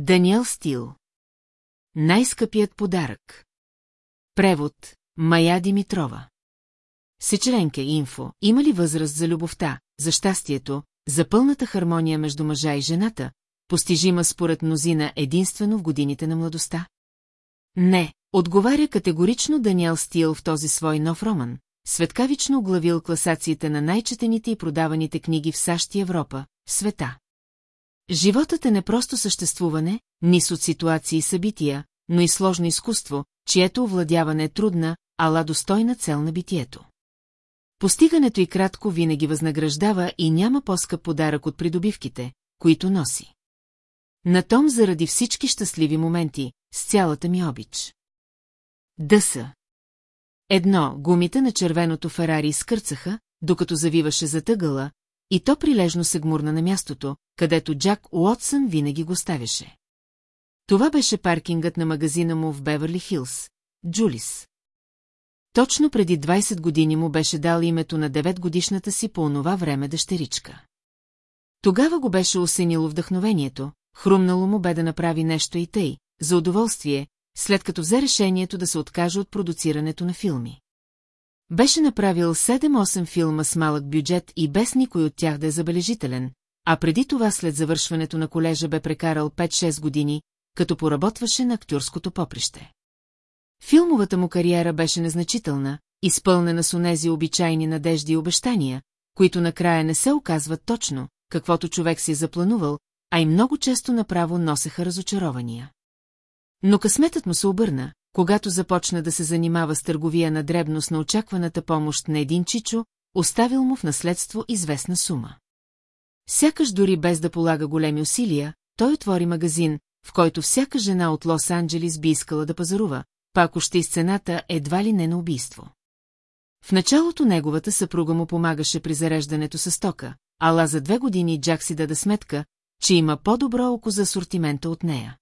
Даниел Стил Най-скъпият подарък Превод Мая Димитрова Сечеленке инфо, има ли възраст за любовта, за щастието, за пълната хармония между мъжа и жената, постижима според мнозина единствено в годините на младостта? Не, отговаря категорично Даниел Стил в този свой нов роман, светкавично оглавил класациите на най-четените и продаваните книги в САЩ и Европа, света. Животът е не просто съществуване, ни от ситуации и събития, но и сложно изкуство, чието овладяване е трудна, ала достойна цел на битието. Постигането и кратко винаги възнаграждава и няма по-скъп подарък от придобивките, които носи. На том заради всички щастливи моменти, с цялата ми обич. Дъса. Едно, гумите на червеното Ферари скърцаха, докато завиваше за тъгъла, и то прилежно се гмурна на мястото, където Джак Уотсън винаги го ставяше. Това беше паркингът на магазина му в Беверли Хилс, Джулис. Точно преди 20 години му беше дал името на 9-годишната си по онова време дъщеричка. Тогава го беше осенило вдъхновението, хрумнало му бе да направи нещо и тъй, за удоволствие, след като взе решението да се откаже от продуцирането на филми. Беше направил 7-8 филма с малък бюджет и без никой от тях да е забележителен, а преди това след завършването на колежа бе прекарал 5-6 години, като поработваше на актьорското поприще. Филмовата му кариера беше незначителна, изпълнена с онези обичайни надежди и обещания, които накрая не се оказват точно, каквото човек си е запланувал, а и много често направо носеха разочарования. Но късметът му се обърна, когато започна да се занимава с търговия на дребност на очакваната помощ на един чичо, оставил му в наследство известна сума. Сякаш дори без да полага големи усилия, той отвори магазин, в който всяка жена от Лос-Анджелис би искала да пазарува, пак още из цената едва ли не на убийство. В началото неговата съпруга му помагаше при зареждането с стока, ала за две години Джак си даде сметка, че има по-добро око за асортимента от нея.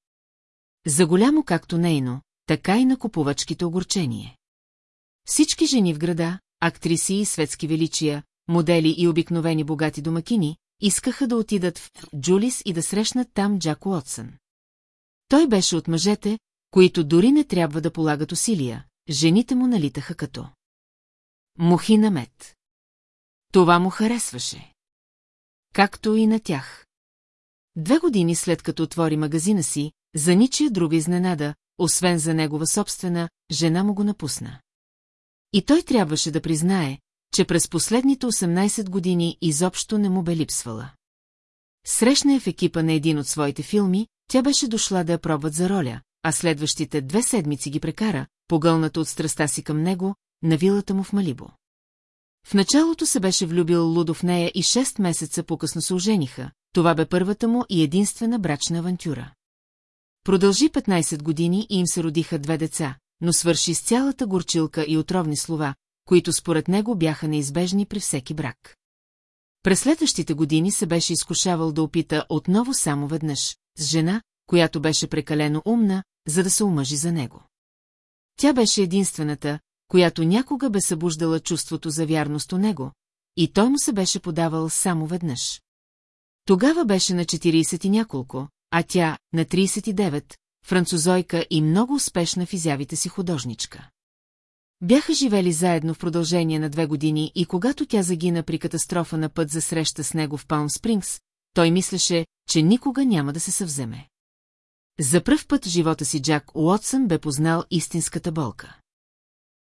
За голямо както нейно, така и на купувачките огорчение. Всички жени в града, актриси и светски величия, модели и обикновени богати домакини, искаха да отидат в Джулис и да срещнат там Джак Уотсън. Той беше от мъжете, които дори не трябва да полагат усилия, жените му налитаха като. Мухи на мед. Това му харесваше. Както и на тях. Две години след като отвори магазина си, за ничия друга изненада, освен за негова собствена, жена му го напусна. И той трябваше да признае, че през последните 18 години изобщо не му бе липсвала. Срещна е в екипа на един от своите филми, тя беше дошла да я пробват за роля, а следващите две седмици ги прекара, погълната от страста си към него, на вилата му в Малибо. В началото се беше влюбил Лудо в нея и 6 месеца по-късно се ожениха, това бе първата му и единствена брачна авантюра. Продължи 15 години и им се родиха две деца, но свърши с цялата горчилка и отровни слова, които според него бяха неизбежни при всеки брак. През следващите години се беше изкушавал да опита отново само веднъж, с жена, която беше прекалено умна, за да се омъжи за него. Тя беше единствената, която някога бе събуждала чувството за вярност у него, и той му се беше подавал само веднъж. Тогава беше на 40 и няколко, а тя на 39, французойка и много успешна в изявите си художничка. Бяха живели заедно в продължение на две години и когато тя загина при катастрофа на път за среща с него в Палм Спрингс, той мислеше, че никога няма да се съвземе. За пръв път в живота си Джак Уотсън бе познал истинската болка.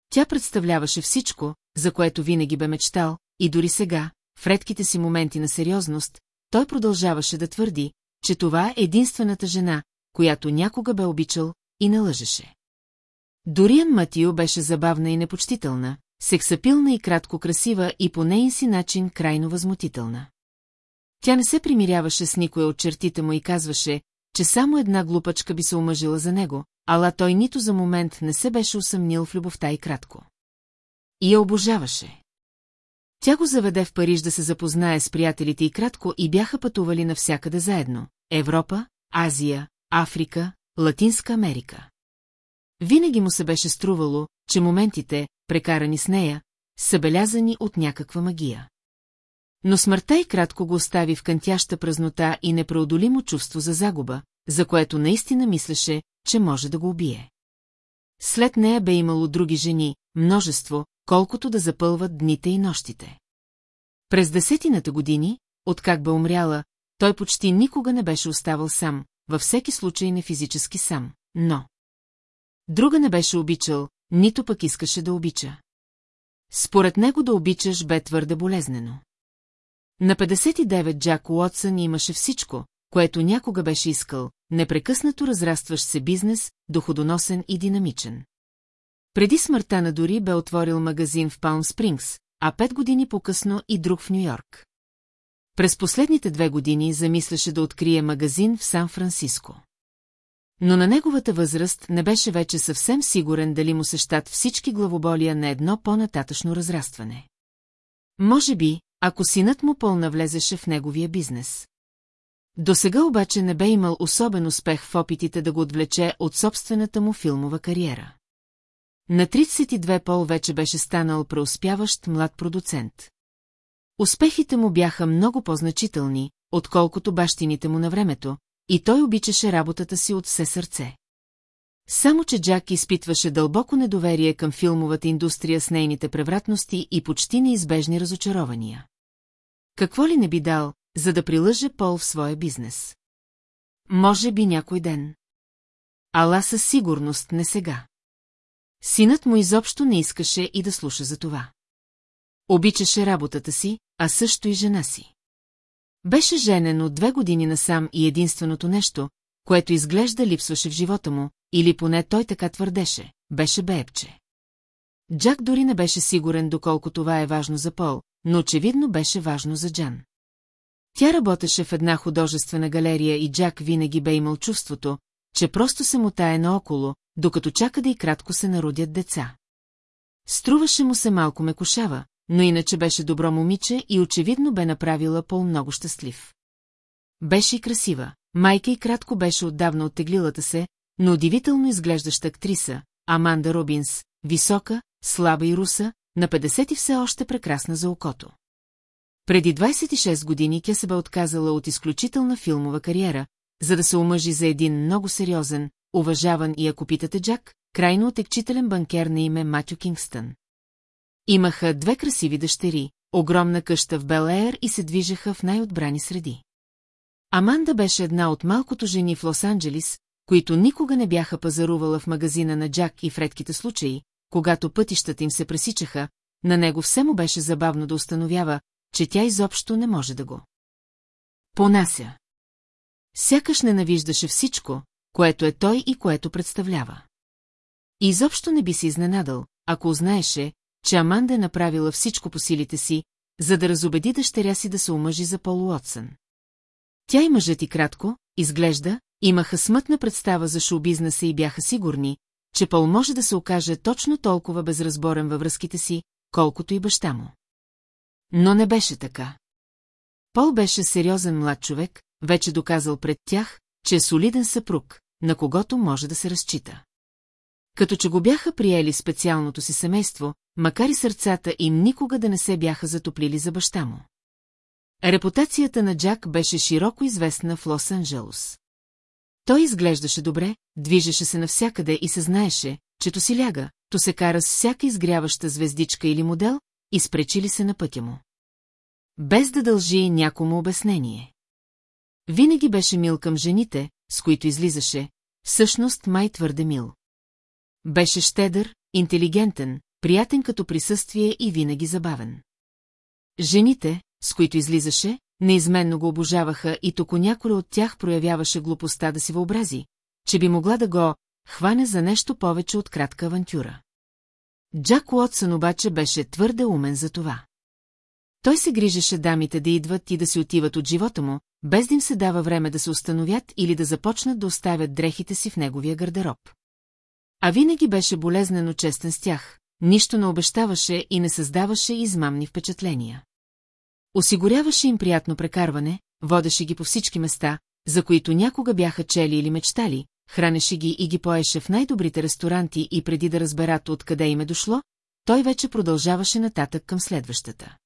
Тя представляваше всичко, за което винаги бе мечтал, и дори сега, в редките си моменти на сериозност, той продължаваше да твърди, че това е единствената жена, която някога бе обичал и не лъжеше. Дориан Матио беше забавна и непочтителна, сексапилна и кратко красива и по нейн си начин крайно възмутителна. Тя не се примиряваше с никоя от чертите му и казваше, че само една глупачка би се омъжила за него, ала той нито за момент не се беше усъмнил в любовта и кратко. И я обожаваше. Тя го заведе в Париж да се запознае с приятелите и кратко и бяха пътували навсякъде заедно – Европа, Азия, Африка, Латинска Америка. Винаги му се беше струвало, че моментите, прекарани с нея, са белязани от някаква магия. Но смъртта и кратко го остави в кънтяща празнота и непреодолимо чувство за загуба, за което наистина мислеше, че може да го убие. След нея бе имало други жени, множество, колкото да запълват дните и нощите. През десетината години, откак бе умряла, той почти никога не беше оставал сам, във всеки случай не физически сам, но... Друга не беше обичал, нито пък искаше да обича. Според него да обичаш бе твърде болезнено. На 59 Джак Уотсън имаше всичко, което някога беше искал, непрекъснато разрастващ се бизнес, доходоносен и динамичен. Преди смъртта на Дори бе отворил магазин в Палм Спрингс, а пет години по-късно и друг в Нью-Йорк. През последните две години замисляше да открие магазин в Сан-Франциско. Но на неговата възраст не беше вече съвсем сигурен дали му се щат всички главоболия на едно по-нататъчно разрастване. Може би, ако синът му пълна навлезеше в неговия бизнес. До сега обаче не бе имал особен успех в опитите да го отвлече от собствената му филмова кариера. На 32 пол вече беше станал преуспяващ млад продуцент. Успехите му бяха много по-значителни, отколкото бащините му на времето, и той обичаше работата си от все сърце. Само, че Джак изпитваше дълбоко недоверие към филмовата индустрия с нейните превратности и почти неизбежни разочарования. Какво ли не би дал, за да прилъже Пол в своя бизнес? Може би някой ден. Ала със сигурност не сега. Синът му изобщо не искаше и да слуша за това. Обичаше работата си, а също и жена си. Беше женен от две години насам и единственото нещо, което изглежда липсваше в живота му, или поне той така твърдеше, беше бебче. Джак дори не беше сигурен доколко това е важно за Пол, но очевидно беше важно за Джан. Тя работеше в една художествена галерия и Джак винаги бе имал чувството, че просто се мутае наоколо, докато чака да и кратко се народят деца. Струваше му се малко мекошава, но иначе беше добро момиче и очевидно бе направила Пол много щастлив. Беше и красива, майка и кратко беше отдавна оттеглилата се, но удивително изглеждаща актриса, Аманда Робинс, висока, слаба и руса, на 50 и все още прекрасна за окото. Преди 26 години тя се бе отказала от изключителна филмова кариера, за да се омъжи за един много сериозен, уважаван и ако питате Джак, крайно отекчителен банкер на име Матю Кингстън. Имаха две красиви дъщери, огромна къща в Белеер и се движеха в най-отбрани среди. Аманда беше една от малкото жени в Лос-Анджелис, които никога не бяха пазарувала в магазина на Джак и в редките случаи, когато пътищата им се пресичаха, на него все му беше забавно да установява, че тя изобщо не може да го. Понася. Сякаш ненавиждаше всичко, което е той и което представлява. И изобщо не би се изненадал, ако узнаеше, че Аманда е направила всичко по силите си, за да разобеди дъщеря си да се омъжи за Пол Уотсън. Тя и мъжът и кратко, изглежда, имаха смътна представа за шоу-бизнеса и бяха сигурни, че Пол може да се окаже точно толкова безразборен във връзките си, колкото и баща му. Но не беше така. Пол беше сериозен млад човек, вече доказал пред тях, че е солиден съпруг, на когото може да се разчита. Като че го бяха приели специалното си семейство, макар и сърцата им никога да не се бяха затоплили за баща му. Репутацията на Джак беше широко известна в Лос-Анджелос. Той изглеждаше добре, движеше се навсякъде и се знаеше, че то си ляга, то се кара с всяка изгряваща звездичка или модел, изпречи ли се на пътя му. Без да дължи някому обяснение. Винаги беше мил към жените, с които излизаше, всъщност май твърде мил. Беше щедър, интелигентен, приятен като присъствие и винаги забавен. Жените, с които излизаше, неизменно го обожаваха и токо някой от тях проявяваше глупостта да си въобрази, че би могла да го хване за нещо повече от кратка авантюра. Джак Уотсън обаче беше твърде умен за това. Той се грижеше дамите да идват и да си отиват от живота му, без да им се дава време да се установят или да започнат да оставят дрехите си в неговия гардероб. А винаги беше болезнено честен с тях, нищо не обещаваше и не създаваше измамни впечатления. Осигуряваше им приятно прекарване, водеше ги по всички места, за които някога бяха чели или мечтали, хранеше ги и ги поеше в най-добрите ресторанти и преди да разберат откъде им е дошло, той вече продължаваше нататък към следващата.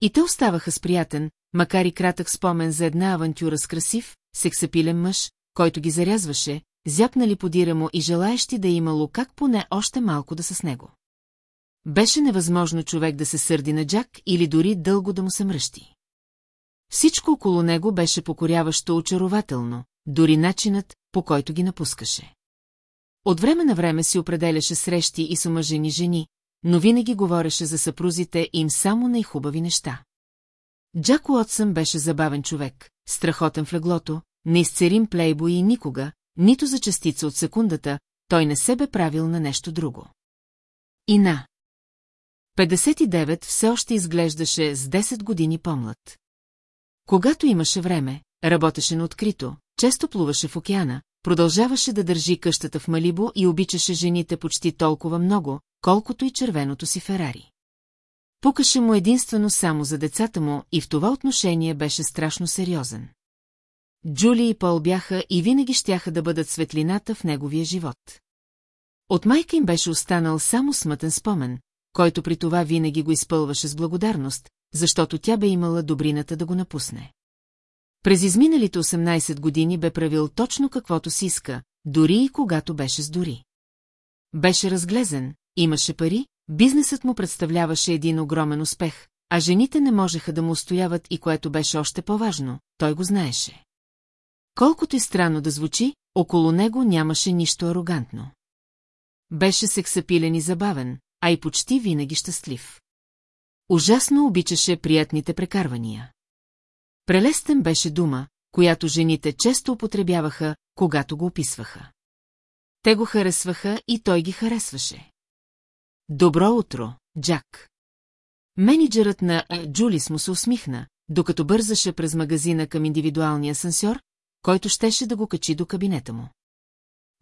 И те оставаха с приятен, макар и кратък спомен за една авантюра с красив, сексапилен мъж, който ги зарязваше, зяпнали подира му и желаещи да е имало как поне още малко да са с него. Беше невъзможно човек да се сърди на Джак или дори дълго да му се мръщи. Всичко около него беше покоряващо очарователно, дори начинът, по който ги напускаше. От време на време си определяше срещи и с омъжени жени, но винаги говореше за съпрузите им само най-хубави неща. Джак Уотсън беше забавен човек, страхотен в леглото, неизцерим плейбой и никога, нито за частица от секундата, той не се бе правил на нещо друго. И на 59 все още изглеждаше с 10 години по-млад. Когато имаше време, работеше на открито, често плуваше в океана, продължаваше да държи къщата в Малибо и обичаше жените почти толкова много, колкото и червеното си Ферари. Пукаше му единствено само за децата му и в това отношение беше страшно сериозен. Джули и Пол бяха и винаги щяха да бъдат светлината в неговия живот. От майка им беше останал само смътен спомен, който при това винаги го изпълваше с благодарност, защото тя бе имала добрината да го напусне. През изминалите 18 години бе правил точно каквото си иска, дори и когато беше с дори. Беше разглезен, имаше пари, бизнесът му представляваше един огромен успех, а жените не можеха да му устояват и което беше още по-важно, той го знаеше. Колкото и странно да звучи, около него нямаше нищо арогантно. Беше сексапилен и забавен, а и почти винаги щастлив. Ужасно обичаше приятните прекарвания. Прелестен беше дума, която жените често употребяваха, когато го описваха. Те го харесваха и той ги харесваше. Добро утро, Джак. Менеджерът на Джулис му се усмихна, докато бързаше през магазина към индивидуалния асансьор, който щеше да го качи до кабинета му.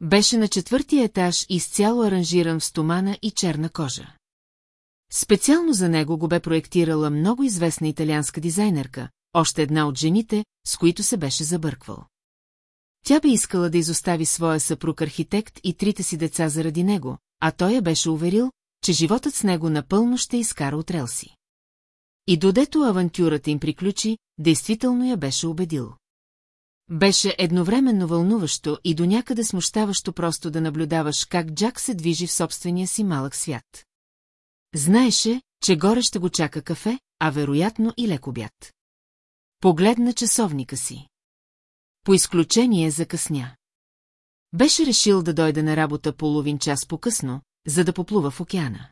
Беше на четвъртия етаж изцяло аранжиран в стомана и черна кожа. Специално за него го бе проектирала много известна италианска дизайнерка, още една от жените, с които се беше забърквал. Тя бе искала да изостави своя съпруг-архитект и трите си деца заради него, а той я беше уверил, че животът с него напълно ще изкара от релси. И додето авантюрата им приключи, действително я беше убедил. Беше едновременно вълнуващо и до някъде смущаващо просто да наблюдаваш как Джак се движи в собствения си малък свят. Знаеше, че горе ще го чака кафе, а вероятно и лек обяд. Погледна часовника си. По изключение закъсня. Беше решил да дойде на работа половин час по-късно, за да поплува в океана.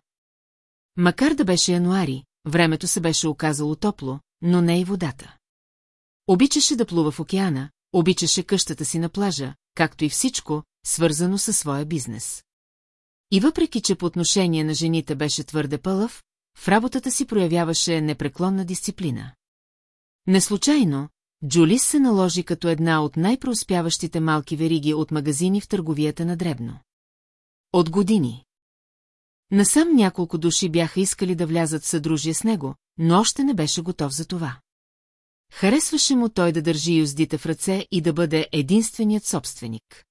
Макар да беше януари, времето се беше оказало топло, но не и водата. Обичаше да плува в океана, обичаше къщата си на плажа, както и всичко, свързано със своя бизнес. И въпреки, че по отношение на жените беше твърде пълъв, в работата си проявяваше непреклонна дисциплина. Неслучайно, Джулис се наложи като една от най-преуспяващите малки вериги от магазини в търговията на дребно. От години. Насам няколко души бяха искали да влязат в съдружие с него, но още не беше готов за това. Харесваше му той да държи юздите в ръце и да бъде единственият собственик.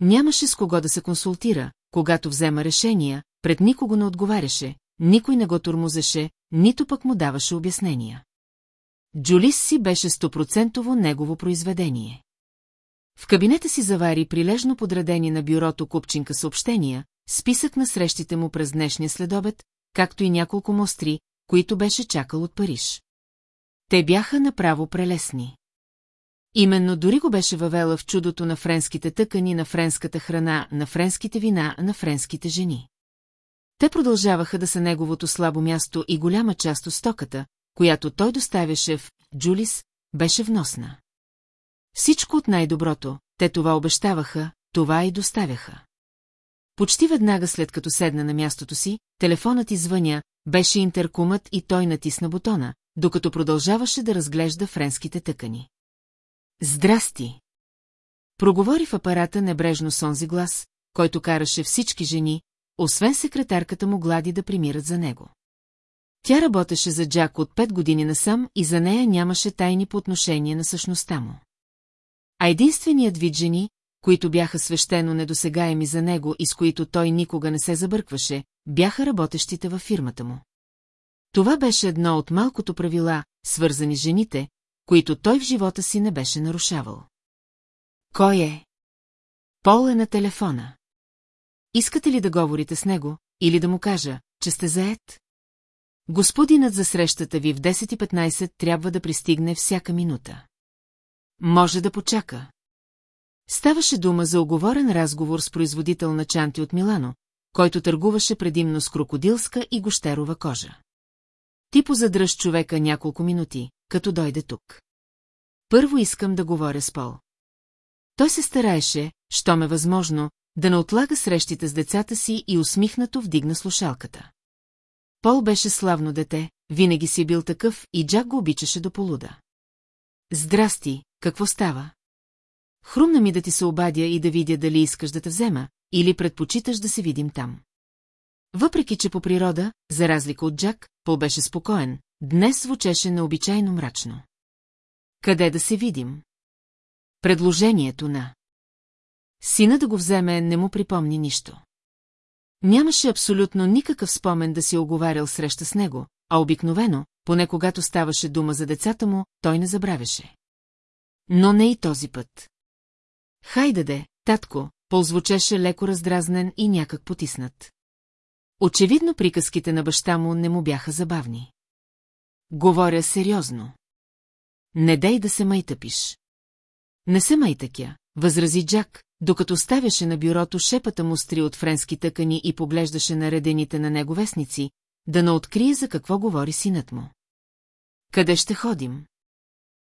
Нямаше с кого да се консултира, когато взема решения, пред никого не отговаряше, никой не го тормозеше, нито пък му даваше обяснения. Джулис си беше стопроцентово негово произведение. В кабинета си завари прилежно подредени на бюрото купчинка съобщения, списък на срещите му през днешния следобед, както и няколко мостри, които беше чакал от Париж. Те бяха направо прелесни. Именно дори го беше въвела в чудото на френските тъкани, на френската храна, на френските вина, на френските жени. Те продължаваха да са неговото слабо място и голяма част от стоката, която той доставяше в Джулис, беше вносна. Всичко от най-доброто, те това обещаваха, това и доставяха. Почти веднага след като седна на мястото си, телефонът извъня, беше интеркумът и той натисна бутона, докато продължаваше да разглежда френските тъкани. Здрасти! Проговори в апарата небрежно сонзи глас, който караше всички жени, освен секретарката му глади да примират за него. Тя работеше за Джак от пет години насам и за нея нямаше тайни по отношение на същността му. А единственият вид жени, които бяха свещено недосегаеми за него и с които той никога не се забъркваше, бяха работещите във фирмата му. Това беше едно от малкото правила, свързани с жените, които той в живота си не беше нарушавал. Кой е? Пол е на телефона. Искате ли да говорите с него, или да му кажа, че сте заед? Господинът за срещата ви в 10.15 трябва да пристигне всяка минута. Може да почака. Ставаше дума за оговорен разговор с производител на чанти от Милано, който търгуваше предимно с крокодилска и гощерова кожа. Ти позадръж човека няколко минути, като дойде тук. Първо искам да говоря с Пол. Той се стараеше, що ме възможно, да не отлага срещите с децата си и усмихнато вдигна слушалката. Пол беше славно дете, винаги си бил такъв и Джак го обичаше до полуда. Здрасти, какво става? Хрумна ми да ти се обадя и да видя дали искаш да те взема, или предпочиташ да се видим там. Въпреки, че по природа, за разлика от Джак, Пол беше спокоен, днес звучеше необичайно мрачно. Къде да се видим? Предложението на Сина да го вземе не му припомни нищо. Нямаше абсолютно никакъв спомен да си оговарял среща с него, а обикновено, поне когато ставаше дума за децата му, той не забравяше. Но не и този път. Хайдаде, татко, ползвучеше леко раздразнен и някак потиснат. Очевидно приказките на баща му не му бяха забавни. Говоря сериозно. Не дай да се майтъпиш. Не се майтъкя, възрази Джак, докато ставяше на бюрото шепата му стри от френски тъкани и поглеждаше наредените на него вестници, да не открие за какво говори синът му. Къде ще ходим?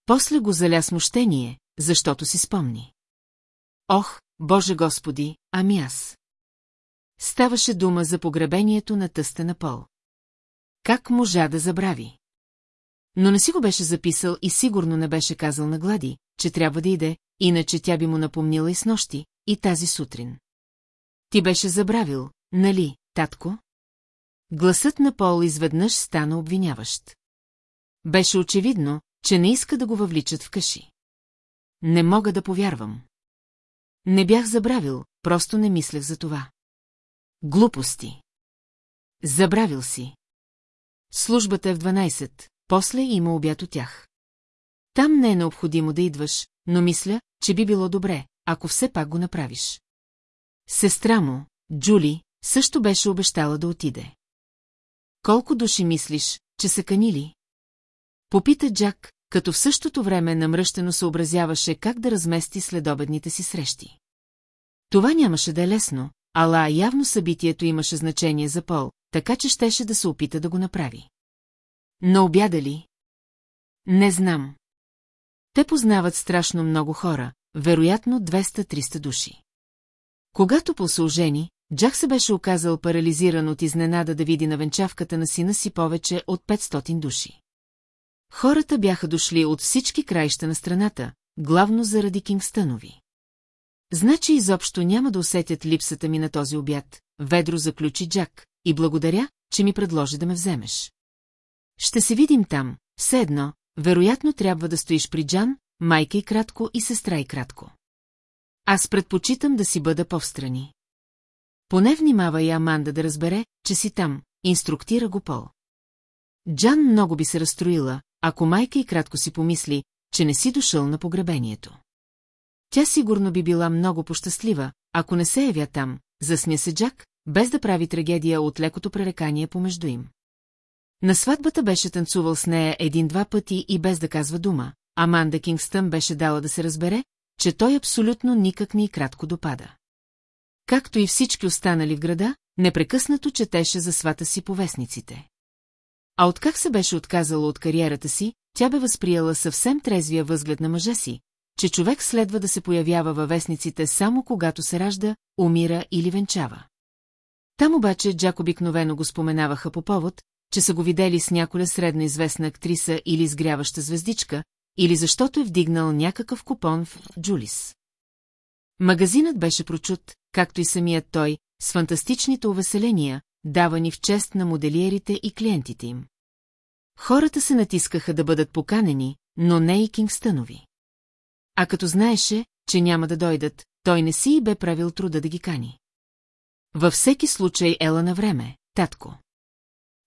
После го заля смущение, защото си спомни. Ох, Боже Господи, ами аз. Ставаше дума за погребението на тъста на Пол. Как можа да забрави? Но не си го беше записал и сигурно не беше казал на Глади, че трябва да иде, иначе тя би му напомнила и с нощи, и тази сутрин. Ти беше забравил, нали, татко? Гласът на Пол изведнъж стана обвиняващ. Беше очевидно, че не иска да го въвличат в къши. Не мога да повярвам. Не бях забравил, просто не мислех за това. Глупости. Забравил си. Службата е в 12, после има обяд от тях. Там не е необходимо да идваш, но мисля, че би било добре, ако все пак го направиш. Сестра му, Джули, също беше обещала да отиде. Колко души мислиш, че са канили? Попита Джак, като в същото време намръщено съобразяваше как да размести следобедните си срещи. Това нямаше да е лесно, ала явно събитието имаше значение за Пол, така че щеше да се опита да го направи. Но обяда ли? Не знам. Те познават страшно много хора, вероятно 200-300 души. Когато посължени, Джак се беше оказал парализиран от изненада да види на венчавката на сина си повече от 500 души. Хората бяха дошли от всички краища на страната, главно заради Кингстънови. Значи изобщо няма да усетят липсата ми на този обяд, ведро заключи Джак, и благодаря, че ми предложи да ме вземеш. Ще се видим там, все едно, вероятно трябва да стоиш при Джан, майка и кратко и сестра и кратко. Аз предпочитам да си бъда повстрани. Поне внимава и Аманда да разбере, че си там, инструктира го Пол. Джан много би се разстроила, ако майка и кратко си помисли, че не си дошъл на погребението. Тя сигурно би била много пощастлива, ако не се явя там, засмя се Джак, без да прави трагедия от лекото пререкание помежду им. На сватбата беше танцувал с нея един-два пъти и без да казва дума, Аманда Кингстън беше дала да се разбере, че той абсолютно никак ни и кратко допада. Както и всички останали в града, непрекъснато четеше за свата си по вестниците. А откак се беше отказала от кариерата си, тя бе възприела съвсем трезвия възглед на мъжа си, че човек следва да се появява във вестниците само когато се ражда, умира или венчава. Там обаче Джак обикновено го споменаваха по повод, че са го видели с няколя средно известна актриса или изгряваща звездичка, или защото е вдигнал някакъв купон в Джулис. Магазинът беше прочут, както и самият той, с фантастичните увеселения, давани в чест на моделиерите и клиентите им. Хората се натискаха да бъдат поканени, но не и Кингстънови. А като знаеше, че няма да дойдат, той не си и бе правил труда да ги кани. Във всеки случай ела на време, татко.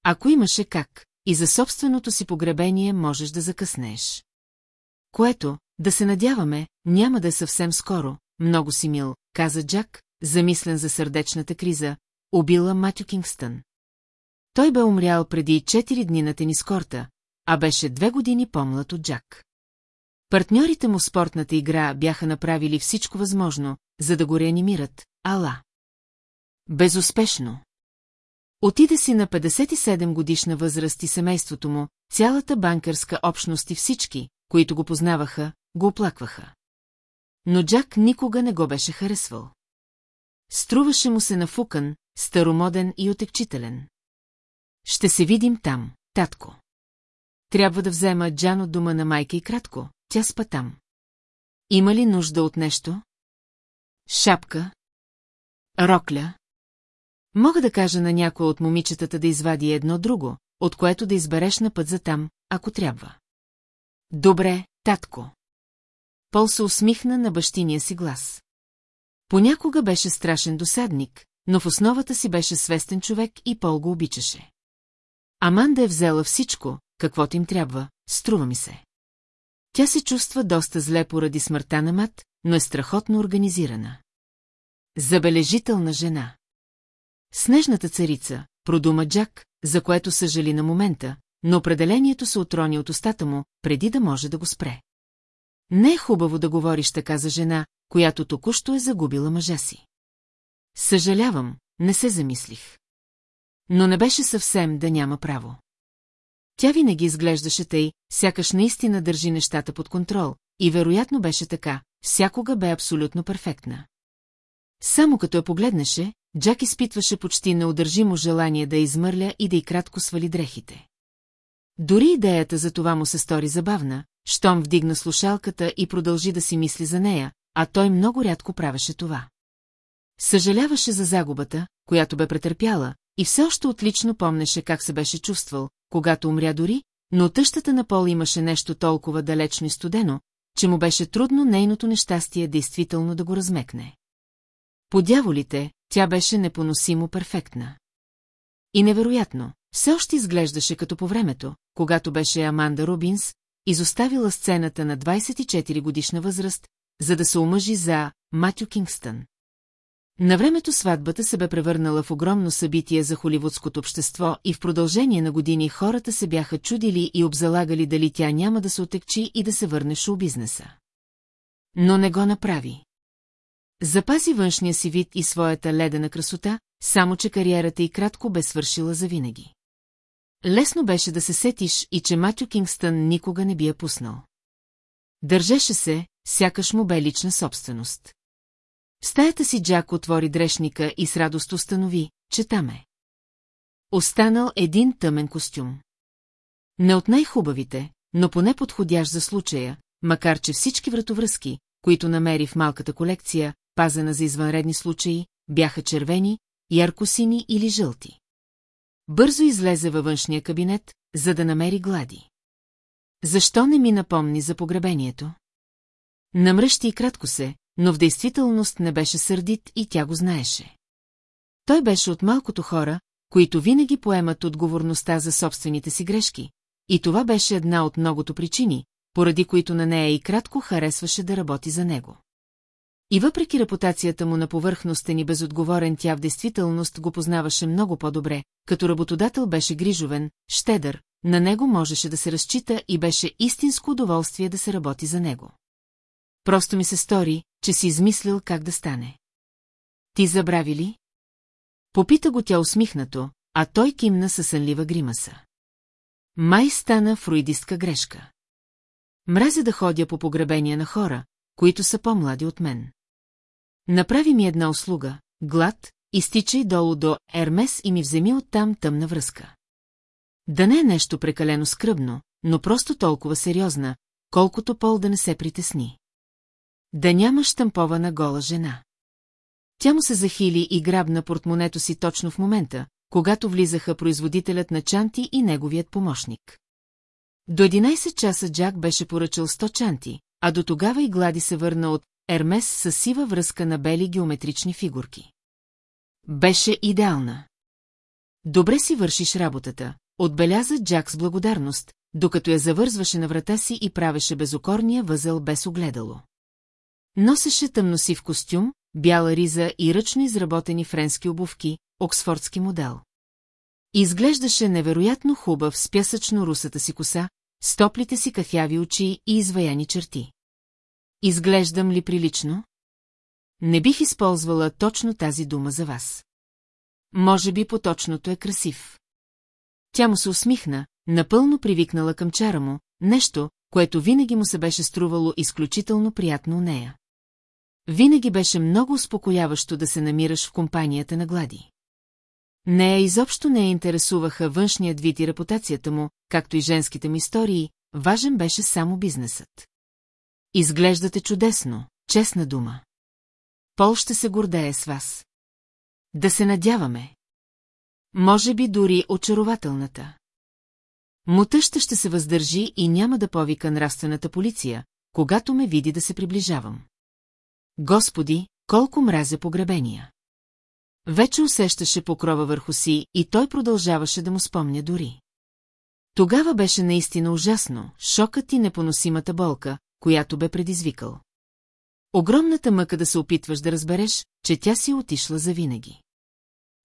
Ако имаше как, и за собственото си погребение можеш да закъснеш. Което, Да се надяваме, няма да е съвсем скоро, много си мил, каза Джак, замислен за сърдечната криза, убила Матю Кингстън. Той бе умрял преди 4 дни на тенискорта, а беше две години по-млад от Джак. Партньорите му в спортната игра бяха направили всичко възможно, за да го реанимират, ала. Безуспешно. Отиде си на 57 годишна възраст и семейството му, цялата банкърска общност и всички, които го познаваха, го оплакваха. Но Джак никога не го беше харесвал. Струваше му се нафукан, старомоден и отекчителен. Ще се видим там, татко. Трябва да взема Джан от дома на майка и кратко, тя спа там. Има ли нужда от нещо? Шапка? Рокля? Мога да кажа на някой от момичетата да извади едно друго, от което да избереш на път за там, ако трябва. Добре, татко. Пол се усмихна на бащиния си глас. Понякога беше страшен досадник, но в основата си беше свестен човек и Пол го обичаше. Аманда е взела всичко, каквото им трябва, струва ми се. Тя се чувства доста зле поради смъртта на мат, но е страхотно организирана. Забележителна жена. Снежната царица, продума Джак, за което съжали на момента, но определението се отрони от устата му, преди да може да го спре. Не е хубаво да говориш така за жена, която току-що е загубила мъжа си. Съжалявам, не се замислих. Но не беше съвсем да няма право. Тя винаги изглеждаше тъй, сякаш наистина държи нещата под контрол, и вероятно беше така, всякога бе абсолютно перфектна. Само като я погледнеше, Джак изпитваше почти неудържимо желание да измърля и да й кратко свали дрехите. Дори идеята за това му се стори забавна, щом вдигна слушалката и продължи да си мисли за нея, а той много рядко правеше това. Съжаляваше за загубата, която бе претърпяла, и все още отлично помнеше как се беше чувствал, когато умря дори, но тъщата на Пол имаше нещо толкова далечно и студено, че му беше трудно нейното нещастие действително да го размекне. По дяволите, тя беше непоносимо перфектна. И невероятно, все още изглеждаше като по времето, когато беше Аманда Рубинс, изоставила сцената на 24 годишна възраст, за да се омъжи за Матю Кингстън. На времето сватбата се бе превърнала в огромно събитие за холивудското общество и в продължение на години хората се бяха чудили и обзалагали дали тя няма да се отекчи и да се върне шоу бизнеса. Но не го направи. Запази външния си вид и своята ледена красота, само че кариерата й кратко бе свършила завинаги. Лесно беше да се сетиш и че Матю Кингстън никога не би я пуснал. Държеше се, сякаш му бе лична собственост. Стаята си Джак отвори дрешника и с радост установи, че там е. Останал един тъмен костюм. Не от най-хубавите, но поне подходящ за случая, макар че всички вратовръзки, които намери в малката колекция, пазена за извънредни случаи, бяха червени, яркосини или жълти. Бързо излезе във външния кабинет, за да намери глади. Защо не ми напомни за погребението? Намръщи и кратко се, но в действителност не беше сърдит и тя го знаеше. Той беше от малкото хора, които винаги поемат отговорността за собствените си грешки, и това беше една от многото причини, поради които на нея и кратко харесваше да работи за него. И въпреки репутацията му на повърхностен и безотговорен, тя в действителност го познаваше много по-добре, като работодател беше грижовен, щедър, на него можеше да се разчита и беше истинско удоволствие да се работи за него. Просто ми се стори, че си измислил как да стане. Ти забрави ли? Попита го тя усмихнато, а той кимна със сънлива гримаса. Май стана фруидистка грешка. Мразя да ходя по погребения на хора, които са по-млади от мен. Направи ми една услуга, глад, изтичай долу до Ермес и ми вземи оттам тъмна връзка. Да не е нещо прекалено скръбно, но просто толкова сериозна, колкото пол да не се притесни. Да няма штампована гола жена. Тя му се захили и грабна портмонето си точно в момента, когато влизаха производителят на чанти и неговият помощник. До 11 часа Джак беше поръчал 100 чанти, а до тогава и Глади се върна от Ермес с сива връзка на бели геометрични фигурки. Беше идеална. Добре си вършиш работата, отбеляза Джак с благодарност, докато я завързваше на врата си и правеше безокорния възел без огледало. Носеше тъмносив костюм, бяла риза и ръчно изработени френски обувки, оксфордски модел. Изглеждаше невероятно хубав с пясъчно-русата си коса, с топлите си кафяви очи и изваяни черти. Изглеждам ли прилично? Не бих използвала точно тази дума за вас. Може би поточното е красив. Тя му се усмихна, напълно привикнала към чара му, нещо, което винаги му се беше струвало изключително приятно у нея. Винаги беше много успокояващо да се намираш в компанията на Глади. Нея изобщо не я интересуваха външният вид и репутацията му, както и женските му истории, важен беше само бизнесът. Изглеждате чудесно, честна дума. Пол ще се гордее с вас. Да се надяваме. Може би дори очарователната. Мутъща ще се въздържи и няма да повика нравствената полиция, когато ме види да се приближавам. Господи, колко мразя погребения! Вече усещаше покрова върху си и той продължаваше да му спомня дори. Тогава беше наистина ужасно, шокът и непоносимата болка, която бе предизвикал. Огромната мъка да се опитваш да разбереш, че тя си отишла завинаги.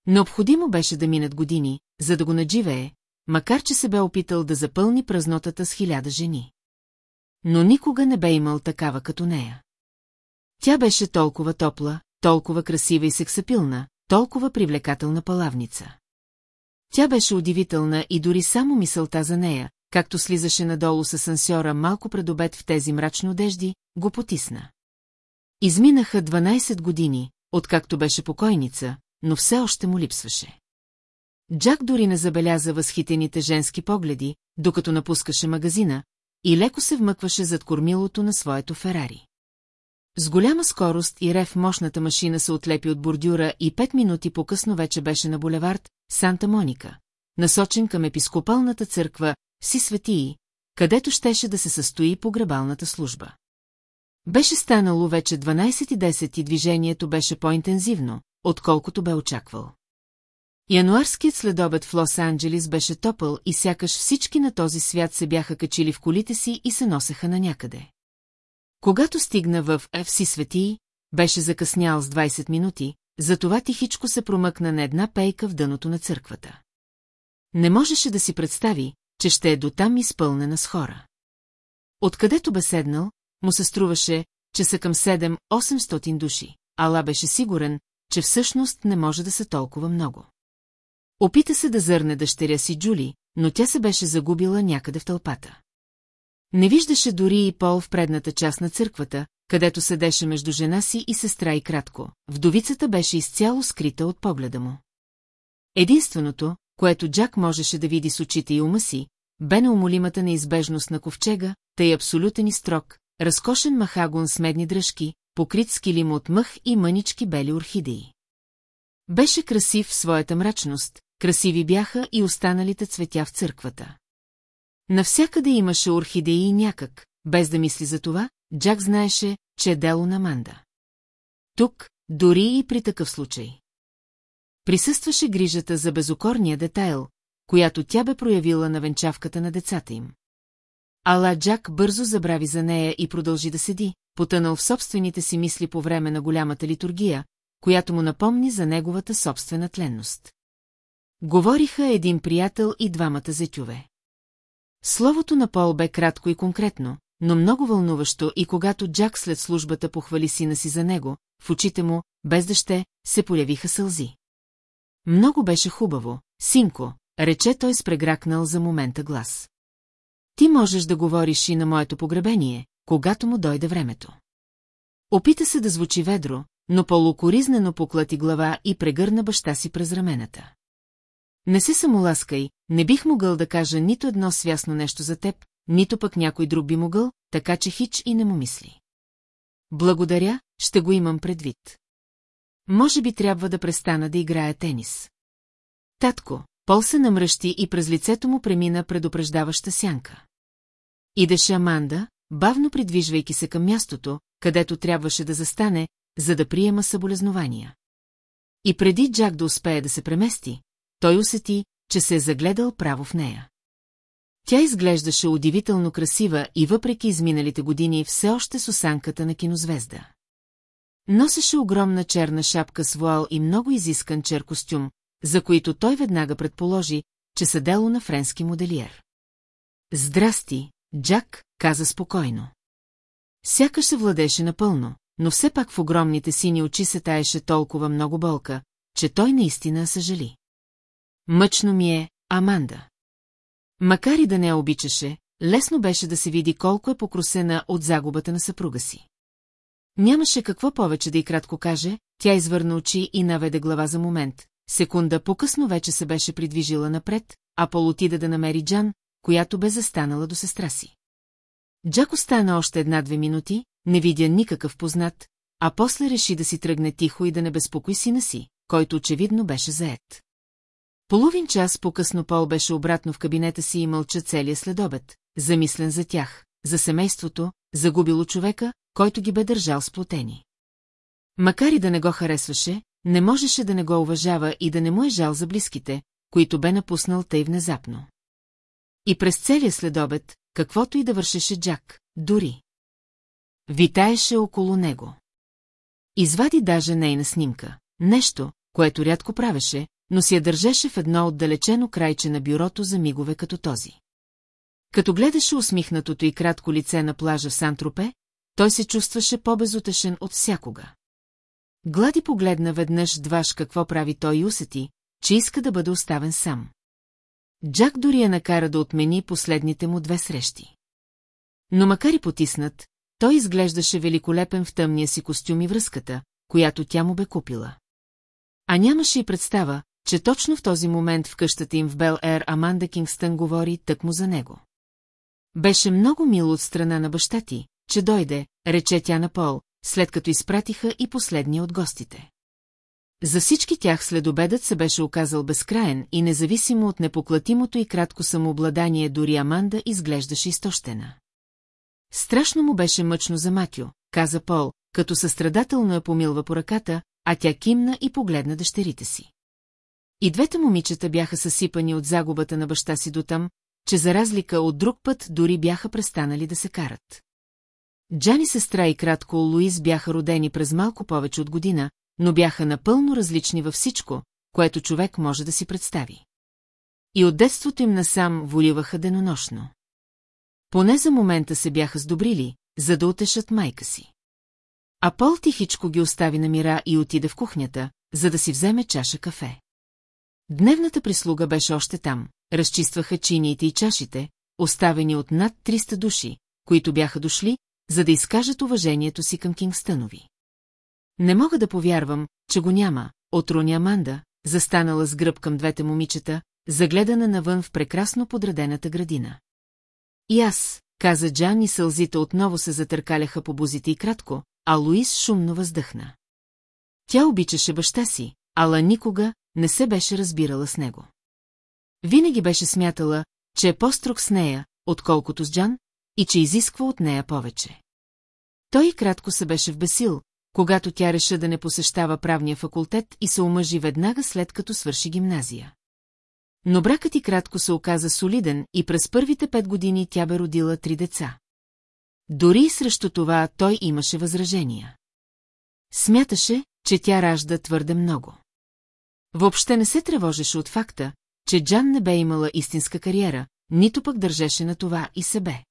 Необходимо беше да минат години, за да го надживее, макар че се бе опитал да запълни празнотата с хиляда жени. Но никога не бе имал такава като нея. Тя беше толкова топла, толкова красива и сексапилна, толкова привлекателна палавница. Тя беше удивителна и дори само мисълта за нея, както слизаше надолу с асансьора малко пред обед в тези мрачни одежди, го потисна. Изминаха 12 години, откакто беше покойница, но все още му липсваше. Джак дори не забеляза възхитените женски погледи, докато напускаше магазина, и леко се вмъкваше зад кормилото на своето Ферари. С голяма скорост и рев мощната машина се отлепи от бордюра и пет минути по-късно вече беше на булевард Санта Моника, насочен към епископалната църква Си Светии, където щеше да се състои погребалната служба. Беше станало вече 12.10 и движението беше по-интензивно, отколкото бе очаквал. Януарският следобед в Лос-Анджелис беше топъл и сякаш всички на този свят се бяха качили в колите си и се носеха на някъде. Когато стигна в Евси Светии, беше закъснял с 20 минути, затова тихичко се промъкна на една пейка в дъното на църквата. Не можеше да си представи, че ще е дотам изпълнена с хора. Откъдето бе седнал, му се струваше, че са към 7-800 души. Ала беше сигурен, че всъщност не може да са толкова много. Опита се да зърне дъщеря си Джули, но тя се беше загубила някъде в тълпата. Не виждаше дори и Пол в предната част на църквата, където седеше между жена си и сестра и кратко. Вдовицата беше изцяло скрита от погледа му. Единственото, което Джак можеше да види с очите и ума си, бе неумолимата неизбежност на ковчега, тъй абсолютен и строг, разкошен махагон с медни дръжки, покрит с килим от мъх и мънички бели орхидеи. Беше красив в своята мрачност, красиви бяха и останалите цветя в църквата. Навсякъде имаше орхидеи и някак, без да мисли за това, Джак знаеше, че е дело на Манда. Тук, дори и при такъв случай. Присъстваше грижата за безокорния детайл, която тя бе проявила на венчавката на децата им. Ала Джак бързо забрави за нея и продължи да седи, потънал в собствените си мисли по време на голямата литургия, която му напомни за неговата собствена тленност. Говориха един приятел и двамата зетюве. Словото на Пол бе кратко и конкретно, но много вълнуващо и когато Джак след службата похвали сина си за него, в очите му, без дъще, се появиха сълзи. Много беше хубаво, синко, рече той с прегракнал за момента глас. Ти можеш да говориш и на моето погребение, когато му дойде времето. Опита се да звучи ведро, но полукоризнено поклати глава и прегърна баща си през рамената. Не се самоласкай, не бих могъл да кажа нито едно свясно нещо за теб, нито пък някой друг би могъл, така че хич и не му мисли. Благодаря, ще го имам предвид. Може би трябва да престана да играя тенис. Татко, Пол се намръщи и през лицето му премина предупреждаваща сянка. Идеше Аманда, бавно придвижвайки се към мястото, където трябваше да застане, за да приема съболезнования. И преди Джак да успее да се премести, той усети, че се е загледал право в нея. Тя изглеждаше удивително красива и въпреки изминалите години все още с осанката на кинозвезда. Носеше огромна черна шапка с вуал и много изискан чер костюм, за които той веднага предположи, че са дело на френски моделиер. Здрасти, Джак, каза спокойно. Сякаш се владеше напълно, но все пак в огромните сини очи се таеше толкова много болка, че той наистина съжали. Мъчно ми е, Аманда. Макар и да не я обичаше, лесно беше да се види колко е покрусена от загубата на съпруга си. Нямаше какво повече да и кратко каже, тя извърна очи и наведе глава за момент. Секунда по-късно вече се беше придвижила напред, а Пол отида да намери Джан, която бе застанала до сестра си. Джак остана още една-две минути, не видя никакъв познат, а после реши да си тръгне тихо и да не безпокои сина си, който очевидно беше заед. Половин час по-късно Пол беше обратно в кабинета си и мълча целия следобед, замислен за тях, за семейството, загубило човека, който ги бе държал сплотени. Макар и да не го харесваше, не можеше да не го уважава и да не му е жал за близките, които бе напуснал тъй внезапно. И през целия следобед, каквото и да вършеше Джак, дори. Витаеше около него. Извади даже нейна снимка, нещо, което рядко правеше, но си я държеше в едно отдалечено крайче на бюрото за мигове като този. Като гледаше усмихнатото и кратко лице на плажа в Сантропе, той се чувстваше по-безутешен от всякога. Глади погледна веднъж дваш какво прави той и усети, че иска да бъде оставен сам. Джак дори я накара да отмени последните му две срещи. Но макар и потиснат, той изглеждаше великолепен в тъмния си костюм и връзката, която тя му бе купила. А нямаше и представа, че точно в този момент в къщата им в Бел Ер Аманда Кингстън говори тъкмо за него. Беше много мило от страна на баща ти, че дойде, рече тя на Пол, след като изпратиха и последния от гостите. За всички тях следобедът се беше оказал безкраен и независимо от непоклатимото и кратко самообладание дори Аманда изглеждаше изтощена. Страшно му беше мъчно за Матю, каза Пол, като състрадателно я помилва по ръката, а тя кимна и погледна дъщерите си. И двете момичета бяха съсипани от загубата на баща си дотъм, че за разлика от друг път дори бяха престанали да се карат. Джани сестра и кратко Луис бяха родени през малко повече от година, но бяха напълно различни във всичко, което човек може да си представи. И от детството им насам воливаха денонощно. Поне за момента се бяха сдобрили, за да утешат майка си. А Пол тихичко ги остави на мира и отиде в кухнята, за да си вземе чаша кафе. Дневната прислуга беше още там, разчистваха чиниите и чашите, оставени от над 300 души, които бяха дошли, за да изкажат уважението си към Кингстънови. Не мога да повярвам, че го няма, отруня Аманда, застанала с гръб към двете момичета, загледана навън в прекрасно подредената градина. И аз, каза Джан и сълзите отново се затъркаляха по бузите и кратко, а Луис шумно въздъхна. Тя обичаше баща си, ала никога не се беше разбирала с него. Винаги беше смятала, че е по-строг с нея, отколкото с Джан, и че изисква от нея повече. Той и кратко се беше вбесил, когато тя реша да не посещава правния факултет и се омъжи веднага след като свърши гимназия. Но бракът и кратко се оказа солиден и през първите пет години тя бе родила три деца. Дори срещу това той имаше възражения. Смяташе, че тя ражда твърде много. Въобще не се тревожеше от факта, че Джан не бе имала истинска кариера, нито пък държеше на това и себе.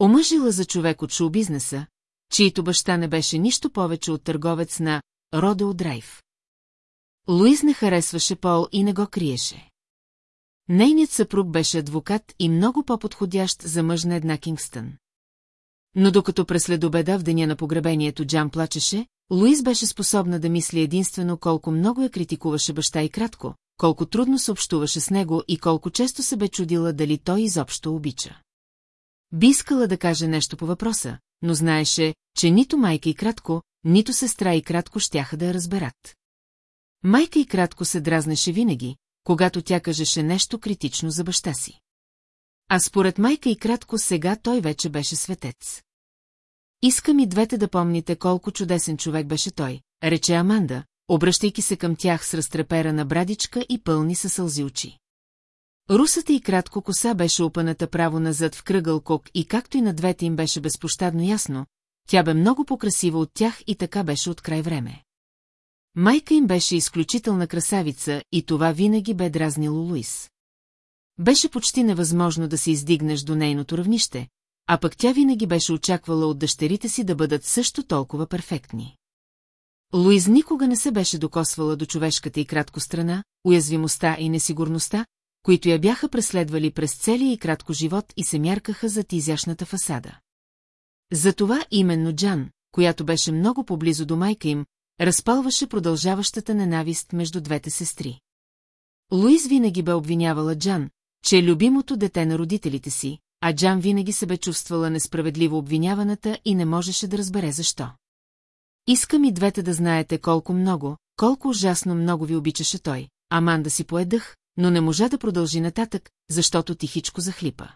Омъжила за човек от шоу-бизнеса, чието баща не беше нищо повече от търговец на Родео Драйв. Луиз не харесваше Пол и не го криеше. Нейният съпруг беше адвокат и много по-подходящ за мъж на една Кингстън. Но докато през следобеда в деня на погребението Джан плачеше, Луиз беше способна да мисли единствено колко много я критикуваше баща и кратко, колко трудно се общуваше с него и колко често се бе чудила дали той изобщо обича. Би искала да каже нещо по въпроса, но знаеше, че нито майка и кратко, нито сестра и кратко щяха да я разберат. Майка и кратко се дразнеше винаги, когато тя кажеше нещо критично за баща си. А според майка и кратко сега той вече беше светец. Искам и двете да помните колко чудесен човек беше той, рече Аманда, обръщайки се към тях с разтрепера на брадичка и пълни със сълзи очи. Русата и кратко коса беше опаната право назад в кръгъл кок и както и на двете им беше безпощадно ясно, тя бе много покрасива от тях и така беше от край време. Майка им беше изключителна красавица и това винаги бе дразнило Луис. Беше почти невъзможно да се издигнеш до нейното равнище, а пък тя винаги беше очаквала от дъщерите си да бъдат също толкова перфектни. Луиз никога не се беше докосвала до човешката и кратко страна, уязвимостта и несигурността, които я бяха преследвали през целия и кратко живот и се мяркаха зад изящната фасада. Затова именно Джан, която беше много поблизо до майка им, разпалваше продължаващата ненавист между двете сестри. Луиз винаги бе обвинявала Джан, че е любимото дете на родителите си, а Джан винаги се бе чувствала несправедливо обвиняваната и не можеше да разбере защо. Искам и двете да знаете колко много, колко ужасно много ви обичаше той. Аманда си поедах, но не можа да продължи нататък, защото тихичко захлипа.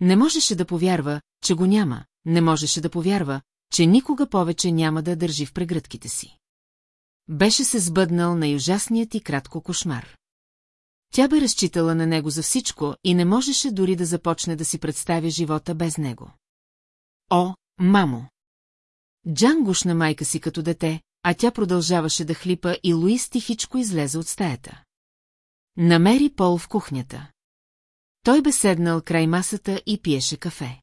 Не можеше да повярва, че го няма, не можеше да повярва, че никога повече няма да държи в прегръдките си. Беше се сбъднал на ужасният и кратко кошмар. Тя бе разчитала на него за всичко и не можеше дори да започне да си представя живота без него. О, мамо! Джан гушна майка си като дете, а тя продължаваше да хлипа и Луис тихичко излезе от стаята. Намери Пол в кухнята. Той бе седнал край масата и пиеше кафе.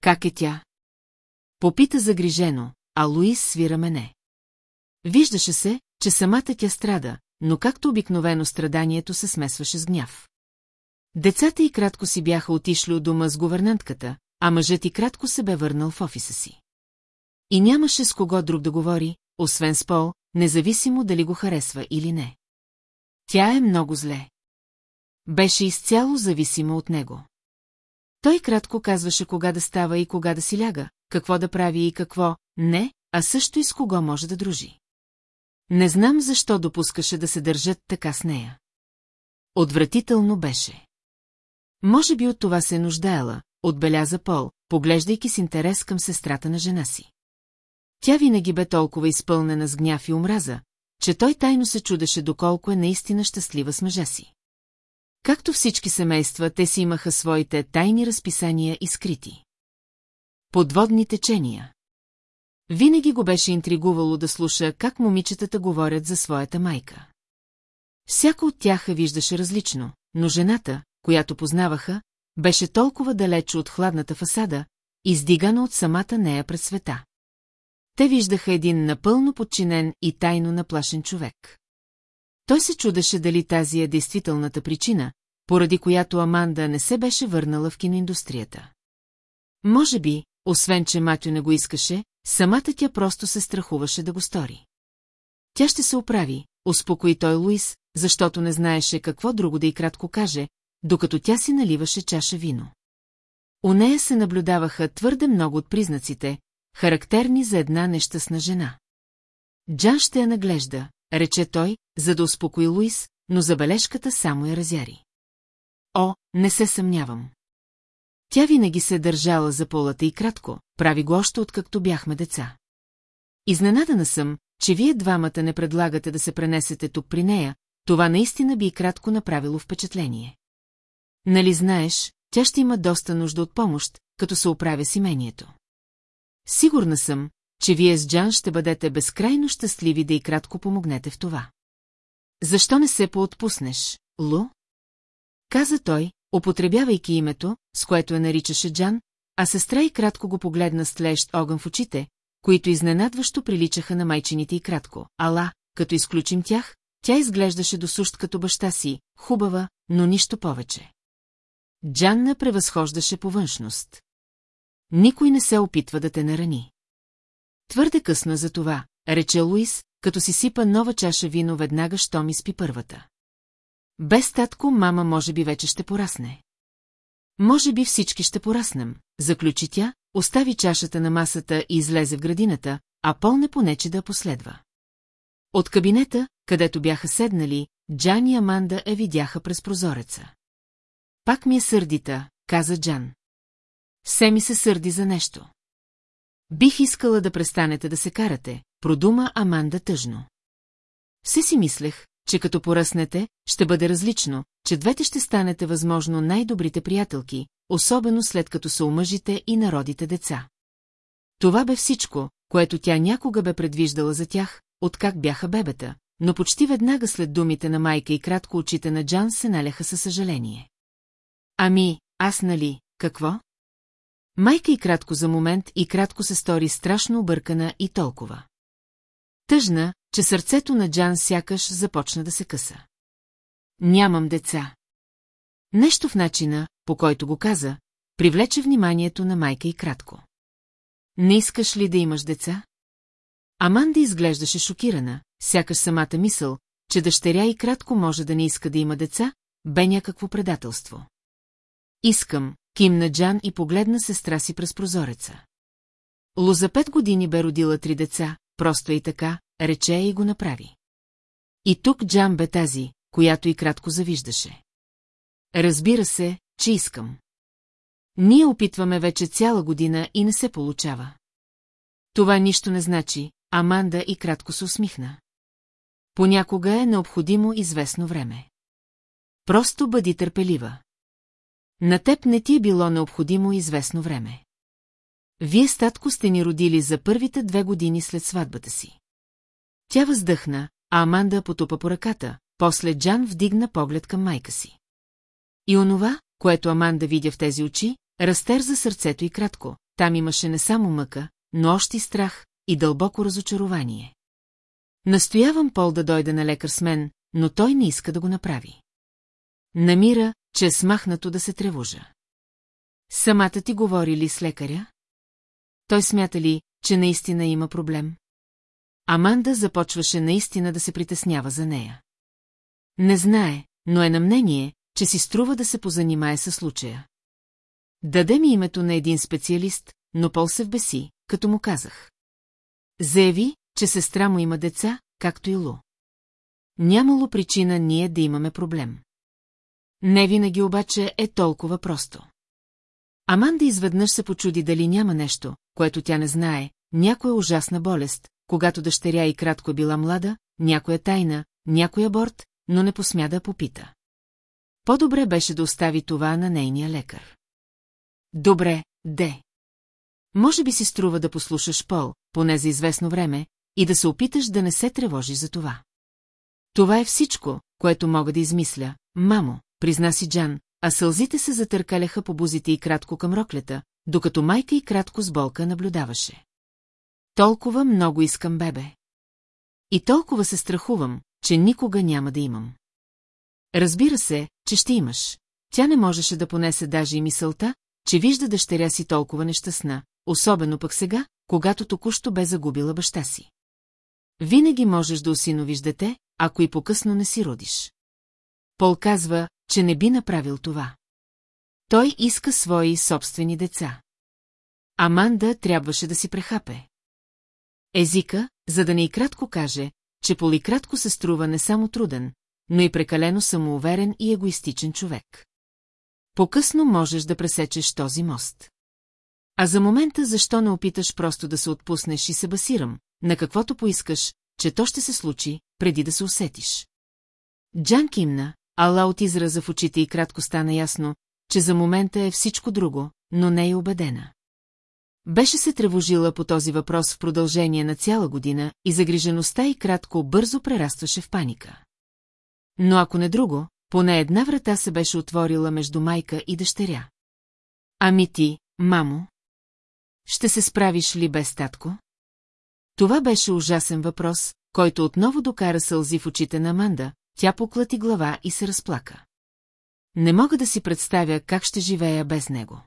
Как е тя? Попита загрижено, а Луис свира мене. Виждаше се, че самата тя страда, но както обикновено страданието се смесваше с гняв. Децата и кратко си бяха отишли от дома с говернантката, а мъжът и кратко се бе върнал в офиса си. И нямаше с кого друг да говори, освен с Пол, независимо дали го харесва или не. Тя е много зле. Беше изцяло зависима от него. Той кратко казваше кога да става и кога да си ляга, какво да прави и какво не, а също и с кого може да дружи. Не знам защо допускаше да се държат така с нея. Отвратително беше. Може би от това се е нуждаела, отбеляза Пол, поглеждайки с интерес към сестрата на жена си. Тя винаги бе толкова изпълнена с гняв и омраза, че той тайно се чудеше доколко е наистина щастлива с мъжа си. Както всички семейства, те си имаха своите тайни разписания и скрити. Подводни течения. Винаги го беше интригувало да слуша как момичетата говорят за своята майка. Всяко от тях виждаше различно, но жената, която познаваха, беше толкова далеч от хладната фасада, издигана от самата нея пред света. Те виждаха един напълно подчинен и тайно наплашен човек. Той се чудеше дали тази е действителната причина, поради която Аманда не се беше върнала в киноиндустрията. Може би, освен че Матю не го искаше, самата тя просто се страхуваше да го стори. Тя ще се оправи, успокои той Луис, защото не знаеше какво друго да и кратко каже, докато тя си наливаше чаша вино. У нея се наблюдаваха твърде много от признаците, характерни за една нещастна жена. Джан ще я наглежда, рече той, за да успокои Луис, но забележката само я разяри. О, не се съмнявам. Тя винаги се е държала за полата и кратко, прави го още откакто бяхме деца. Изненадана съм, че вие двамата не предлагате да се пренесете тук при нея, това наистина би и кратко направило впечатление. Нали знаеш, тя ще има доста нужда от помощ, като се оправя с имението. Сигурна съм, че вие с Джан ще бъдете безкрайно щастливи да и кратко помогнете в това. Защо не се поотпуснеш, Лу? Каза той, употребявайки името, с което я наричаше Джан, а сестра и кратко го погледна с тлещ огън в очите, които изненадващо приличаха на майчините и кратко. Ала, като изключим тях, тя изглеждаше досущ като баща си, хубава, но нищо повече. Джанна превъзхождаше по външност. Никой не се опитва да те нарани. Твърде късно за това, рече Луис, като си сипа нова чаша вино веднага, що ми спи първата. Без татко мама може би вече ще порасне. Може би всички ще пораснем, заключи тя, остави чашата на масата и излезе в градината, а Пол не понече да последва. От кабинета, където бяха седнали, Джан и Аманда я видяха през прозореца. Пак ми е сърдита, каза Джан. Все ми се сърди за нещо. Бих искала да престанете да се карате, продума Аманда тъжно. Все си мислех, че като поръснете, ще бъде различно, че двете ще станете възможно най-добрите приятелки, особено след като се омъжите и народите деца. Това бе всичко, което тя някога бе предвиждала за тях, откак бяха бебета, но почти веднага след думите на майка и кратко очите на Джан се наляха със съжаление. Ами, аз нали, какво? Майка и кратко за момент и кратко се стори страшно объркана и толкова. Тъжна, че сърцето на Джан сякаш започна да се къса. Нямам деца. Нещо в начина, по който го каза, привлече вниманието на майка и кратко. Не искаш ли да имаш деца? Аманда изглеждаше шокирана, сякаш самата мисъл, че дъщеря и кратко може да не иска да има деца, бе някакво предателство. Искам, кимна Джан и погледна сестра си през прозореца. Ло за пет години бе родила три деца, просто и така, рече и го направи. И тук Джан бе тази, която и кратко завиждаше. Разбира се, че искам. Ние опитваме вече цяла година и не се получава. Това нищо не значи, Аманда и кратко се усмихна. Понякога е необходимо известно време. Просто бъди търпелива. На теб не ти е било необходимо известно време. Вие статко сте ни родили за първите две години след сватбата си. Тя въздъхна, а Аманда потупа по ръката, после Джан вдигна поглед към майка си. И онова, което Аманда видя в тези очи, разтерза сърцето и кратко. Там имаше не само мъка, но още страх и дълбоко разочарование. Настоявам Пол да дойде на лекар с мен, но той не иска да го направи. Намира, че е смахнато да се тревожа. Самата ти говори ли с лекаря? Той смята ли, че наистина има проблем? Аманда започваше наистина да се притеснява за нея. Не знае, но е на мнение, че си струва да се позанимае със случая. Даде ми името на един специалист, но Пол се вбеси, като му казах. Заяви, че сестра му има деца, както и Лу. Нямало причина ние да имаме проблем. Не винаги обаче е толкова просто. Аманда изведнъж се почуди дали няма нещо, което тя не знае, някоя ужасна болест, когато дъщеря и кратко била млада, някоя тайна, някоя аборт, но не посмя да попита. По-добре беше да остави това на нейния лекар. Добре, де. Може би си струва да послушаш Пол, поне за известно време, и да се опиташ да не се тревожиш за това. Това е всичко, което мога да измисля, мамо, призна си Джан, а сълзите се затъркаляха по бузите и кратко към роклята, докато майка и кратко с болка наблюдаваше. Толкова много искам бебе. И толкова се страхувам, че никога няма да имам. Разбира се, че ще имаш. Тя не можеше да понесе даже и мисълта, че вижда дъщеря си толкова нещастна, особено пък сега, когато току-що бе загубила баща си. Винаги можеш да осиновиш дете, ако и по-късно не си родиш. Пол казва, че не би направил това. Той иска свои собствени деца. Аманда трябваше да си прехапе. Езика, за да не и кратко каже, че Пол и кратко се струва не само труден, но и прекалено самоуверен и егоистичен човек. По-късно можеш да пресечеш този мост. А за момента защо не опиташ просто да се отпуснеш и се басирам, на каквото поискаш, че то ще се случи, преди да се усетиш. Джан кимна, ала от израза в очите и кратко стана ясно, че за момента е всичко друго, но не е убедена. Беше се тревожила по този въпрос в продължение на цяла година и загрижеността и кратко бързо прерастваше в паника. Но ако не друго, поне една врата се беше отворила между майка и дъщеря. Ами ти, мамо? Ще се справиш ли без татко? Това беше ужасен въпрос, който отново докара сълзи в очите на Аманда, тя поклати глава и се разплака. Не мога да си представя как ще живея без него.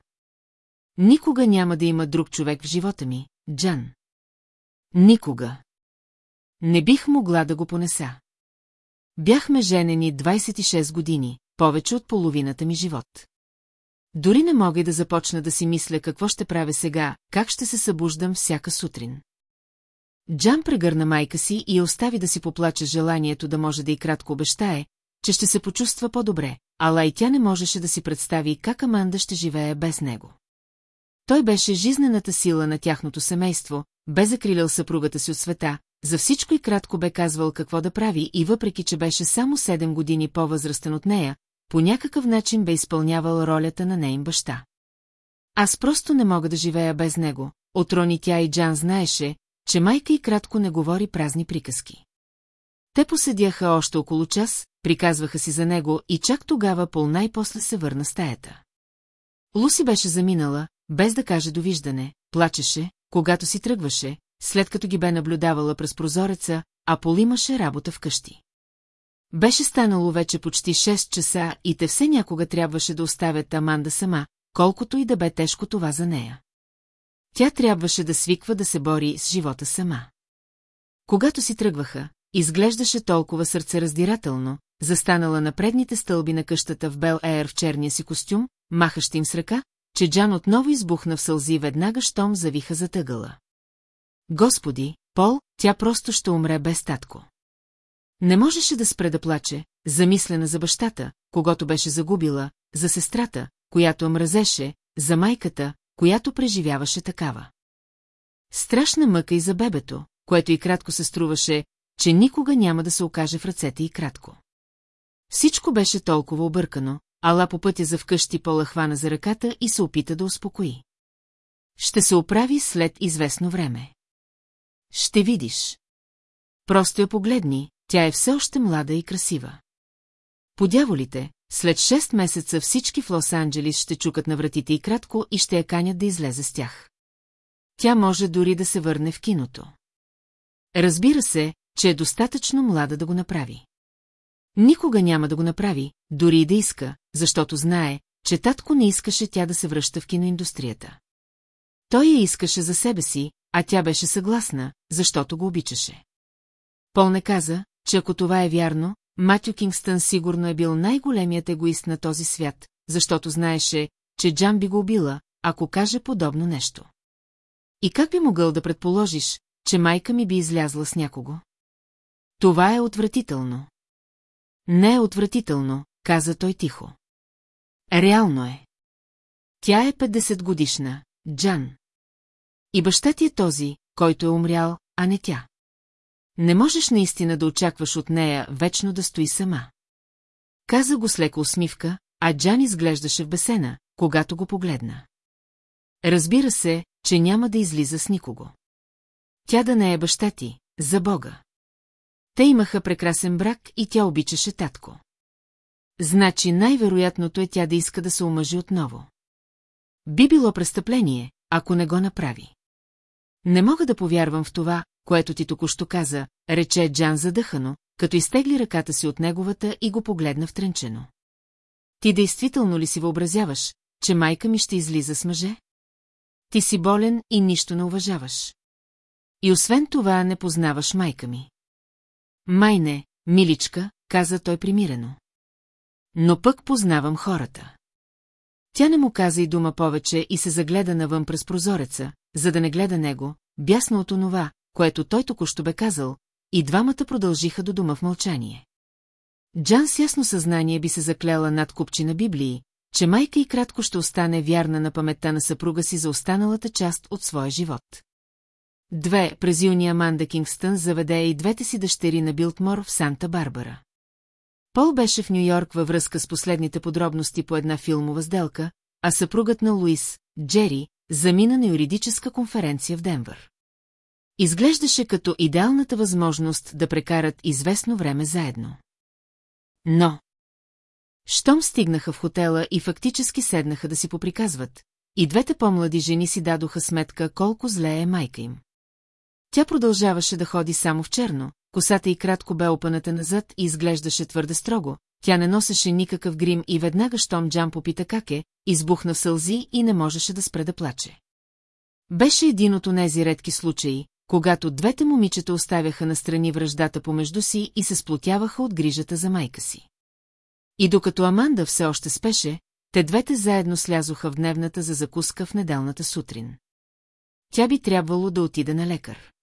Никога няма да има друг човек в живота ми, Джан. Никога. Не бих могла да го понеса. Бяхме женени 26 години, повече от половината ми живот. Дори не мога да започна да си мисля какво ще правя сега, как ще се събуждам всяка сутрин. Джан прегърна майка си и остави да си поплаче желанието да може да и кратко обещае, че ще се почувства по-добре, ала и тя не можеше да си представи как Аманда ще живее без него. Той беше жизнената сила на тяхното семейство, бе закрилял съпругата си от света, за всичко и кратко бе казвал какво да прави и въпреки, че беше само 7 години по-възрастен от нея, по някакъв начин бе изпълнявал ролята на нейн баща. Аз просто не мога да живея без него, отрони тя и Джан знаеше, че майка и кратко не говори празни приказки. Те поседяха още около час, приказваха си за него и чак тогава Пол най-после се върна стаята. Луси беше заминала, без да каже довиждане, плачеше, когато си тръгваше, след като ги бе наблюдавала през прозореца, а Пол имаше работа вкъщи. Беше станало вече почти 6 часа и те все някога трябваше да оставят Аманда сама, колкото и да бе тежко това за нея. Тя трябваше да свиква да се бори с живота сама. Когато си тръгваха, изглеждаше толкова сърцераздирателно, застанала на предните стълби на къщата в Бел Ейр в черния си костюм, махащ им с ръка, че Джан отново избухна в сълзи веднага, щом завиха затъгала. Господи, Пол, тя просто ще умре без татко. Не можеше да спре да плаче, замислена за бащата, когато беше загубила, за сестрата, която мразеше, за майката, която преживяваше такава. Страшна мъка и за бебето, което и кратко се струваше, че никога няма да се окаже в ръцете и кратко. Всичко беше толкова объркано, ала по пътя за вкъщи Пола хвана за ръката и се опита да успокои. Ще се оправи след известно време. Ще видиш. Просто я погледни, тя е все още млада и красива. Подяволите, след 6 месеца всички в Лос-Анджелис ще чукат на вратите и кратко и ще я канят да излезе с тях. Тя може дори да се върне в киното. Разбира се, че е достатъчно млада да го направи. Никога няма да го направи, дори и да иска, защото знае, че татко не искаше тя да се връща в киноиндустрията. Той я искаше за себе си, а тя беше съгласна, защото го обичаше. Пол не каза, че ако това е вярно, Матю Кингстън сигурно е бил най-големият егоист на този свят, защото знаеше, че Джан би го убила, ако каже подобно нещо. И как би могъл да предположиш, че майка ми би излязла с някого? Това е отвратително. Не е отвратително, каза той тихо. Реално е. Тя е 50 годишна, Джан. И баща ти е този, който е умрял, а не тя. Не можеш наистина да очакваш от нея вечно да стои сама. Каза го с лека усмивка, а Джан изглеждаше в бесена, когато го погледна. Разбира се, че няма да излиза с никого. Тя да не е баща ти, за Бога. Те имаха прекрасен брак и тя обичаше татко. Значи най-вероятното е тя да иска да се омъжи отново. Би било престъпление, ако не го направи. Не мога да повярвам в това, което ти току-що каза, рече Джан задъхано, като изтегли ръката си от неговата и го погледна втренчено. Ти действително ли си въобразяваш, че майка ми ще излиза с мъже? Ти си болен и нищо не уважаваш. И освен това не познаваш майка ми. Майне, миличка, каза той примирено. Но пък познавам хората. Тя не му каза и дума повече и се загледа навън през прозореца, за да не гледа него, бясно от онова, което той току-що бе казал, и двамата продължиха до дома в мълчание. Джан с ясно съзнание би се заклела над купчи на Библии, че майка и кратко ще остане вярна на паметта на съпруга си за останалата част от своя живот. Две, през юни Аманда Кингстън заведе и двете си дъщери на Билтмор в Санта-Барбара. Пол беше в Нью-Йорк във връзка с последните подробности по една филмова сделка, а съпругът на Луис, Джери, замина на юридическа конференция в Денвър. Изглеждаше като идеалната възможност да прекарат известно време заедно. Но... Щом стигнаха в хотела и фактически седнаха да си поприказват, и двете по-млади жени си дадоха сметка колко зле е майка им. Тя продължаваше да ходи само в черно, косата й кратко бе опаната назад и изглеждаше твърде строго, тя не носеше никакъв грим и веднага, щом Джан попита как е, избухна в сълзи и не можеше да спре да плаче. Беше един от онези редки случаи, когато двете момичета оставяха настрани връждата помежду си и се сплотяваха от грижата за майка си. И докато Аманда все още спеше, те двете заедно слязоха в дневната за закуска в неделната сутрин. Тя би трябвало да отида на лекар.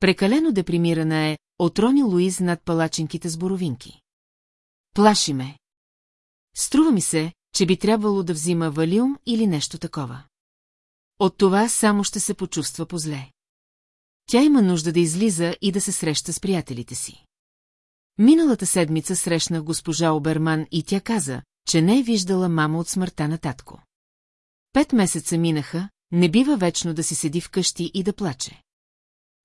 Прекалено депримирана е, отрони Луиз над палачинките с боровинки. Плаши ме. Струва ми се, че би трябвало да взима валиум или нещо такова. От това само ще се почувства позле. тя има нужда да излиза и да се среща с приятелите си. Миналата седмица срещнах госпожа Оберман и тя каза, че не е виждала мама от смъртта на татко. Пет месеца минаха, не бива вечно да си седи вкъщи и да плаче.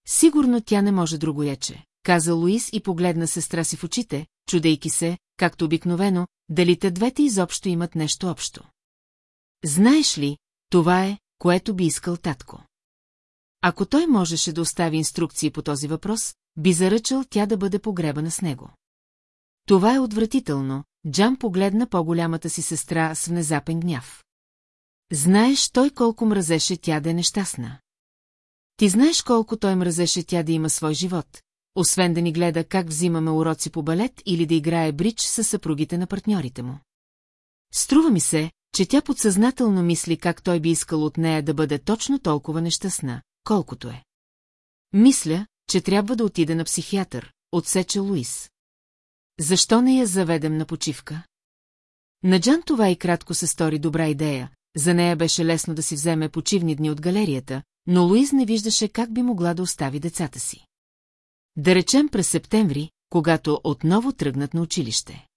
Сигурно тя не може друго яче, каза Луис и погледна сестра си в очите, чудейки се, както обикновено, дали те двете изобщо имат нещо общо. Знаеш ли, това е, което би искал татко. Ако той можеше да остави инструкции по този въпрос, би заръчал тя да бъде погребана с него. Това е отвратително, Джан погледна по-голямата си сестра с внезапен гняв. Знаеш той колко мразеше тя да е нещастна. Ти знаеш колко той мразеше тя да има свой живот, освен да ни гледа как взимаме уроци по балет или да играе бридж с съпругите на партньорите му. Струва ми се, че тя подсъзнателно мисли как той би искал от нея да бъде точно толкова нещастна, колкото е. Мисля, че трябва да отида на психиатър, отсече Луис. Защо не я заведем на почивка? На Джан това и кратко се стори добра идея, за нея беше лесно да си вземе почивни дни от галерията, но Луиз не виждаше как би могла да остави децата си. Да речем през септември, когато отново тръгнат на училище.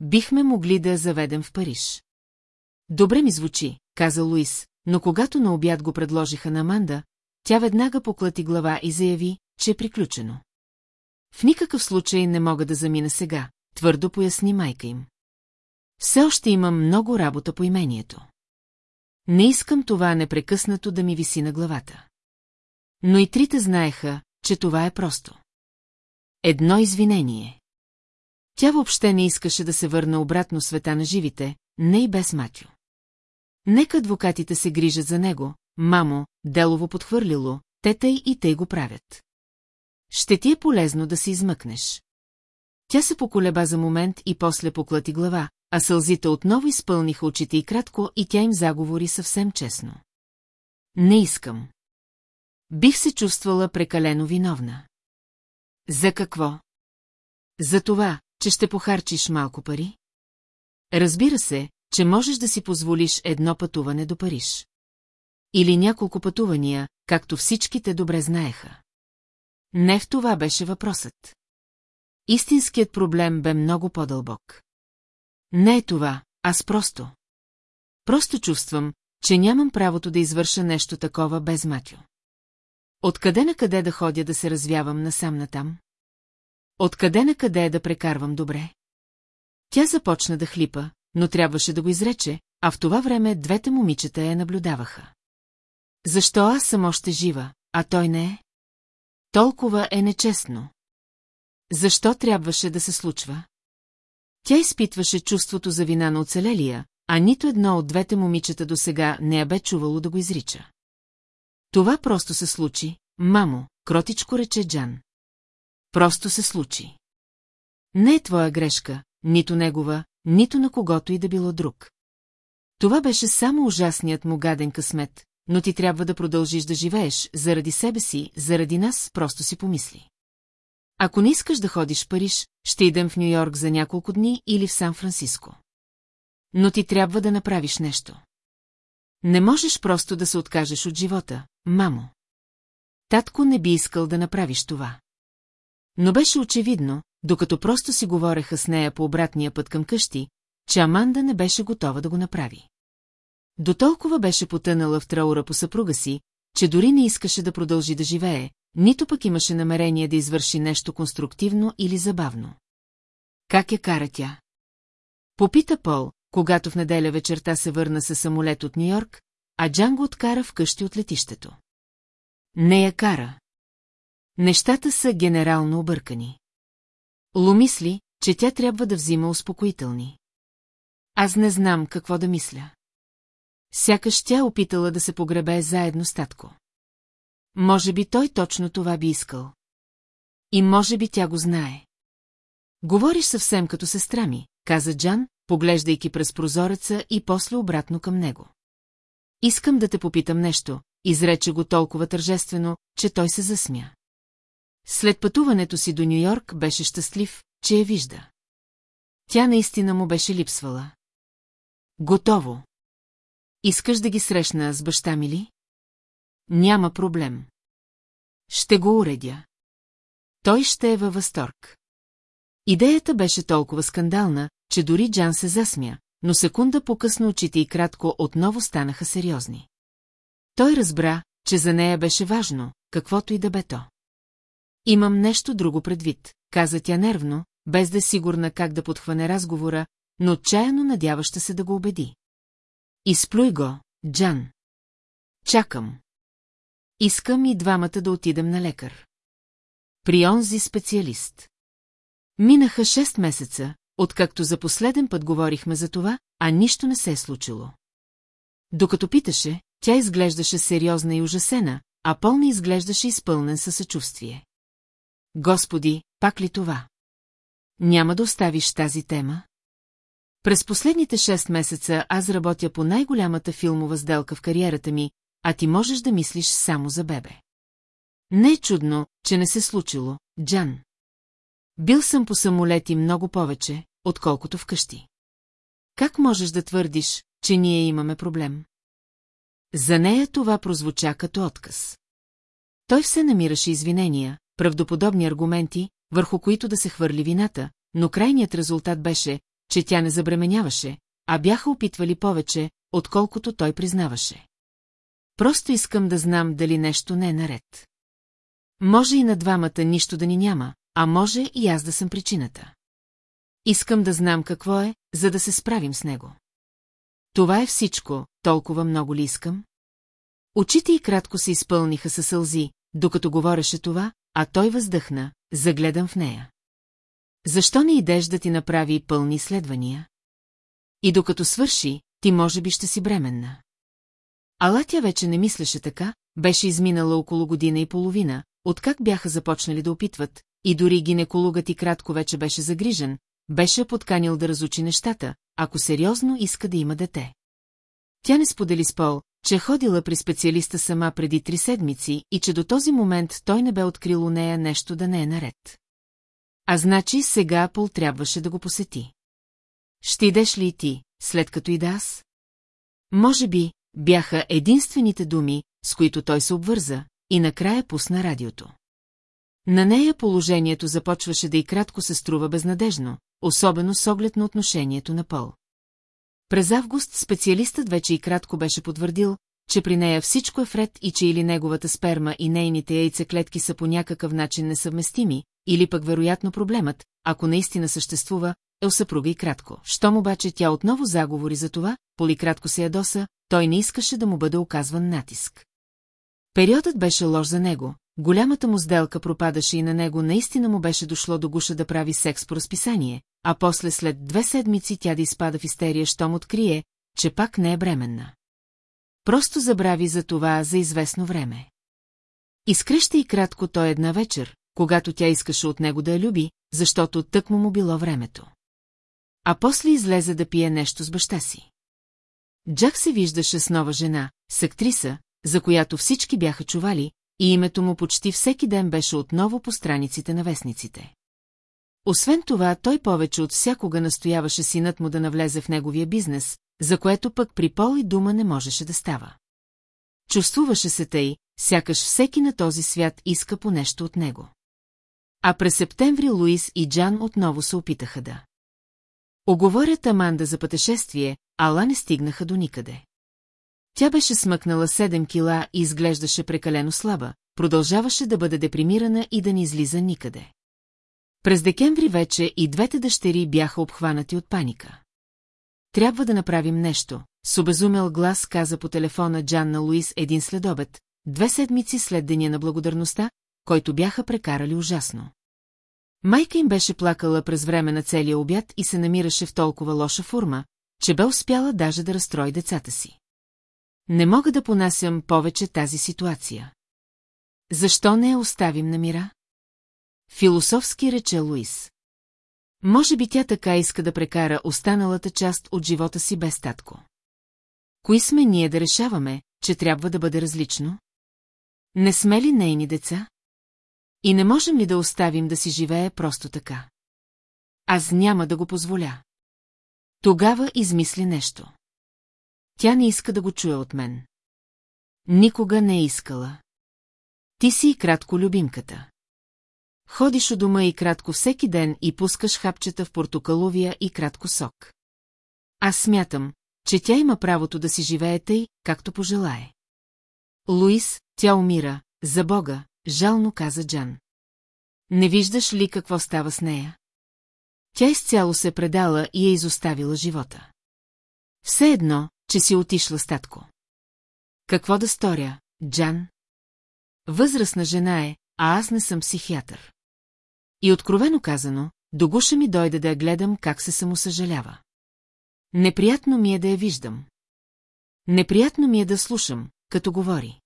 Бихме могли да я заведем в Париж. Добре ми звучи, каза Луис, но когато на обяд го предложиха на Аманда, тя веднага поклати глава и заяви, че е приключено. В никакъв случай не мога да замина сега, твърдо поясни майка им. Все още имам много работа по имението. Не искам това непрекъснато да ми виси на главата. Но и трите знаеха, че това е просто. Едно извинение. Тя въобще не искаше да се върне обратно света на живите, не и без Матю. Нека адвокатите се грижат за него, мамо, делово подхвърлило, те тъй и тъй го правят. Ще ти е полезно да се измъкнеш. Тя се поколеба за момент и после поклати глава, а сълзите отново изпълниха очите и кратко и тя им заговори съвсем честно. Не искам. Бих се чувствала прекалено виновна. За какво? За това, че ще похарчиш малко пари? Разбира се, че можеш да си позволиш едно пътуване до Париж. Или няколко пътувания, както всичките добре знаеха. Не в това беше въпросът. Истинският проблем бе много по-дълбок. Не е това, аз просто. Просто чувствам, че нямам правото да извърша нещо такова без Матю. Откъде на къде да ходя да се развявам насам натам? Откъде на къде да прекарвам добре? Тя започна да хлипа, но трябваше да го изрече, а в това време двете момичета я наблюдаваха. Защо аз съм още жива, а той не е? Толкова е нечестно. Защо трябваше да се случва? Тя изпитваше чувството за вина на оцелелия, а нито едно от двете момичета до сега не я бе чувало да го изрича. Това просто се случи, мамо, кротичко рече Джан. Просто се случи. Не е твоя грешка, нито негова, нито на когото и да било друг. Това беше само ужасният му гаден късмет, но ти трябва да продължиш да живееш, заради себе си, заради нас, просто си помисли. Ако не искаш да ходиш в Париж, ще идем в Нью-Йорк за няколко дни или в Сан-Франциско. Но ти трябва да направиш нещо. Не можеш просто да се откажеш от живота, мамо. Татко не би искал да направиш това. Но беше очевидно, докато просто си говореха с нея по обратния път към къщи, че Аманда не беше готова да го направи. До толкова беше потънала в траура по съпруга си, че дори не искаше да продължи да живее, нито пък имаше намерение да извърши нещо конструктивно или забавно. Как я кара тя? Попита Пол, когато в неделя вечерта се върна със самолет от Нью-Йорк, а Джан го откара вкъщи от летището. Не я кара. Нещата са генерално объркани. Лу мисли, че тя трябва да взима успокоителни. Аз не знам какво да мисля. Сякаш тя опитала да се погребе заедно с татко. Може би той точно това би искал. И може би тя го знае. Говориш съвсем като сестра ми, каза Джан, поглеждайки през прозореца и после обратно към него. Искам да те попитам нещо, изрече го толкова тържествено, че той се засмя. След пътуването си до Нью-Йорк беше щастлив, че я вижда. Тя наистина му беше липсвала. Готово. Искаш да ги срещна с баща ми ли? Няма проблем. Ще го уредя. Той ще е във възторг. Идеята беше толкова скандална, че дори Джан се засмя, но секунда по-късно очите и кратко отново станаха сериозни. Той разбра, че за нея беше важно, каквото и да бе то. Имам нещо друго предвид, каза тя нервно, без да е сигурна как да подхване разговора, но отчаяно надяваща се да го убеди. Изплюй го, Джан. Чакам. Искам и двамата да отидем на лекар. При онзи специалист. Минаха 6 месеца, откакто за последен път говорихме за това, а нищо не се е случило. Докато питаше, тя изглеждаше сериозна и ужасена, а Пол не изглеждаше изпълнен със съчувствие. Господи, пак ли това? Няма да оставиш тази тема? През последните 6 месеца аз работя по най-голямата филмова сделка в кариерата ми, а ти можеш да мислиш само за бебе. Не е чудно, че не се случило, Джан. Бил съм по самолети много повече, отколкото вкъщи. Как можеш да твърдиш, че ние имаме проблем? За нея това прозвуча като отказ. Той все намираше извинения, правдоподобни аргументи, върху които да се хвърли вината, но крайният резултат беше, че тя не забременяваше, а бяха опитвали повече, отколкото той признаваше. Просто искам да знам дали нещо не е наред. Може и на двамата нищо да ни няма, а може и аз да съм причината. Искам да знам какво е, за да се справим с него. Това е всичко, толкова много ли искам? Очите й кратко се изпълниха със сълзи, докато говореше това, а той въздъхна, загледан в нея. Защо не идеш да ти направи пълни изследвания? И докато свърши, ти може би ще си бременна. Ала тя вече не мислеше така, беше изминала около година и половина, откак бяха започнали да опитват, и дори гинекологът и кратко вече беше загрижен, беше подканил да разучи нещата, ако сериозно иска да има дете. Тя не сподели с Пол, че ходила при специалиста сама преди три седмици и че до този момент той не бе открил у нея нещо да не е наред. А значи сега Пол трябваше да го посети. Ще идеш ли и ти, след като и да аз? Може би, бяха единствените думи, с които той се обвърза, и накрая пусна радиото. На нея положението започваше да и кратко се струва безнадежно, особено с оглед на отношението на Пол. През август специалистът вече и кратко беше потвърдил, че при нея всичко е вред и че или неговата сперма и нейните яйцеклетки са по някакъв начин несъвместими, или пък вероятно проблемът, ако наистина съществува, е у съпруга и кратко. Щом обаче тя отново заговори за това, Поли кратко се ядоса, той не искаше да му бъде оказван натиск. Периодът беше лош за него, голямата му сделка пропадаше и на него наистина му беше дошло до гуша да прави секс по разписание, а после след две седмици тя да изпада в истерия, щом открие, че пак не е бременна. Просто забрави за това за известно време. Изкреща и кратко той една вечер, когато тя искаше от него да я люби, защото тък му му било времето. А после излезе да пие нещо с баща си. Джак се виждаше с нова жена, с актриса, за която всички бяха чували, и името му почти всеки ден беше отново по страниците на вестниците. Освен това, той повече от всякога настояваше синът му да навлезе в неговия бизнес, за което пък при Пол и дума не можеше да става. Чувствуваше се тъй, сякаш всеки на този свят иска по нещо от него. А през септември Луис и Джан отново се опитаха да. Оговорят Аманда за пътешествие, ала не стигнаха до никъде. Тя беше смъкнала 7 кила и изглеждаше прекалено слаба, продължаваше да бъде депримирана и да не излиза никъде. През декември вече и двете дъщери бяха обхванати от паника. Трябва да направим нещо, с обезумел глас каза по телефона Джанна Луис един следобед, две седмици след деня на благодарността, който бяха прекарали ужасно. Майка им беше плакала през време на целия обяд и се намираше в толкова лоша форма, че бе успяла даже да разстрои децата си. Не мога да понасям повече тази ситуация. Защо не я оставим на мира? Философски рече Луис. Може би тя така иска да прекара останалата част от живота си без татко. Кои сме ние да решаваме, че трябва да бъде различно? Не сме ли нейни деца? И не можем ли да оставим да си живее просто така? Аз няма да го позволя. Тогава измисли нещо. Тя не иска да го чуе от мен. Никога не е искала. Ти си и кратко любимката. Ходиш у дома и кратко всеки ден и пускаш хапчета в портокаловия и кратко сок. Аз смятам, че тя има правото да си живее тъй, както пожелае. Луис, тя умира, за Бога, жално каза Джан. Не виждаш ли какво става с нея? Тя изцяло се предала и е изоставила живота. Все едно, че си отишла статко. Какво да сторя, Джан? Възрастна жена е, а аз не съм психиатър. И откровено казано, до гуша ми дойде да я гледам как се самосъжалява. Неприятно ми е да я виждам. Неприятно ми е да слушам, като говори.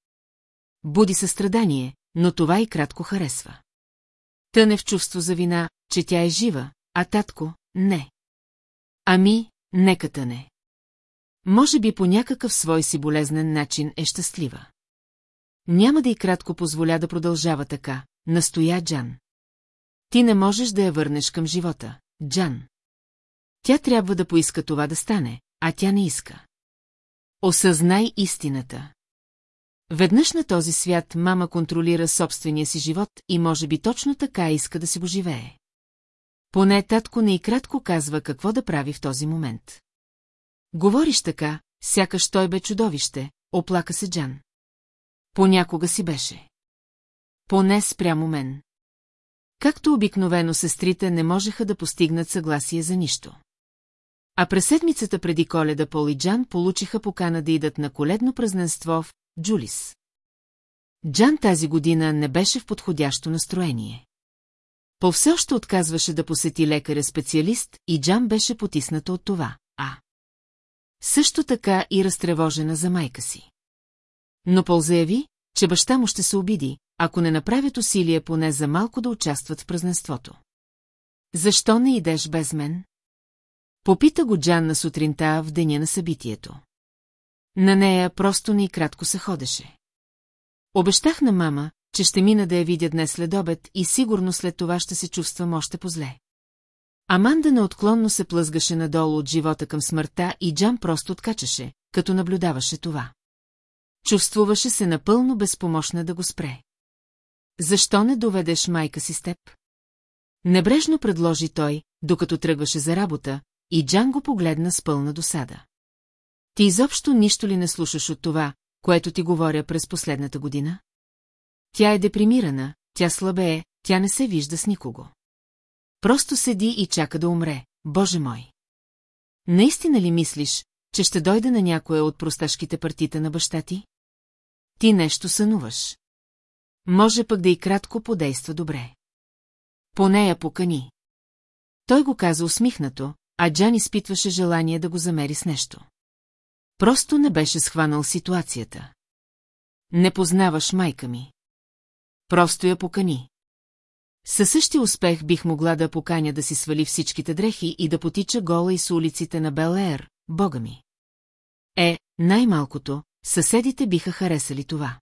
Буди състрадание, но това и кратко харесва. Тъне в чувство за вина, че тя е жива, а татко – не. Ами, нека тъне. Може би по някакъв свой си болезнен начин е щастлива. Няма да и кратко позволя да продължава така, настоя Джан. Ти не можеш да я върнеш към живота, Джан. Тя трябва да поиска това да стане, а тя не иска. Осъзнай истината. Веднъж на този свят мама контролира собствения си живот и може би точно така иска да си го живее. Поне татко не и кратко казва какво да прави в този момент. Говориш така, сякаш той бе чудовище, оплака се Джан. Понякога си беше. Поне спрямо мен. Както обикновено сестрите не можеха да постигнат съгласие за нищо. А през седмицата преди коледа Пол и Джан получиха покана да идат на коледно празненство в Джулис. Джан тази година не беше в подходящо настроение. По все още отказваше да посети лекаря-специалист и Джан беше потисната от това, а... Също така и разтревожена за майка си. Но Пол заяви, че баща му ще се обиди, ако не направят усилие поне за малко да участват в празненството. Защо не идеш без мен? Попита го Джан на сутринта в деня на събитието. На нея просто не и кратко се ходеше. Обещах на мама, че ще мина да я видя днес след обед и сигурно след това ще се чувствам още по-зле. Аманда неотклонно се плъзгаше надолу от живота към смъртта и Джан просто откачаше, като наблюдаваше това. Чувствуваше се напълно безпомощна да го спре. Защо не доведеш майка си с теб? Небрежно предложи той, докато тръгваше за работа, и Джан го погледна с пълна досада. Ти изобщо нищо ли не слушаш от това, което ти говоря през последната година? Тя е депримирана, тя слабее, тя не се вижда с никого. Просто седи и чака да умре, боже мой. Наистина ли мислиш, че ще дойде на някоя от просташките партита на баща ти? Ти нещо сънуваш. Може пък да и кратко подейства добре. Поне я покани. Той го каза усмихнато, а Джан изпитваше желание да го замери с нещо. Просто не беше схванал ситуацията. Не познаваш майка ми. Просто я покани. Със същия успех бих могла да поканя да си свали всичките дрехи и да потича гола и с улиците на Белеер, бога ми. Е, най-малкото, съседите биха харесали това.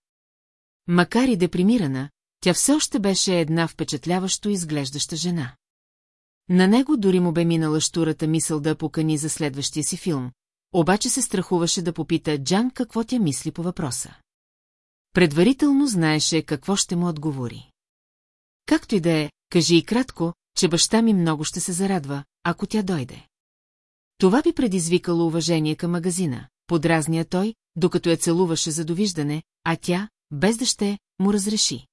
Макар и депримирана, тя все още беше една впечатляващо изглеждаща жена. На него дори му бе минала штурата мисъл да покани за следващия си филм, обаче се страхуваше да попита Джан какво тя мисли по въпроса. Предварително знаеше какво ще му отговори. Както и да е, кажи и кратко, че баща ми много ще се зарадва, ако тя дойде. Това би предизвикало уважение към магазина, подразния той, докато я целуваше за довиждане, а тя, без да ще, му разреши.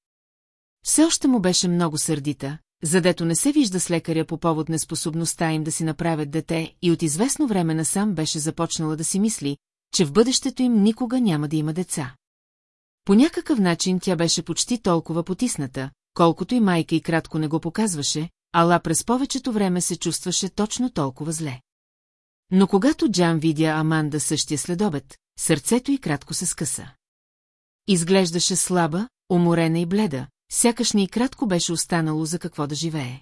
Все още му беше много сърдита, задето не се вижда с лекаря по повод неспособността им да си направят дете и от известно време насам беше започнала да си мисли, че в бъдещето им никога няма да има деца. По някакъв начин тя беше почти толкова потисната, колкото и майка и кратко не го показваше, ала през повечето време се чувстваше точно толкова зле. Но когато Джан видя Аманда същия следобед, сърцето й кратко се скъса. Изглеждаше слаба, уморена и бледа, сякаш ни и кратко беше останало за какво да живее.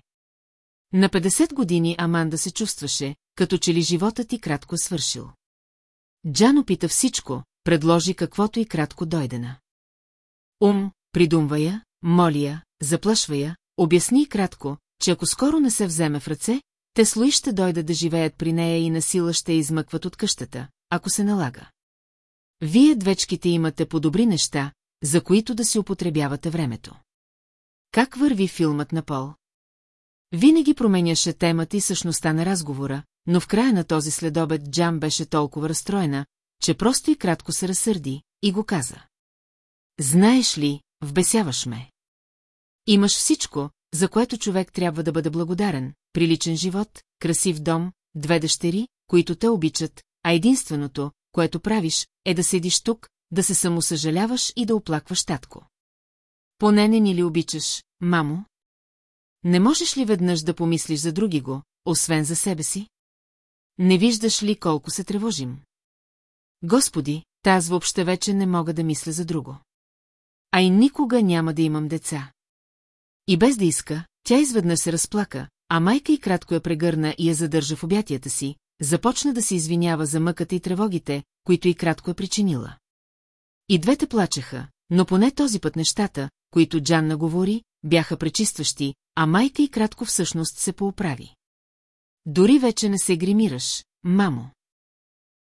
На 50 години Аманда се чувстваше, като че ли животът ти кратко е свършил. Джан опита всичко, предложи каквото и кратко дойдена. Ум, придумва я, моли я, заплашва я, обясни и кратко, че ако скоро не се вземе в ръце, те слои ще дойдат да живеят при нея и насила ще измъкват от къщата, ако се налага. Вие двечките имате по-добри неща, за които да си употребявате времето. Как върви филмът на Пол? Винаги променяше темата и същността на разговора, но в края на този следобед Джан беше толкова разстроена, че просто и кратко се разсърди и го каза. Знаеш ли, вбесяваш ме. Имаш всичко, за което човек трябва да бъде благодарен, приличен живот, красив дом, две дъщери, които те обичат, а единственото, което правиш, е да седиш тук, да се самосъжаляваш и да оплакваш татко. Поне не ни ли обичаш, мамо? Не можеш ли веднъж да помислиш за други го, освен за себе си? Не виждаш ли колко се тревожим? Господи, аз въобще вече не мога да мисля за друго. А и никога няма да имам деца. И без да иска, тя изведнъж се разплака, а майка и кратко я прегърна и я задържа в обятията си, започна да се извинява за мъката и тревогите, които и кратко е причинила. И двете плачеха, но поне този път нещата, които Джанна говори, бяха пречистващи, а майка и кратко всъщност се поуправи. Дори вече не се гримираш, мамо.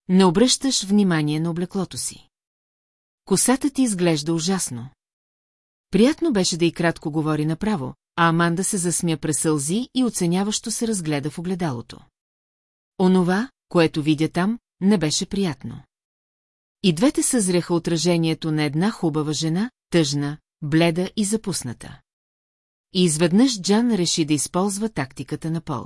Не обръщаш внимание на облеклото си. Косата ти изглежда ужасно. Приятно беше да и кратко говори направо, а Аманда се засмя през сълзи и оценяващо се разгледа в огледалото. Онова, което видя там, не беше приятно. И двете съзряха отражението на една хубава жена, тъжна, бледа и запусната. И изведнъж Джан реши да използва тактиката на Пол.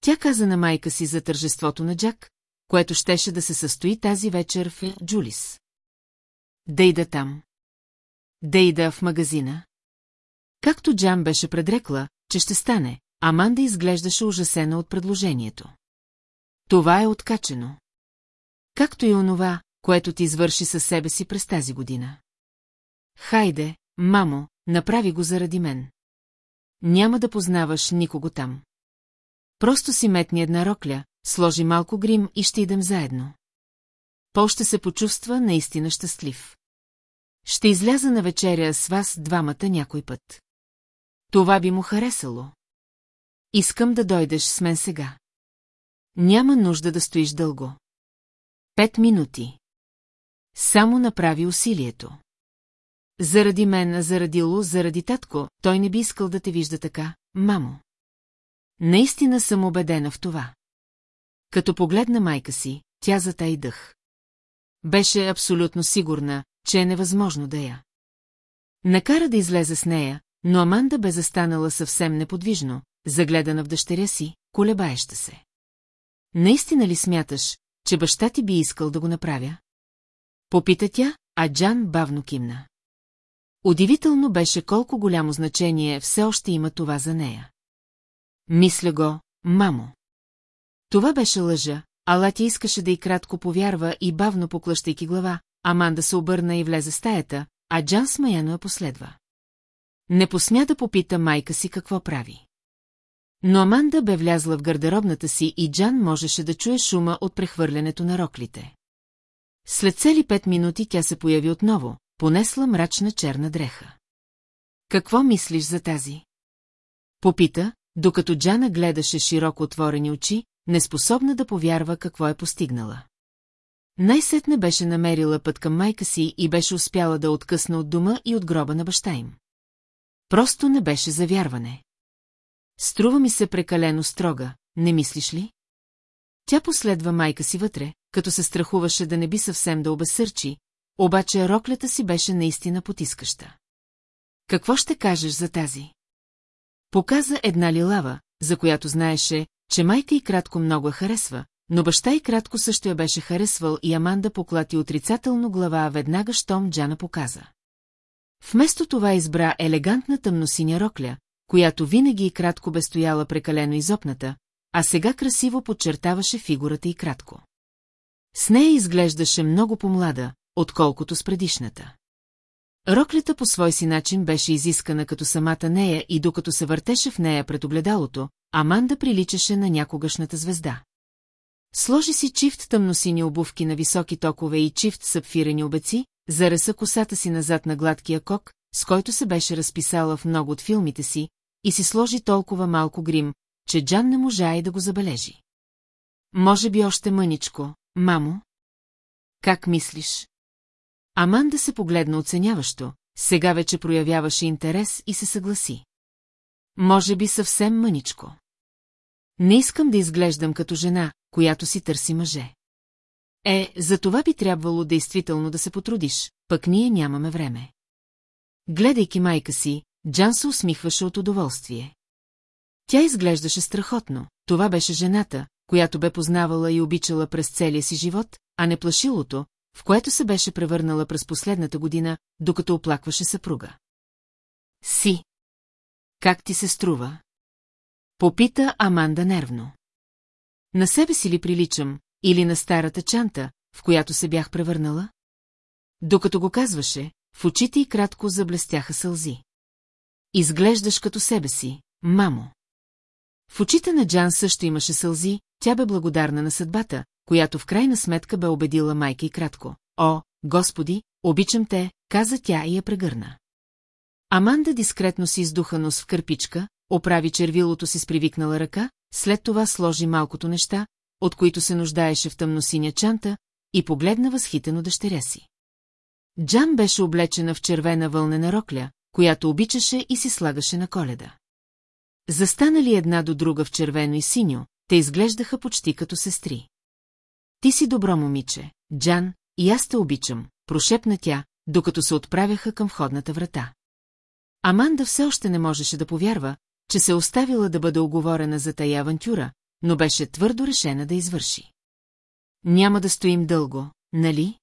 Тя каза на майка си за тържеството на Джак, което щеше да се състои тази вечер в Джулис. Да ида там. Да ида в магазина. Както Джан беше предрекла, че ще стане, Аманда изглеждаше ужасена от предложението. Това е откачено. Както и онова, което ти извърши със себе си през тази година. Хайде, мамо, направи го заради мен. Няма да познаваш никого там. Просто си метни една рокля, сложи малко грим и ще идем заедно. Пол ще се почувства наистина щастлив. Ще изляза на вечеря с вас двамата някой път. Това би му харесало. Искам да дойдеш с мен сега. Няма нужда да стоиш дълго. Пет минути. Само направи усилието. Заради мен, заради Лу, заради татко, той не би искал да те вижда така, мамо. Наистина съм убедена в това. Като погледна майка си, тя затай дъх. Беше абсолютно сигурна, че е невъзможно да я. Накара да излезе с нея, но Аманда бе застанала съвсем неподвижно, загледана в дъщеря си, колебаеща се. Наистина ли смяташ, че баща ти би искал да го направя? Попита тя, а Джан бавно кимна. Удивително беше колко голямо значение все още има това за нея. Мисля го, мамо. Това беше лъжа, ала ти искаше да и кратко повярва и бавно поклащайки глава, Аманда се обърна и влезе в стаята, а Джан смаяно я последва. Не посмя да попита майка си какво прави. Но Аманда бе влязла в гардеробната си и Джан можеше да чуе шума от прехвърлянето на роклите. След цели пет минути тя се появи отново, понесла мрачна черна дреха. Какво мислиш за тази? Попита, докато Джана гледаше широко отворени очи, неспособна да повярва какво е постигнала. Най-сетне беше намерила път към майка си и беше успяла да откъсна от дома и от гроба на баща им. Просто не беше завярване. Струва ми се прекалено строга, не мислиш ли? Тя последва майка си вътре, като се страхуваше да не би съвсем да обесърчи, обаче роклята си беше наистина потискаща. Какво ще кажеш за тази? Показа една лилава, за която знаеше, че майка и кратко много я харесва, но баща и кратко също я беше харесвал и Аманда поклати отрицателно глава веднага, щом Джана показа. Вместо това избра елегантна тъмносиня рокля, която винаги и кратко бе стояла прекалено изопната, а сега красиво подчертаваше фигурата и кратко. С нея изглеждаше много по-млада, отколкото с предишната. Роклята по свой си начин беше изискана като самата нея и докато се въртеше в нея пред огледалото, Аманда приличаше на някогашната звезда. Сложи си чифт тъмносини обувки на високи токове и чифт сапфирени обеци, зареса косата си назад на гладкия кок, с който се беше разписала в много от филмите си, и си сложи толкова малко грим, че Джан не можа и да го забележи. Може би още мъничко, мамо? Как мислиш? Аманда се погледна оценяващо, сега вече проявяваше интерес и се съгласи. Може би съвсем мъничко. Не искам да изглеждам като жена, която си търси мъже. Е, за това би трябвало действително да се потрудиш, пък ние нямаме време. Гледайки майка си, Джан се усмихваше от удоволствие. Тя изглеждаше страхотно, това беше жената, която бе познавала и обичала през целия си живот, а не плашилото, в което се беше превърнала през последната година, докато оплакваше съпруга. Си. Как ти се струва? Попита Аманда нервно. На себе си ли приличам, или на старата чанта, в която се бях превърнала? Докато го казваше, в очите й кратко заблестяха сълзи. Изглеждаш като себе си, мамо. В очите на Джан също имаше сълзи, тя бе благодарна на съдбата, която в крайна сметка бе убедила майка и кратко. О, господи, обичам те, каза тя и я прегърна. Аманда дискретно си издуха нос в кърпичка, оправи червилото си с привикнала ръка, след това сложи малкото неща, от които се нуждаеше в тъмносиня чанта, и погледна възхитено дъщеря си. Джан беше облечена в червена вълнена рокля, която обичаше и си слагаше на коледа. Застанали една до друга в червено и синьо, те изглеждаха почти като сестри. Ти си добро момиче, Джан, и аз те обичам, прошепна тя, докато се отправяха към входната врата. Аманда все още не можеше да повярва, че се оставила да бъде оговорена за тая авантюра, но беше твърдо решена да извърши. Няма да стоим дълго, нали?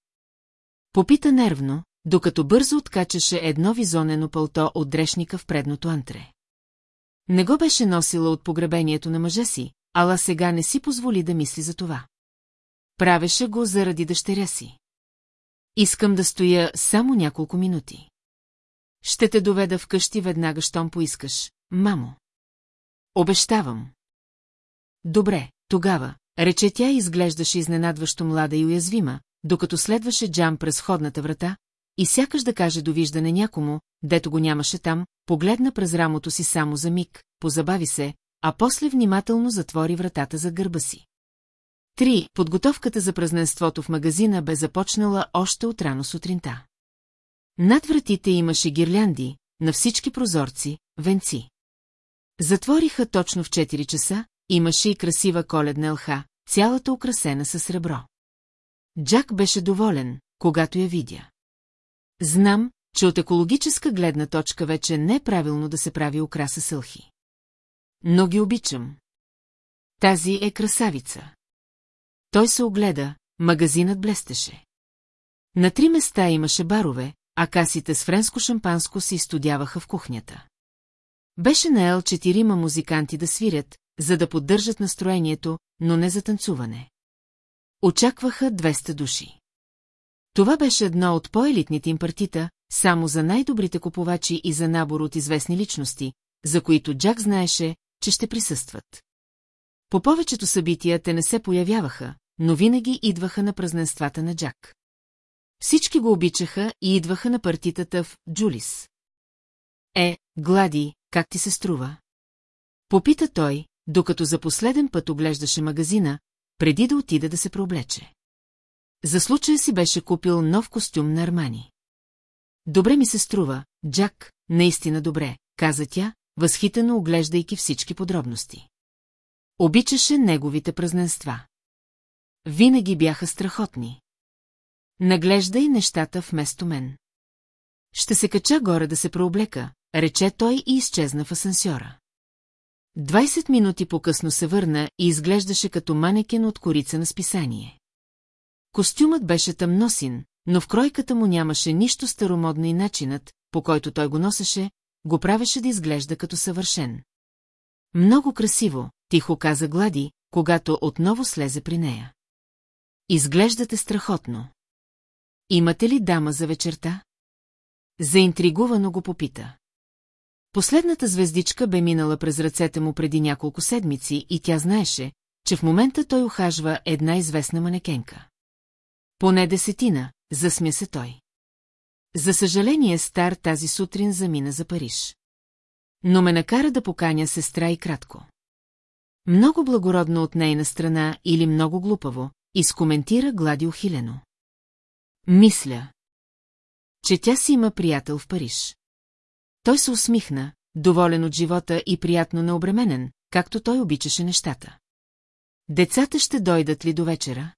Попита нервно, докато бързо откачаше едно визонено пълто от дрешника в предното антре. Не го беше носила от погребението на мъжа си, ала сега не си позволи да мисли за това. Правеше го заради дъщеря си. Искам да стоя само няколко минути. Ще те доведа вкъщи веднага, щом поискаш, мамо. Обещавам. Добре, тогава, рече тя изглеждаше изненадващо млада и уязвима, докато следваше Джам през ходната врата, и сякаш да каже довиждане някому, дето го нямаше там, погледна през рамото си само за миг, позабави се, а после внимателно затвори вратата за гърба си. Три. Подготовката за празненството в магазина бе започнала още от рано сутринта. Над вратите имаше гирлянди, на всички прозорци, венци. Затвориха точно в 4 часа, имаше и красива коледна елха, цялата украсена със сребро. Джак беше доволен, когато я видя. Знам, че от екологическа гледна точка вече не е правилно да се прави украса сълхи. Но ги обичам. Тази е красавица. Той се огледа, магазинът блестеше. На три места имаше барове, а касите с френско шампанско се изстудяваха в кухнята. Беше наел четирима музиканти да свирят, за да поддържат настроението, но не за танцуване. Очакваха 200 души. Това беше едно от по-елитните им партита, само за най-добрите купувачи и за набор от известни личности, за които Джак знаеше, че ще присъстват. По повечето събития те не се появяваха, но винаги идваха на празненствата на Джак. Всички го обичаха и идваха на партитата в Джулис. Е, Глади, как ти се струва? Попита той, докато за последен път оглеждаше магазина, преди да отида да се прооблече. За случая си беше купил нов костюм на Армани. Добре ми се струва, Джак, наистина добре, каза тя, възхитено оглеждайки всички подробности. Обичаше неговите празненства. Винаги бяха страхотни. Наглеждай нещата вместо мен. Ще се кача горе да се прооблека, рече той и изчезна в асансьора. Двайсет минути по-късно се върна и изглеждаше като манекен от корица на списание. Костюмът беше тъмносин, но в кройката му нямаше нищо старомодно и начинът, по който той го носеше, го правеше да изглежда като съвършен. Много красиво, тихо каза Глади, когато отново слезе при нея. Изглеждате страхотно. Имате ли дама за вечерта? Заинтригувано го попита. Последната звездичка бе минала през ръцете му преди няколко седмици и тя знаеше, че в момента той ухажва една известна манекенка. Поне десетина, засмя се той. За съжаление стар тази сутрин замина за Париж. Но ме накара да поканя сестра и кратко. Много благородно от нейна страна или много глупаво, изкоментира Глади ухилено. Мисля. че тя си има приятел в Париж. Той се усмихна, доволен от живота и приятно необременен, както той обичаше нещата. Децата ще дойдат ли до вечера?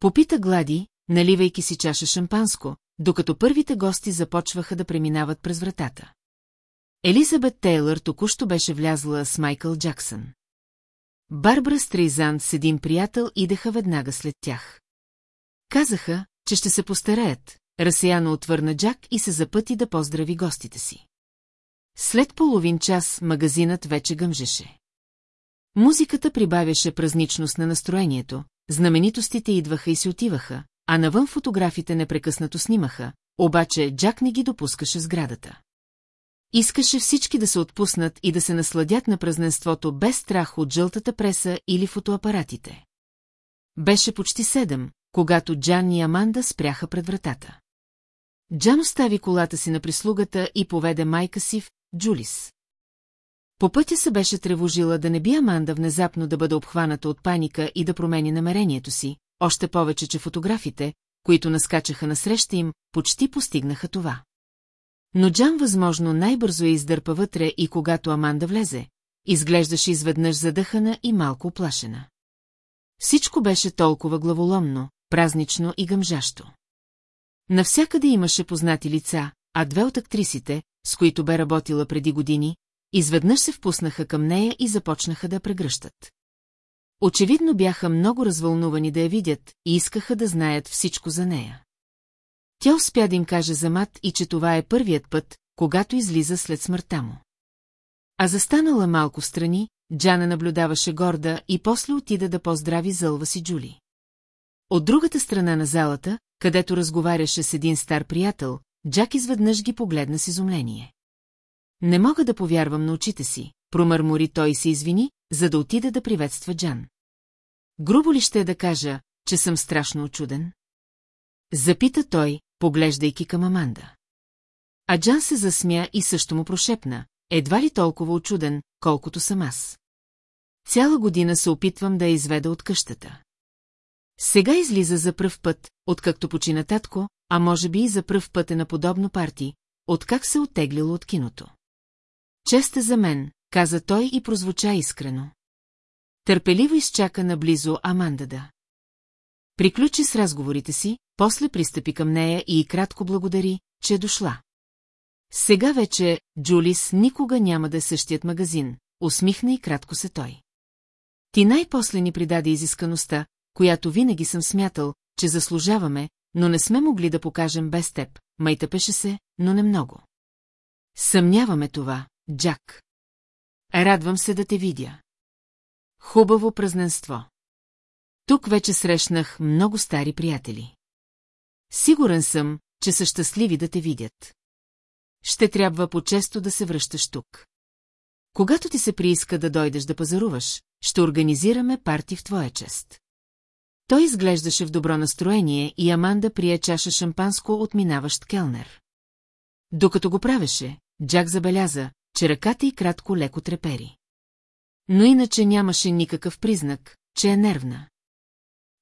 Попита Глади, наливайки си чаша шампанско, докато първите гости започваха да преминават през вратата. Елизабет Тейлър току-що беше влязла с Майкъл Джаксън. Барбара Стрейзан с един приятел идеха веднага след тях. Казаха, че ще се постараят, разсеяно отвърна Джак и се запъти да поздрави гостите си. След половин час магазинът вече гъмжеше. Музиката прибавяше празничност на настроението, знаменитостите идваха и си отиваха, а навън фотографите непрекъснато снимаха, обаче Джак не ги допускаше сградата. Искаше всички да се отпуснат и да се насладят на празненството без страх от жълтата преса или фотоапаратите. Беше почти седем, когато Джан и Аманда спряха пред вратата. Джан остави колата си на прислугата и поведе майка си в Джулис. По пътя се беше тревожила да не би Аманда внезапно да бъде обхваната от паника и да промени намерението си, още повече, че фотографите, които наскачаха насреща им, почти постигнаха това. Но Джан възможно най-бързо я издърпа вътре и когато Аманда влезе, изглеждаше изведнъж задъхана и малко оплашена. Всичко беше толкова главоломно, празнично и гъмжащо. Навсякъде имаше познати лица, а две от актрисите, с които бе работила преди години, изведнъж се впуснаха към нея и започнаха да прегръщат. Очевидно бяха много развълнувани да я видят и искаха да знаят всичко за нея. Тя успя да им каже за мат и че това е първият път, когато излиза след смъртта му. А застанала малко страни, Джана наблюдаваше горда и после отида да поздрави зълва си Джули. От другата страна на залата, където разговаряше с един стар приятел, Джак изведнъж ги погледна с изумление. Не мога да повярвам на очите си, промърмори той и се извини, за да отида да приветства Джан. Грубо ли ще е да кажа, че съм страшно очуден? Запита той, поглеждайки към Аманда. А Джан се засмя и също му прошепна, едва ли толкова очуден, колкото съм аз. Цяла година се опитвам да я изведа от къщата. Сега излиза за пръв път, откакто почина татко, а може би и за пръв път е на подобно парти, откак се оттеглило от киното. Чест е за мен, каза той и прозвуча искрено. Търпеливо изчака наблизо Аманда да. Приключи с разговорите си, после пристъпи към нея и кратко благодари, че е дошла. Сега вече Джулис никога няма да е същият магазин, усмихна и кратко се той. Ти най-после ни придаде изискаността, която винаги съм смятал, че заслужаваме, но не сме могли да покажем без теб, майтъпеше се, но не много. Съмняваме това, Джак. Радвам се да те видя. Хубаво празненство. Тук вече срещнах много стари приятели. Сигурен съм, че са щастливи да те видят. Ще трябва по-често да се връщаш тук. Когато ти се прииска да дойдеш да пазаруваш, ще организираме парти в твоя чест. Той изглеждаше в добро настроение и Аманда прие чаша шампанско от минаващ келнер. Докато го правеше, Джак забеляза, че ръката й кратко леко трепери. Но иначе нямаше никакъв признак, че е нервна.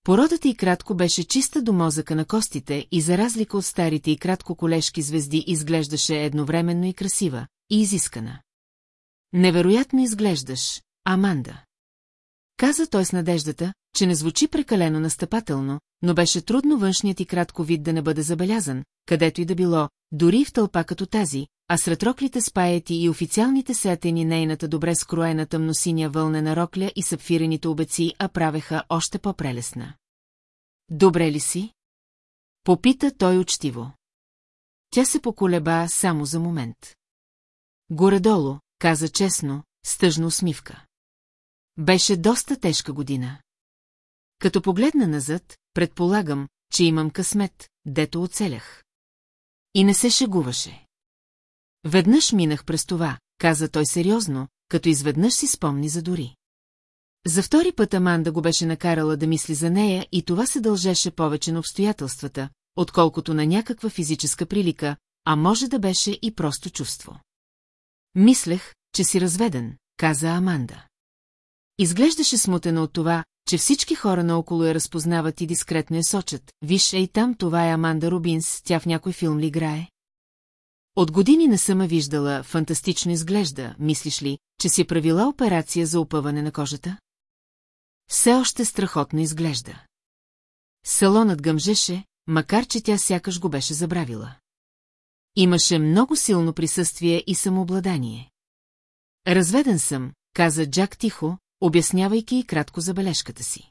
Породата й кратко беше чиста до мозъка на костите и за разлика от старите и кратко колешки звезди изглеждаше едновременно и красива, и изискана. Невероятно изглеждаш, Аманда. Каза той с надеждата, че не звучи прекалено настъпателно, но беше трудно външният и кратко вид да не бъде забелязан, където и да било, дори в тълпа като тази, а сред роклите спаяти и официалните сетени нейната добре скроена тъмносиня вълнена рокля и сапфирените обеци а правеха още по-прелесна. Добре ли си? Попита той учтиво. Тя се поколеба само за момент. Горедолу, каза честно, с тъжна усмивка. Беше доста тежка година. Като погледна назад, предполагам, че имам късмет, дето оцелях. И не се шегуваше. Веднъж минах през това, каза той сериозно, като изведнъж си спомни за дори. За втори път Аманда го беше накарала да мисли за нея и това се дължеше повече на обстоятелствата, отколкото на някаква физическа прилика, а може да беше и просто чувство. Мислех, че си разведен, каза Аманда. Изглеждаше смутена от това, че всички хора наоколо я разпознават и дискретно я сочат. Виж, ей там, това е Аманда Рубинс, тя в някой филм ли играе? От години не съм виждала, фантастично изглежда, мислиш ли, че си правила операция за опъване на кожата? Все още страхотно изглежда. Салонът гъмжеше, макар че тя сякаш го беше забравила. Имаше много силно присъствие и самообладание. Разведен съм, каза Джак тихо, обяснявайки и кратко забележката си.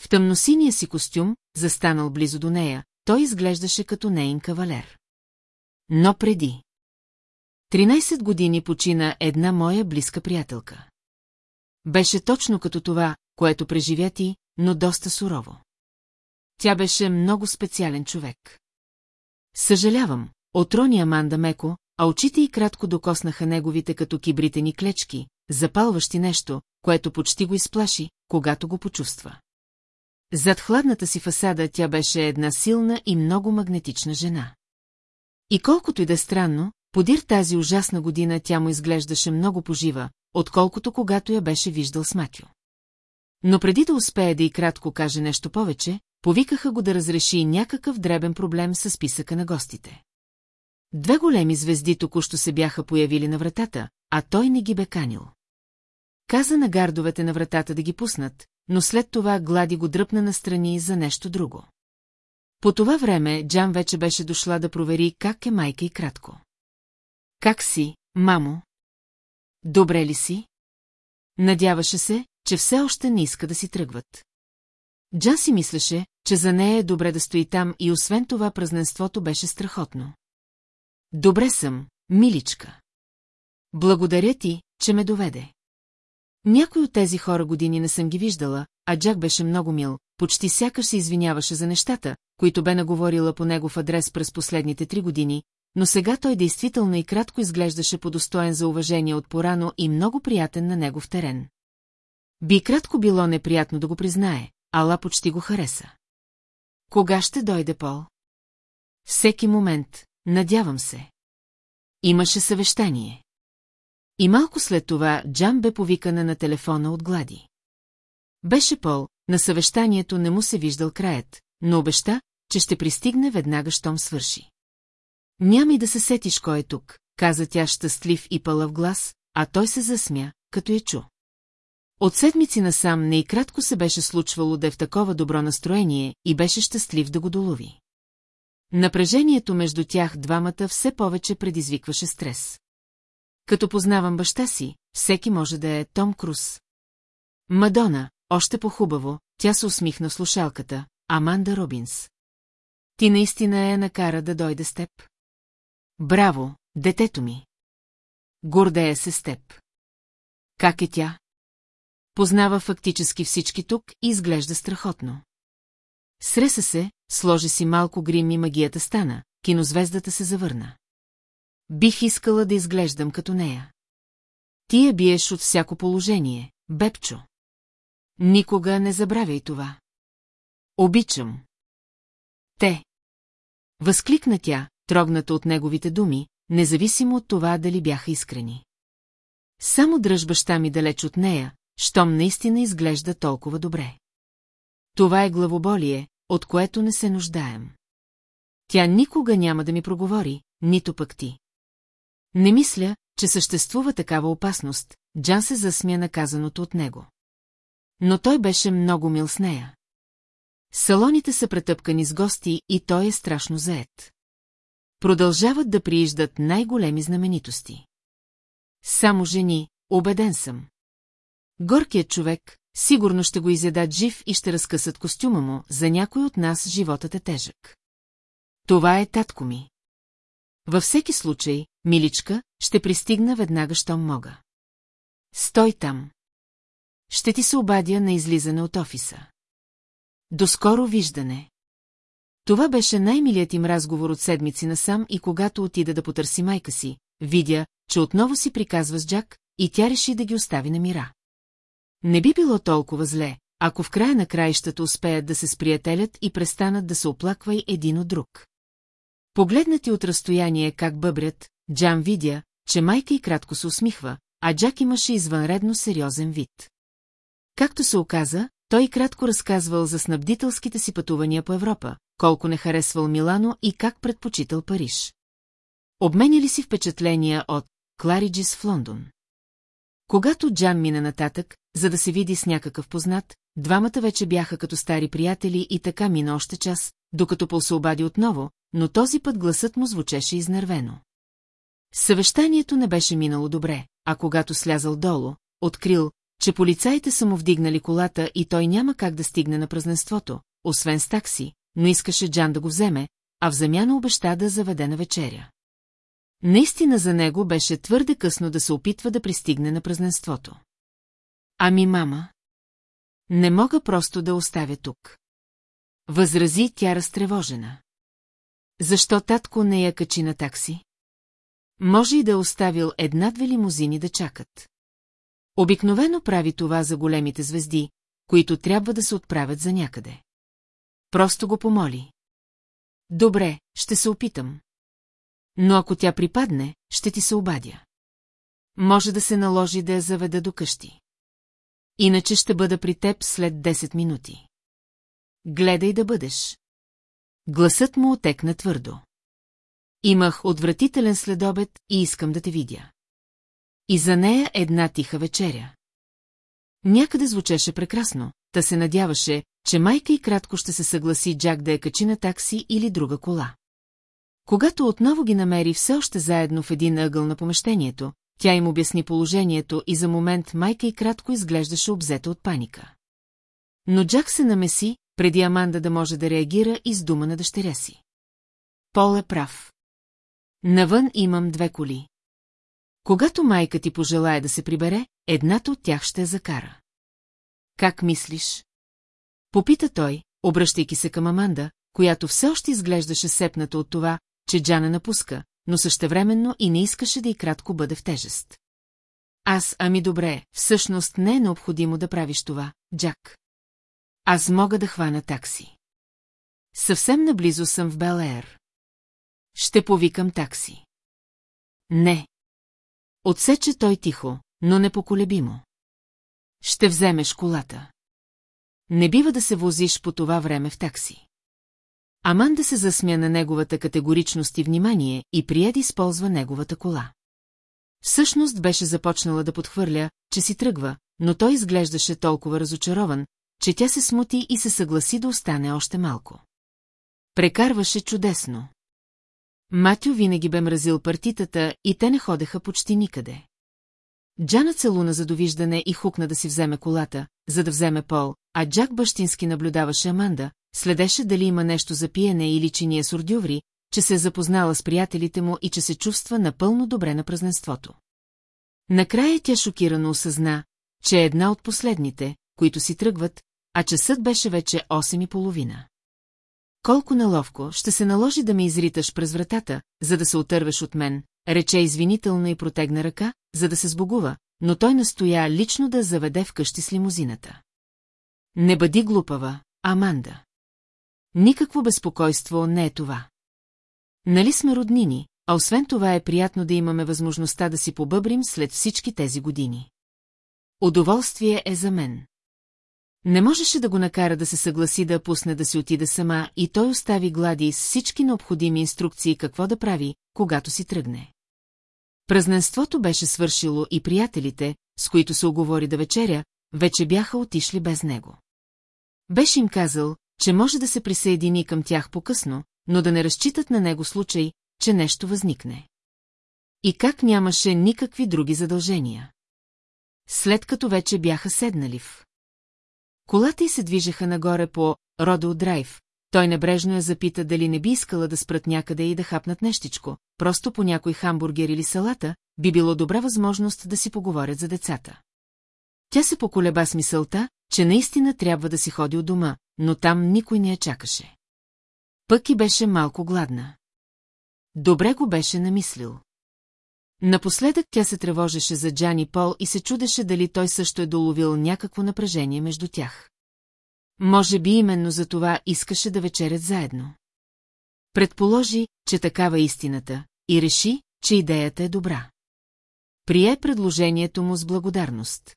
В тъмносиния си костюм, застанал близо до нея, той изглеждаше като нейн кавалер. Но преди. 13 години почина една моя близка приятелка. Беше точно като това, което преживя ти, но доста сурово. Тя беше много специален човек. Съжалявам, отрони Аманда меко, а очите й кратко докоснаха неговите като кибритени клечки, запалващи нещо, което почти го изплаши, когато го почувства. Зад хладната си фасада тя беше една силна и много магнетична жена. И колкото и да е странно, подир тази ужасна година тя му изглеждаше много пожива, отколкото когато я беше виждал с Матю. Но преди да успее да и кратко каже нещо повече, повикаха го да разреши някакъв дребен проблем с списъка на гостите. Две големи звезди току-що се бяха появили на вратата, а той не ги бе канил. Каза на гардовете на вратата да ги пуснат, но след това Глади го дръпна настрани за нещо друго. По това време Джан вече беше дошла да провери как е майка и кратко. Как си, мамо? Добре ли си? Надяваше се, че все още не иска да си тръгват. Джан си мислеше, че за нея е добре да стои там и освен това празненството беше страхотно. Добре съм, миличка. Благодаря ти, че ме доведе. Някой от тези хора години не съм ги виждала, а Джак беше много мил, почти сякаш се извиняваше за нещата, които бе наговорила по негов адрес през последните три години, но сега той действително и кратко изглеждаше подостоен за уважение от порано и много приятен на негов терен. Би кратко било неприятно да го признае, ала почти го хареса. Кога ще дойде Пол? Всеки момент, надявам се. Имаше съвещание. И малко след това Джан бе повикана на телефона от Глади. Беше Пол, на съвещанието не му се виждал краят, но обеща, че ще пристигне веднага, щом свърши. Няма и да се сетиш кой е тук, каза тя щастлив и пълъв глас, а той се засмя, като я чу. От седмици насам не и кратко се беше случвало да е в такова добро настроение и беше щастлив да го долови. Напрежението между тях двамата все повече предизвикваше стрес. Като познавам баща си, всеки може да е Том Круз. Мадона, още по-хубаво, тя се усмихна слушалката, Аманда Робинс. Ти наистина е накара да дойде с теб? Браво, детето ми! Гордея се с теб. Как е тя? Познава фактически всички тук и изглежда страхотно. Среса се, сложи си малко грим и магията стана, кинозвездата се завърна. Бих искала да изглеждам като нея. Ти я биеш от всяко положение, Бепчо. Никога не забравяй това. Обичам. Те. Възкликна тя, трогната от неговите думи, независимо от това дали бяха искрени. Само дръж баща ми далеч от нея, щом наистина изглежда толкова добре. Това е главоболие, от което не се нуждаем. Тя никога няма да ми проговори, нито пък ти. Не мисля, че съществува такава опасност, Джан се засмя наказаното от него. Но той беше много мил с нея. Салоните са претъпкани с гости и той е страшно заед. Продължават да прииждат най-големи знаменитости. Само жени, убеден съм. Горкият човек, сигурно ще го изядат жив и ще разкъсат костюма му, за някой от нас животът е тежък. Това е татко ми. Във всеки случай, миличка, ще пристигна веднага, щом мога. Стой там. Ще ти се обадя на излизане от офиса. До скоро виждане. Това беше най-милият им разговор от седмици насам и когато отида да потърси майка си, видя, че отново си приказва с Джак и тя реши да ги остави на мира. Не би било толкова зле, ако в края на краищата успеят да се сприятелят и престанат да се оплаква един от друг. Погледнати от разстояние как бъбрят, Джан видя, че майка и кратко се усмихва, а Джак имаше извънредно сериозен вид. Както се оказа, той кратко разказвал за снабдителските си пътувания по Европа, колко не харесвал Милано и как предпочитал Париж. Обменяли си впечатления от Клариджис в Лондон. Когато Джан мина нататък, за да се види с някакъв познат, двамата вече бяха като стари приятели и така мина още час, докато Пол се обади отново, но този път гласът му звучеше изнервено. Съвещанието не беше минало добре, а когато слязал долу, открил, че полицаите са му вдигнали колата и той няма как да стигне на празненството, освен с такси, но искаше Джан да го вземе, а в замяна обеща да заведе на вечеря. Наистина за него беше твърде късно да се опитва да пристигне на празненството. Ами, мама? Не мога просто да оставя тук. Възрази тя разтревожена. Защо татко не я качи на такси? Може и да е оставил една-две лимузини да чакат. Обикновено прави това за големите звезди, които трябва да се отправят за някъде. Просто го помоли. Добре, ще се опитам. Но ако тя припадне, ще ти се обадя. Може да се наложи да я заведа до къщи. Иначе ще бъда при теб след 10 минути. Гледай да бъдеш. Гласът му отекна твърдо. Имах отвратителен следобед и искам да те видя. И за нея една тиха вечеря. Някъде звучеше прекрасно, та се надяваше, че майка и кратко ще се съгласи Джак да я качи на такси или друга кола. Когато отново ги намери все още заедно в един ъгъл на помещението, тя им обясни положението и за момент майка и кратко изглеждаше обзета от паника. Но Джак се намеси, преди Аманда да може да реагира и с дума на дъщеря си. Пол е прав. Навън имам две коли. Когато майка ти пожелая да се прибере, едната от тях ще я закара. Как мислиш? Попита той, обръщайки се към Аманда, която все още изглеждаше сепната от това, че Джана напуска, но същевременно и не искаше да и кратко бъде в тежест. Аз, ами добре, всъщност не е необходимо да правиш това, Джак. Аз мога да хвана такси. Съвсем наблизо съм в Белеер. Ще повикам такси. Не. Отсече той тихо, но непоколебимо. Ще вземеш колата. Не бива да се возиш по това време в такси. Аманда се засмя на неговата категоричност и внимание и прие да използва неговата кола. Всъщност беше започнала да подхвърля, че си тръгва, но той изглеждаше толкова разочарован, че тя се смути и се съгласи да остане още малко. Прекарваше чудесно. Матю винаги бе мразил партитата и те не ходеха почти никъде. Джана целуна за довиждане и хукна да си вземе колата, за да вземе Пол, а Джак бащински наблюдаваше Аманда, следеше дали има нещо за пиене или че ние сурдюври, че се е запознала с приятелите му и че се чувства напълно добре на празненството. Накрая тя шокирано осъзна, че е една от последните, които си тръгват, а часът беше вече 8 и половина. Колко наловко ще се наложи да ме изриташ през вратата, за да се отървеш от мен, рече извинително и протегна ръка, за да се сбогува, но той настоя лично да заведе вкъщи с лимузината. Не бъди глупава, Аманда. Никакво безпокойство не е това. Нали сме роднини, а освен това е приятно да имаме възможността да си побъбрим след всички тези години. Удоволствие е за мен. Не можеше да го накара да се съгласи да пусне да си отида сама и той остави Глади с всички необходими инструкции какво да прави, когато си тръгне. Празненството беше свършило и приятелите, с които се оговори да вечеря, вече бяха отишли без него. Беше им казал, че може да се присъедини към тях по-късно, но да не разчитат на него случай, че нещо възникне. И как нямаше никакви други задължения. След като вече бяха седнали в Колата й се движеха нагоре по Родо Драйв. Той небрежно я запита дали не би искала да спрат някъде и да хапнат нещичко, просто по някой хамбургер или салата, би било добра възможност да си поговорят за децата. Тя се поколеба с мисълта, че наистина трябва да си ходи от дома, но там никой не я чакаше. Пък и беше малко гладна. Добре го беше намислил. Напоследък тя се тревожеше за Джани Пол и се чудеше дали той също е доловил някакво напрежение между тях. Може би именно за това искаше да вечерят заедно. Предположи, че такава е истината, и реши, че идеята е добра. Прие предложението му с благодарност.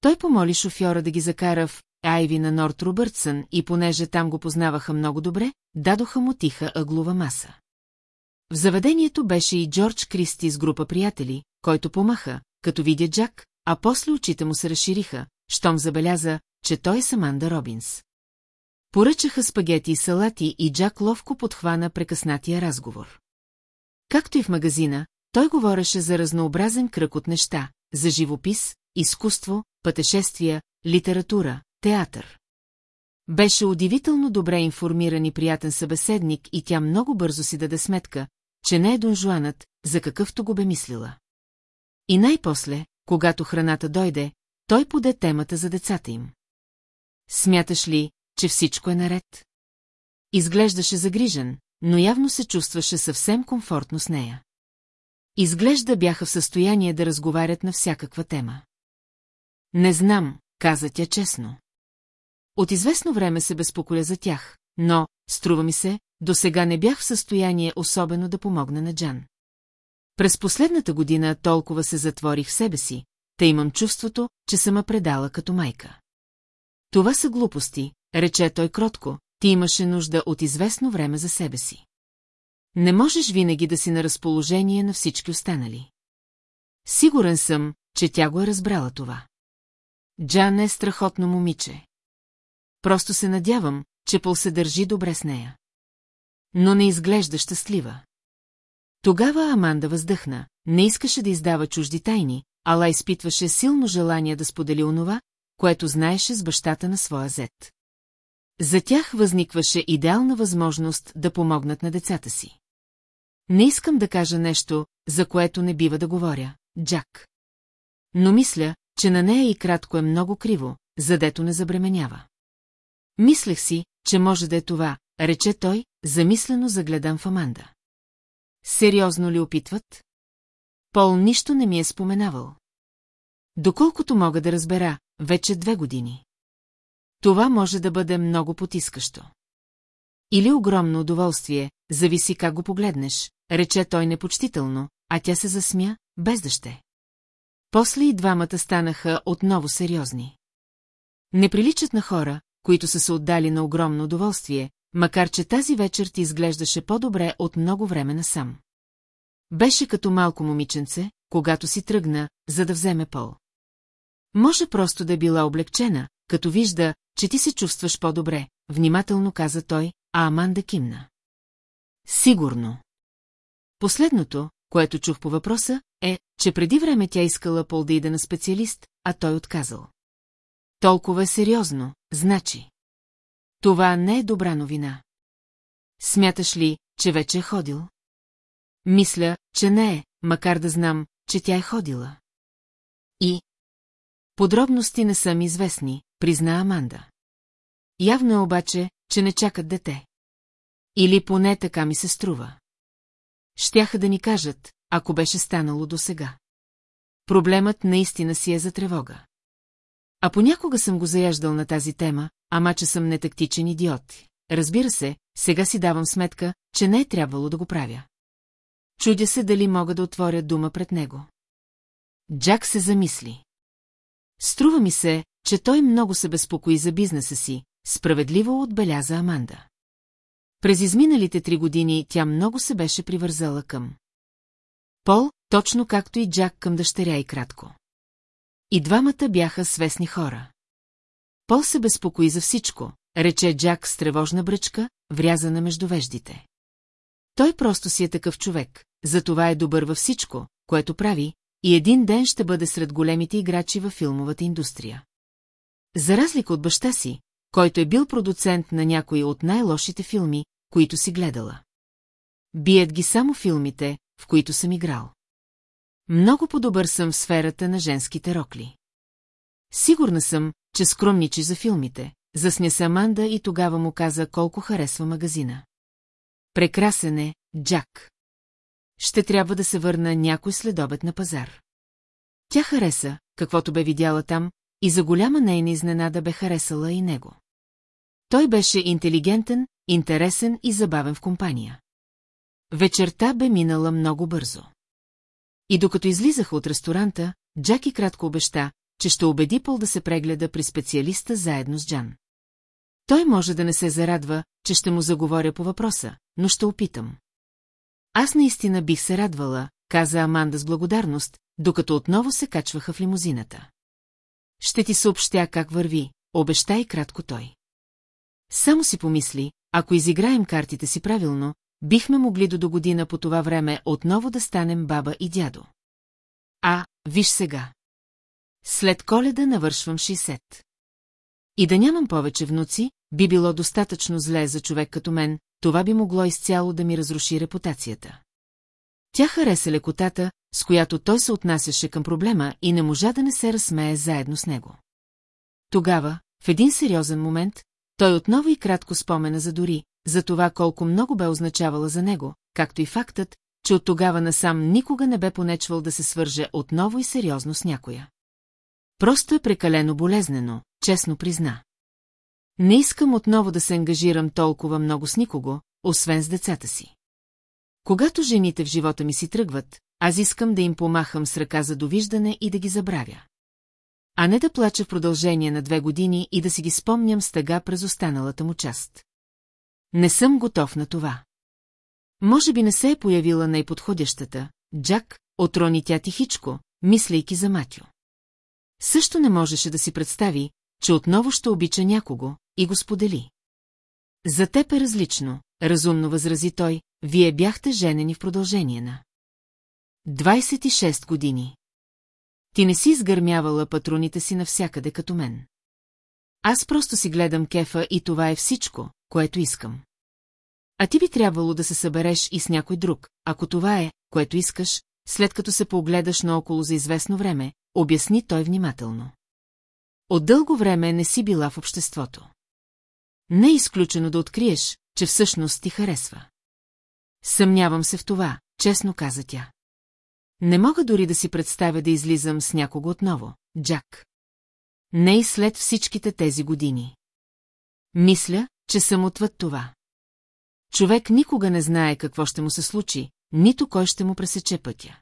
Той помоли шофьора да ги закара в Айви на Норт Робъртсън и понеже там го познаваха много добре, дадоха му тиха ъглова маса. В заведението беше и Джордж Кристи с група приятели, който помаха, като видя Джак, а после очите му се разшириха, щом забеляза, че той е Саманда Робинс. Поръчаха спагети и салати и Джак ловко подхвана прекъснатия разговор. Както и в магазина, той говореше за разнообразен кръг от неща, за живопис, изкуство, пътешествия, литература, театър. Беше удивително добре информиран и приятен събеседник и тя много бързо си даде сметка, че не е донжуанът, за какъвто го бе мислила. И най-после, когато храната дойде, той поде темата за децата им. Смяташ ли, че всичко е наред? Изглеждаше загрижен, но явно се чувстваше съвсем комфортно с нея. Изглежда бяха в състояние да разговарят на всякаква тема. Не знам, каза тя честно. От известно време се безпокоя за тях, но, струва ми се, до сега не бях в състояние особено да помогна на Джан. През последната година толкова се затворих в себе си, та имам чувството, че съм предала като майка. Това са глупости, рече той кротко, ти имаше нужда от известно време за себе си. Не можеш винаги да си на разположение на всички останали. Сигурен съм, че тя го е разбрала това. Джан е страхотно момиче. Просто се надявам, че Пол се държи добре с нея. Но не изглежда щастлива. Тогава Аманда въздъхна, не искаше да издава чужди тайни, ала изпитваше силно желание да сподели онова, което знаеше с бащата на своя зет. За тях възникваше идеална възможност да помогнат на децата си. Не искам да кажа нещо, за което не бива да говоря, Джак. Но мисля, че на нея и кратко е много криво, задето не забременява. Мислех си, че може да е това, рече той, замислено загледан в Аманда. Сериозно ли опитват? Пол нищо не ми е споменавал. Доколкото мога да разбера, вече две години. Това може да бъде много потискащо. Или огромно удоволствие, зависи как го погледнеш, рече той непочтително, а тя се засмя, без да ще. После и двамата станаха отново сериозни. Не приличат на хора, които са се отдали на огромно удоволствие, макар че тази вечер ти изглеждаше по-добре от много време насам. Беше като малко момиченце, когато си тръгна, за да вземе пол. Може просто да е била облегчена, като вижда, че ти се чувстваш по-добре, внимателно каза той, а Аманда кимна. Сигурно. Последното, което чух по въпроса, е, че преди време тя искала Пол да иде на специалист, а той отказал. Толкова е сериозно, значи. Това не е добра новина. Смяташ ли, че вече е ходил? Мисля, че не е, макар да знам, че тя е ходила. И? Подробности не са ми известни, призна Аманда. Явно е обаче, че не чакат дете. Или поне така ми се струва. Щяха да ни кажат, ако беше станало до сега. Проблемът наистина си е за тревога. А понякога съм го заяждал на тази тема, ама че съм нетактичен идиот. Разбира се, сега си давам сметка, че не е трябвало да го правя. Чудя се дали мога да отворя дума пред него. Джак се замисли. Струва ми се, че той много се безпокои за бизнеса си, справедливо отбеляза Аманда. През изминалите три години тя много се беше привързала към. Пол, точно както и Джак към дъщеря и кратко. И двамата бяха свестни хора. Пол се безпокои за всичко, рече Джак с тревожна бръчка, врязана между веждите. Той просто си е такъв човек, затова е добър във всичко, което прави, и един ден ще бъде сред големите играчи във филмовата индустрия. За разлика от баща си, който е бил продуцент на някои от най-лошите филми, които си гледала. Бият ги само филмите, в които съм играл. Много по-добър съм в сферата на женските рокли. Сигурна съм, че скромничи за филмите, засня се Аманда и тогава му каза колко харесва магазина. Прекрасен е, Джак. Ще трябва да се върна някой следобед на пазар. Тя хареса, каквото бе видяла там, и за голяма нейна изненада бе харесала и него. Той беше интелигентен, интересен и забавен в компания. Вечерта бе минала много бързо. И докато излизаха от ресторанта, Джаки кратко обеща, че ще убеди Пол да се прегледа при специалиста заедно с Джан. Той може да не се зарадва, че ще му заговоря по въпроса, но ще опитам. Аз наистина бих се радвала, каза Аманда с благодарност, докато отново се качваха в лимузината. Ще ти съобщя как върви, обеща и кратко той. Само си помисли, ако изиграем картите си правилно, бихме могли до до година по това време отново да станем баба и дядо. А, виж сега. След коледа навършвам 60. И да нямам повече внуци, би било достатъчно зле за човек като мен, това би могло изцяло да ми разруши репутацията. Тя хареса лекотата, с която той се отнасяше към проблема и не можа да не се разсмее заедно с него. Тогава, в един сериозен момент, той отново и кратко спомена за Дори, за това колко много бе означавала за него, както и фактът, че от тогава насам никога не бе понечвал да се свърже отново и сериозно с някоя. Просто е прекалено болезнено, честно призна. Не искам отново да се ангажирам толкова много с никого, освен с децата си. Когато жените в живота ми си тръгват, аз искам да им помахам с ръка за довиждане и да ги забравя. А не да плача в продължение на две години и да си ги спомням с тъга през останалата му част. Не съм готов на това. Може би не се е появила най-подходящата, Джак, отрони тя тихичко, мислейки за Матю. Също не можеше да си представи, че отново ще обича някого, и го сподели. За теб е различно, разумно възрази той, вие бяхте женени в продължение на. 26 години. Ти не си изгърмявала патроните си навсякъде като мен. Аз просто си гледам кефа и това е всичко, което искам. А ти би трябвало да се събереш и с някой друг, ако това е, което искаш, след като се погледаш наоколо за известно време, обясни той внимателно. От дълго време не си била в обществото. Не е изключено да откриеш, че всъщност ти харесва. Съмнявам се в това, честно каза тя. Не мога дори да си представя да излизам с някого отново, Джак. Не и след всичките тези години. Мисля, че съм отвъд това. Човек никога не знае какво ще му се случи, нито кой ще му пресече пътя.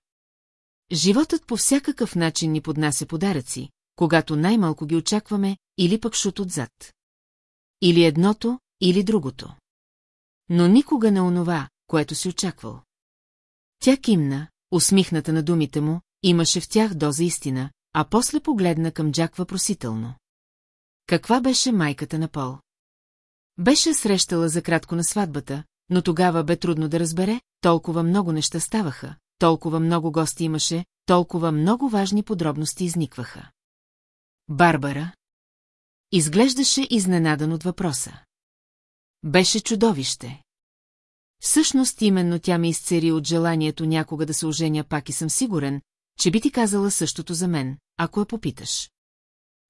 Животът по всякакъв начин ни поднася подаръци, когато най-малко ги очакваме, или пък шут отзад. Или едното, или другото. Но никога не онова, което си очаквал. Тя кимна, усмихната на думите му, имаше в тях доза истина, а после погледна към Джак въпросително. Каква беше майката на Пол? Беше срещала за кратко на сватбата, но тогава бе трудно да разбере, толкова много неща ставаха, толкова много гости имаше, толкова много важни подробности изникваха. Барбара. Изглеждаше изненадан от въпроса. Беше чудовище. Всъщност именно тя ме изцери от желанието някога да се оженя пак и съм сигурен, че би ти казала същото за мен, ако я попиташ.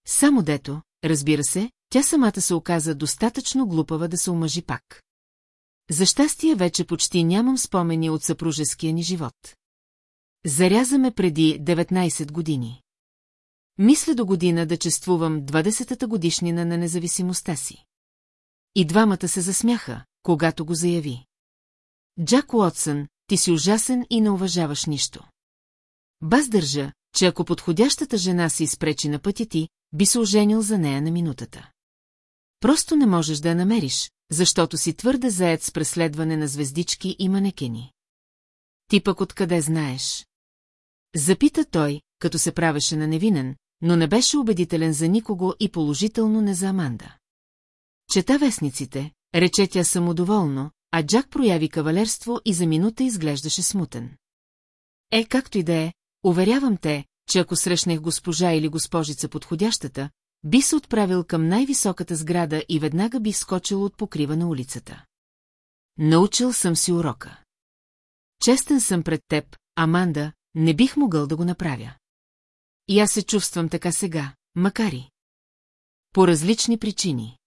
Само дето, разбира се, тя самата се оказа достатъчно глупава да се омъжи пак. За щастие вече почти нямам спомени от съпружеския ни живот. Зарязаме преди 19 години. Мисля до година да чествувам 20-та годишнина на независимостта си. И двамата се засмяха, когато го заяви. Джак Уотсън, ти си ужасен и не уважаваш нищо. Баз държа, че ако подходящата жена се изпречи на пътя ти, би се оженил за нея на минутата. Просто не можеш да я намериш, защото си твърде заед с преследване на звездички и манекени. Ти пък откъде знаеш? Запита той, като се правеше на невинен, но не беше убедителен за никого и положително не за Аманда. Чета вестниците, рече тя самодоволно, а Джак прояви кавалерство и за минута изглеждаше смутен. Е, както и да е, уверявам те, че ако срещнах госпожа или госпожица подходящата, би се отправил към най-високата сграда и веднага би скочил от покрива на улицата. Научил съм си урока. Честен съм пред теб, Аманда, не бих могъл да го направя. И аз се чувствам така сега, макар и. По различни причини.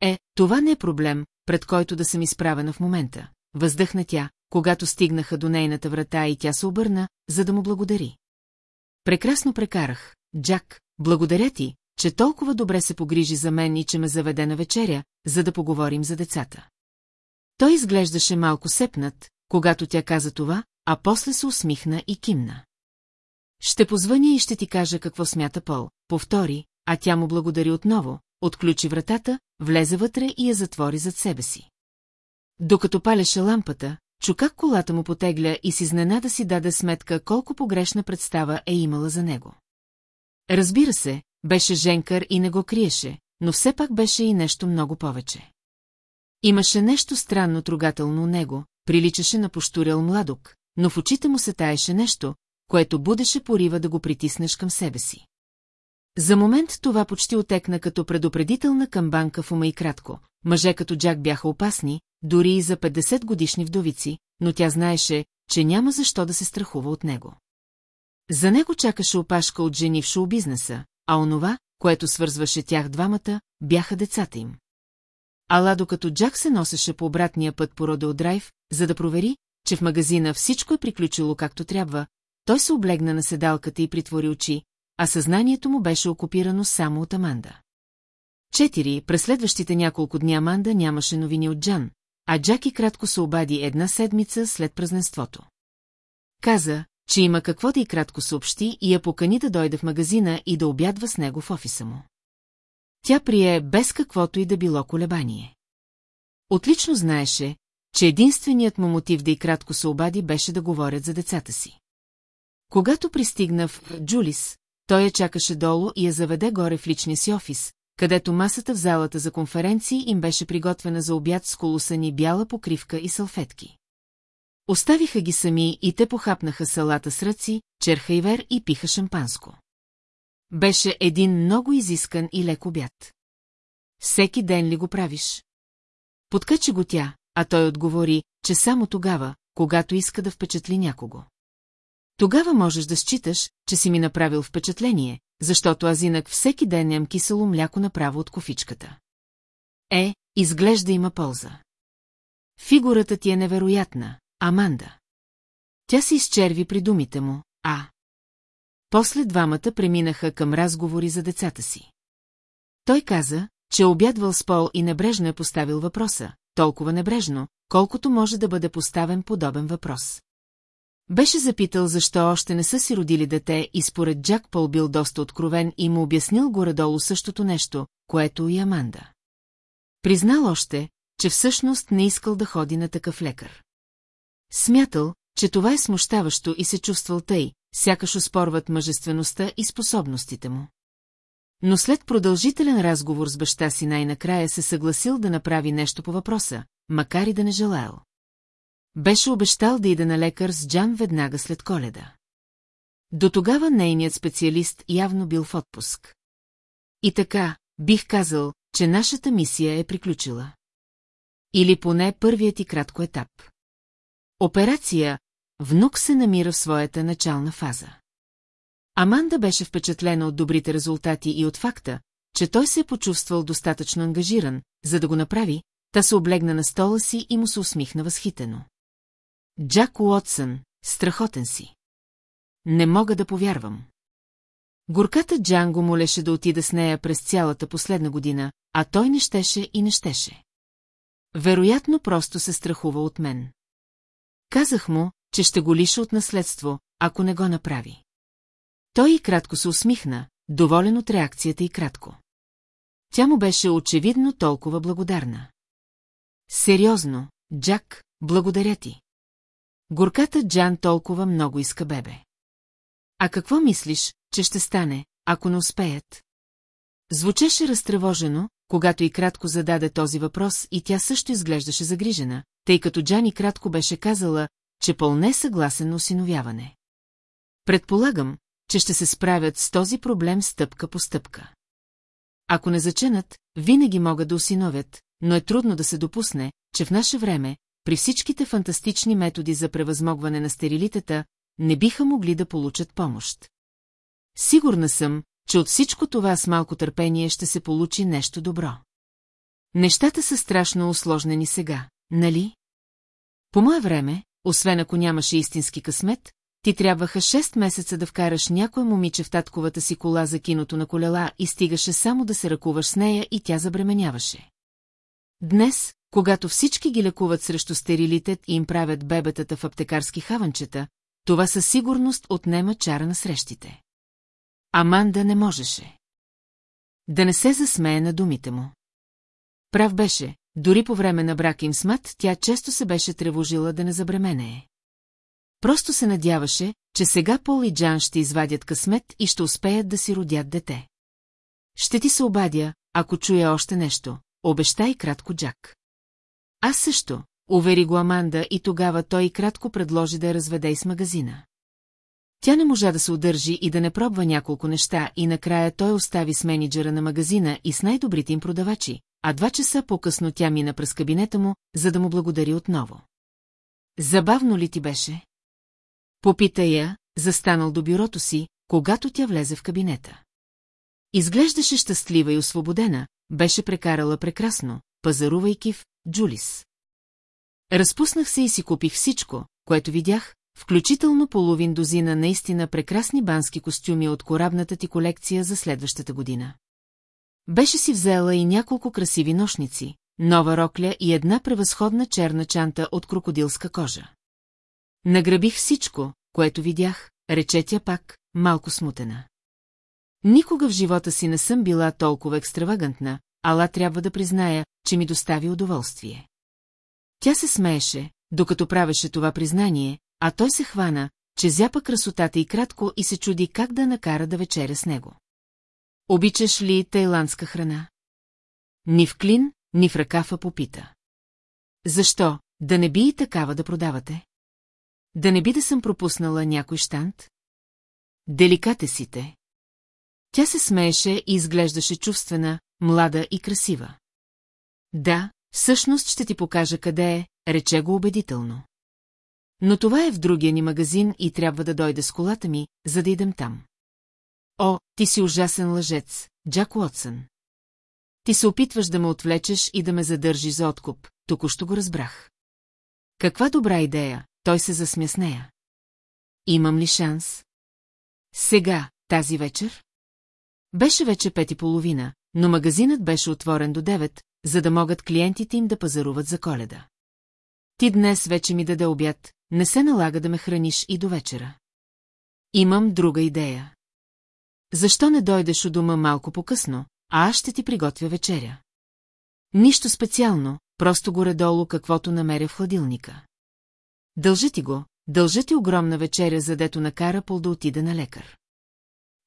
Е, това не е проблем, пред който да съм изправена в момента. Въздъхна тя, когато стигнаха до нейната врата и тя се обърна, за да му благодари. Прекрасно прекарах, Джак, благодаря ти, че толкова добре се погрижи за мен и че ме заведе на вечеря, за да поговорим за децата. Той изглеждаше малко сепнат, когато тя каза това, а после се усмихна и кимна. Ще позвъня и ще ти кажа какво смята Пол. Повтори, а тя му благодари отново, отключи вратата, влезе вътре и я затвори зад себе си. Докато палеше лампата, чу как колата му потегля и с изненада си даде сметка колко погрешна представа е имала за него. Разбира се, беше женкар и не го криеше, но все пак беше и нещо много повече. Имаше нещо странно трогателно у него, приличаше на поштурял младок, но в очите му се таеше нещо, което будеше порива да го притиснеш към себе си. За момент това почти отекна като предупредителна камбанка в ума и кратко. Мъже като Джак бяха опасни, дори и за 50 годишни вдовици, но тя знаеше, че няма защо да се страхува от него. За него чакаше опашка от жени в шоу-бизнеса, а онова, което свързваше тях двамата, бяха децата им. Ала докато Джак се носеше по обратния път по Родео Драйв, за да провери, че в магазина всичко е приключило както трябва, той се облегна на седалката и притвори очи, а съзнанието му беше окупирано само от Аманда. Четири, през следващите няколко дни Аманда нямаше новини от Джан, а Джаки кратко се обади една седмица след празненството. Каза, че има какво да и кратко съобщи и я покани да дойде в магазина и да обядва с него в офиса му. Тя прие без каквото и да било колебание. Отлично знаеше, че единственият му мотив да и кратко се обади беше да говорят за децата си. Когато пристигна в Джулис, той я чакаше долу и я заведе горе в личния си офис, където масата в залата за конференции им беше приготвена за обяд с колусани бяла покривка и салфетки. Оставиха ги сами и те похапнаха салата с ръци, черха вер и пиха шампанско. Беше един много изискан и лек обяд. Всеки ден ли го правиш? Подкачи го тя, а той отговори, че само тогава, когато иска да впечатли някого. Тогава можеш да считаш, че си ми направил впечатление, защото аз инак всеки ден ям кисело мляко направо от кофичката. Е, изглежда има полза. Фигурата ти е невероятна, Аманда. Тя се изчерви при думите му, а... После двамата преминаха към разговори за децата си. Той каза, че е обядвал с Пол и небрежно е поставил въпроса, толкова небрежно, колкото може да бъде поставен подобен въпрос. Беше запитал защо още не са си родили дете и според Джак Пол бил доста откровен и му обяснил горе-долу същото нещо, което и Аманда. Признал още, че всъщност не искал да ходи на такъв лекар. Смятал, че това е смущаващо и се чувствал тъй, сякаш оспорват мъжествеността и способностите му. Но след продължителен разговор с баща си най-накрая се съгласил да направи нещо по въпроса, макар и да не желаял. Беше обещал да иде на лекар с Джан веднага след коледа. До тогава нейният специалист явно бил в отпуск. И така, бих казал, че нашата мисия е приключила. Или поне първият и кратко етап. Операция «Внук» се намира в своята начална фаза. Аманда беше впечатлена от добрите резултати и от факта, че той се е почувствал достатъчно ангажиран, за да го направи, та се облегна на стола си и му се усмихна възхитено. Джак Уотсън, страхотен си. Не мога да повярвам. Горката Джан го молеше да отида с нея през цялата последна година, а той не щеше и не щеше. Вероятно просто се страхува от мен. Казах му, че ще го лиша от наследство, ако не го направи. Той и кратко се усмихна, доволен от реакцията и кратко. Тя му беше очевидно толкова благодарна. Сериозно, Джак, благодаря ти. Горката Джан толкова много иска бебе. А какво мислиш, че ще стане, ако не успеят? Звучеше разтревожено, когато и кратко зададе този въпрос и тя също изглеждаше загрижена, тъй като Джани кратко беше казала, че Пол не е съгласен на осиновяване. Предполагам, че ще се справят с този проблем стъпка по стъпка. Ако не заченат, винаги могат да осиновят, но е трудно да се допусне, че в наше време, при всичките фантастични методи за превъзмогване на стерилитета, не биха могли да получат помощ. Сигурна съм, че от всичко това с малко търпение ще се получи нещо добро. Нещата са страшно усложнени сега, нали? По мое време, освен ако нямаше истински късмет, ти трябваха 6 месеца да вкараш някое момиче в татковата си кола за киното на колела и стигаше само да се ръкуваш с нея и тя забременяваше. Днес, когато всички ги лекуват срещу стерилитет и им правят бебетата в аптекарски хаванчета, това със сигурност отнема чара на срещите. Аманда не можеше. Да не се засмее на думите му. Прав беше, дори по време на брака им с Мат, тя често се беше тревожила да не забременее. Просто се надяваше, че сега Пол и Джан ще извадят късмет и ще успеят да си родят дете. Ще ти се обадя, ако чуя още нещо, обещай кратко Джак. Аз също, увери го Аманда и тогава той кратко предложи да я разведе с магазина. Тя не можа да се удържи и да не пробва няколко неща и накрая той остави с менеджера на магазина и с най-добрите им продавачи, а два часа по-късно тя мина през кабинета му, за да му благодари отново. Забавно ли ти беше? Попита я, застанал до бюрото си, когато тя влезе в кабинета. Изглеждаше щастлива и освободена, беше прекарала прекрасно, пазарувайки в Джулис. Разпуснах се и си купих всичко, което видях, включително половин дозина наистина прекрасни бански костюми от корабната ти колекция за следващата година. Беше си взела и няколко красиви нощници, нова рокля и една превъзходна черна чанта от крокодилска кожа. Награбих всичко, което видях, рече тя пак, малко смутена. Никога в живота си не съм била толкова екстравагантна, ала трябва да призная, че ми достави удоволствие. Тя се смееше, докато правеше това признание, а той се хвана, че зяпа красотата и кратко и се чуди как да накара да вечеря с него. Обичаш ли тайландска храна? Ни в клин, ни в ръкафа попита. Защо, да не би и такава да продавате? Да не би да съм пропуснала някой штант? Деликатесите. Тя се смееше и изглеждаше чувствена, млада и красива. Да, всъщност ще ти покажа къде е, рече го убедително. Но това е в другия ни магазин и трябва да дойде с колата ми, за да идем там. О, ти си ужасен лъжец, Джак Уотсън. Ти се опитваш да ме отвлечеш и да ме задържиш за откуп, току-що го разбрах. Каква добра идея, той се засмя с нея. Имам ли шанс? Сега, тази вечер? Беше вече пет и половина, но магазинът беше отворен до 9, за да могат клиентите им да пазаруват за коледа. Ти днес вече ми даде обяд, не се налага да ме храниш и до вечера. Имам друга идея. Защо не дойдеш у дома малко по-късно, а аз ще ти приготвя вечеря? Нищо специално, просто горе-долу каквото намеря в хладилника. Дължа ти го, дължа ти огромна вечеря, задето накара Пол да отида на лекар.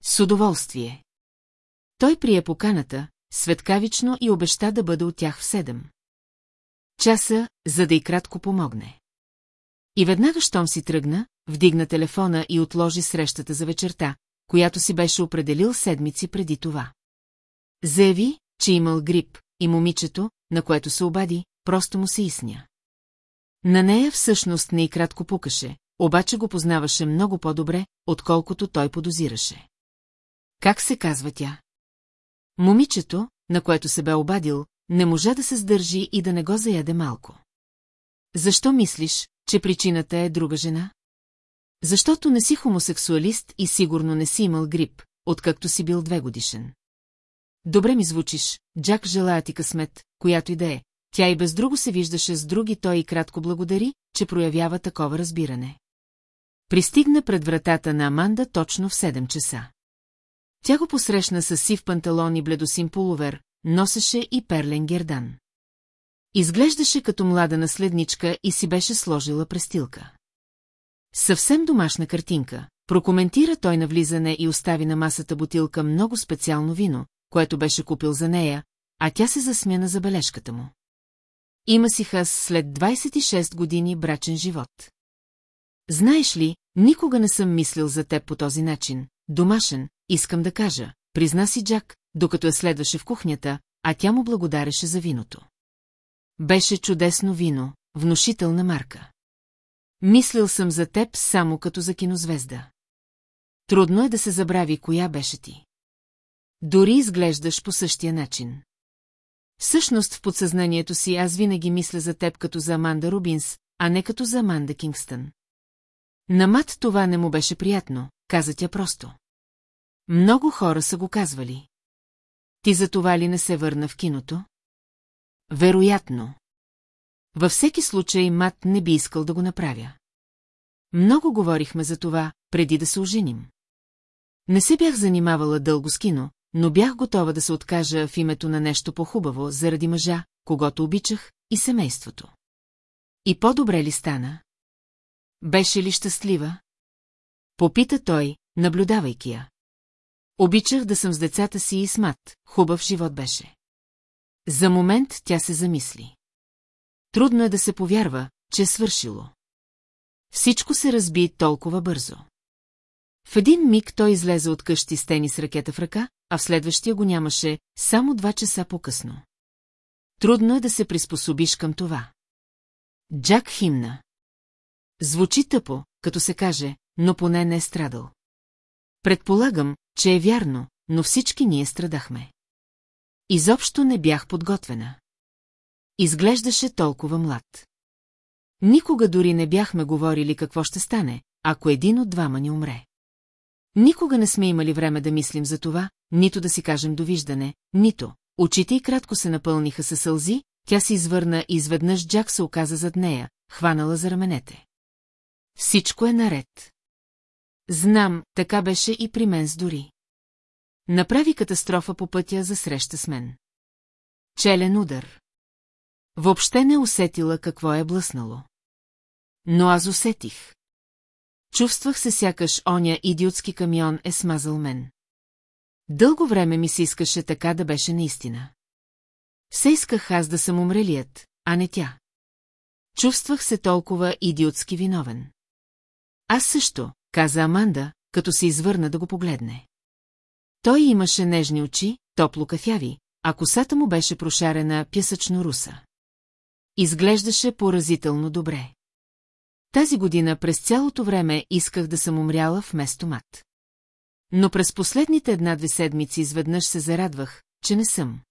С удоволствие. Той прие поканата, светкавично и обеща да бъде от тях в седем. Часа, за да и кратко помогне. И веднага, щом си тръгна, вдигна телефона и отложи срещата за вечерта, която си беше определил седмици преди това. Заяви, че имал грип, и момичето, на което се обади, просто му се изсня. На нея всъщност не и кратко пукаше, обаче го познаваше много по-добре, отколкото той подозираше. Как се казва тя? Момичето, на което се бе обадил, не можа да се сдържи и да не го заяде малко. Защо мислиш, че причината е друга жена? Защото не си хомосексуалист и сигурно не си имал грип, откакто си бил две годишен. Добре ми звучиш, Джак желая ти късмет, която и да е. Тя и без друго се виждаше с други, той и кратко благодари, че проявява такова разбиране. Пристигна пред вратата на Аманда точно в 7 часа. Тя го посрещна с сив панталон и бледосин полувер, носеше и перлен гердан. Изглеждаше като млада наследничка и си беше сложила престилка. Съвсем домашна картинка, прокоментира той на влизане и остави на масата бутилка много специално вино, което беше купил за нея, а тя се засмя на забележката му. Има си хас след 26 години брачен живот. Знаеш ли, никога не съм мислил за теб по този начин, домашен, искам да кажа, призна си Джак, докато я следваше в кухнята, а тя му благодареше за виното. Беше чудесно вино, внушителна марка. Мислил съм за теб само като за кинозвезда. Трудно е да се забрави коя беше ти. Дори изглеждаш по същия начин. Всъщност в подсъзнанието си аз винаги мисля за теб като за Аманда Рубинс, а не като за Аманда Кингстън. На Мат това не му беше приятно, каза тя просто. Много хора са го казвали. Ти за това ли не се върна в киното? Вероятно. Във всеки случай Мат не би искал да го направя. Много говорихме за това, преди да се оженим. Не се бях занимавала дълго с кино, но бях готова да се откажа в името на нещо по-хубаво, заради мъжа, когато обичах, и семейството. И по-добре ли стана? Беше ли щастлива? Попита той, наблюдавайки я. Обичах да съм с децата си и с мат, хубав живот беше. За момент тя се замисли. Трудно е да се повярва, че е свършило. Всичко се разби толкова бързо. В един миг той излезе от къщи с тенис ракета в ръка, а в следващия го нямаше само два часа по-късно. Трудно е да се приспособиш към това. Джак химна. Звучи тъпо, като се каже, но поне не е страдал. Предполагам, че е вярно, но всички ние страдахме. Изобщо не бях подготвена. Изглеждаше толкова млад. Никога дори не бяхме говорили какво ще стане, ако един от двама ни умре. Никога не сме имали време да мислим за това, нито да си кажем довиждане, нито. Очите й кратко се напълниха със сълзи, тя се извърна и изведнъж Джак се оказа зад нея, хванала за раменете. Всичко е наред. Знам, така беше и при мен с дори. Направи катастрофа по пътя за среща с мен. Челен удар. Въобще не усетила какво е блъснало. Но аз усетих. Чувствах се сякаш оня идиотски камион е смазал мен. Дълго време ми се искаше така да беше наистина. Все исках аз да съм умрелият, а не тя. Чувствах се толкова идиотски виновен. Аз също, каза Аманда, като се извърна да го погледне. Той имаше нежни очи, топло кафяви, а косата му беше прошарена пясъчно руса. Изглеждаше поразително добре. Тази година през цялото време исках да съм умряла вместо мат. Но през последните една-две седмици изведнъж се зарадвах, че не съм.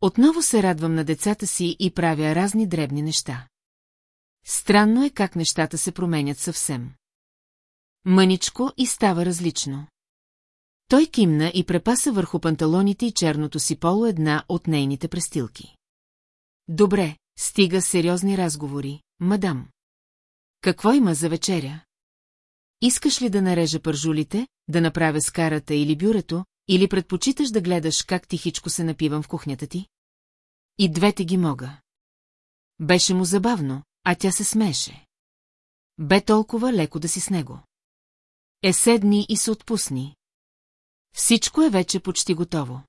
Отново се радвам на децата си и правя разни дребни неща. Странно е как нещата се променят съвсем. Мъничко и става различно. Той кимна и препаса върху панталоните и черното си поло една от нейните престилки. Добре, стига сериозни разговори, мадам. Какво има за вечеря? Искаш ли да нарежа пържулите, да направя скарата или бюрето, или предпочиташ да гледаш как тихичко се напивам в кухнята ти? И двете ги мога. Беше му забавно, а тя се смееше. Бе толкова леко да си с него. Е седни и се отпусни. Всичко е вече почти готово.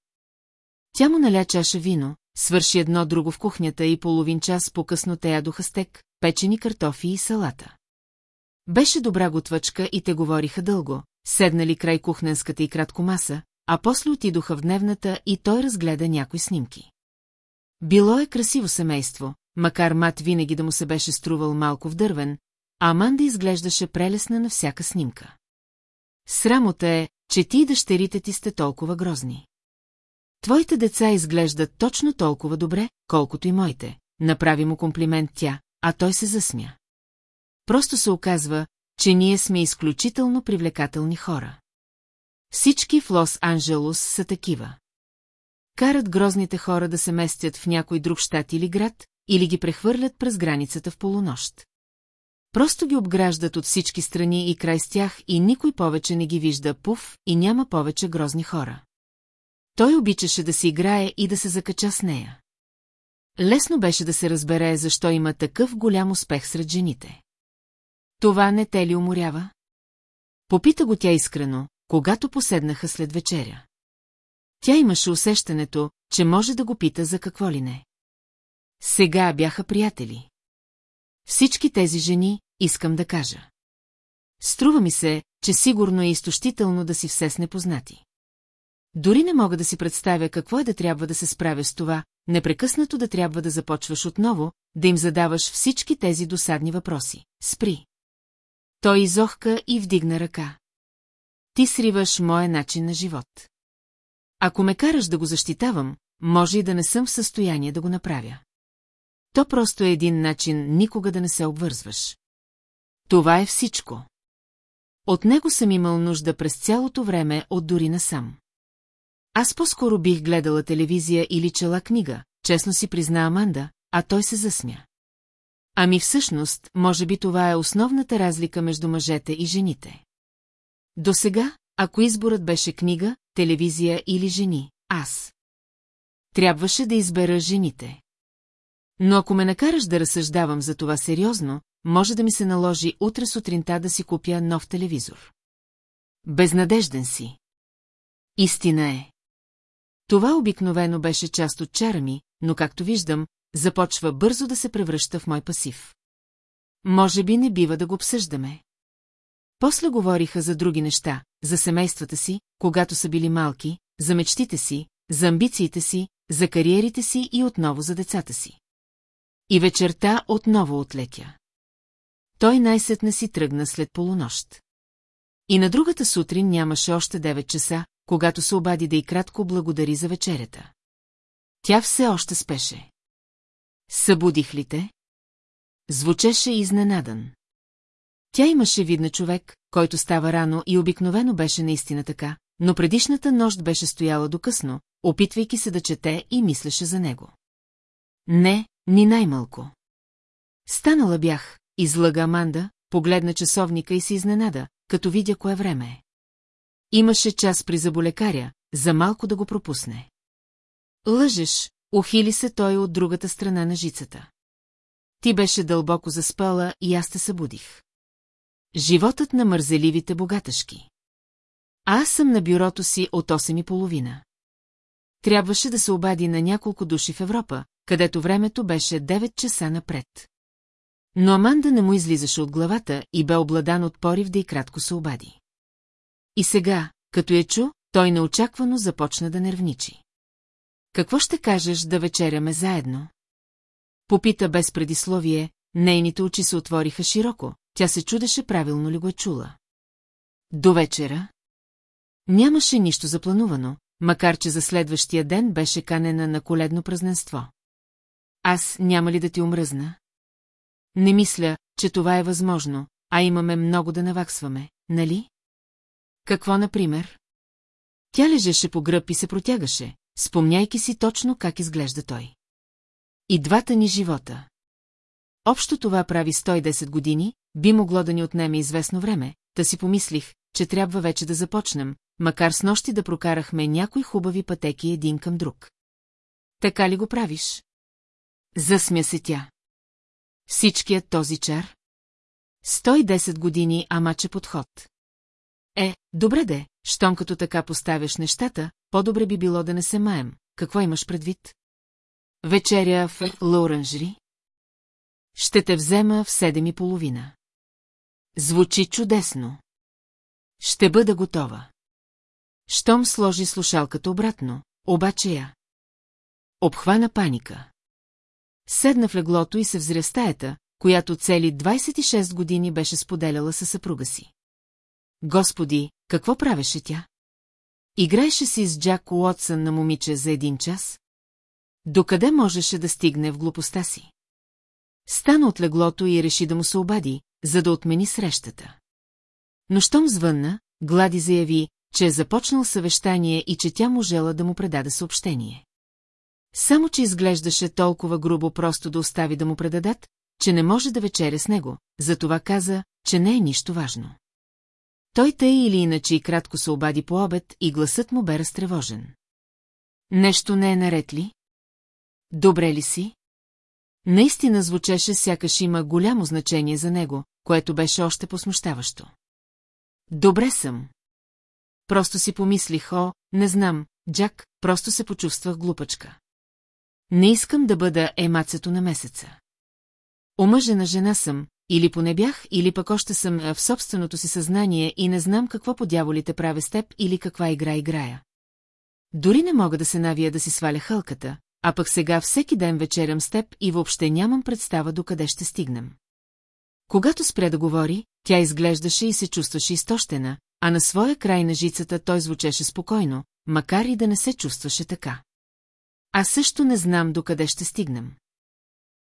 Тя му наля чаша вино, свърши едно друго в кухнята и половин час по-късно те ядоха стек, печени картофи и салата. Беше добра готвачка и те говориха дълго, седнали край кухненската и кратко маса, а после отидоха в дневната и той разгледа някои снимки. Било е красиво семейство, макар мат винаги да му се беше струвал малко в дървен, а Аманда изглеждаше прелесна на всяка снимка. Срамота е, че ти и дъщерите ти сте толкова грозни. Твоите деца изглеждат точно толкова добре, колкото и моите. Направи му комплимент тя, а той се засмя. Просто се оказва, че ние сме изключително привлекателни хора. Всички в Лос-Анджелос са такива. Карат грозните хора да се местят в някой друг щат или град, или ги прехвърлят през границата в полунощ. Просто ги обграждат от всички страни и край с тях и никой повече не ги вижда пуф и няма повече грозни хора. Той обичаше да си играе и да се закача с нея. Лесно беше да се разбере, защо има такъв голям успех сред жените. Това не те ли уморява? Попита го тя искрено, когато поседнаха след вечеря. Тя имаше усещането, че може да го пита за какво ли не. Сега бяха приятели. Всички тези жени, искам да кажа. Струва ми се, че сигурно е изтощително да си все с непознати. Дори не мога да си представя какво е да трябва да се справя с това, непрекъснато да трябва да започваш отново, да им задаваш всички тези досадни въпроси. Спри. Той изохка и вдигна ръка. Ти сриваш моя начин на живот. Ако ме караш да го защитавам, може и да не съм в състояние да го направя. То просто е един начин никога да не се обвързваш. Това е всичко. От него съм имал нужда през цялото време от дори насам. Аз по-скоро бих гледала телевизия или чела книга, честно си призна Аманда, а той се засмя. Ами всъщност, може би това е основната разлика между мъжете и жените. До сега, ако изборът беше книга, телевизия или жени, аз. Трябваше да избера жените. Но ако ме накараш да разсъждавам за това сериозно, може да ми се наложи утре сутринта да си купя нов телевизор. Безнадежден си. Истина е. Това обикновено беше част от чара ми, но както виждам, започва бързо да се превръща в мой пасив. Може би не бива да го обсъждаме. После говориха за други неща, за семействата си, когато са били малки, за мечтите си, за амбициите си, за кариерите си и отново за децата си. И вечерта отново отлетя. Той най-сетне си тръгна след полунощ. И на другата сутрин нямаше още 9 часа, когато се обади да и кратко благодари за вечерята. Тя все още спеше. Събудих ли те? Звучеше изненадан. Тя имаше видна човек, който става рано и обикновено беше наистина така, но предишната нощ беше стояла докъсно, опитвайки се да чете и мислеше за него. Не, ни най-малко. Станала бях, излъга Аманда, погледна часовника и се изненада, като видя кое време е. Имаше час при заболекаря, за малко да го пропусне. Лъжеш, ухили се той от другата страна на жицата. Ти беше дълбоко заспала и аз те събудих. Животът на мързеливите богаташки. Аз съм на бюрото си от 8 и половина. Трябваше да се обади на няколко души в Европа, където времето беше 9 часа напред. Но Аманда не му излизаше от главата и бе обладан от порив да и кратко се обади. И сега, като я чу, той неочаквано започна да нервничи. Какво ще кажеш да вечеряме заедно? Попита без предисловие, нейните очи се отвориха широко, тя се чудеше правилно ли го е чула. До вечера? Нямаше нищо запланувано, макар че за следващия ден беше канена на коледно празненство. Аз няма ли да ти омръзна? Не мисля, че това е възможно, а имаме много да наваксваме, нали? Какво, например? Тя лежеше по гръб и се протягаше, спомняйки си точно как изглежда той. И двата ни живота. Общо това прави 110 години, би могло да ни отнеме известно време, та си помислих, че трябва вече да започнем, макар с нощи да прокарахме някои хубави пътеки един към друг. Така ли го правиш? Засмя се тя. Всичкият този чар? 110 години, амаче подход. Е, добре де, щом като така поставяш нещата, по-добре би било да не се маем. Какво имаш предвид? Вечеря в Лоранжри? Ще те взема в седем и половина. Звучи чудесно. Ще бъда готова. Щом сложи слушалката обратно, обаче я. Обхвана паника. Седна в леглото и се взря стаята, която цели 26 години беше споделяла със съпруга си. Господи, какво правеше тя? Играеше си с Джак Уотсън на момиче за един час? Докъде можеше да стигне в глупостта си? Стана от леглото и реши да му се обади, за да отмени срещата. Но щом звънна, Глади заяви, че е започнал съвещание и че тя можела да му предаде съобщение. Само, че изглеждаше толкова грубо просто да остави да му предадат, че не може да вечеря с него, затова каза, че не е нищо важно. Той тъй или иначе и кратко се обади по обед и гласът му бе разтревожен. Нещо не е наред ли? Добре ли си? Наистина звучеше сякаш има голямо значение за него, което беше още посмущаващо. Добре съм. Просто си помислих, о, не знам, Джак, просто се почувствах глупачка. Не искам да бъда емацето на месеца. Омъжена жена съм, или поне бях, или пък още съм в собственото си съзнание и не знам какво по дяволите правя с теб или каква игра играя. Дори не мога да се навия да си сваля хълката, а пък сега всеки ден вечерям с теб и въобще нямам представа докъде ще стигнем. Когато спря да говори, тя изглеждаше и се чувстваше изтощена, а на своя край на жицата той звучеше спокойно, макар и да не се чувстваше така. Аз също не знам докъде ще стигнем.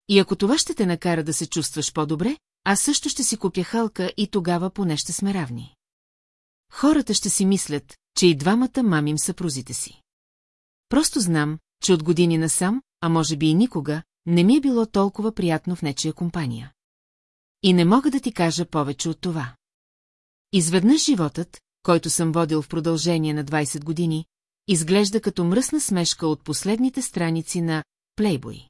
И ако това ще те накара да се чувстваш по-добре, аз също ще си купя халка и тогава поне ще сме равни. Хората ще си мислят, че и двамата мамим съпрузите си. Просто знам, че от години насам, а може би и никога, не ми е било толкова приятно в нечия компания. И не мога да ти кажа повече от това. Изведнъж животът, който съм водил в продължение на 20 години, изглежда като мръсна смешка от последните страници на Плейбой.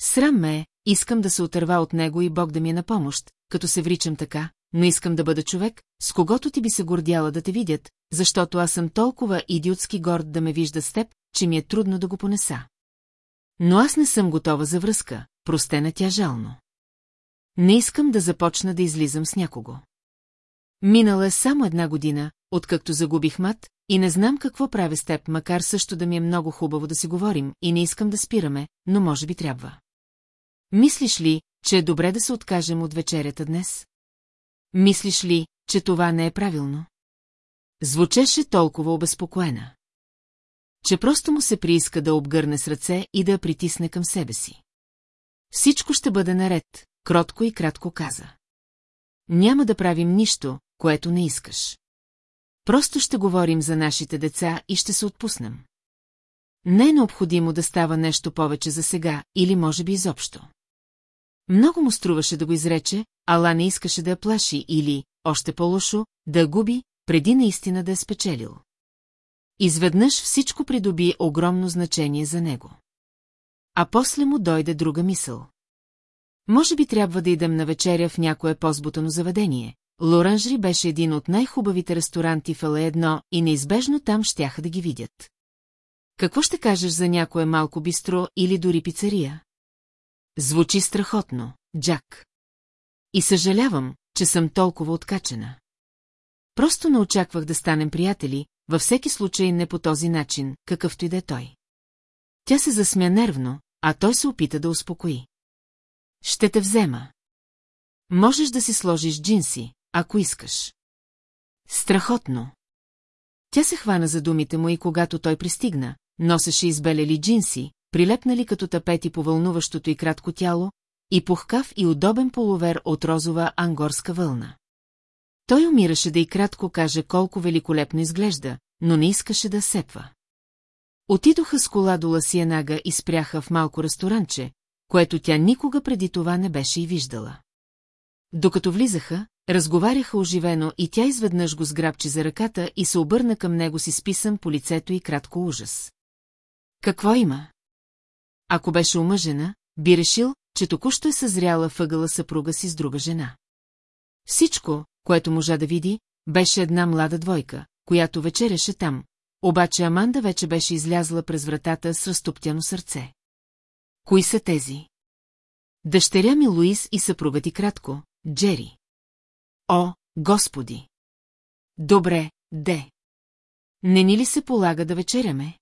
Срам ме искам да се отърва от него и Бог да ми е на помощ, като се вричам така, но искам да бъда човек, с когото ти би се гордяла да те видят, защото аз съм толкова идиотски горд да ме вижда с теб, че ми е трудно да го понеса. Но аз не съм готова за връзка, простена тя жално. Не искам да започна да излизам с някого. Минала е само една година, откакто загубих мат, и не знам какво правя с теб, макар също да ми е много хубаво да си говорим, и не искам да спираме, но може би трябва. Мислиш ли, че е добре да се откажем от вечерята днес? Мислиш ли, че това не е правилно? Звучеше толкова обезпокоена. Че просто му се прииска да обгърне с ръце и да я притисне към себе си. Всичко ще бъде наред, кротко и кратко каза. Няма да правим нищо, което не искаш. Просто ще говорим за нашите деца и ще се отпуснем. Не е необходимо да става нещо повече за сега, или може би изобщо. Много му струваше да го изрече, ала не искаше да я плаши или, още по-лошо, да губи, преди наистина да е спечелил. Изведнъж всичко придоби огромно значение за него. А после му дойде друга мисъл. Може би трябва да идем на вечеря в някое по-збутано заведение. Лоранжри беше един от най-хубавите ресторанти в Ала-1 и неизбежно там щяха да ги видят. Какво ще кажеш за някое малко бистро или дори пицария? Звучи страхотно, Джак. И съжалявам, че съм толкова откачена. Просто не очаквах да станем приятели, във всеки случай не по този начин, какъвто и да е той. Тя се засмя нервно, а той се опита да успокои. Ще те взема. Можеш да си сложиш джинси, ако искаш. Страхотно. Тя се хвана за думите му и когато той пристигна, носеше избелели джинси, прилепнали като тапети по вълнуващото и кратко тяло, и пухкав и удобен половер от розова ангорска вълна. Той умираше да и кратко каже колко великолепно изглежда, но не искаше да сепва. Отидоха с кола до Ласиенага и спряха в малко ресторанче, което тя никога преди това не беше и виждала. Докато влизаха, разговаряха оживено и тя изведнъж го сграбчи за ръката и се обърна към него си списан по лицето и кратко ужас. Какво има? Ако беше омъжена, би решил, че току-що е съзряла въгъла съпруга си с друга жена. Всичко, което можа да види, беше една млада двойка, която вечеряше там, обаче Аманда вече беше излязла през вратата с разтоптяно сърце. Кои са тези? Дъщеря ми Луис и съпруга ти кратко, Джери. О, господи! Добре, де. Не ни ли се полага да вечеряме?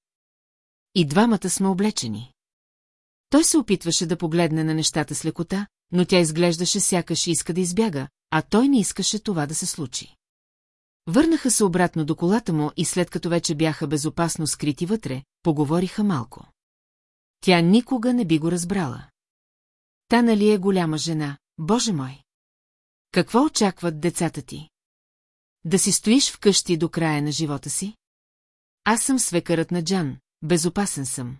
И двамата сме облечени. Той се опитваше да погледне на нещата с лекота, но тя изглеждаше сякаш иска да избяга, а той не искаше това да се случи. Върнаха се обратно до колата му и след като вече бяха безопасно скрити вътре, поговориха малко. Тя никога не би го разбрала. Та нали е голяма жена, боже мой! Какво очакват децата ти? Да си стоиш вкъщи до края на живота си? Аз съм свекърът на Джан, безопасен съм.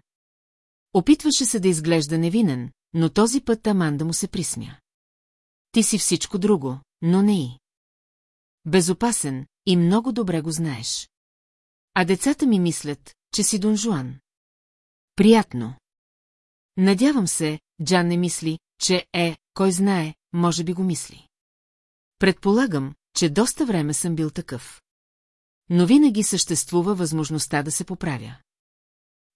Опитваше се да изглежда невинен, но този път Аманда му се присмя. Ти си всичко друго, но не и. Безопасен и много добре го знаеш. А децата ми мислят, че си Дон Жуан. Приятно. Надявам се, Джан не мисли, че е, кой знае, може би го мисли. Предполагам, че доста време съм бил такъв. Но винаги съществува възможността да се поправя.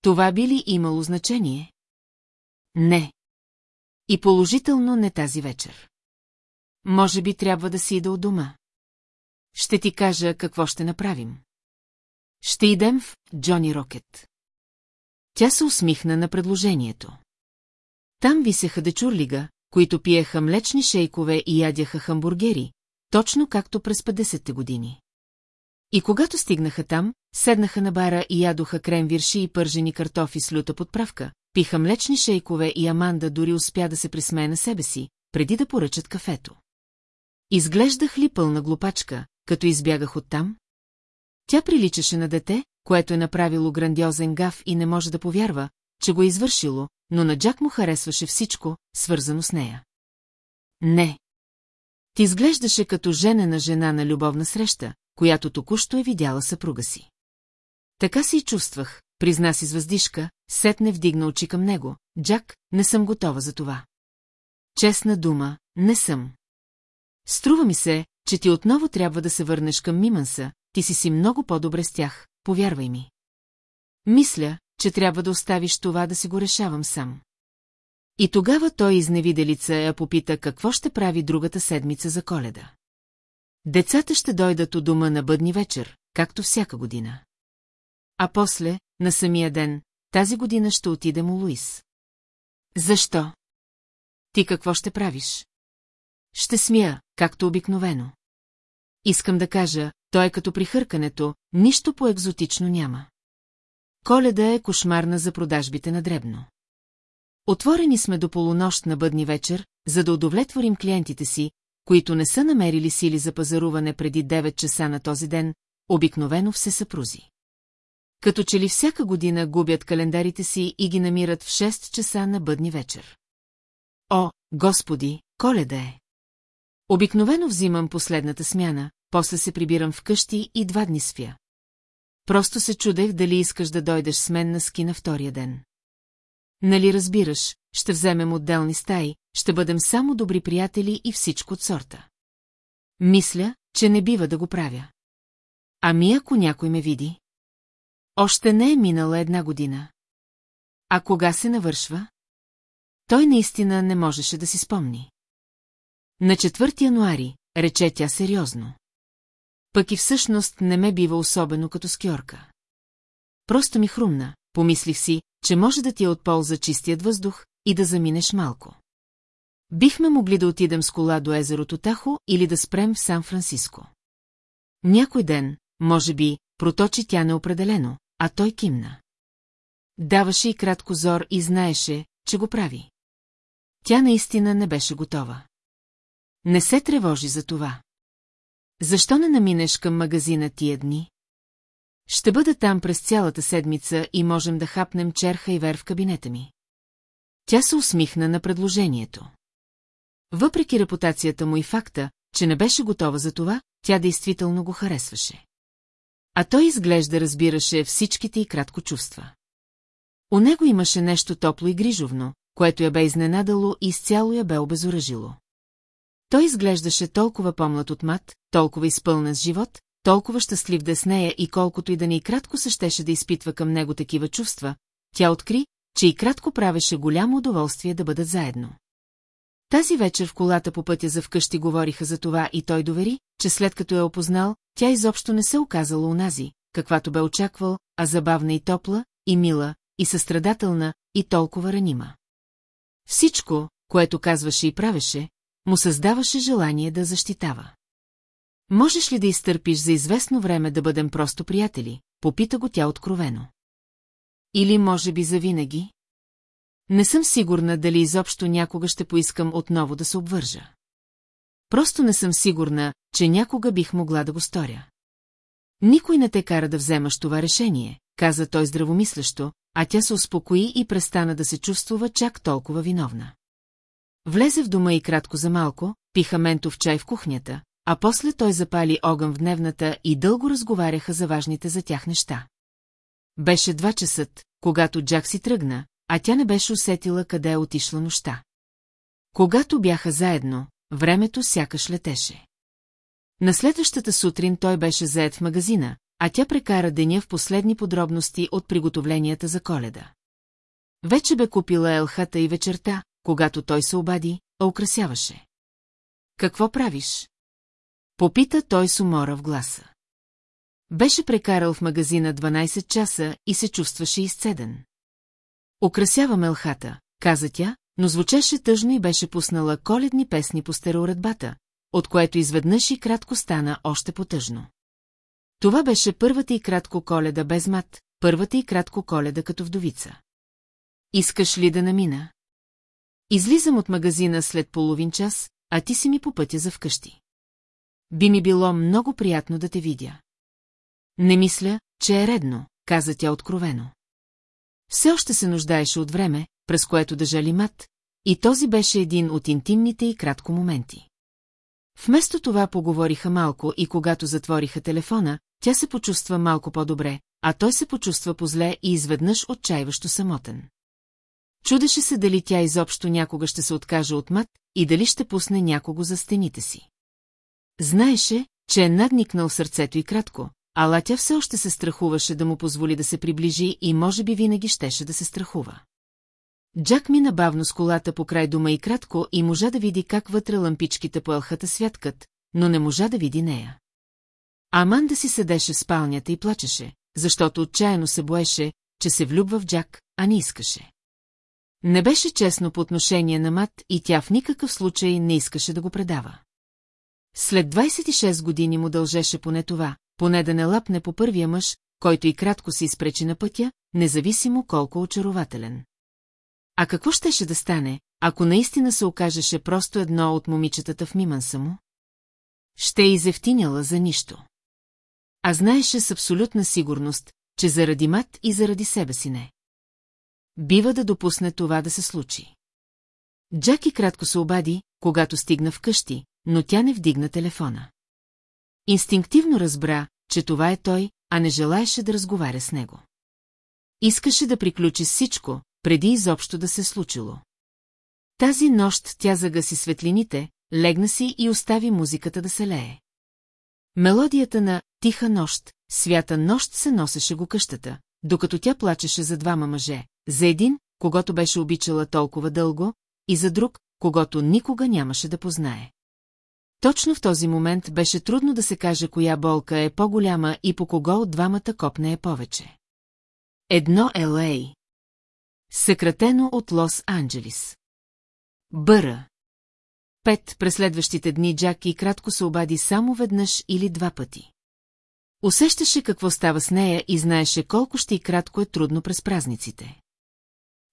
Това би ли имало значение? Не. И положително не тази вечер. Може би трябва да си ида от дома. Ще ти кажа какво ще направим. Ще идем в Джони Рокет. Тя се усмихна на предложението. Там висеха дечурлига, които пиеха млечни шейкове и ядяха хамбургери, точно както през 50-те години. И когато стигнаха там, седнаха на бара и ядоха крем-вирши и пържени картофи с люта подправка, пиха млечни шейкове и Аманда дори успя да се присмее на себе си, преди да поръчат кафето. Изглеждах ли пълна глупачка, като избягах оттам? Тя приличаше на дете, което е направило грандиозен гав и не може да повярва, че го е извършило, но на Джак му харесваше всичко, свързано с нея. Не. Ти изглеждаше като женена жена на любовна среща, която току-що е видяла съпруга си. Така си и чувствах, призна си с въздишка, сетне вдигна очи към него. Джак, не съм готова за това. Честна дума, не съм. Струва ми се, че ти отново трябва да се върнеш към Миманса, ти си си много по-добре с тях, повярвай ми. Мисля, че трябва да оставиш това да си го решавам сам. И тогава той изневиделица я попита какво ще прави другата седмица за коледа. Децата ще дойдат у дома на бъдни вечер, както всяка година. А после, на самия ден, тази година ще отидем у Луис. Защо? Ти какво ще правиш? Ще смия, както обикновено. Искам да кажа, той е като при хъркането, нищо по-екзотично няма. Коледа е кошмарна за продажбите на дребно. Отворени сме до полунощ на бъдни вечер, за да удовлетворим клиентите си, които не са намерили сили за пазаруване преди 9 часа на този ден, обикновено все съпрузи. Като че ли всяка година губят календарите си и ги намират в 6 часа на бъдни вечер. О, господи, коледа е! Обикновено взимам последната смяна, после се прибирам вкъщи и два дни спя. Просто се чудех дали искаш да дойдеш с мен на ски на втория ден. Нали разбираш, ще вземем отделни стаи, ще бъдем само добри приятели и всичко от сорта. Мисля, че не бива да го правя. Ами ако някой ме види? Още не е минала една година. А кога се навършва? Той наистина не можеше да си спомни. На 4 януари, рече тя сериозно. Пък и всъщност не ме бива особено като скьорка. Просто ми хрумна, помислих си, че може да ти е от полза чистият въздух и да заминеш малко. Бихме могли да отидем с кола до езерото Тахо или да спрем в Сан-Франциско. Някой ден, може би, проточи тя неопределено, а той кимна. Даваше и кратко зор и знаеше, че го прави. Тя наистина не беше готова. Не се тревожи за това. Защо не наминеш към магазина тия дни? Ще бъда там през цялата седмица и можем да хапнем черха и вер в кабинета ми. Тя се усмихна на предложението. Въпреки репутацията му и факта, че не беше готова за това, тя действително го харесваше. А той изглежда разбираше всичките и кратко чувства. У него имаше нещо топло и грижовно, което я бе изненадало и изцяло я бе обезоражило. Той изглеждаше толкова помлад от мат, толкова изпълнен с живот, толкова щастлив да е с нея и колкото и да не и кратко се да изпитва към него такива чувства, тя откри, че и кратко правеше голямо удоволствие да бъдат заедно. Тази вечер в колата по пътя за вкъщи говориха за това и той довери, че след като е опознал, тя изобщо не се оказала унази, каквато бе очаквал, а забавна и топла, и мила, и състрадателна, и толкова ранима. Всичко, което казваше и правеше, му създаваше желание да защитава. Можеш ли да изтърпиш за известно време да бъдем просто приятели? Попита го тя откровено. Или може би завинаги? Не съм сигурна дали изобщо някога ще поискам отново да се обвържа. Просто не съм сигурна, че някога бих могла да го сторя. Никой не те кара да вземаш това решение, каза той здравомислящо, а тя се успокои и престана да се чувствува чак толкова виновна. Влезе в дома и кратко за малко, пиха ментов чай в кухнята, а после той запали огън в дневната и дълго разговаряха за важните за тях неща. Беше два часа, когато Джак си тръгна, а тя не беше усетила къде е отишла нощта. Когато бяха заедно, времето сякаш летеше. На следващата сутрин той беше заед в магазина, а тя прекара деня в последни подробности от приготовленията за коледа. Вече бе купила елхата и вечерта, когато той се обади, а украсяваше. Какво правиш? Попита той с умора в гласа. Беше прекарал в магазина 12 часа и се чувстваше изцеден. Украсявам елхата, каза тя, но звучеше тъжно и беше пуснала коледни песни по стереоредбата, от което изведнъж и кратко стана още потъжно. Това беше първата и кратко коледа без мат, първата и кратко коледа като вдовица. Искаш ли да намина? Излизам от магазина след половин час, а ти си ми по пътя за вкъщи. Би ми било много приятно да те видя. Не мисля, че е редно, каза тя откровено. Все още се нуждаеше от време, през което да жали мат, и този беше един от интимните и кратко моменти. Вместо това поговориха малко и когато затвориха телефона, тя се почувства малко по-добре, а той се почувства позле и изведнъж отчаиващо самотен. Чудеше се дали тя изобщо някога ще се откаже от мат и дали ще пусне някого за стените си. Знаеше, че е надникнал сърцето и кратко, ала тя все още се страхуваше да му позволи да се приближи и може би винаги щеше да се страхува. Джак мина бавно с колата по край дома и кратко и можа да види как вътре лампичките по елхата святкат, но не можа да види нея. Аманда си седеше в спалнята и плачеше, защото отчаяно се боеше, че се влюбва в Джак, а не искаше. Не беше честно по отношение на Мат и тя в никакъв случай не искаше да го предава. След 26 години му дължеше поне това, поне да не лапне по първия мъж, който и кратко се изпречи на пътя, независимо колко очарователен. А какво щеше да стане, ако наистина се окажеше просто едно от момичетата в миманса му? Ще е изевтиняла за нищо. А знаеше с абсолютна сигурност, че заради мат и заради себе си не. Бива да допусне това да се случи. Джаки кратко се обади, когато стигна вкъщи, но тя не вдигна телефона. Инстинктивно разбра, че това е той, а не желаеше да разговаря с него. Искаше да приключи всичко, преди изобщо да се случило. Тази нощ тя загаси светлините, легна си и остави музиката да се лее. Мелодията на «Тиха нощ», свята нощ се носеше го къщата, докато тя плачеше за двама мъже, за един, когато беше обичала толкова дълго, и за друг, когато никога нямаше да познае. Точно в този момент беше трудно да се каже коя болка е по-голяма и по кого от двамата копне е повече. Едно Л.А. Съкратено от Лос-Анджелис. Бъра. Пет през следващите дни Джак и кратко се обади само веднъж или два пъти. Усещаше какво става с нея и знаеше колко ще и кратко е трудно през празниците.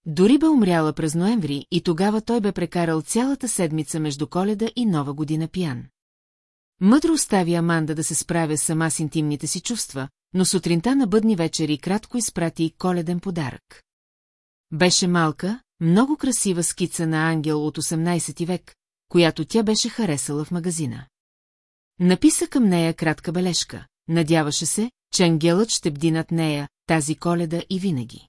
Дори бе умряла през ноември и тогава той бе прекарал цялата седмица между коледа и нова година пиян. Мъдро остави Аманда да се справя сама с интимните си чувства, но сутринта на бъдни вечери кратко изпрати коледен подарък. Беше малка, много красива скица на ангел от 18 век, която тя беше харесала в магазина. Написа към нея кратка бележка. Надяваше се, че ангелът ще бди над нея тази коледа и винаги.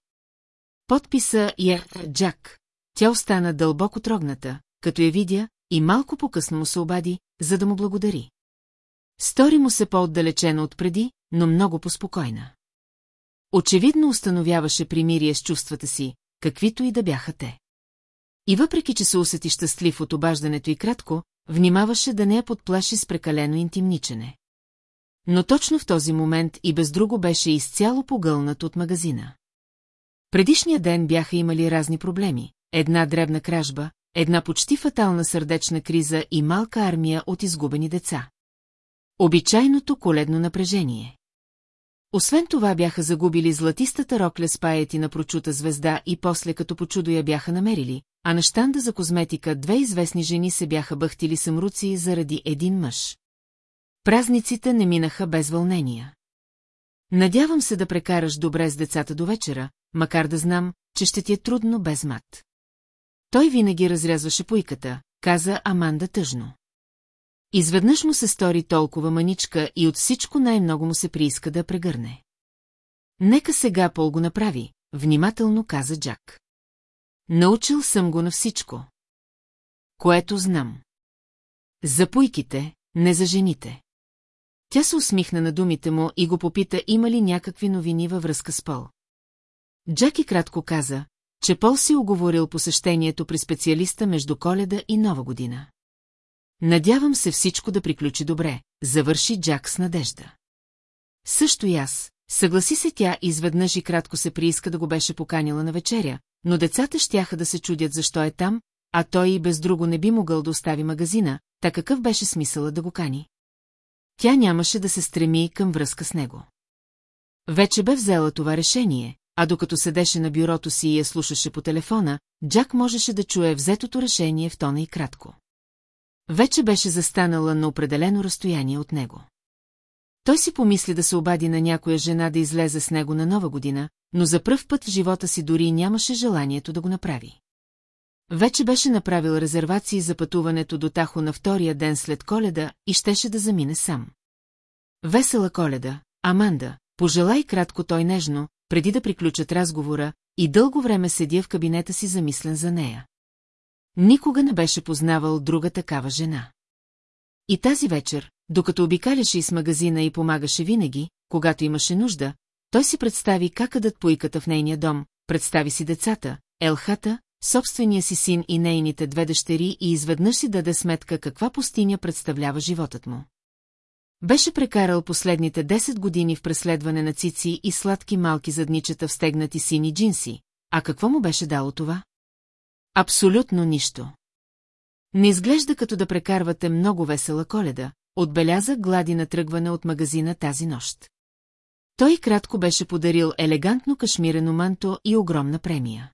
Подписа я Джак. Тя остана дълбоко трогната, като я видя, и малко по-късно му се обади, за да му благодари. Стори му се по-отдалечено от преди, но много поспокойна. Очевидно установяваше примирие с чувствата си, каквито и да бяха те. И въпреки, че се усети щастлив от обаждането и кратко, внимаваше да не я подплаши с прекалено интимничене. Но точно в този момент и без друго беше изцяло погълнат от магазина. Предишния ден бяха имали разни проблеми. Една дребна кражба, една почти фатална сърдечна криза и малка армия от изгубени деца. Обичайното коледно напрежение. Освен това бяха загубили златистата рокля с паети на прочута звезда и после като по чудо я бяха намерили, а на щанда за козметика две известни жени се бяха бъхтили съмруци заради един мъж. Празниците не минаха без вълнения. Надявам се да прекараш добре с децата до вечера, макар да знам, че ще ти е трудно без мат. Той винаги разрязваше пуйката, каза Аманда тъжно. Изведнъж му се стори толкова маничка и от всичко най-много му се прииска да прегърне. Нека сега Пол го направи, внимателно каза Джак. Научил съм го на всичко. Което знам. За пуйките, не за жените. Тя се усмихна на думите му и го попита има ли някакви новини във връзка с Пол. Джаки кратко каза, че Пол си оговорил посещението при специалиста между коледа и нова година. Надявам се всичко да приключи добре, завърши Джак с надежда. Също и аз, съгласи се тя изведнъж и кратко се прииска да го беше поканила на вечеря, но децата щяха да се чудят защо е там, а той и без друго не би могъл да остави магазина, така какъв беше смисълът да го кани. Тя нямаше да се стреми към връзка с него. Вече бе взела това решение, а докато седеше на бюрото си и я слушаше по телефона, Джак можеше да чуе взетото решение в тона и кратко. Вече беше застанала на определено разстояние от него. Той си помисли да се обади на някоя жена да излезе с него на нова година, но за пръв път в живота си дори нямаше желанието да го направи. Вече беше направил резервации за пътуването до Тахо на втория ден след коледа и щеше да замине сам. Весела коледа, Аманда, пожелай кратко той нежно, преди да приключат разговора, и дълго време седя в кабинета си замислен за нея. Никога не беше познавал друга такава жена. И тази вечер, докато обикаляше из магазина и помагаше винаги, когато имаше нужда, той си представи как къдат поиката в нейния дом, представи си децата, Елхата, собствения си син и нейните две дъщери и изведнъж си даде сметка каква пустиня представлява животът му. Беше прекарал последните 10 години в преследване на цици и сладки малки задничета в стегнати сини джинси, а какво му беше дало това? Абсолютно нищо. Не изглежда като да прекарвате много весела коледа, отбеляза глади на тръгване от магазина тази нощ. Той кратко беше подарил елегантно кашмирено манто и огромна премия.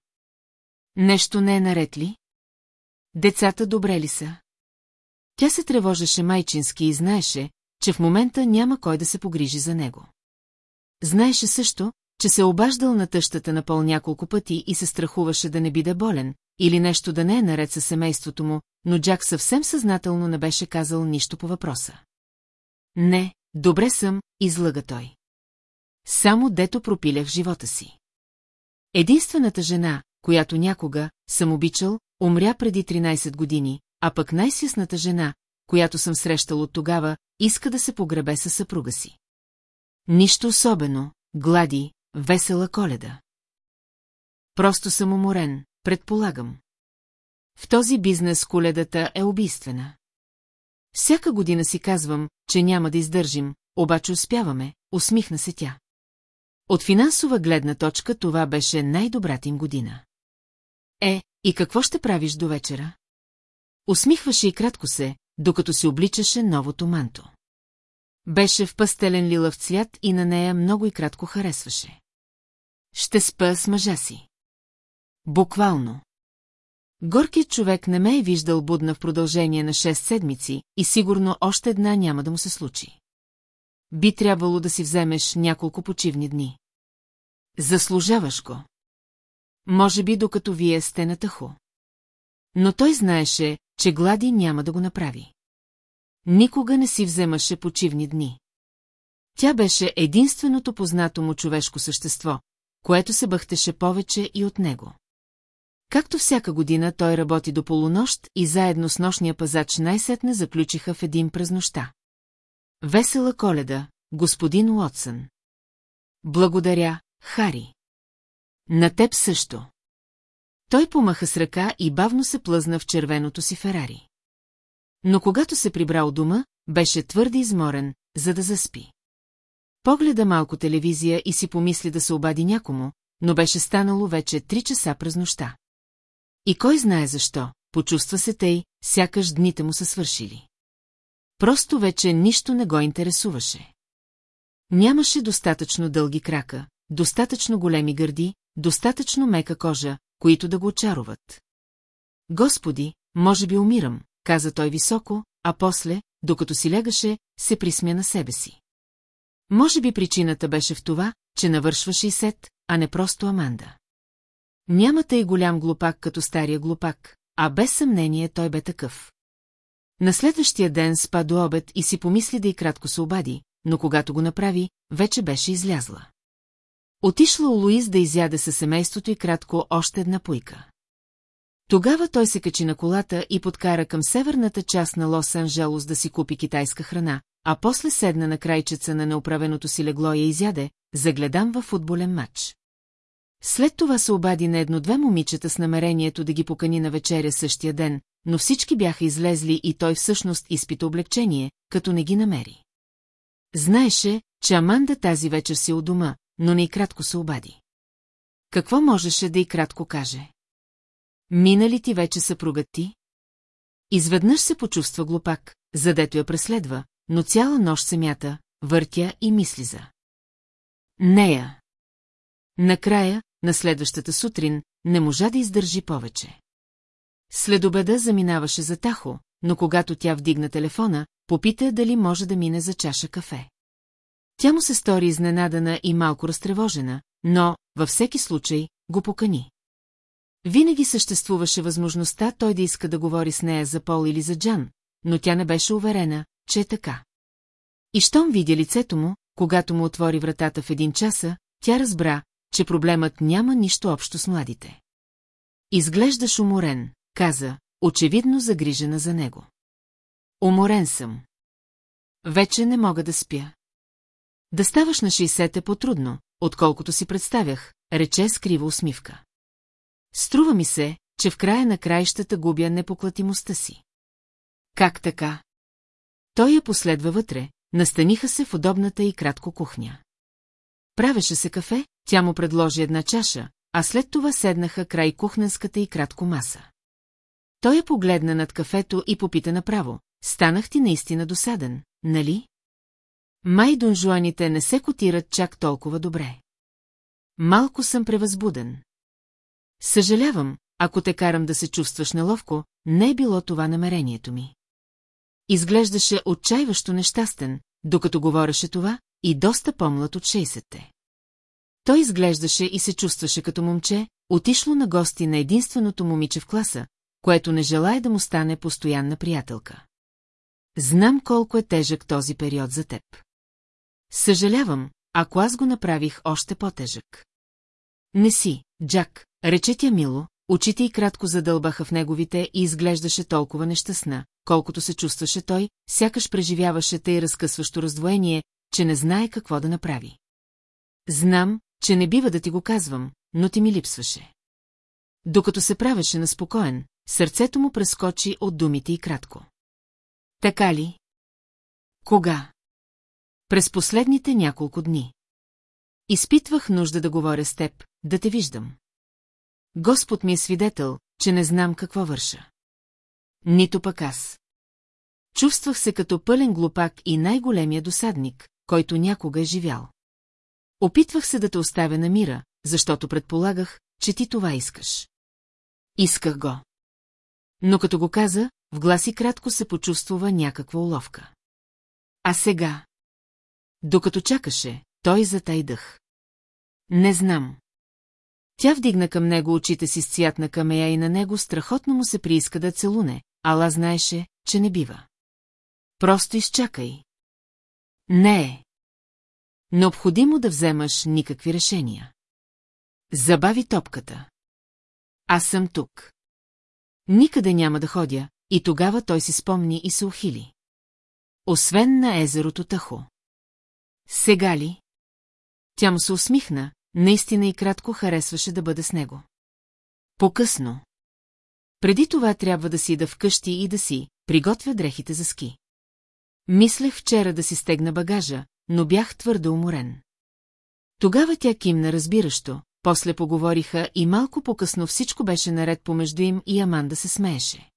Нещо не е наред ли? Децата добре ли са? Тя се тревожеше майчински и знаеше, че в момента няма кой да се погрижи за него. Знаеше също, че се обаждал на тъщата на пол няколко пъти и се страхуваше да не биде болен, или нещо да не е наред със семейството му, но Джак съвсем съзнателно не беше казал нищо по въпроса. Не, добре съм, излъга той. Само дето пропилях живота си. Единствената жена, която някога съм обичал, умря преди 13 години, а пък най-сясната жена, която съм срещал от тогава, иска да се погребе със съпруга си. Нищо особено, глади, весела коледа. Просто съм уморен, предполагам. В този бизнес коледата е убийствена. Всяка година си казвам, че няма да издържим, обаче успяваме, усмихна се тя. От финансова гледна точка това беше най-добрата им година. Е, и какво ще правиш до вечера? Усмихваше и кратко се, докато се обличаше новото манто. Беше в пастелен лилав цвят и на нея много и кратко харесваше. Ще спа с мъжа си. Буквално. Горкият човек не ме е виждал будна в продължение на 6 седмици и сигурно още една няма да му се случи. Би трябвало да си вземеш няколко почивни дни. Заслужаваш го. Може би докато вие сте на тъхо. Но той знаеше, че Глади няма да го направи. Никога не си вземаше почивни дни. Тя беше единственото познато му човешко същество, което се бъхтеше повече и от него. Както всяка година той работи до полунощ и заедно с нощния пазач най-сетне заключиха в един през нощта. Весела коледа, господин Уотсън. Благодаря, Хари. На теб също. Той помаха с ръка и бавно се плъзна в червеното си Ферари. Но когато се прибра от дома, беше твърде изморен, за да заспи. Погледа малко телевизия и си помисли да се обади някому, но беше станало вече три часа през нощта. И кой знае защо, почувства се тъй, сякаш дните му са свършили. Просто вече нищо не го интересуваше. Нямаше достатъчно дълги крака, достатъчно големи гърди, достатъчно мека кожа, които да го очаруват. Господи, може би умирам, каза той високо, а после, докато си лягаше, се присмя на себе си. Може би причината беше в това, че навършва 60, а не просто Аманда. Нямате и голям глупак като стария глупак, а без съмнение той бе такъв. На следващия ден спа до обед и си помисли да и кратко се обади, но когато го направи, вече беше излязла. Отишла у Луиз да изяде със семейството и кратко още една пуйка. Тогава той се качи на колата и подкара към северната част на Лос-Анджелос да си купи китайска храна, а после седна на крайчеца на неуправеното си легло и изяде, загледам във футболен матч. След това се обади на едно-две момичета с намерението да ги покани на вечеря същия ден, но всички бяха излезли и той всъщност изпита облегчение, като не ги намери. Знаеше, че Аманда тази вечер си у дома, но не и кратко се обади. Какво можеше да и кратко каже? Мина ли ти вече съпругът ти? Изведнъж се почувства глупак, задето я преследва, но цяла нощ се мята, въртя и мисли за. Нея. Накрая, на следващата сутрин, не можа да издържи повече. След обеда заминаваше за Тахо, но когато тя вдигна телефона, попита дали може да мине за чаша кафе. Тя му се стори изненадана и малко разтревожена, но, във всеки случай, го покани. Винаги съществуваше възможността той да иска да говори с нея за Пол или за Джан, но тя не беше уверена, че е така. И щом видя лицето му, когато му отвори вратата в един часа, тя разбра, че проблемът няма нищо общо с младите. Изглеждаш уморен, каза, очевидно загрижена за него. Уморен съм. Вече не мога да спя. Да ставаш на 60 е по-трудно, отколкото си представях, рече с крива усмивка. Струва ми се, че в края на краищата губя непоклатимостта си. Как така? Той я последва вътре, настаниха се в удобната и кратко кухня. Правеше се кафе, тя му предложи една чаша, а след това седнаха край кухненската и кратко маса. Той я погледна над кафето и попита направо. Станах ти наистина досаден, нали? Май донжуаните не се котират чак толкова добре. Малко съм превъзбуден. Съжалявам, ако те карам да се чувстваш неловко, не е било това намерението ми. Изглеждаше отчаиващо нещастен, докато говореше това, и доста по-млад от 60-те. Той изглеждаше и се чувстваше като момче, отишло на гости на единственото момиче в класа, което не желая да му стане постоянна приятелка. Знам колко е тежък този период за теб. Съжалявам, ако аз го направих още по-тежък. Не си, Джак, рече тя мило, очите й кратко задълбаха в неговите и изглеждаше толкова нещастна, колкото се чувстваше той, сякаш преживяваше тъй разкъсващо раздвоение, че не знае какво да направи. Знам, че не бива да ти го казвам, но ти ми липсваше. Докато се правеше на спокоен, сърцето му прескочи от думите и кратко. Така ли? Кога? През последните няколко дни. Изпитвах нужда да говоря с теб, да те виждам. Господ ми е свидетел, че не знам какво върша. Нито пък аз. Чувствах се като пълен глупак и най-големия досадник, който някога е живял. Опитвах се да те оставя на мира, защото предполагах, че ти това искаш. Исках го. Но като го каза, в гласи кратко се почувствува някаква уловка. А сега? Докато чакаше, той затай дъх. Не знам. Тя вдигна към него очите си с цвят на камея и на него страхотно му се прииска да целуне, ала знаеше, че не бива. Просто изчакай. Не е. Необходимо да вземаш никакви решения. Забави топката. Аз съм тук. Никъде няма да ходя, и тогава той си спомни и се ухили. Освен на езерото Тахо. Сега ли? Тя му се усмихна, наистина и кратко харесваше да бъде с него. По-късно. Преди това трябва да си да вкъщи и да си приготвя дрехите за ски. Мислех вчера да си стегна багажа, но бях твърде уморен. Тогава тя кимна разбиращо, после поговориха и малко по-късно всичко беше наред помежду им и Аманда се смееше.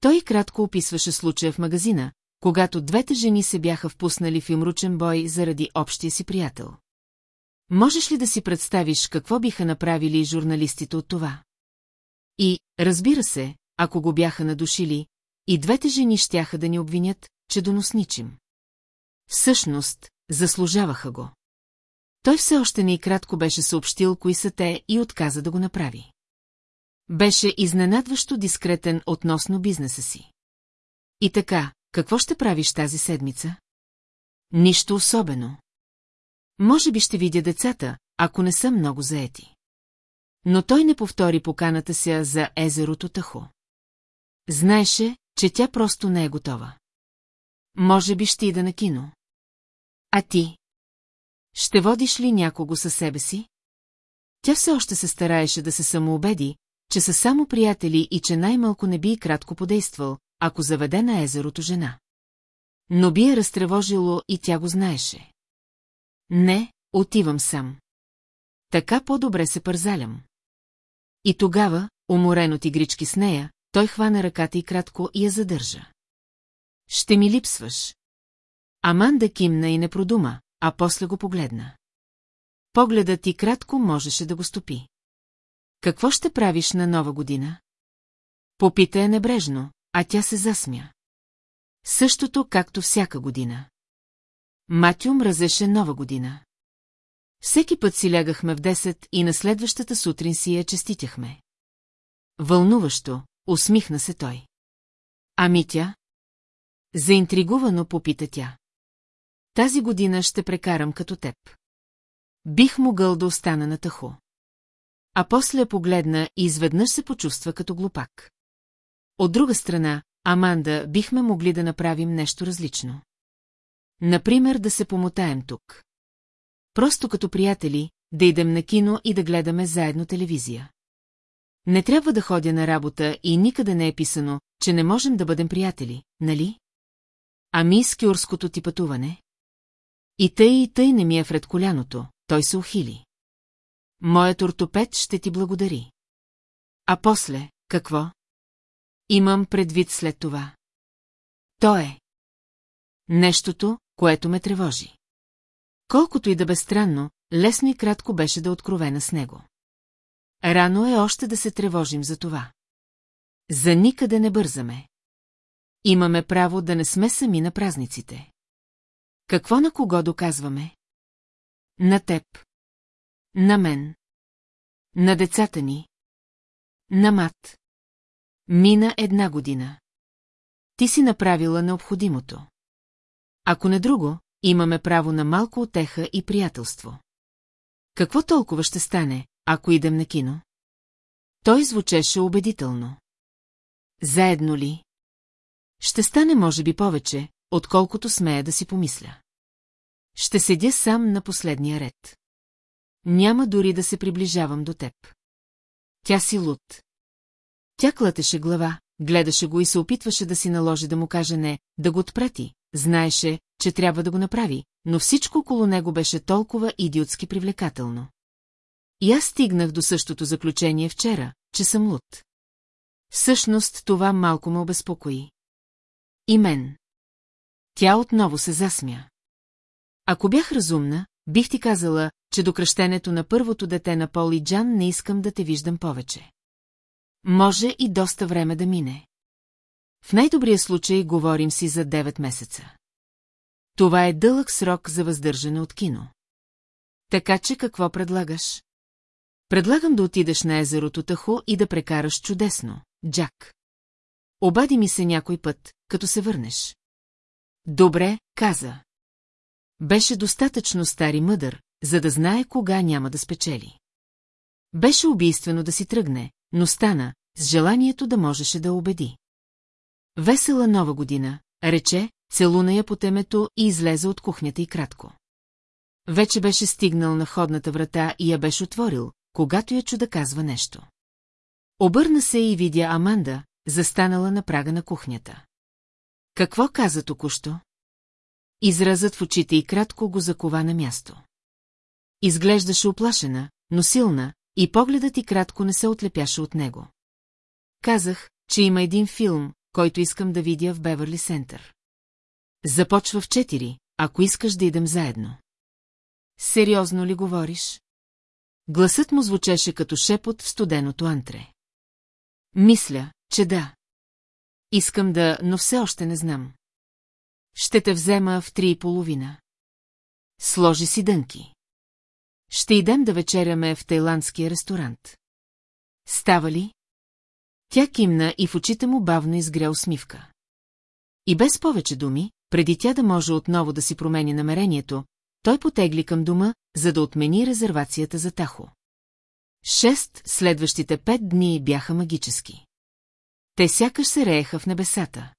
Той кратко описваше случая в магазина, когато двете жени се бяха впуснали в имручен бой заради общия си приятел. Можеш ли да си представиш какво биха направили журналистите от това? И, разбира се, ако го бяха надушили, и двете жени щяха да ни обвинят, че доносничим. Всъщност, заслужаваха го. Той все още не и кратко беше съобщил кои са те и отказа да го направи. Беше изненадващо дискретен относно бизнеса си. И така, какво ще правиш тази седмица? Нищо особено. Може би ще видя децата, ако не са много заети. Но той не повтори поканата си за езерото Тахо. Знаеше, че тя просто не е готова. Може би ще ида на кино. А ти? Ще водиш ли някого със себе си? Тя все още се стараеше да се самоубеди, че са само приятели и че най-малко не би и кратко подействал, ако заведе на езерото жена. Но би е разтревожило и тя го знаеше. Не, отивам сам. Така по-добре се пързалям. И тогава, уморен от игрички с нея, той хвана ръката и кратко и я задържа. Ще ми липсваш. Аманда кимна и не продума, а после го погледна. Погледът ти кратко можеше да го стопи. Какво ще правиш на нова година? Попита е небрежно, а тя се засмя. Същото, както всяка година. Матю мразеше нова година. Всеки път си лягахме в 10 и на следващата сутрин си я честитяхме. Вълнуващо, усмихна се той. Ами тя? Заинтригувано попита тя. Тази година ще прекарам като теб. Бих могъл да остана на тъхо. А после погледна и изведнъж се почувства като глупак. От друга страна, Аманда, бихме могли да направим нещо различно. Например, да се помотаем тук. Просто като приятели, да идем на кино и да гледаме заедно телевизия. Не трябва да ходя на работа и никъде не е писано, че не можем да бъдем приятели, нали? Ами с кюрското ти пътуване? И тъй и тъй не ми е вред коляното, той се ухили. Моят ортопед ще ти благодари. А после, какво? Имам предвид след това. То е. Нещото, което ме тревожи. Колкото и да бе странно, лесно и кратко беше да откровена с него. Рано е още да се тревожим за това. За никъде не бързаме. Имаме право да не сме сами на празниците. Какво на кого доказваме? На теб. На мен. На децата ни. На мат. Мина една година. Ти си направила необходимото. Ако не друго, имаме право на малко отеха и приятелство. Какво толкова ще стане, ако идем на кино? Той звучеше убедително. Заедно ли? Ще стане може би повече, отколкото смея да си помисля. Ще седя сам на последния ред. Няма дори да се приближавам до теб. Тя си луд. Тя клатеше глава, гледаше го и се опитваше да си наложи да му каже не, да го отпрати. Знаеше, че трябва да го направи, но всичко около него беше толкова идиотски привлекателно. И аз стигнах до същото заключение вчера, че съм луд. Всъщност това малко ме обезпокои. И мен. Тя отново се засмя. Ако бях разумна, бих ти казала, че до кръщенето на първото дете на Пол и Джан не искам да те виждам повече. Може и доста време да мине. В най-добрия случай говорим си за 9 месеца. Това е дълъг срок за въздържане от кино. Така че какво предлагаш? Предлагам да отидеш на езерото Тахо и да прекараш чудесно, Джак. Обади ми се някой път, като се върнеш. Добре, каза. Беше достатъчно стар и мъдър, за да знае кога няма да спечели. Беше убийствено да си тръгне, но стана, с желанието да можеше да убеди. Весела нова година, рече, целуна я по темето и излезе от кухнята и кратко. Вече беше стигнал на ходната врата и я беше отворил, когато я чу да казва нещо. Обърна се и видя Аманда, застанала на прага на кухнята. Какво каза току-що? Изразът в очите и кратко го закова на място. Изглеждаше оплашена, но силна, и погледът и кратко не се отлепяше от него. Казах, че има един филм, който искам да видя в Беверли Сентър. Започва в четири, ако искаш да идем заедно. Сериозно ли говориш? Гласът му звучеше като шепот в студеното антре. Мисля, че да. Искам да, но все още не знам. Ще те взема в три и половина. Сложи си дънки. Ще идем да вечеряме в тайландския ресторант. Става ли? Тя кимна и в очите му бавно изгря усмивка. И без повече думи, преди тя да може отново да си промени намерението, той потегли към дома, за да отмени резервацията за Тахо. Шест следващите пет дни бяха магически. Те сякаш се рееха в небесата.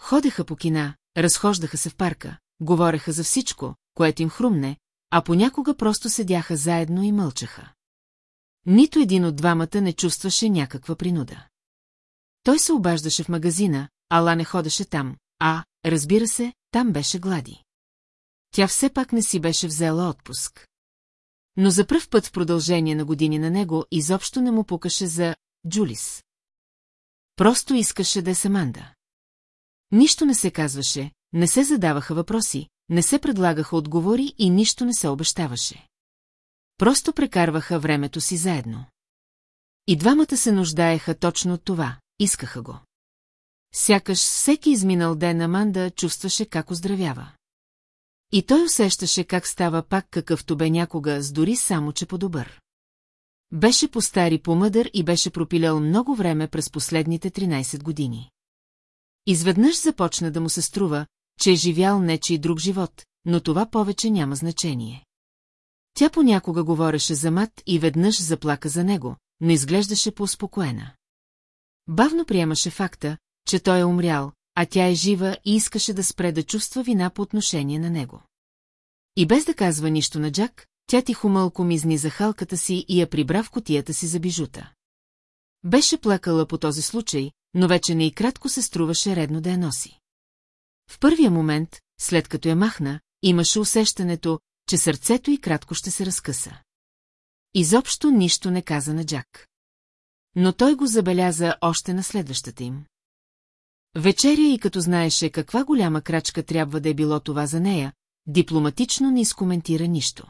Ходеха по кина, разхождаха се в парка, говореха за всичко, което им хрумне, а понякога просто седяха заедно и мълчаха. Нито един от двамата не чувстваше някаква принуда. Той се обаждаше в магазина, ала не ходеше там, а, разбира се, там беше глади. Тя все пак не си беше взела отпуск. Но за пръв път в продължение на години на него изобщо не му пукаше за Джулис. Просто искаше да е Саманда. Нищо не се казваше, не се задаваха въпроси, не се предлагаха отговори и нищо не се обещаваше. Просто прекарваха времето си заедно. И двамата се нуждаеха точно от това, искаха го. Сякаш всеки изминал ден Аманда чувстваше как оздравява. И той усещаше как става пак какъвто бе някога, с дори само, че по-добър. Беше по-стар и по-мъдър и беше пропилял много време през последните 13 години. Изведнъж започна да му се струва, че е живял нечи друг живот, но това повече няма значение. Тя понякога говореше за мат и веднъж заплака за него, но изглеждаше по-успокоена. Бавно приемаше факта, че той е умрял, а тя е жива и искаше да спре да чувства вина по отношение на него. И без да казва нищо на Джак, тя тихо мълко мизни за халката си и я прибра в котията си за бижута. Беше плакала по този случай, но вече не и кратко се струваше редно да я носи. В първия момент, след като я махна, имаше усещането, че сърцето й кратко ще се разкъса. Изобщо нищо не каза на Джак. Но той го забеляза още на следващата им. Вечеря и като знаеше каква голяма крачка трябва да е било това за нея, дипломатично не изкоментира нищо.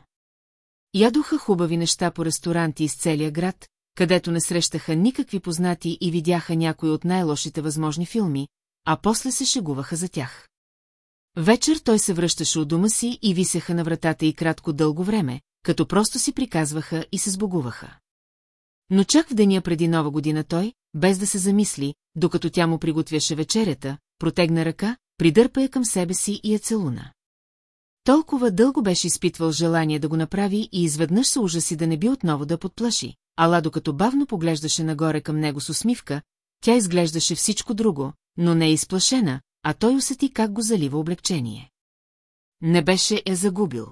Ядоха хубави неща по ресторанти из целия град, където не срещаха никакви познати и видяха някои от най-лошите възможни филми, а после се шегуваха за тях. Вечер той се връщаше от дома си и висеха на вратата и кратко дълго време, като просто си приказваха и се сбогуваха. Но чак в деня преди нова година той, без да се замисли, докато тя му приготвяше вечерята, протегна ръка, придърпа я към себе си и я целуна. Толкова дълго беше изпитвал желание да го направи и изведнъж се ужаси да не би отново да подплаши, ала докато бавно поглеждаше нагоре към него с усмивка, тя изглеждаше всичко друго, но не е изплашена, а той усети как го залива облегчение. Не беше е загубил.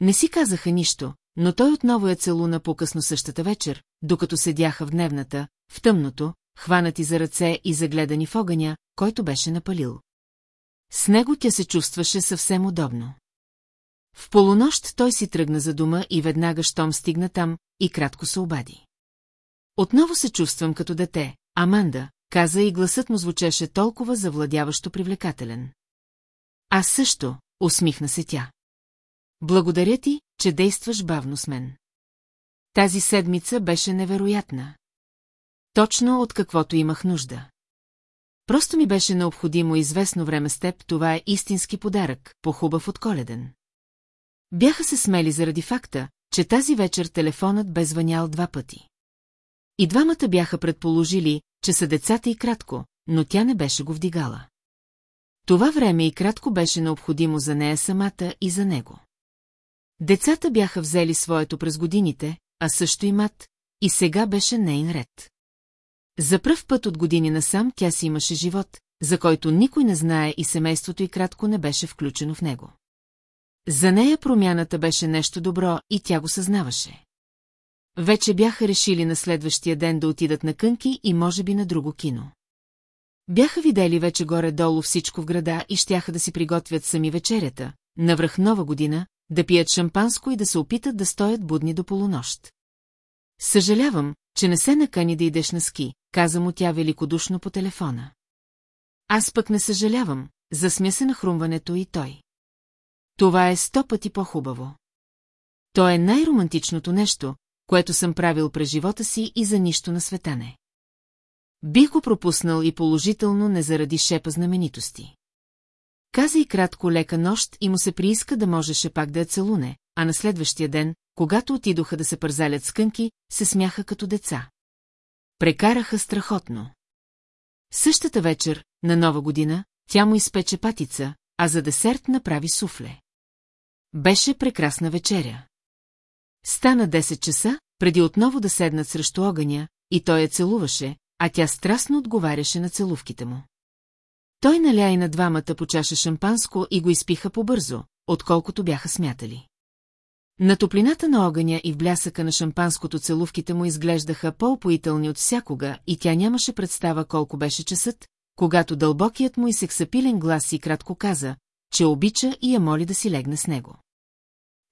Не си казаха нищо, но той отново я целуна по-късно същата вечер, докато седяха в дневната, в тъмното, хванати за ръце и загледани в огъня, който беше напалил. С него тя се чувстваше съвсем удобно. В полунощ той си тръгна за дома и веднага щом стигна там и кратко се обади. Отново се чувствам като дете, Аманда, каза и гласът му звучеше толкова завладяващо привлекателен. Аз също, усмихна се тя. Благодаря ти, че действаш бавно с мен. Тази седмица беше невероятна. Точно от каквото имах нужда. Просто ми беше необходимо известно време с теб, това е истински подарък, по-хубав от коледен. Бяха се смели заради факта, че тази вечер телефонът бе звънял два пъти. И двамата бяха предположили, че са децата и кратко, но тя не беше го вдигала. Това време и кратко беше необходимо за нея самата и за него. Децата бяха взели своето през годините, а също и мат, и сега беше нейн ред. За пръв път от години насам тя си имаше живот, за който никой не знае и семейството и кратко не беше включено в него. За нея промяната беше нещо добро и тя го съзнаваше. Вече бяха решили на следващия ден да отидат на кънки и може би на друго кино. Бяха видели вече горе-долу всичко в града и щяха да си приготвят сами вечерята, навръх нова година, да пият шампанско и да се опитат да стоят будни до полунощ. Съжалявам, че не се накани да идеш на ски, каза му тя великодушно по телефона. Аз пък не съжалявам, засмя се на хрумването и той. Това е сто пъти по-хубаво. То е най-романтичното нещо, което съм правил през живота си и за нищо на света не. Бих го пропуснал и положително не заради шепа знаменитости. Каза и кратко лека нощ и му се прииска да можеше пак да я целуне, а на следващия ден, когато отидоха да се пързалят скънки, се смяха като деца. Прекараха страхотно. Същата вечер, на нова година, тя му изпече патица, а за десерт направи суфле. Беше прекрасна вечеря. Стана 10 часа, преди отново да седнат срещу огъня, и той я целуваше, а тя страстно отговаряше на целувките му. Той наля и на двамата по чаша шампанско и го изпиха побързо, отколкото бяха смятали. На топлината на огъня и в блясъка на шампанското целувките му изглеждаха по-опоителни от всякога и тя нямаше представа колко беше часът, когато дълбокият му и сексапилен глас и кратко каза, че обича и я моли да си легне с него.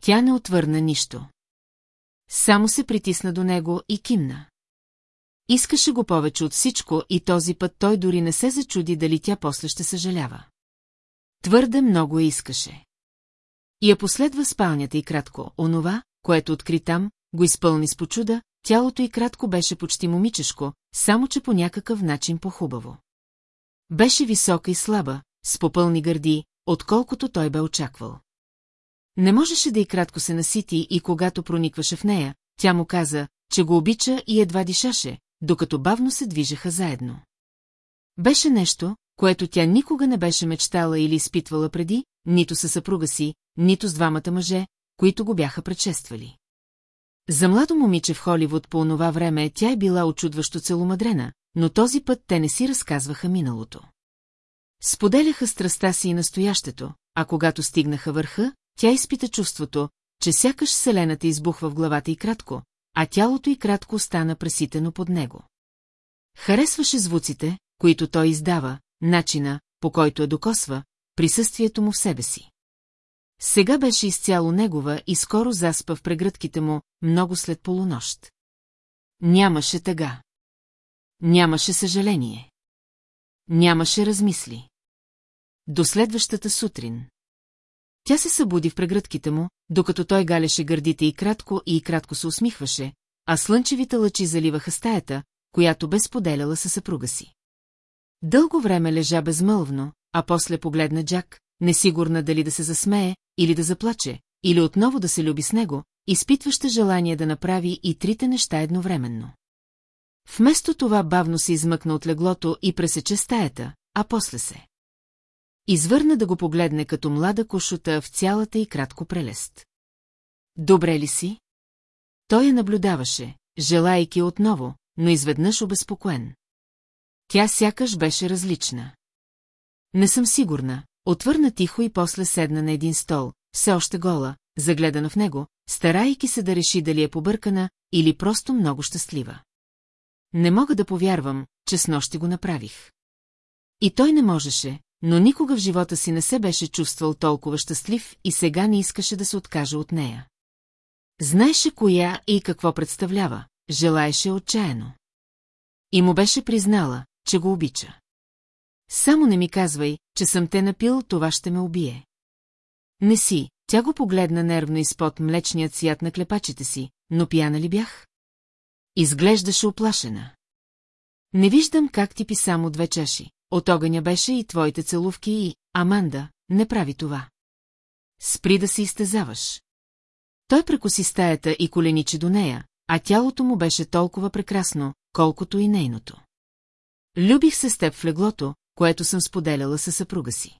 Тя не отвърна нищо. Само се притисна до него и кимна. Искаше го повече от всичко и този път той дори не се зачуди дали тя после ще съжалява. Твърде много я искаше. И я последва спалнята и кратко, онова, което откри там, го изпълни с почуда, тялото и кратко беше почти момичешко, само че по някакъв начин по-хубаво. Беше висока и слаба, с попълни гърди, отколкото той бе очаквал. Не можеше да и кратко се насити и когато проникваше в нея, тя му каза, че го обича и едва дишаше, докато бавно се движеха заедно. Беше нещо, което тя никога не беше мечтала или изпитвала преди, нито със съпруга си, нито с двамата мъже, които го бяха предшествали. За младо момиче в Холивуд по онова време тя е била очудващо целомадрена, но този път те не си разказваха миналото. Споделяха страста си и настоящето, а когато стигнаха върха, тя изпита чувството, че сякаш вселената избухва в главата и кратко, а тялото и кратко стана преситено под него. Харесваше звуците, които той издава, начина, по който я докосва, присъствието му в себе си. Сега беше изцяло негова и скоро заспа в прегръдките му, много след полунощ. Нямаше тъга. Нямаше съжаление. Нямаше размисли. До следващата сутрин. Тя се събуди в прегръдките му, докато той галеше гърдите и кратко и кратко се усмихваше, а слънчевите лъчи заливаха стаята, която бе споделяла със съпруга си. Дълго време лежа безмълвно, а после погледна Джак, несигурна дали да се засмее, или да заплаче, или отново да се люби с него, изпитваща желание да направи и трите неща едновременно. Вместо това бавно се измъкна от леглото и пресече стаята, а после се. Извърна да го погледне като млада кошута в цялата и кратко прелест. Добре ли си? Той я наблюдаваше, желайки отново, но изведнъж обезпокоен. Тя сякаш беше различна. Не съм сигурна, отвърна тихо и после седна на един стол, все още гола, загледана в него, старайки се да реши дали е побъркана или просто много щастлива. Не мога да повярвам, че с нощи го направих. И той не можеше, но никога в живота си не се беше чувствал толкова щастлив и сега не искаше да се откаже от нея. Знаеше коя и какво представлява, желаеше отчаяно. И му беше признала, че го обича. Само не ми казвай, че съм те напил, това ще ме убие. Не си, тя го погледна нервно изпод млечният цвят на клепачите си, но пияна ли бях? Изглеждаше оплашена. Не виждам как ти пи само две чаши. От огъня беше и твоите целувки и, Аманда, не прави това. Спри да се изтезаваш. Той прекоси стаята и коленичи до нея, а тялото му беше толкова прекрасно, колкото и нейното. Любих се с теб в леглото, което съм споделяла със съпруга си.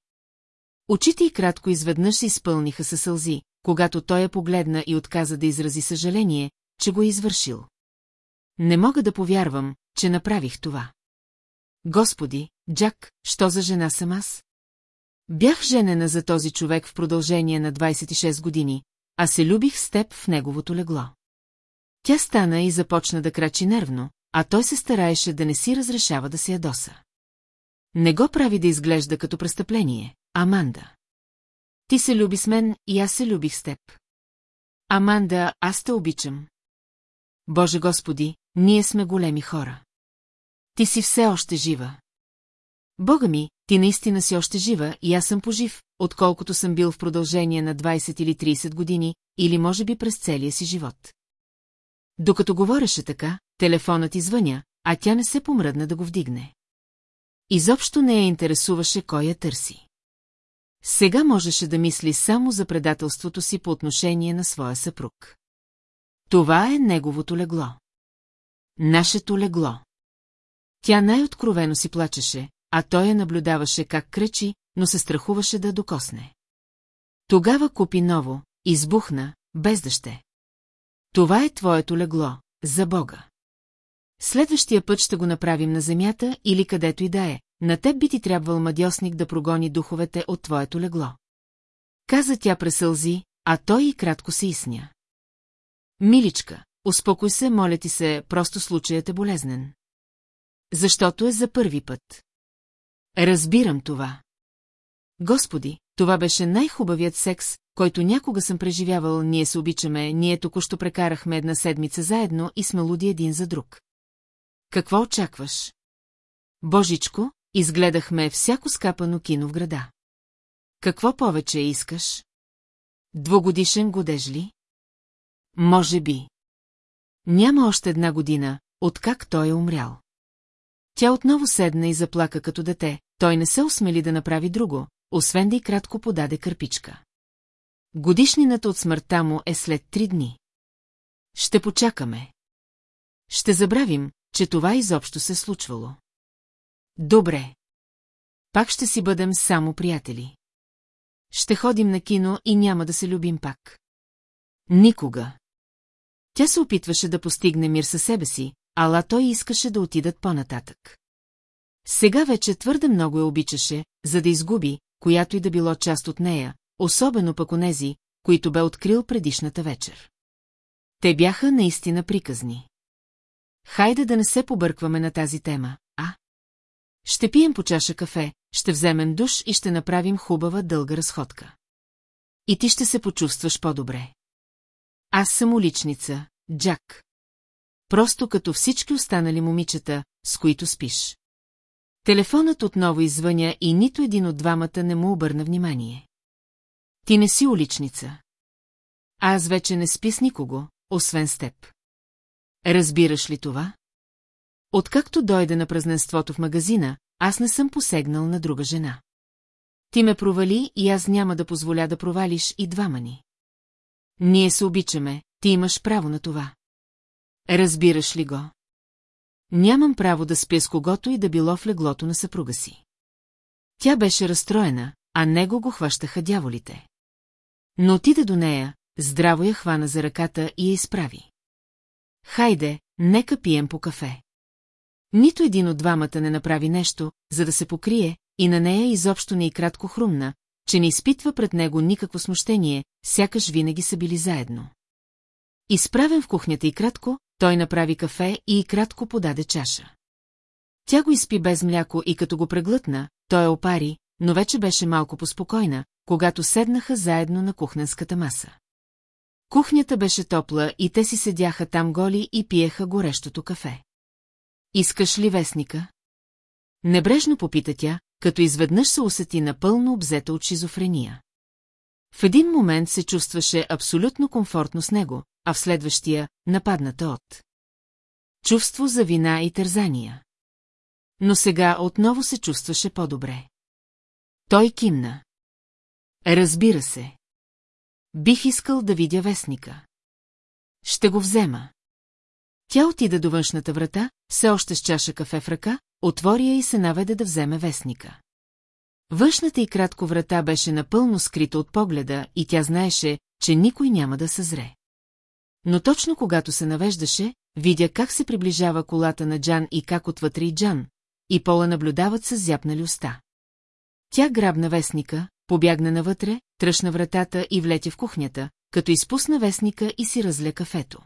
Очите й кратко изведнъж се изпълниха със сълзи, когато той я погледна и отказа да изрази съжаление, че го е извършил. Не мога да повярвам, че направих това. Господи, Джак, що за жена съм аз? Бях женена за този човек в продължение на 26 години, а се любих с теб в неговото легло. Тя стана и започна да крачи нервно, а той се стараеше да не си разрешава да се ядоса. Не го прави да изглежда като престъпление, Аманда. Ти се люби с мен и аз се любих с теб. Аманда, аз те обичам. Боже Господи, ние сме големи хора. Ти си все още жива. Бога ми, ти наистина си още жива и аз съм пожив, отколкото съм бил в продължение на 20 или 30 години, или може би през целия си живот. Докато говореше така, телефонът извъня, а тя не се помръдна да го вдигне. Изобщо не я интересуваше кой я търси. Сега можеше да мисли само за предателството си по отношение на своя съпруг. Това е неговото легло. Нашето легло. Тя най-откровено си плачеше, а той я наблюдаваше как кръчи, но се страхуваше да докосне. Тогава купи ново, избухна, без дъще. Това е твоето легло, за Бога. Следващия път ще го направим на земята или където и да е. На теб би ти трябвал мадьосник да прогони духовете от твоето легло. Каза тя пресълзи, а той и кратко се изсня. Миличка, успокой се, моля ти се, просто случаят е болезнен. Защото е за първи път. Разбирам това. Господи, това беше най-хубавият секс, който някога съм преживявал, ние се обичаме, ние току-що прекарахме една седмица заедно и сме луди един за друг. Какво очакваш? Божичко, изгледахме всяко скапано кино в града. Какво повече искаш? Двогодишен годеж ли? Може би. Няма още една година, откак той е умрял. Тя отново седна и заплака като дете, той не се осмели да направи друго, освен да и кратко подаде кърпичка. Годишнината от смъртта му е след три дни. Ще почакаме. Ще забравим, че това изобщо се случвало. Добре. Пак ще си бъдем само приятели. Ще ходим на кино и няма да се любим пак. Никога. Тя се опитваше да постигне мир със себе си, ала той искаше да отидат по-нататък. Сега вече твърде много я обичаше, за да изгуби, която и да било част от нея, особено пък онези, които бе открил предишната вечер. Те бяха наистина приказни. Хайде да не се побъркваме на тази тема, а? Ще пием по чаша кафе, ще вземем душ и ще направим хубава дълга разходка. И ти ще се почувстваш по-добре. Аз съм уличница, Джак. Просто като всички останали момичета, с които спиш. Телефонът отново извъня и нито един от двамата не му обърна внимание. Ти не си уличница. Аз вече не спи с никого, освен с теб. Разбираш ли това? Откакто дойде на празненството в магазина, аз не съм посегнал на друга жена. Ти ме провали и аз няма да позволя да провалиш и двама ни. Ние се обичаме, ти имаш право на това. Разбираш ли го? Нямам право да спя с когото и да било в леглото на съпруга си. Тя беше разстроена, а него го хващаха дяволите. Но отиде до нея, здраво я хвана за ръката и я изправи. Хайде, нека пием по кафе. Нито един от двамата не направи нещо, за да се покрие, и на нея изобщо не и кратко хрумна, че не изпитва пред него никакво смущение, сякаш винаги са били заедно. Изправен в кухнята и кратко, той направи кафе и кратко подаде чаша. Тя го изпи без мляко и като го преглътна, той опари, но вече беше малко поспокойна, когато седнаха заедно на кухненската маса. Кухнята беше топла и те си седяха там голи и пиеха горещото кафе. Искаш ли вестника? Небрежно попита тя, като изведнъж се усети напълно обзета от шизофрения. В един момент се чувстваше абсолютно комфортно с него, а в следващия – нападната от. Чувство за вина и тързания. Но сега отново се чувстваше по-добре. Той кимна. Разбира се. Бих искал да видя вестника. Ще го взема. Тя отида до външната врата, все още с чаша кафе в ръка, отвори я и се наведе да вземе вестника. Външната и кратко врата беше напълно скрита от погледа и тя знаеше, че никой няма да съзре. Но точно когато се навеждаше, видя как се приближава колата на Джан и как отвътре и Джан, и Пола наблюдават с зяпнали уста. Тя грабна вестника, побягна навътре, тръщна вратата и влетя в кухнята, като изпусна вестника и си разля кафето.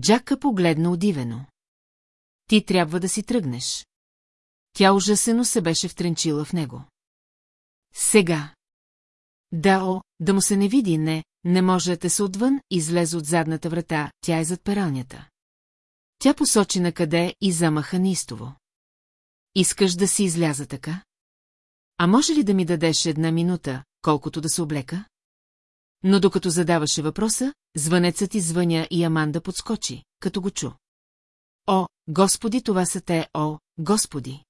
Джака погледна удивено. Ти трябва да си тръгнеш. Тя ужасено се беше втренчила в него. Сега. Да, о, да му се не види, не, не може да се отвън, излезе от задната врата, тя е зад пералнята. Тя посочи на къде и замаха неистово. Искаш да си изляза така? А може ли да ми дадеш една минута, колкото да се облека? Но докато задаваше въпроса, звънецът извъня и Аманда подскочи, като го чу. О, господи, това са те, о, господи!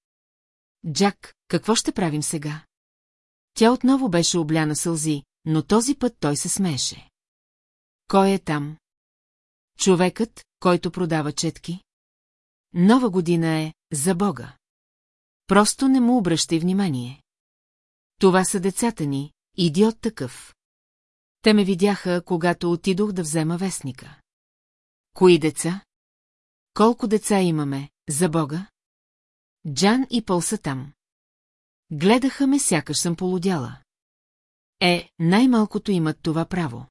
Джак, какво ще правим сега? Тя отново беше обляна сълзи, но този път той се смееше. Кой е там? Човекът, който продава четки? Нова година е, за Бога. Просто не му обръщай внимание. Това са децата ни, идиот такъв. Те ме видяха, когато отидох да взема вестника. Кои деца? Колко деца имаме, за Бога? Джан и Пол са там. Гледаха ме, сякаш съм полудяла. Е, най-малкото имат това право.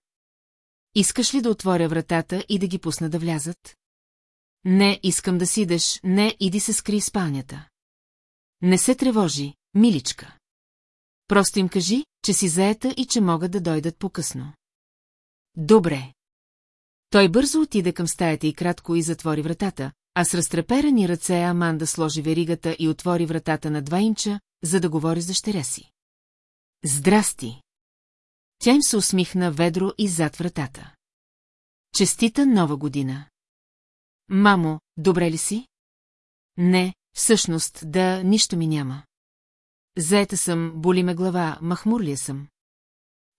Искаш ли да отворя вратата и да ги пусна да влязат? Не, искам да сидеш, не, иди се скри спалнята. Не се тревожи, миличка. Просто им кажи, че си заета и че могат да дойдат по-късно. Добре. Той бързо отиде към стаята и кратко и затвори вратата, а с разтреперани ръце Аманда сложи веригата и отвори вратата на два инча, за да говори с дъщеря си. Здрасти! Тя им се усмихна ведро и зад вратата. Честита нова година! Мамо, добре ли си? Не, всъщност, да, нищо ми няма. Заета съм, боли ме глава, махмурлия съм.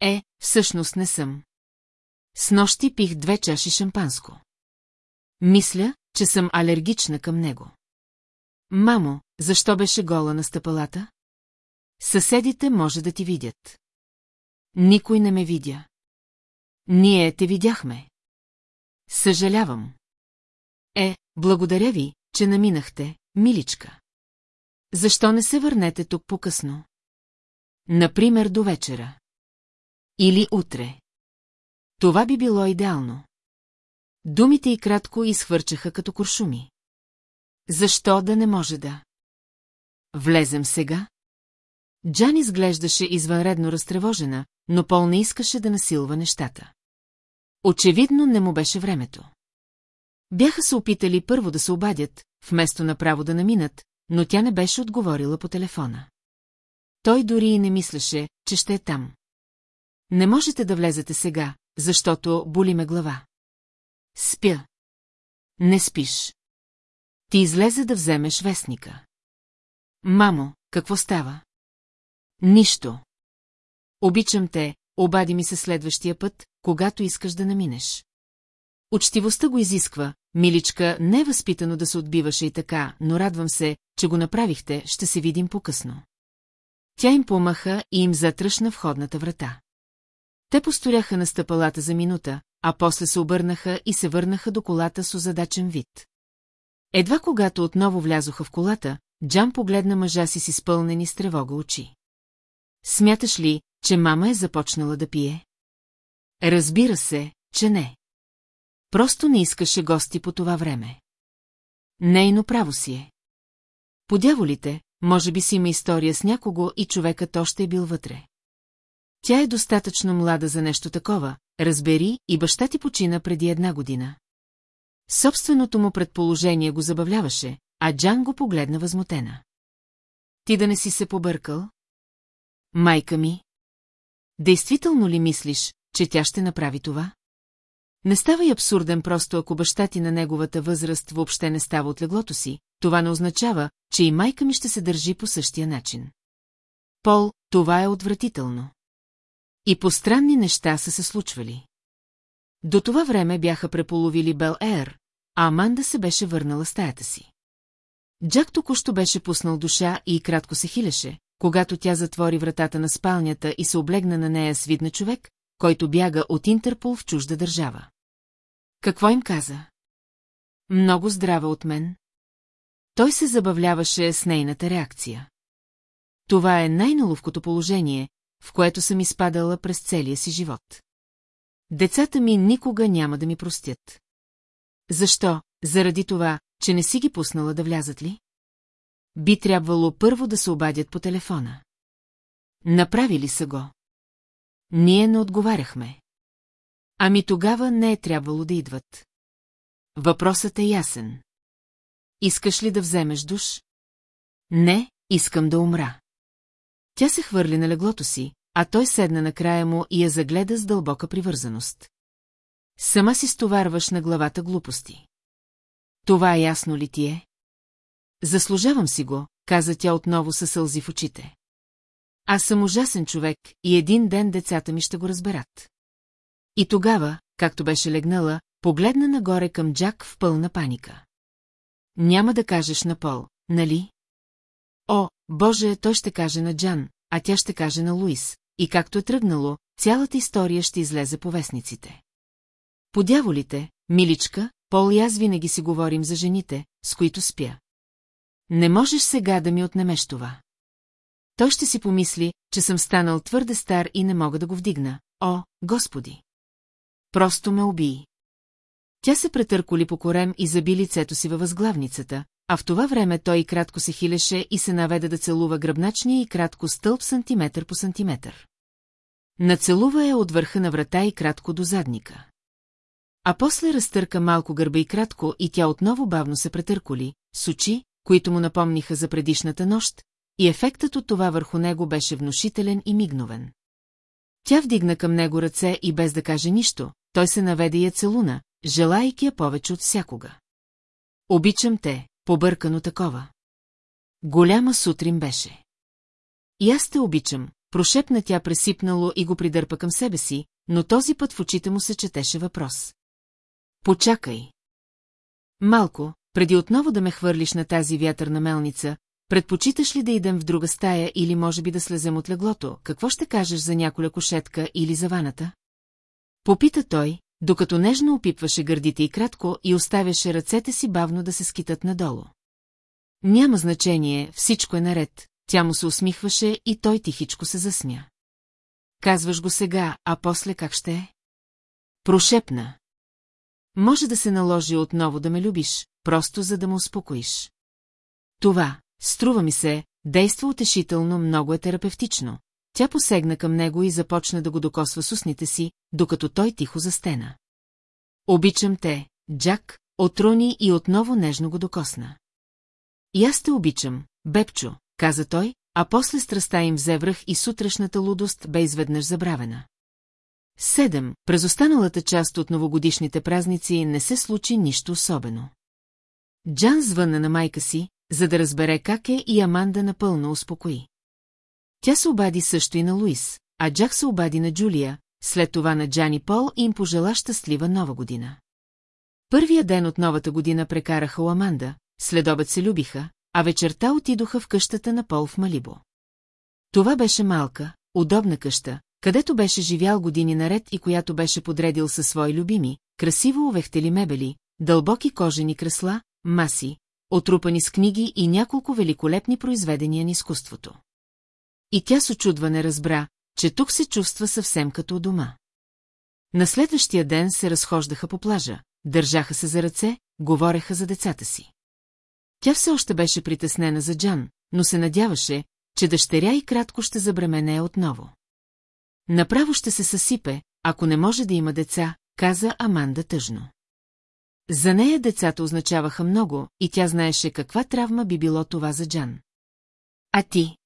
Е, всъщност не съм. С нощи пих две чаши шампанско. Мисля, че съм алергична към него. Мамо, защо беше гола на стъпалата? Съседите може да ти видят. Никой не ме видя. Ние те видяхме. Съжалявам. Е, благодаря ви, че наминахте, миличка. Защо не се върнете тук по-късно? Например, до вечера. Или утре. Това би било идеално. Думите и кратко изхвърчаха като куршуми. Защо да не може да? Влезем сега? Джан изглеждаше извънредно разтревожена, но Пол не искаше да насилва нещата. Очевидно не му беше времето. Бяха се опитали първо да се обадят, вместо направо да наминат, но тя не беше отговорила по телефона. Той дори и не мислеше, че ще е там. Не можете да влезете сега, защото боли ме глава. Спя. Не спиш. Ти излезе да вземеш вестника. Мамо, какво става? Нищо. Обичам те, обади ми се следващия път, когато искаш да наминеш. Учтивостта го изисква, миличка, не е възпитано да се отбиваше и така, но радвам се, че го направихте, ще се видим по-късно. Тя им помаха и им затръшна входната врата. Те посторяха на стъпалата за минута, а после се обърнаха и се върнаха до колата с озадачен вид. Едва когато отново влязоха в колата, Джан погледна мъжа си с изпълнени с тревога очи. Смяташ ли, че мама е започнала да пие? Разбира се, че не. Просто не искаше гости по това време. Нейно право си е. Подяволите, може би си има история с някого и човекът още е бил вътре. Тя е достатъчно млада за нещо такова, разбери, и баща ти почина преди една година. Собственото му предположение го забавляваше, а Джан го погледна възмутена. Ти да не си се побъркал? Майка ми? Действително ли мислиш, че тя ще направи това? Не става и абсурден просто ако баща ти на неговата възраст въобще не става от леглото си, това не означава, че и майка ми ще се държи по същия начин. Пол, това е отвратително. И по странни неща са се случвали. До това време бяха преполовили Бел Ер, а Аманда се беше върнала стаята си. Джак току-що беше пуснал душа и кратко се хилеше, когато тя затвори вратата на спалнята и се облегна на нея с видна човек, който бяга от Интерпол в чужда държава. Какво им каза? Много здрава от мен. Той се забавляваше с нейната реакция. Това е най-наловкото положение, в което съм изпадала през целия си живот. Децата ми никога няма да ми простят. Защо? Заради това, че не си ги пуснала да влязат ли? Би трябвало първо да се обадят по телефона. Направили са го. Ние не отговаряхме. Ами тогава не е трябвало да идват. Въпросът е ясен. Искаш ли да вземеш душ? Не, искам да умра. Тя се хвърли на леглото си, а той седна на края му и я загледа с дълбока привързаност. Сама си стоварваш на главата глупости. Това ясно ли ти е? Заслужавам си го, каза тя отново със сълзи в очите. Аз съм ужасен човек и един ден децата ми ще го разберат. И тогава, както беше легнала, погледна нагоре към Джак в пълна паника. Няма да кажеш на Пол, нали? О, Боже, той ще каже на Джан, а тя ще каже на Луис, и както е тръгнало, цялата история ще излезе по вестниците. По дяволите, миличка, Пол и аз винаги си говорим за жените, с които спя. Не можеш сега да ми отнемеш това. Той ще си помисли, че съм станал твърде стар и не мога да го вдигна. О, Господи! Просто ме убий. Тя се претърколи по корем и заби лицето си във възглавницата, а в това време той кратко се хилеше и се наведе да целува гръбначния и кратко стълб сантиметър по сантиметър. Нацелува я от върха на врата и кратко до задника. А после разтърка малко гърба и кратко и тя отново бавно се претърколи, с очи, които му напомниха за предишната нощ, и ефектът от това върху него беше внушителен и мигновен. Тя вдигна към него ръце и без да каже нищо, той се наведе и я целуна, желайки я повече от всякога. Обичам те, побъркано такова. Голяма сутрин беше. И аз те обичам, прошепна тя пресипнало и го придърпа към себе си, но този път в очите му се четеше въпрос. Почакай. Малко, преди отново да ме хвърлиш на тази вятърна мелница, предпочиташ ли да идем в друга стая или може би да слезем от леглото, какво ще кажеш за няколя кошетка или за ваната? Попита той, докато нежно опипваше гърдите и кратко и оставяше ръцете си бавно да се скитат надолу. Няма значение, всичко е наред, тя му се усмихваше и той тихичко се засмя. Казваш го сега, а после как ще е? Прошепна. Може да се наложи отново да ме любиш, просто за да му успокоиш. Това, струва ми се, действа утешително, много е терапевтично. Тя посегна към него и започна да го докосва с устните си, докато той тихо застена. Обичам те, Джак, отруни и отново нежно го докосна. И аз те обичам, Бепчо, каза той, а после страста им взе връх и сутрешната лудост бе изведнъж забравена. Седем, през останалата част от новогодишните празници не се случи нищо особено. Джан звънна на майка си, за да разбере как е и Аманда напълно успокои. Тя се обади също и на Луис, а Джак се обади на Джулия, след това на Джани Пол и им пожела щастлива нова година. Първия ден от новата година прекараха у Аманда, след обед се любиха, а вечерта отидоха в къщата на Пол в Малибо. Това беше малка, удобна къща, където беше живял години наред и която беше подредил със свои любими, красиво увехтели мебели, дълбоки кожени кресла, маси, отрупани с книги и няколко великолепни произведения на изкуството. И тя с очудване разбра, че тук се чувства съвсем като у дома. На следващия ден се разхождаха по плажа, държаха се за ръце, говореха за децата си. Тя все още беше притеснена за Джан, но се надяваше, че дъщеря и кратко ще забремене отново. Направо ще се съсипе, ако не може да има деца, каза Аманда тъжно. За нея децата означаваха много и тя знаеше каква травма би било това за Джан. А ти?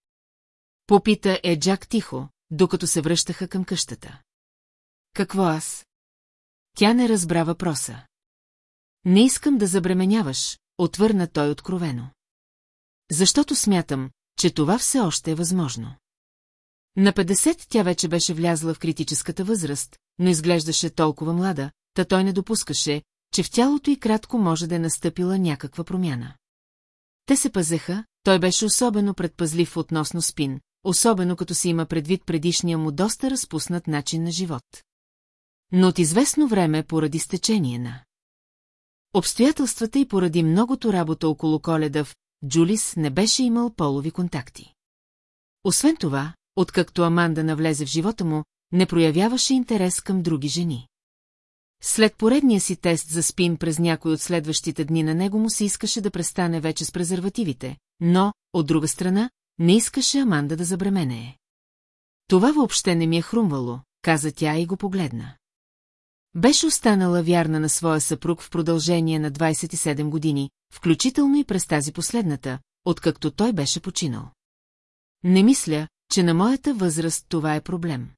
Попита е Джак тихо, докато се връщаха към къщата. Какво аз? Тя не разбра въпроса. Не искам да забременяваш, отвърна той откровено. Защото смятам, че това все още е възможно. На 50 тя вече беше влязла в критическата възраст, но изглеждаше толкова млада, та той не допускаше, че в тялото и кратко може да е настъпила някаква промяна. Те се пазеха, той беше особено предпазлив относно спин, особено като си има предвид предишния му доста разпуснат начин на живот. Но от известно време поради стечение на обстоятелствата и поради многото работа около коледа в Джулис не беше имал полови контакти. Освен това, откакто Аманда навлезе в живота му, не проявяваше интерес към други жени. След поредния си тест за спин през някой от следващите дни на него му се искаше да престане вече с презервативите, но, от друга страна, не искаше Аманда да забременее. Това въобще не ми е хрумвало, каза тя и го погледна. Беше останала вярна на своя съпруг в продължение на 27 години, включително и през тази последната, откакто той беше починал. Не мисля, че на моята възраст това е проблем.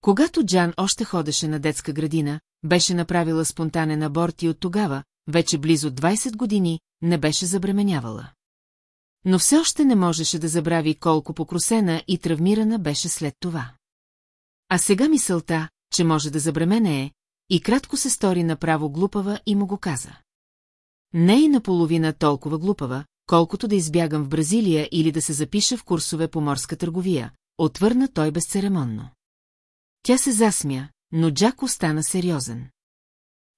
Когато Джан още ходеше на детска градина, беше направила спонтанен аборт и от тогава, вече близо 20 години, не беше забременявала. Но все още не можеше да забрави колко покрусена и травмирана беше след това. А сега мисълта, че може да забременее, и кратко се стори направо глупава и му го каза. Не и наполовина толкова глупава, колкото да избягам в Бразилия или да се запиша в курсове по морска търговия, отвърна той безцеремонно. Тя се засмя, но Джак остана сериозен.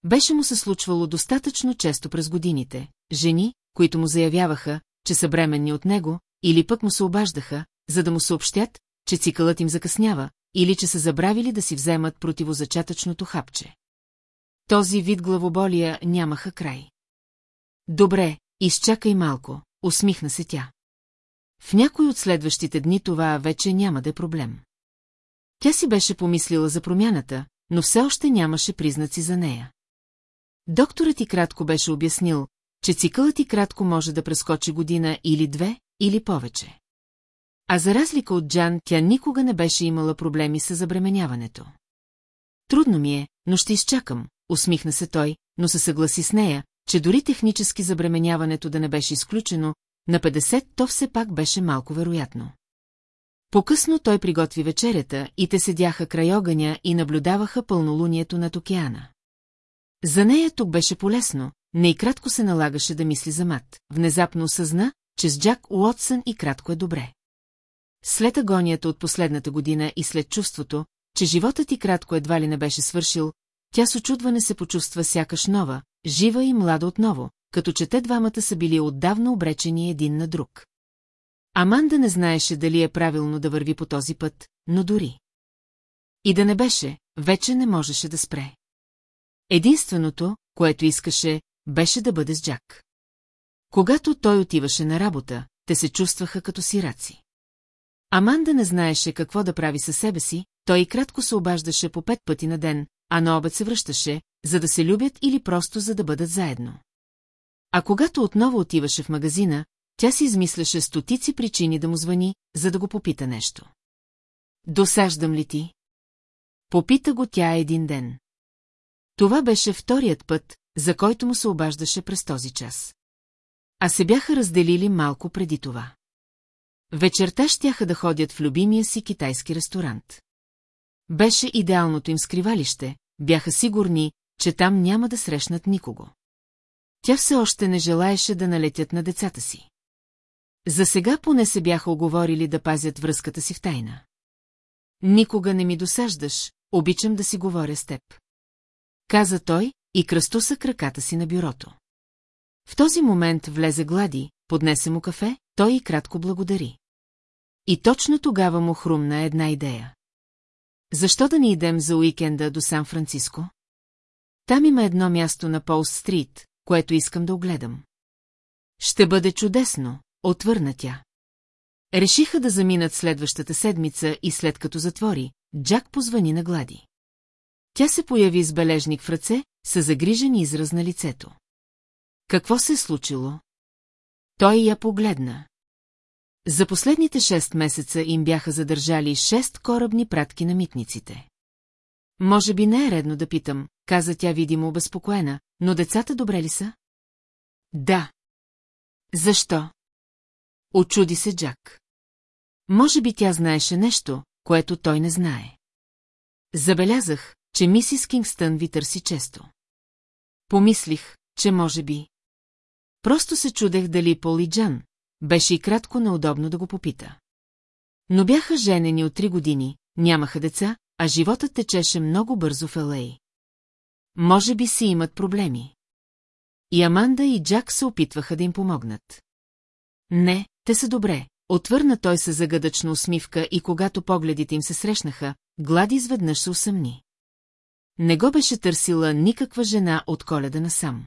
Беше му се случвало достатъчно често през годините, жени, които му заявяваха, че са бременни от него, или пък му се обаждаха, за да му съобщят, че цикълът им закъснява, или че са забравили да си вземат противозачатъчното хапче. Този вид главоболия нямаха край. Добре, изчакай малко, усмихна се тя. В някой от следващите дни това вече няма да е проблем. Тя си беше помислила за промяната, но все още нямаше признаци за нея. Докторът и кратко беше обяснил, че цикълът и кратко може да прескочи година или две, или повече. А за разлика от Джан, тя никога не беше имала проблеми с забременяването. Трудно ми е, но ще изчакам, усмихна се той, но се съгласи с нея, че дори технически забременяването да не беше изключено, на 50 то все пак беше малко вероятно. По-късно той приготви вечерята и те седяха край огъня и наблюдаваха пълнолунието над океана. За нея тук беше полезно, не и кратко се налагаше да мисли за мат. Внезапно осъзна, че с Джак Уотсън и кратко е добре. След агонията от последната година и след чувството, че животът ти кратко едва ли не беше свършил, тя с очудване се почувства сякаш нова, жива и млада отново, като че те двамата са били отдавна обречени един на друг. Аманда не знаеше дали е правилно да върви по този път, но дори. И да не беше, вече не можеше да спре. Единственото, което искаше, беше да бъде с Джак. Когато той отиваше на работа, те се чувстваха като сираци. Аманда не знаеше какво да прави със себе си, той и кратко се обаждаше по пет пъти на ден, а на обед се връщаше, за да се любят или просто за да бъдат заедно. А когато отново отиваше в магазина, тя си измисляше стотици причини да му звъни, за да го попита нещо. Досаждам ли ти? Попита го тя един ден. Това беше вторият път, за който му се обаждаше през този час. А се бяха разделили малко преди това. Вечерта щяха да ходят в любимия си китайски ресторант. Беше идеалното им скривалище, бяха сигурни, че там няма да срещнат никого. Тя все още не желаеше да налетят на децата си. За сега поне се бяха оговорили да пазят връзката си в тайна. Никога не ми досаждаш, обичам да си говоря с теб. Каза той и кръстоса краката си на бюрото. В този момент влезе Глади, поднесе му кафе, той и кратко благодари. И точно тогава му хрумна една идея. Защо да не идем за уикенда до Сан-Франциско? Там има едно място на Полс-стрит, което искам да огледам. Ще бъде чудесно, отвърна тя. Решиха да заминат следващата седмица и след като затвори, Джак позвани на Глади. Тя се появи с бележник в ръце, с загрижен израз на лицето. Какво се е случило? Той я погледна. За последните шест месеца им бяха задържали шест корабни пратки на митниците. Може би не е редно да питам, каза тя видимо обезпокоена, но децата добре ли са? Да. Защо? Очуди се Джак. Може би тя знаеше нещо, което той не знае. Забелязах, че мисис Кингстън ви търси често. Помислих, че може би. Просто се чудех дали Пол и Джан, беше и кратко неудобно да го попита. Но бяха женени от три години, нямаха деца, а животът течеше много бързо в Елей. Може би си имат проблеми. И Аманда и Джак се опитваха да им помогнат. Не, те са добре, отвърна той се загадъчна усмивка и когато погледите им се срещнаха, Глади изведнъж се усъмни. Не го беше търсила никаква жена от коледа насам.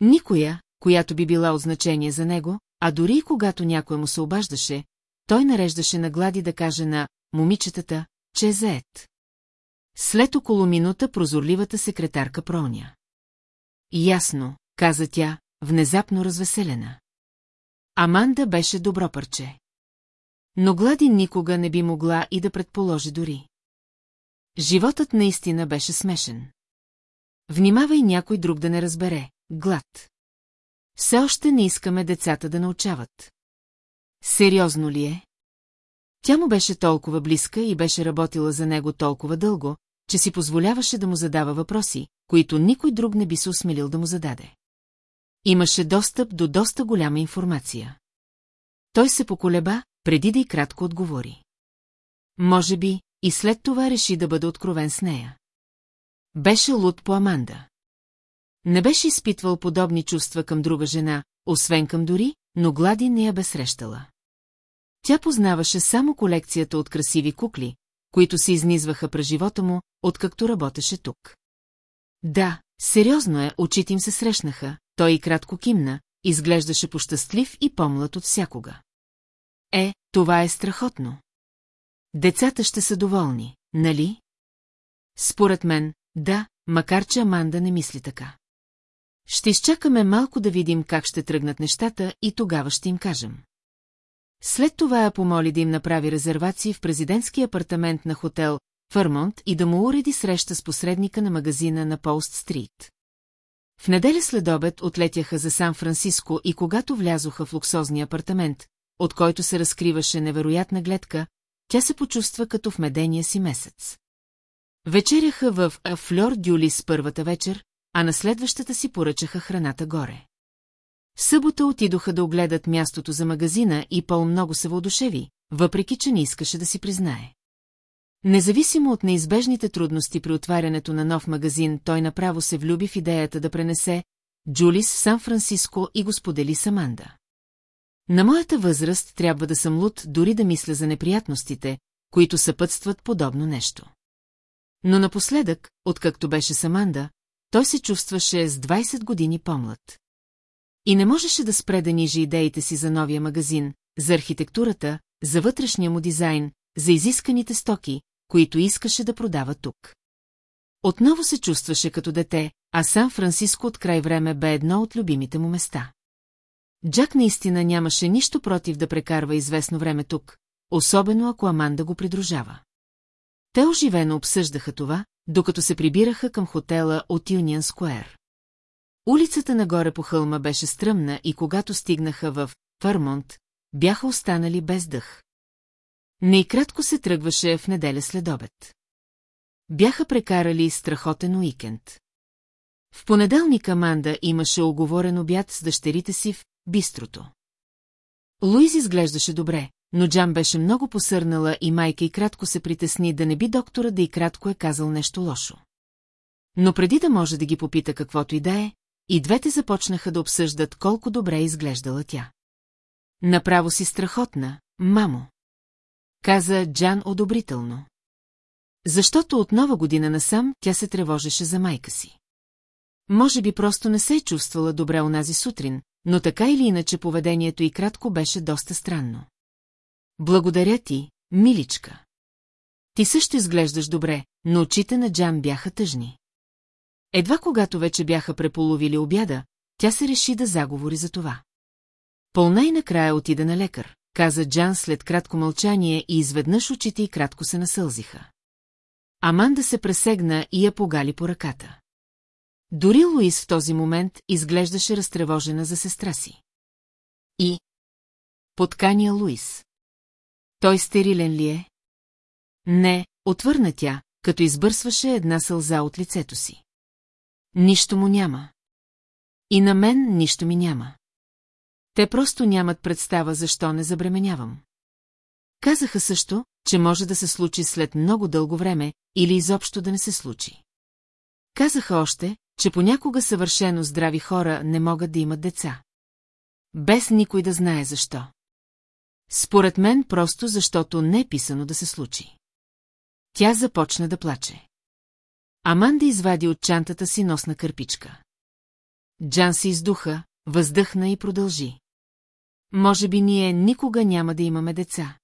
Никоя, която би била от значение за него, а дори и когато някой му се обаждаше, той нареждаше на Глади да каже на момичетата, че е заед. След около минута прозорливата секретарка проня. Ясно, каза тя, внезапно развеселена. Аманда беше добро парче. Но Глади никога не би могла и да предположи дори. Животът наистина беше смешен. Внимавай някой друг да не разбере. Глад. Все още не искаме децата да научават. Сериозно ли е? Тя му беше толкова близка и беше работила за него толкова дълго, че си позволяваше да му задава въпроси, които никой друг не би се осмелил да му зададе. Имаше достъп до доста голяма информация. Той се поколеба, преди да и кратко отговори. Може би, и след това реши да бъде откровен с нея. Беше луд по Аманда. Не беше изпитвал подобни чувства към друга жена, освен към дори, но Глади не я бе срещала. Тя познаваше само колекцията от красиви кукли, които се изнизваха през живота му, откакто работеше тук. Да, сериозно е, очите им се срещнаха, той и кратко кимна, изглеждаше пощастлив и помлад от всякога. Е, това е страхотно. Децата ще са доволни, нали? Според мен, да, макар че Аманда не мисли така. Ще изчакаме малко да видим как ще тръгнат нещата и тогава ще им кажем. След това я помоли да им направи резервации в президентски апартамент на хотел Фърмонт и да му уреди среща с посредника на магазина на Полст Стрит. В неделя след обед отлетяха за Сан-Франциско и когато влязоха в луксозния апартамент, от който се разкриваше невероятна гледка, тя се почувства като в медения си месец. Вечеряха в Флор Дюлис първата вечер, а на следващата си поръчаха храната горе. В събота отидоха да огледат мястото за магазина и Пол много се въодушеви, въпреки че не искаше да си признае. Независимо от неизбежните трудности при отварянето на нов магазин, той направо се влюби в идеята да пренесе Джулис в Сан-Франциско и го сподели с. На моята възраст трябва да съм луд дори да мисля за неприятностите, които съпътстват подобно нещо. Но напоследък, откакто беше с Аманда, той се чувстваше с 20 години по-млад. И не можеше да спре да нижи идеите си за новия магазин, за архитектурата, за вътрешния му дизайн, за изисканите стоки, които искаше да продава тук. Отново се чувстваше като дете, а Сан-Франциско от край време бе едно от любимите му места. Джак наистина нямаше нищо против да прекарва известно време тук, особено ако Аманда го придружава. Те оживено обсъждаха това, докато се прибираха към хотела от Юнион Скуер. Улицата нагоре по хълма беше стръмна и когато стигнаха в Фърмонт, бяха останали без дъх. Не и кратко се тръгваше в неделя след обед. Бяха прекарали страхотен уикенд. В понеделник Аманда имаше оговорен обяд с дъщерите си в бистрото. Луиз изглеждаше добре, но Джан беше много посърнала и майка и кратко се притесни да не би доктора да и кратко е казал нещо лошо. Но преди да може да ги попита каквото и да е, и двете започнаха да обсъждат колко добре изглеждала тя. Направо си страхотна, мамо. Каза Джан одобрително. Защото от нова година насам тя се тревожеше за майка си. Може би просто не се е чувствала добре онази сутрин, но така или иначе поведението и кратко беше доста странно. Благодаря ти, миличка. Ти също изглеждаш добре, но очите на Джан бяха тъжни. Едва когато вече бяха преполовили обяда, тя се реши да заговори за това. Пълна и накрая отида на лекар, каза Джан след кратко мълчание и изведнъж очите и кратко се насълзиха. Аманда се пресегна и я погали по ръката. Дори Луис в този момент изглеждаше разтревожена за сестра си. И... Подканя Луис. Той стерилен ли е? Не, отвърна тя, като избърсваше една сълза от лицето си. Нищо му няма. И на мен нищо ми няма. Те просто нямат представа защо не забременявам. Казаха също, че може да се случи след много дълго време или изобщо да не се случи. Казаха още, че понякога съвършено здрави хора не могат да имат деца. Без никой да знае защо. Според мен просто защото не е писано да се случи. Тя започна да плаче. Аманда извади от чантата си носна кърпичка. Джан се издуха, въздъхна и продължи. Може би ние никога няма да имаме деца.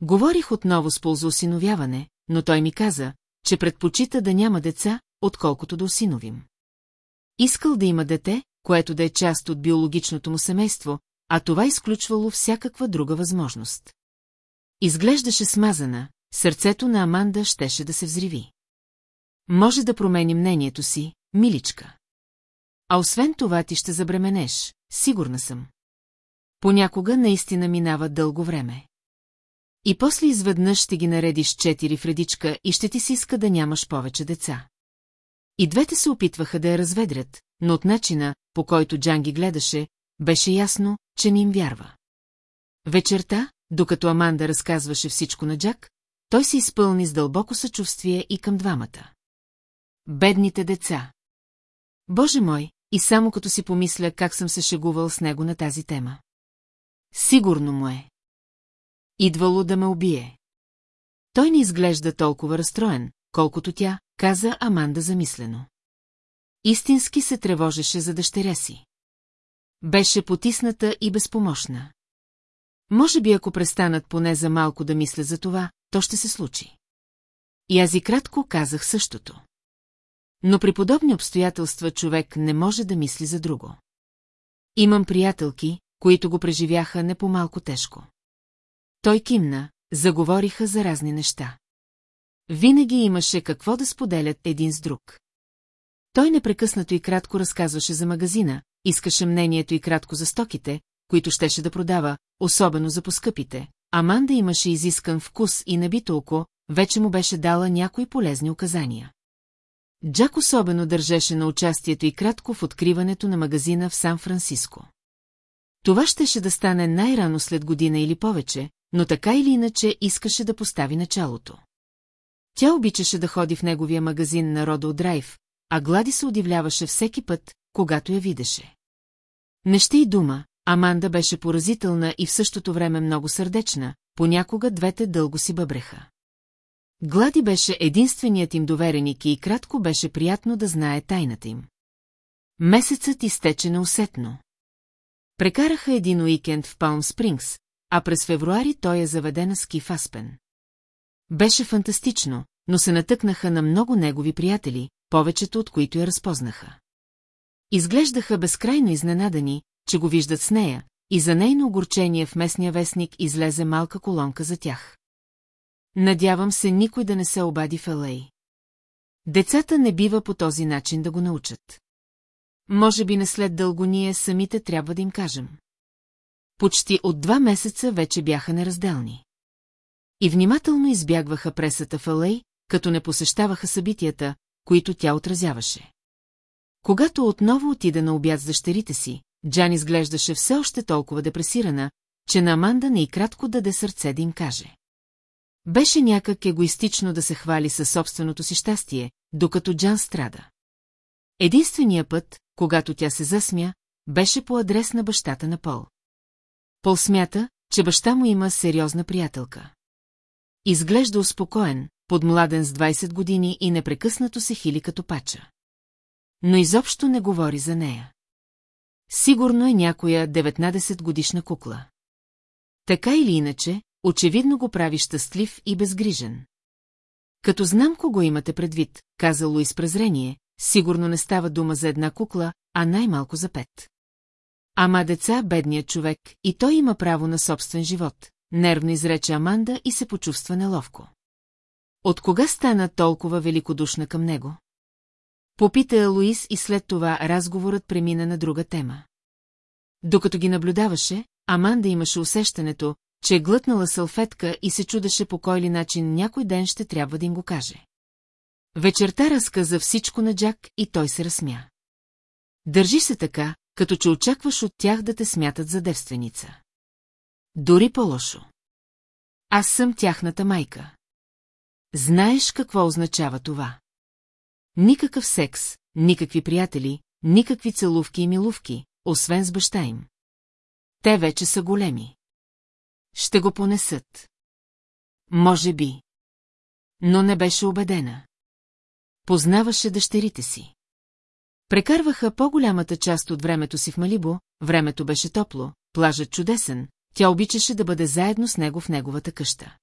Говорих отново с полза осиновяване, но той ми каза, че предпочита да няма деца, отколкото да осиновим. Искал да има дете, което да е част от биологичното му семейство, а това изключвало всякаква друга възможност. Изглеждаше смазана, сърцето на Аманда щеше да се взриви. Може да промени мнението си, миличка. А освен това ти ще забременеш, сигурна съм. Понякога наистина минава дълго време. И после изведнъж ще ги наредиш четири в редичка и ще ти си иска да нямаш повече деца. И двете се опитваха да я разведрят, но от начина, по който Джан ги гледаше, беше ясно, че не им вярва. Вечерта, докато Аманда разказваше всичко на Джак, той се изпълни с дълбоко съчувствие и към двамата. Бедните деца. Боже мой, и само като си помисля как съм се шегувал с него на тази тема. Сигурно му е. Идвало да ме убие. Той не изглежда толкова разстроен, колкото тя, каза Аманда замислено. Истински се тревожеше за дъщеря си. Беше потисната и безпомощна. Може би ако престанат поне за малко да мисля за това, то ще се случи. И аз и кратко казах същото. Но при подобни обстоятелства човек не може да мисли за друго. Имам приятелки, които го преживяха не по-малко тежко. Той кимна, заговориха за разни неща. Винаги имаше какво да споделят един с друг. Той непрекъснато и кратко разказваше за магазина, искаше мнението и кратко за стоките, които щеше да продава, особено за поскъпите, Аманда имаше изискан вкус и набито око, вече му беше дала някои полезни указания. Джак особено държеше на участието и кратко в откриването на магазина в Сан-Франциско. Това щеше да стане най-рано след година или повече, но така или иначе искаше да постави началото. Тя обичаше да ходи в неговия магазин на Родо Драйв, а Глади се удивляваше всеки път, когато я видеше. Не ще и дума, Аманда беше поразителна и в същото време много сърдечна, понякога двете дълго си бъбреха. Глади беше единственият им довереник и кратко беше приятно да знае тайната им. Месецът изтече неусетно. Прекараха един уикенд в Палм Спрингс, а през февруари той е заведе на ски Аспен. Беше фантастично, но се натъкнаха на много негови приятели, повечето от които я разпознаха. Изглеждаха безкрайно изненадани, че го виждат с нея, и за нейно огорчение в местния вестник излезе малка колонка за тях. Надявам се никой да не се обади в Елей. Децата не бива по този начин да го научат. Може би не след дълго ние самите трябва да им кажем. Почти от два месеца вече бяха неразделни. И внимателно избягваха пресата в Алей, като не посещаваха събитията, които тя отразяваше. Когато отново отида на обяд с дъщерите си, Джан изглеждаше все още толкова депресирана, че на Аманда не и кратко даде сърце да им каже. Беше някак егоистично да се хвали със собственото си щастие, докато Джан страда. Единствения път, когато тя се засмя, беше по адрес на бащата на Пол. Пол смята, че баща му има сериозна приятелка. Изглежда успокоен, подмладен с 20 години и непрекъснато се хили като пача. Но изобщо не говори за нея. Сигурно е някоя 19-годишна кукла. Така или иначе, очевидно го прави щастлив и безгрижен. Като знам кого имате предвид, каза Луис презрение, сигурно не става дума за една кукла, а най-малко за пет. Ама деца, бедният човек, и той има право на собствен живот, нервно изрече Аманда и се почувства неловко. От кога стана толкова великодушна към него? Попита Луис и след това разговорът премина на друга тема. Докато ги наблюдаваше, Аманда имаше усещането, че е глътнала салфетка и се чудеше по кой ли начин някой ден ще трябва да им го каже. Вечерта разказа всичко на Джак и той се разсмя. Държи се така, като че очакваш от тях да те смятат за девственица. Дори по-лошо. Аз съм тяхната майка. Знаеш какво означава това? Никакъв секс, никакви приятели, никакви целувки и милувки, освен с баща им. Те вече са големи. Ще го понесат. Може би. Но не беше убедена. Познаваше дъщерите си. Прекарваха по-голямата част от времето си в Малибо, времето беше топло, плажът чудесен, тя обичаше да бъде заедно с него в неговата къща.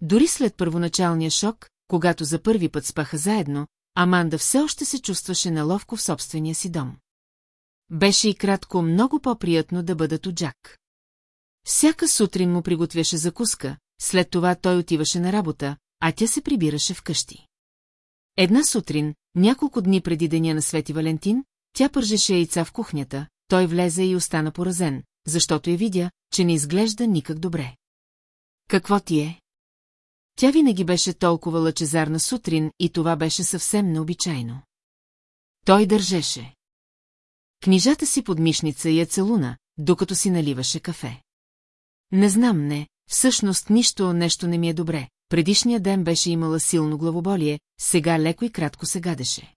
Дори след първоначалния шок, когато за първи път спаха заедно, Аманда все още се чувстваше неловко в собствения си дом. Беше и кратко много по-приятно да бъдат от Джак. Всяка сутрин му приготвяше закуска, след това той отиваше на работа, а тя се прибираше вкъщи. Една сутрин, няколко дни преди деня на Свети Валентин, тя пържеше яйца в кухнята, той влезе и остана поразен, защото я видя, че не изглежда никак добре. Какво ти е? Тя винаги беше толкова лъчезарна сутрин и това беше съвсем необичайно. Той държеше. Книжата си под мишница я целуна, докато си наливаше кафе. Не знам, не, всъщност нищо, нещо не ми е добре. Предишния ден беше имала силно главоболие, сега леко и кратко се гадеше.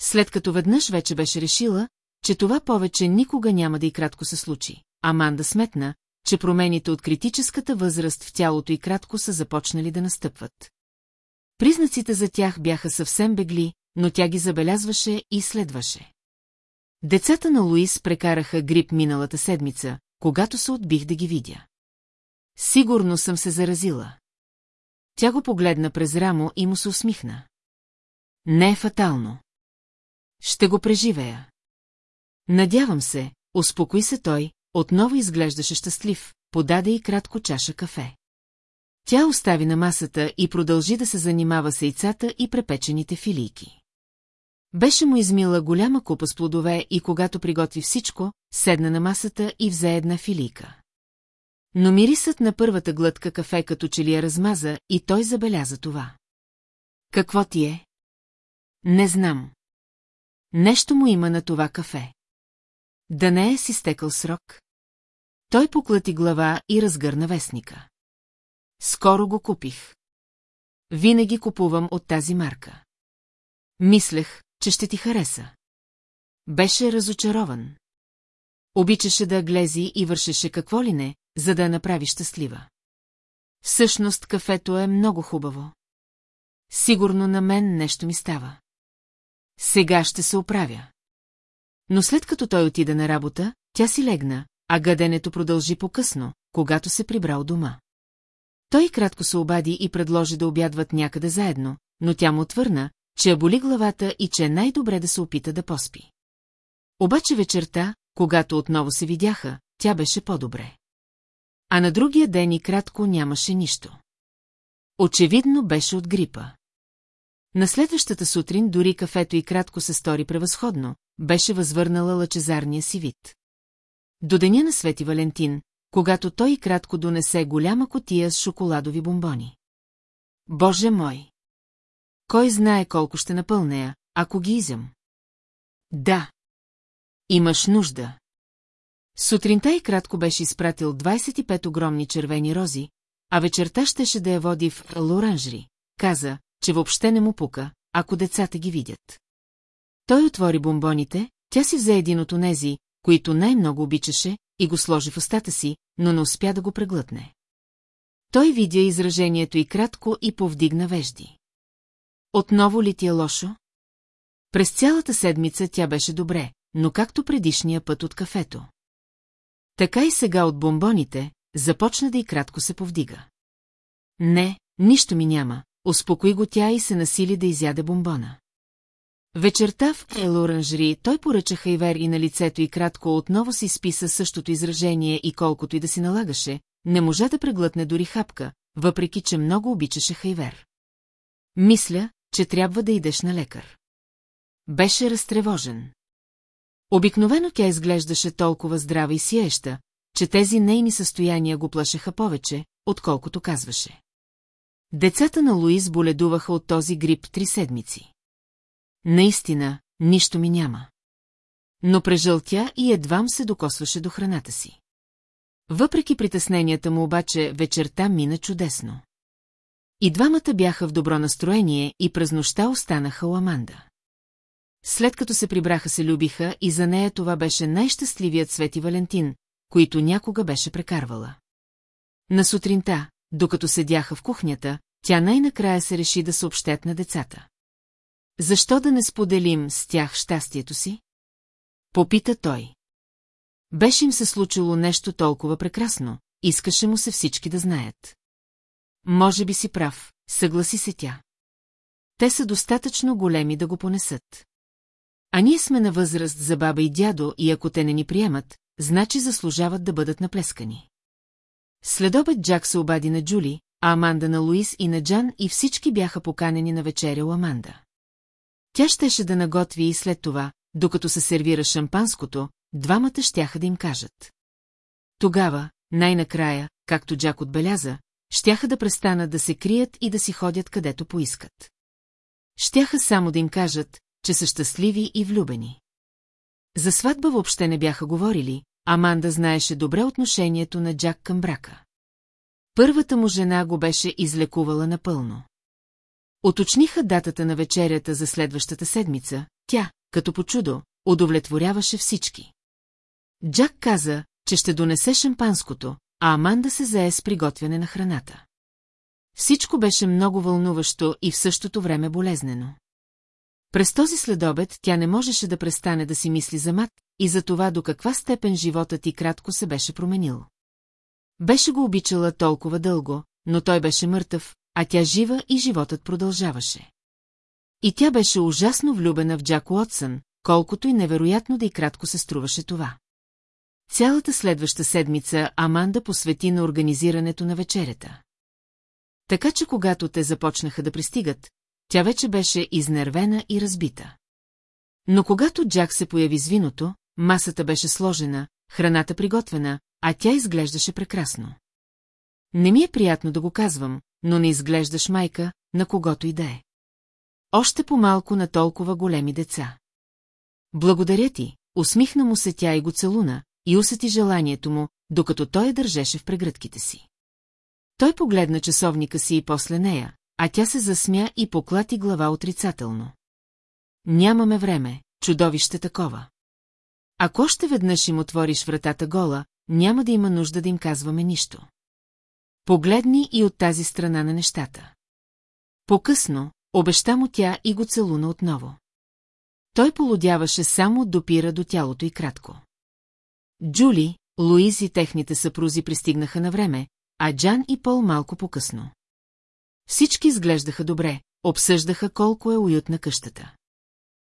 След като веднъж вече беше решила, че това повече никога няма да и кратко се случи. Аманда сметна, че промените от критическата възраст в тялото и кратко са започнали да настъпват. Признаците за тях бяха съвсем бегли, но тя ги забелязваше и следваше. Децата на Луис прекараха грип миналата седмица, когато се отбих да ги видя. Сигурно съм се заразила. Тя го погледна през рамо и му се усмихна. Не е фатално. Ще го преживея. Надявам се, успокои се той, отново изглеждаше щастлив, подаде и кратко чаша кафе. Тя остави на масата и продължи да се занимава с яйцата и препечените филийки. Беше му измила голяма купа с плодове и когато приготви всичко, седна на масата и взе една филийка. Но мирисът на първата глътка кафе като че ли я размаза и той забеляза това. Какво ти е? Не знам. Нещо му има на това кафе. Да не е си стекал срок? Той поклати глава и разгърна вестника. Скоро го купих. Винаги купувам от тази марка. Мислех, че ще ти хареса. Беше разочарован. Обичаше да глези и вършеше какво ли не, за да я направи щастлива. Всъщност кафето е много хубаво. Сигурно на мен нещо ми става. Сега ще се оправя. Но след като той отида на работа, тя си легна, а гаденето продължи по-късно, когато се прибрал дома. Той кратко се обади и предложи да обядват някъде заедно, но тя му отвърна, че я боли главата и че е най-добре да се опита да поспи. Обаче вечерта, когато отново се видяха, тя беше по-добре. А на другия ден и кратко нямаше нищо. Очевидно беше от грипа. На следващата сутрин дори кафето и кратко се стори превъзходно, беше възвърнала лъчезарния си вид. До деня на Свети Валентин, когато той кратко донесе голяма котия с шоколадови бомбони. Боже мой! Кой знае колко ще напълнея, ако ги изям? Да. Имаш нужда. Сутринта и кратко беше изпратил 25 огромни червени рози, а вечерта щеше да я води в лоранжри. Каза, че въобще не му пука, ако децата ги видят. Той отвори бомбоните, тя си взе един от онези, които най-много обичаше, и го сложи в устата си, но не успя да го преглътне. Той видя изражението и кратко и повдигна вежди. Отново ли ти е лошо? През цялата седмица тя беше добре, но както предишния път от кафето. Така и сега от бомбоните, започна да и кратко се повдига. Не, нищо ми няма, успокои го тя и се насили да изяде бомбона. Вечерта в Ел той поръча хайвер и на лицето и кратко отново си списа същото изражение и колкото и да си налагаше, не можа да преглътне дори хапка, въпреки че много обичаше хайвер. Мисля, че трябва да идеш на лекар. Беше разтревожен. Обикновено тя изглеждаше толкова здрава и сиеща, че тези нейни състояния го плашеха повече, отколкото казваше. Децата на Луис боледуваха от този грип три седмици. Наистина, нищо ми няма. Но прежълтя и едвам се докосваше до храната си. Въпреки притесненията му обаче, вечерта мина чудесно. И двамата бяха в добро настроение и през нощта останаха у Аманда. След като се прибраха се любиха и за нея това беше най-щастливият Свети Валентин, които някога беше прекарвала. На сутринта, докато седяха в кухнята, тя най-накрая се реши да съобщят на децата. Защо да не споделим с тях щастието си? Попита той. Беше им се случило нещо толкова прекрасно, искаше му се всички да знаят. Може би си прав, съгласи се тя. Те са достатъчно големи да го понесат. А ние сме на възраст за баба и дядо и ако те не ни приемат, значи заслужават да бъдат наплескани. Следобед Джак се обади на Джули, а Аманда на Луис и на Джан и всички бяха поканени на вечеря у Аманда. Тя щеше да наготви и след това, докато се сервира шампанското, двамата щяха да им кажат. Тогава, най-накрая, както Джак отбеляза, щяха да престанат да се крият и да си ходят където поискат. Щяха само да им кажат, че са щастливи и влюбени. За сватба въобще не бяха говорили, Аманда знаеше добре отношението на Джак към брака. Първата му жена го беше излекувала напълно. Оточниха датата на вечерята за следващата седмица, тя, като по чудо, удовлетворяваше всички. Джак каза, че ще донесе шампанското, а Аманда се зае с приготвяне на храната. Всичко беше много вълнуващо и в същото време болезнено. През този следобед тя не можеше да престане да си мисли за мат и за това до каква степен животът ти кратко се беше променил. Беше го обичала толкова дълго, но той беше мъртъв, а тя жива и животът продължаваше. И тя беше ужасно влюбена в Джак Уотсън, колкото и невероятно да и кратко се струваше това. Цялата следваща седмица Аманда посвети на организирането на вечерята. Така че когато те започнаха да пристигат, тя вече беше изнервена и разбита. Но когато Джак се появи с виното, масата беше сложена, храната приготвена, а тя изглеждаше прекрасно. не ми е приятно да го казвам, но не изглеждаш майка, на когото и да е. Още по-малко на толкова големи деца. Благодаря ти, усмихна му се тя и го целуна, и усети желанието му, докато той я държеше в прегръдките си. Той погледна часовника си и после нея, а тя се засмя и поклати глава отрицателно. Нямаме време, чудовище такова. Ако още веднъж им отвориш вратата гола, няма да има нужда да им казваме нищо. Погледни и от тази страна на нещата. По-късно, обеща му тя и го целуна отново. Той полудяваше само допира до тялото и кратко. Джули, Луиз и техните съпрузи пристигнаха на време, а Джан и Пол малко по-късно. Всички изглеждаха добре, обсъждаха колко е уютна къщата.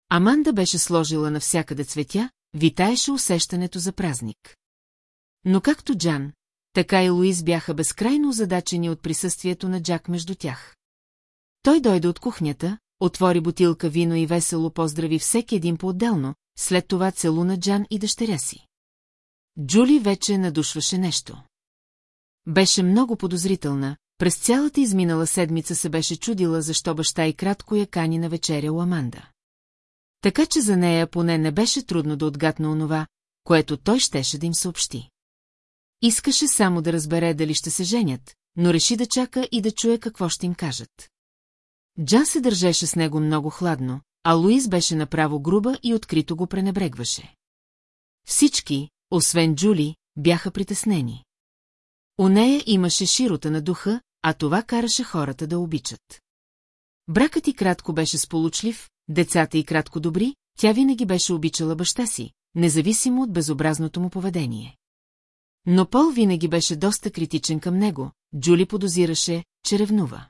Аманда беше сложила навсякъде цветя, витаеше усещането за празник. Но както Джан, така и Луиз бяха безкрайно задачени от присъствието на Джак между тях. Той дойде от кухнята, отвори бутилка вино и весело поздрави всеки един по-отделно, след това целуна Джан и дъщеря си. Джули вече надушваше нещо. Беше много подозрителна, през цялата изминала седмица се беше чудила, защо баща и кратко я кани на вечеря у Аманда. Така че за нея поне не беше трудно да отгадна онова, което той щеше да им съобщи. Искаше само да разбере дали ще се женят, но реши да чака и да чуе какво ще им кажат. Джан се държеше с него много хладно, а Луис беше направо груба и открито го пренебрегваше. Всички, освен Джули, бяха притеснени. У нея имаше широта на духа, а това караше хората да обичат. Бракът и кратко беше сполучлив, децата и кратко добри, тя винаги беше обичала баща си, независимо от безобразното му поведение. Но Пол винаги беше доста критичен към него, Джули подозираше, че ревнува.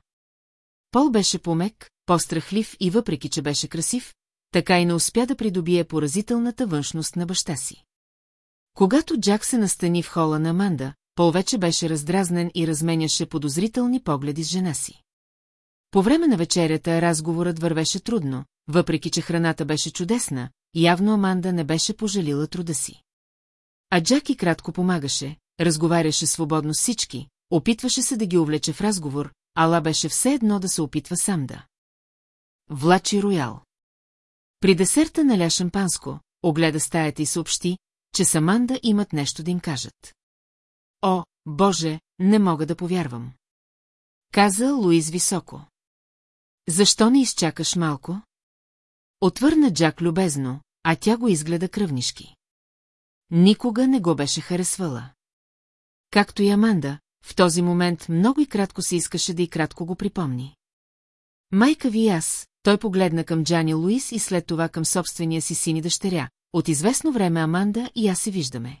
Пол беше помек, по-страхлив и въпреки, че беше красив, така и не успя да придобие поразителната външност на баща си. Когато Джак се настани в хола на Аманда, Пол беше раздразнен и разменяше подозрителни погледи с жена си. По време на вечерята разговорът вървеше трудно, въпреки че храната беше чудесна, явно Аманда не беше пожалила труда си. А Джак и кратко помагаше, разговаряше свободно с всички, опитваше се да ги увлече в разговор, ала беше все едно да се опитва сам да. Влачи роял. При десерта наля шампанско, огледа стаята и съобщи, че с Аманда имат нещо да им кажат. О, Боже, не мога да повярвам. Каза Луиз високо. Защо не изчакаш малко? Отвърна Джак любезно, а тя го изгледа кръвнишки. Никога не го беше харесвала. Както и Аманда, в този момент много и кратко се искаше да и кратко го припомни. Майка ви и аз, той погледна към Джани Луис и след това към собствения си син и дъщеря. От известно време Аманда и аз се виждаме.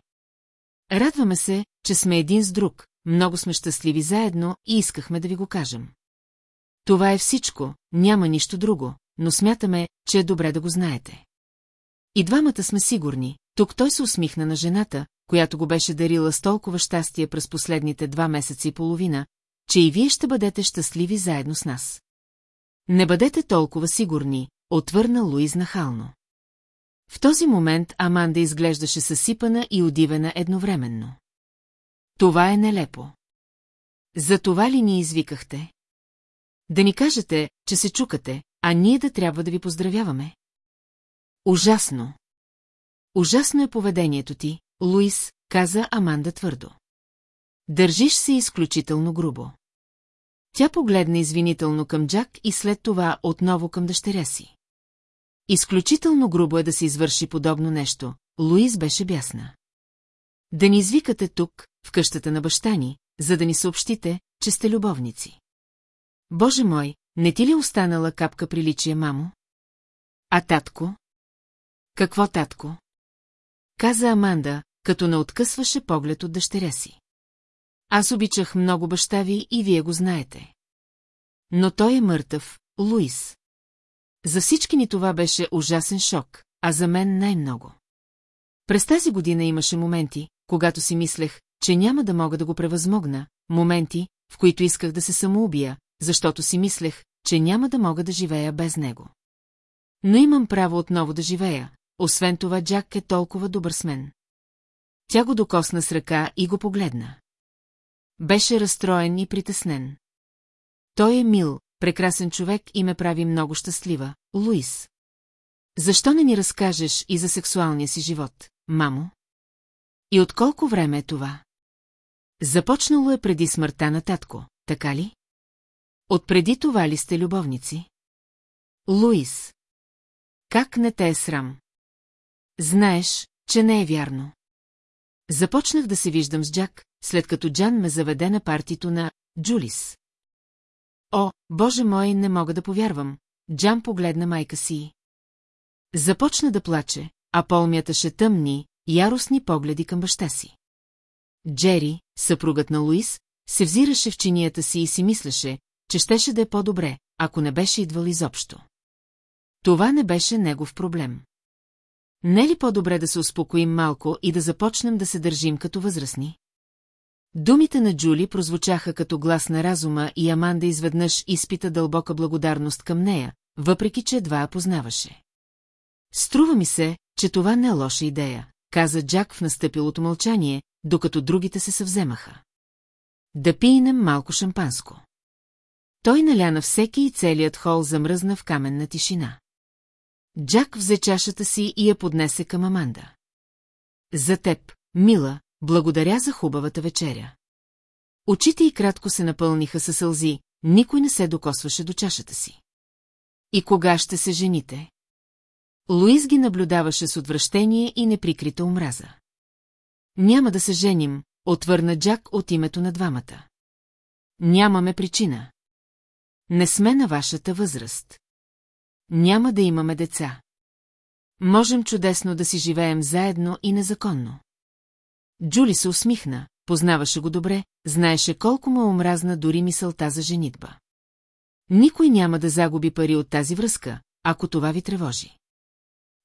Радваме се, че сме един с друг, много сме щастливи заедно и искахме да ви го кажем. Това е всичко, няма нищо друго, но смятаме, че е добре да го знаете. И двамата сме сигурни, тук той се усмихна на жената, която го беше дарила с толкова щастие през последните два месеца и половина, че и вие ще бъдете щастливи заедно с нас. Не бъдете толкова сигурни, отвърна Луиз нахално. В този момент Аманда изглеждаше съсипана и удивена едновременно. Това е нелепо. За това ли ни извикахте? Да ни кажете, че се чукате, а ние да трябва да ви поздравяваме. Ужасно. Ужасно е поведението ти, Луис, каза Аманда твърдо. Държиш се изключително грубо. Тя погледна извинително към Джак и след това отново към дъщеря си. Изключително грубо е да се извърши подобно нещо, Луис беше бясна. Да ни извикате тук, в къщата на баща ни, за да ни съобщите, че сте любовници. Боже мой, не ти ли е останала капка приличие, мамо? А татко? Какво татко? Каза Аманда, като не откъсваше поглед от дъщеря си. Аз обичах много баща ви и вие го знаете. Но той е мъртъв, Луис. За всички ни това беше ужасен шок, а за мен най-много. През тази година имаше моменти, когато си мислех, че няма да мога да го превъзмогна, моменти, в които исках да се самоубия, защото си мислех, че няма да мога да живея без него. Но имам право отново да живея, освен това Джак е толкова добър с мен. Тя го докосна с ръка и го погледна. Беше разстроен и притеснен. Той е мил, прекрасен човек и ме прави много щастлива, Луис. Защо не ни разкажеш и за сексуалния си живот, мамо? И от колко време е това? Започнало е преди смъртта на татко, така ли? Отпреди това ли сте любовници? Луис. Как не те е срам? Знаеш, че не е вярно. Започнах да се виждам с Джак, след като Джан ме заведе на партито на Джулис. О, боже мой, не мога да повярвам. Джан погледна майка си. Започна да плаче, а Пол мяташе тъмни, яростни погледи към баща си. Джери, съпругът на Луис, се взираше в чинията си и си мислеше, че щеше да е по-добре, ако не беше идвал изобщо. Това не беше негов проблем. Не е ли по-добре да се успокоим малко и да започнем да се държим като възрастни? Думите на Джули прозвучаха като глас на разума и Аманда изведнъж изпита дълбока благодарност към нея, въпреки че едва я познаваше. Струва ми се, че това не е лоша идея, каза Джак в настъпилото мълчание, докато другите се съвземаха. Да пийнем малко шампанско. Той наля на всеки и целият хол замръзна в каменна тишина. Джак взе чашата си и я поднесе към Аманда. За теб, мила, благодаря за хубавата вечеря. Очите й кратко се напълниха със сълзи, никой не се докосваше до чашата си. И кога ще се жените? Луис ги наблюдаваше с отвращение и неприкрита омраза. Няма да се женим, отвърна Джак от името на двамата. Нямаме причина. Не сме на вашата възраст. Няма да имаме деца. Можем чудесно да си живеем заедно и незаконно. Джули се усмихна, познаваше го добре, знаеше колко му е омразна дори мисълта за женитба. Никой няма да загуби пари от тази връзка, ако това ви тревожи.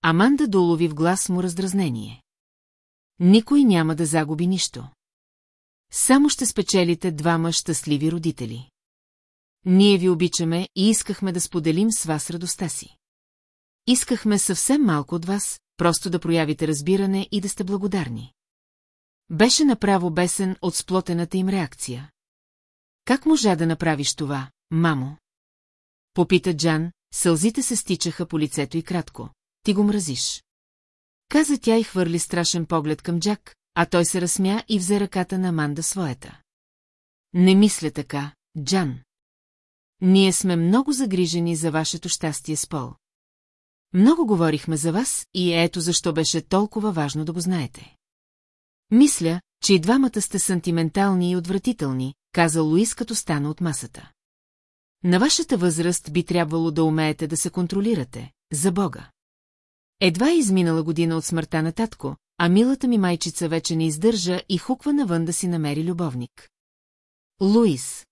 Аманда долови в глас му раздразнение. Никой няма да загуби нищо. Само ще спечелите двама щастливи родители. Ние ви обичаме и искахме да споделим с вас радостта си. Искахме съвсем малко от вас, просто да проявите разбиране и да сте благодарни. Беше направо бесен от сплотената им реакция. Как можа да направиш това, мамо? Попита Джан, сълзите се стичаха по лицето и кратко. Ти го мразиш. Каза тя и хвърли страшен поглед към Джак, а той се разсмя и взе ръката на Манда своята. Не мисля така, Джан. Ние сме много загрижени за вашето щастие с Пол. Много говорихме за вас и ето защо беше толкова важно да го знаете. Мисля, че и двамата сте сантиментални и отвратителни, каза Луис като стана от масата. На вашата възраст би трябвало да умеете да се контролирате, за Бога. Едва е изминала година от смъртта на татко, а милата ми майчица вече не издържа и хуква навън да си намери любовник. Луис.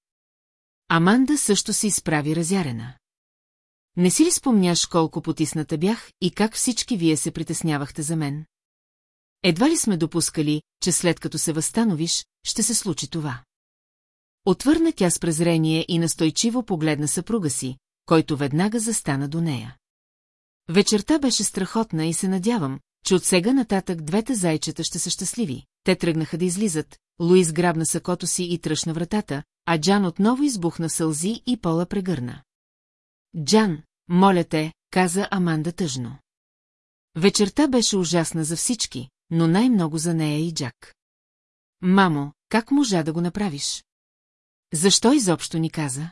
Аманда също се изправи разярена. Не си ли спомняш колко потисната бях и как всички вие се притеснявахте за мен? Едва ли сме допускали, че след като се възстановиш, ще се случи това. Отвърна тя с презрение и настойчиво погледна съпруга си, който веднага застана до нея. Вечерта беше страхотна и се надявам, че от сега нататък двете зайчета ще са щастливи. Те тръгнаха да излизат, Луис грабна сакото си и тръщна вратата, а Джан отново избухна сълзи и Пола прегърна. Джан, моля те, каза Аманда тъжно. Вечерта беше ужасна за всички, но най-много за нея и Джак. Мамо, как можа да го направиш? Защо изобщо ни каза?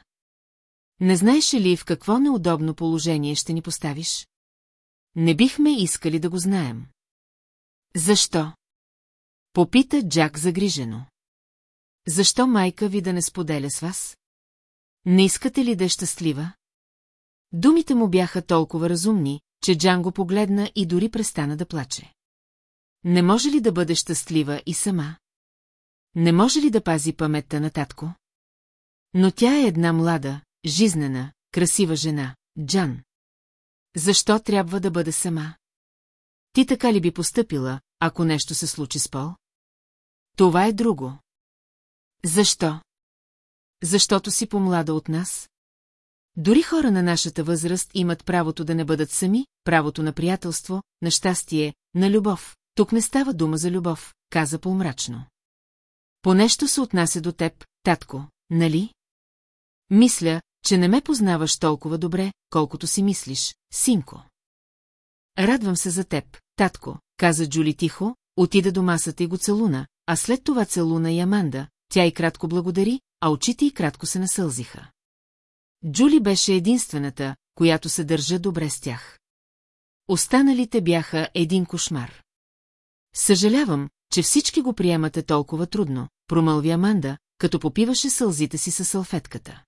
Не знаеше ли в какво неудобно положение ще ни поставиш? Не бихме искали да го знаем. Защо? Попита Джак загрижено. Защо майка ви да не споделя с вас? Не искате ли да е щастлива? Думите му бяха толкова разумни, че Джан го погледна и дори престана да плаче. Не може ли да бъде щастлива и сама? Не може ли да пази паметта на татко? Но тя е една млада, жизнена, красива жена, Джан. Защо трябва да бъде сама? Ти така ли би постъпила, ако нещо се случи с Пол? Това е друго. Защо? Защото си помлада от нас? Дори хора на нашата възраст имат правото да не бъдат сами, правото на приятелство, на щастие, на любов. Тук не става дума за любов, каза по-мрачно. Понещо се отнася до теб, татко, нали? Мисля, че не ме познаваш толкова добре, колкото си мислиш, синко. Радвам се за теб, татко, каза Джули тихо, отида до масата и го целуна, а след това целуна и Аманда, тя и кратко благодари, а очите й кратко се насълзиха. Джули беше единствената, която се държа добре с тях. Останалите бяха един кошмар. Съжалявам, че всички го приемате толкова трудно, промълви Аманда, като попиваше сълзите си със салфетката.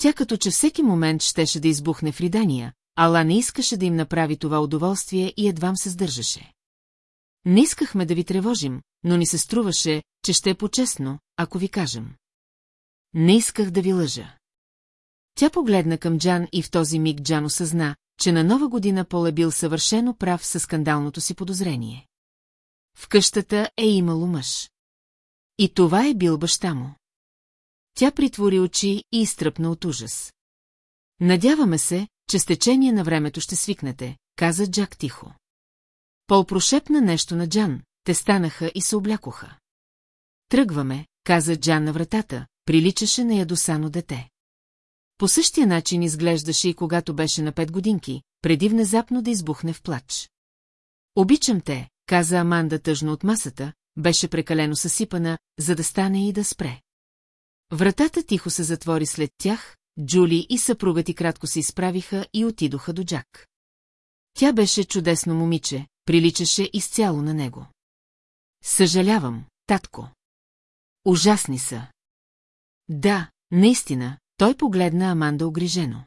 Тя като че всеки момент щеше да избухне в ридания, ала не искаше да им направи това удоволствие и едвам се сдържаше. Не искахме да ви тревожим, но ни се струваше, че ще е почестно, ако ви кажем. Не исках да ви лъжа. Тя погледна към Джан и в този миг Джан осъзна, че на нова година Пол е бил съвършено прав със скандалното си подозрение. В къщата е имало мъж. И това е бил баща му. Тя притвори очи и изтръпна от ужас. Надяваме се, че с течение на времето ще свикнете, каза Джак тихо. Пол прошепна нещо на Джан, те станаха и се облякоха. Тръгваме, каза Джан на вратата, приличаше на ядосано дете. По същия начин изглеждаше и когато беше на пет годинки, преди внезапно да избухне в плач. Обичам те, каза Аманда тъжно от масата, беше прекалено съсипана, за да стане и да спре. Вратата тихо се затвори след тях, Джули и съпругът и кратко се изправиха и отидоха до Джак. Тя беше чудесно момиче, приличаше изцяло на него. Съжалявам, татко. Ужасни са. Да, наистина, той погледна Аманда огрижено.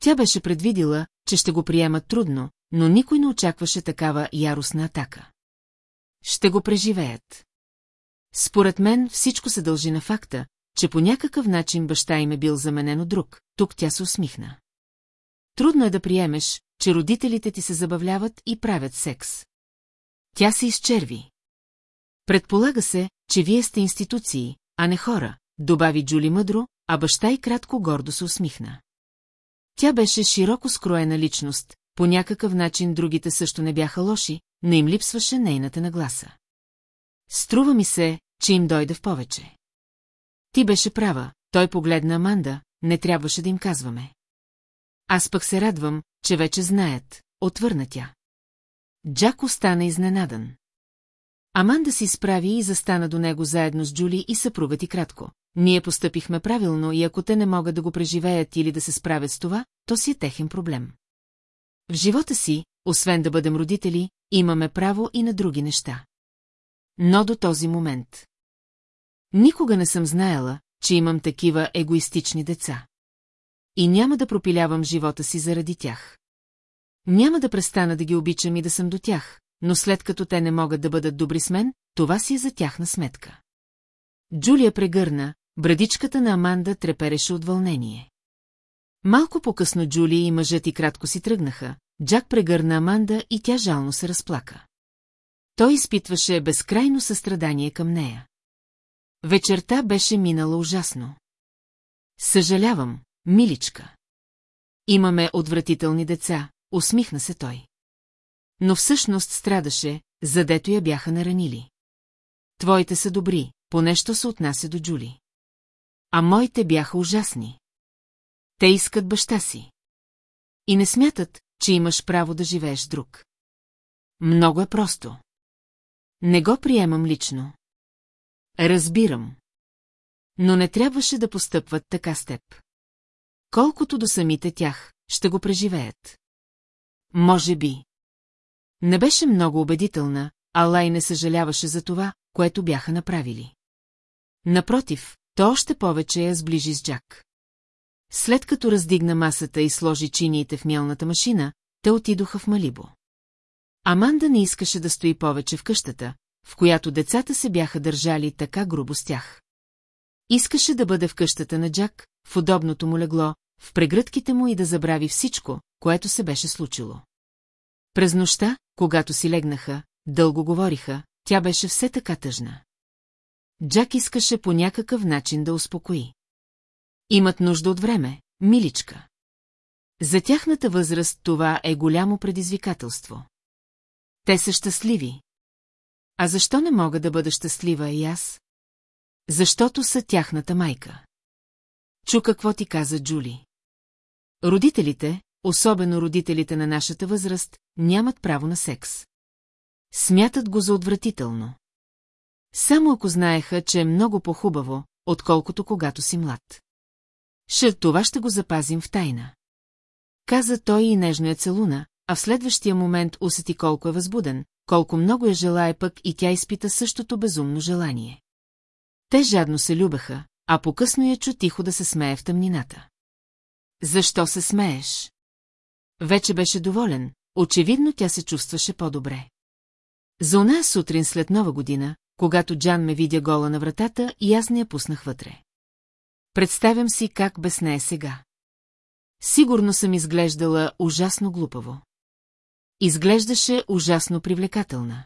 Тя беше предвидила, че ще го приемат трудно, но никой не очакваше такава яростна атака. Ще го преживеят. Според мен всичко се дължи на факта, че по някакъв начин баща им е бил заменен от друг, тук тя се усмихна. Трудно е да приемеш, че родителите ти се забавляват и правят секс. Тя се изчерви. Предполага се, че вие сте институции, а не хора, добави Джули мъдро, а баща и кратко гордо се усмихна. Тя беше широко скроена личност, по някакъв начин другите също не бяха лоши, но им липсваше нейната нагласа. Струва ми се, че им дойде в повече. Ти беше права, той погледна Аманда, не трябваше да им казваме. Аз пък се радвам, че вече знаят, отвърна тя. Джак остана изненадан. Аманда си справи и застана до него заедно с Джули и съпругът и кратко. Ние постъпихме правилно и ако те не могат да го преживеят или да се справят с това, то си е техен проблем. В живота си, освен да бъдем родители, имаме право и на други неща. Но до този момент. Никога не съм знаела, че имам такива егоистични деца. И няма да пропилявам живота си заради тях. Няма да престана да ги обичам и да съм до тях, но след като те не могат да бъдат добри с мен, това си е за тяхна сметка. Джулия прегърна, брадичката на Аманда трепереше от вълнение. Малко по-късно Джули и мъжът и кратко си тръгнаха, Джак прегърна Аманда и тя жално се разплака. Той изпитваше безкрайно състрадание към нея. Вечерта беше минала ужасно. Съжалявам, миличка. Имаме отвратителни деца, усмихна се той. Но всъщност страдаше, задето я бяха наранили. Твоите са добри, понещо се отнася до Джули. А моите бяха ужасни. Те искат баща си. И не смятат, че имаш право да живееш друг. Много е просто. Не го приемам лично. Разбирам. Но не трябваше да постъпват така с теб. Колкото до самите тях, ще го преживеят. Може би. Не беше много убедителна, а Лай не съжаляваше за това, което бяха направили. Напротив, то още повече я сближи с Джак. След като раздигна масата и сложи чиниите в мялната машина, те отидоха в Малибо. Аманда не искаше да стои повече в къщата, в която децата се бяха държали така грубо с тях. Искаше да бъде в къщата на Джак, в удобното му легло, в прегръдките му и да забрави всичко, което се беше случило. През нощта, когато си легнаха, дълго говориха, тя беше все така тъжна. Джак искаше по някакъв начин да успокои. Имат нужда от време, миличка. За тяхната възраст това е голямо предизвикателство. Те са щастливи. А защо не мога да бъда щастлива и аз? Защото са тяхната майка. Чу какво ти каза Джули. Родителите, особено родителите на нашата възраст, нямат право на секс. Смятат го за отвратително. Само ако знаеха, че е много по-хубаво, отколкото когато си млад. Ше, това ще го запазим в тайна. Каза той и нежно я целуна, а в следващия момент усети колко е възбуден, колко много я желая пък и тя изпита същото безумно желание. Те жадно се любеха, а по-късно я чу тихо да се смее в тъмнината. Защо се смееш? Вече беше доволен, очевидно тя се чувстваше по-добре. За оная сутрин след нова година, когато Джан ме видя гола на вратата и аз не я пуснах вътре. Представям си как без нея сега. Сигурно съм изглеждала ужасно глупаво. Изглеждаше ужасно привлекателна.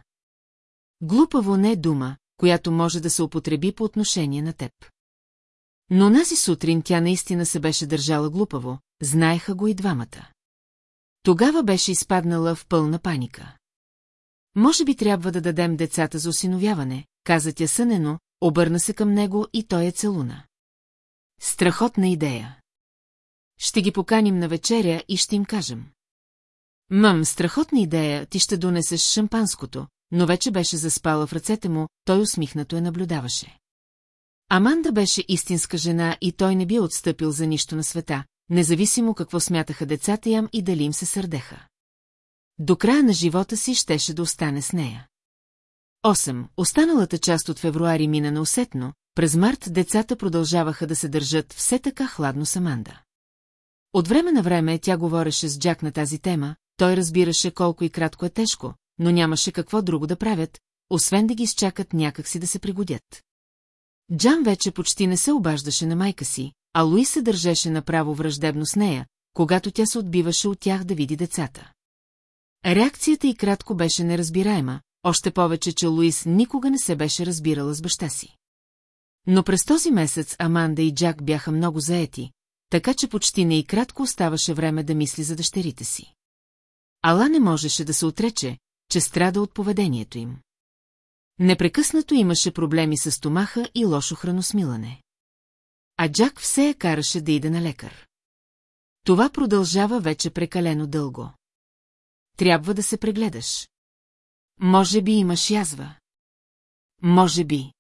Глупаво не е дума, която може да се употреби по отношение на теб. Но нази сутрин тя наистина се беше държала глупаво, знаеха го и двамата. Тогава беше изпаднала в пълна паника. Може би трябва да дадем децата за осиновяване, каза тя сънено, обърна се към него и той е целуна. Страхотна идея. Ще ги поканим на вечеря и ще им кажем. Мъм, страхотна идея, ти ще донесеш шампанското, но вече беше заспала в ръцете му, той усмихнато я наблюдаваше. Аманда беше истинска жена и той не би отстъпил за нищо на света, независимо какво смятаха децата ям и дали им се сърдеха. До края на живота си щеше да остане с нея. 8. Останалата част от февруари мина неусетно, през март децата продължаваха да се държат все така хладно с Аманда. От време на време тя говореше с Джак на тази тема, той разбираше колко и кратко е тежко, но нямаше какво друго да правят, освен да ги изчакат някакси да се пригодят. Джан вече почти не се обаждаше на майка си, а Луи се държеше направо враждебно с нея, когато тя се отбиваше от тях да види децата. Реакцията й кратко беше неразбираема, още повече, че Луис никога не се беше разбирала с баща си. Но през този месец Аманда и Джак бяха много заети, така че почти не и кратко оставаше време да мисли за дъщерите си. Ала не можеше да се отрече, че страда от поведението им. Непрекъснато имаше проблеми с стомаха и лошо храносмилане. А Джак все я караше да иде на лекар. Това продължава вече прекалено дълго. Трябва да се прегледаш. Може би имаш язва. Може би.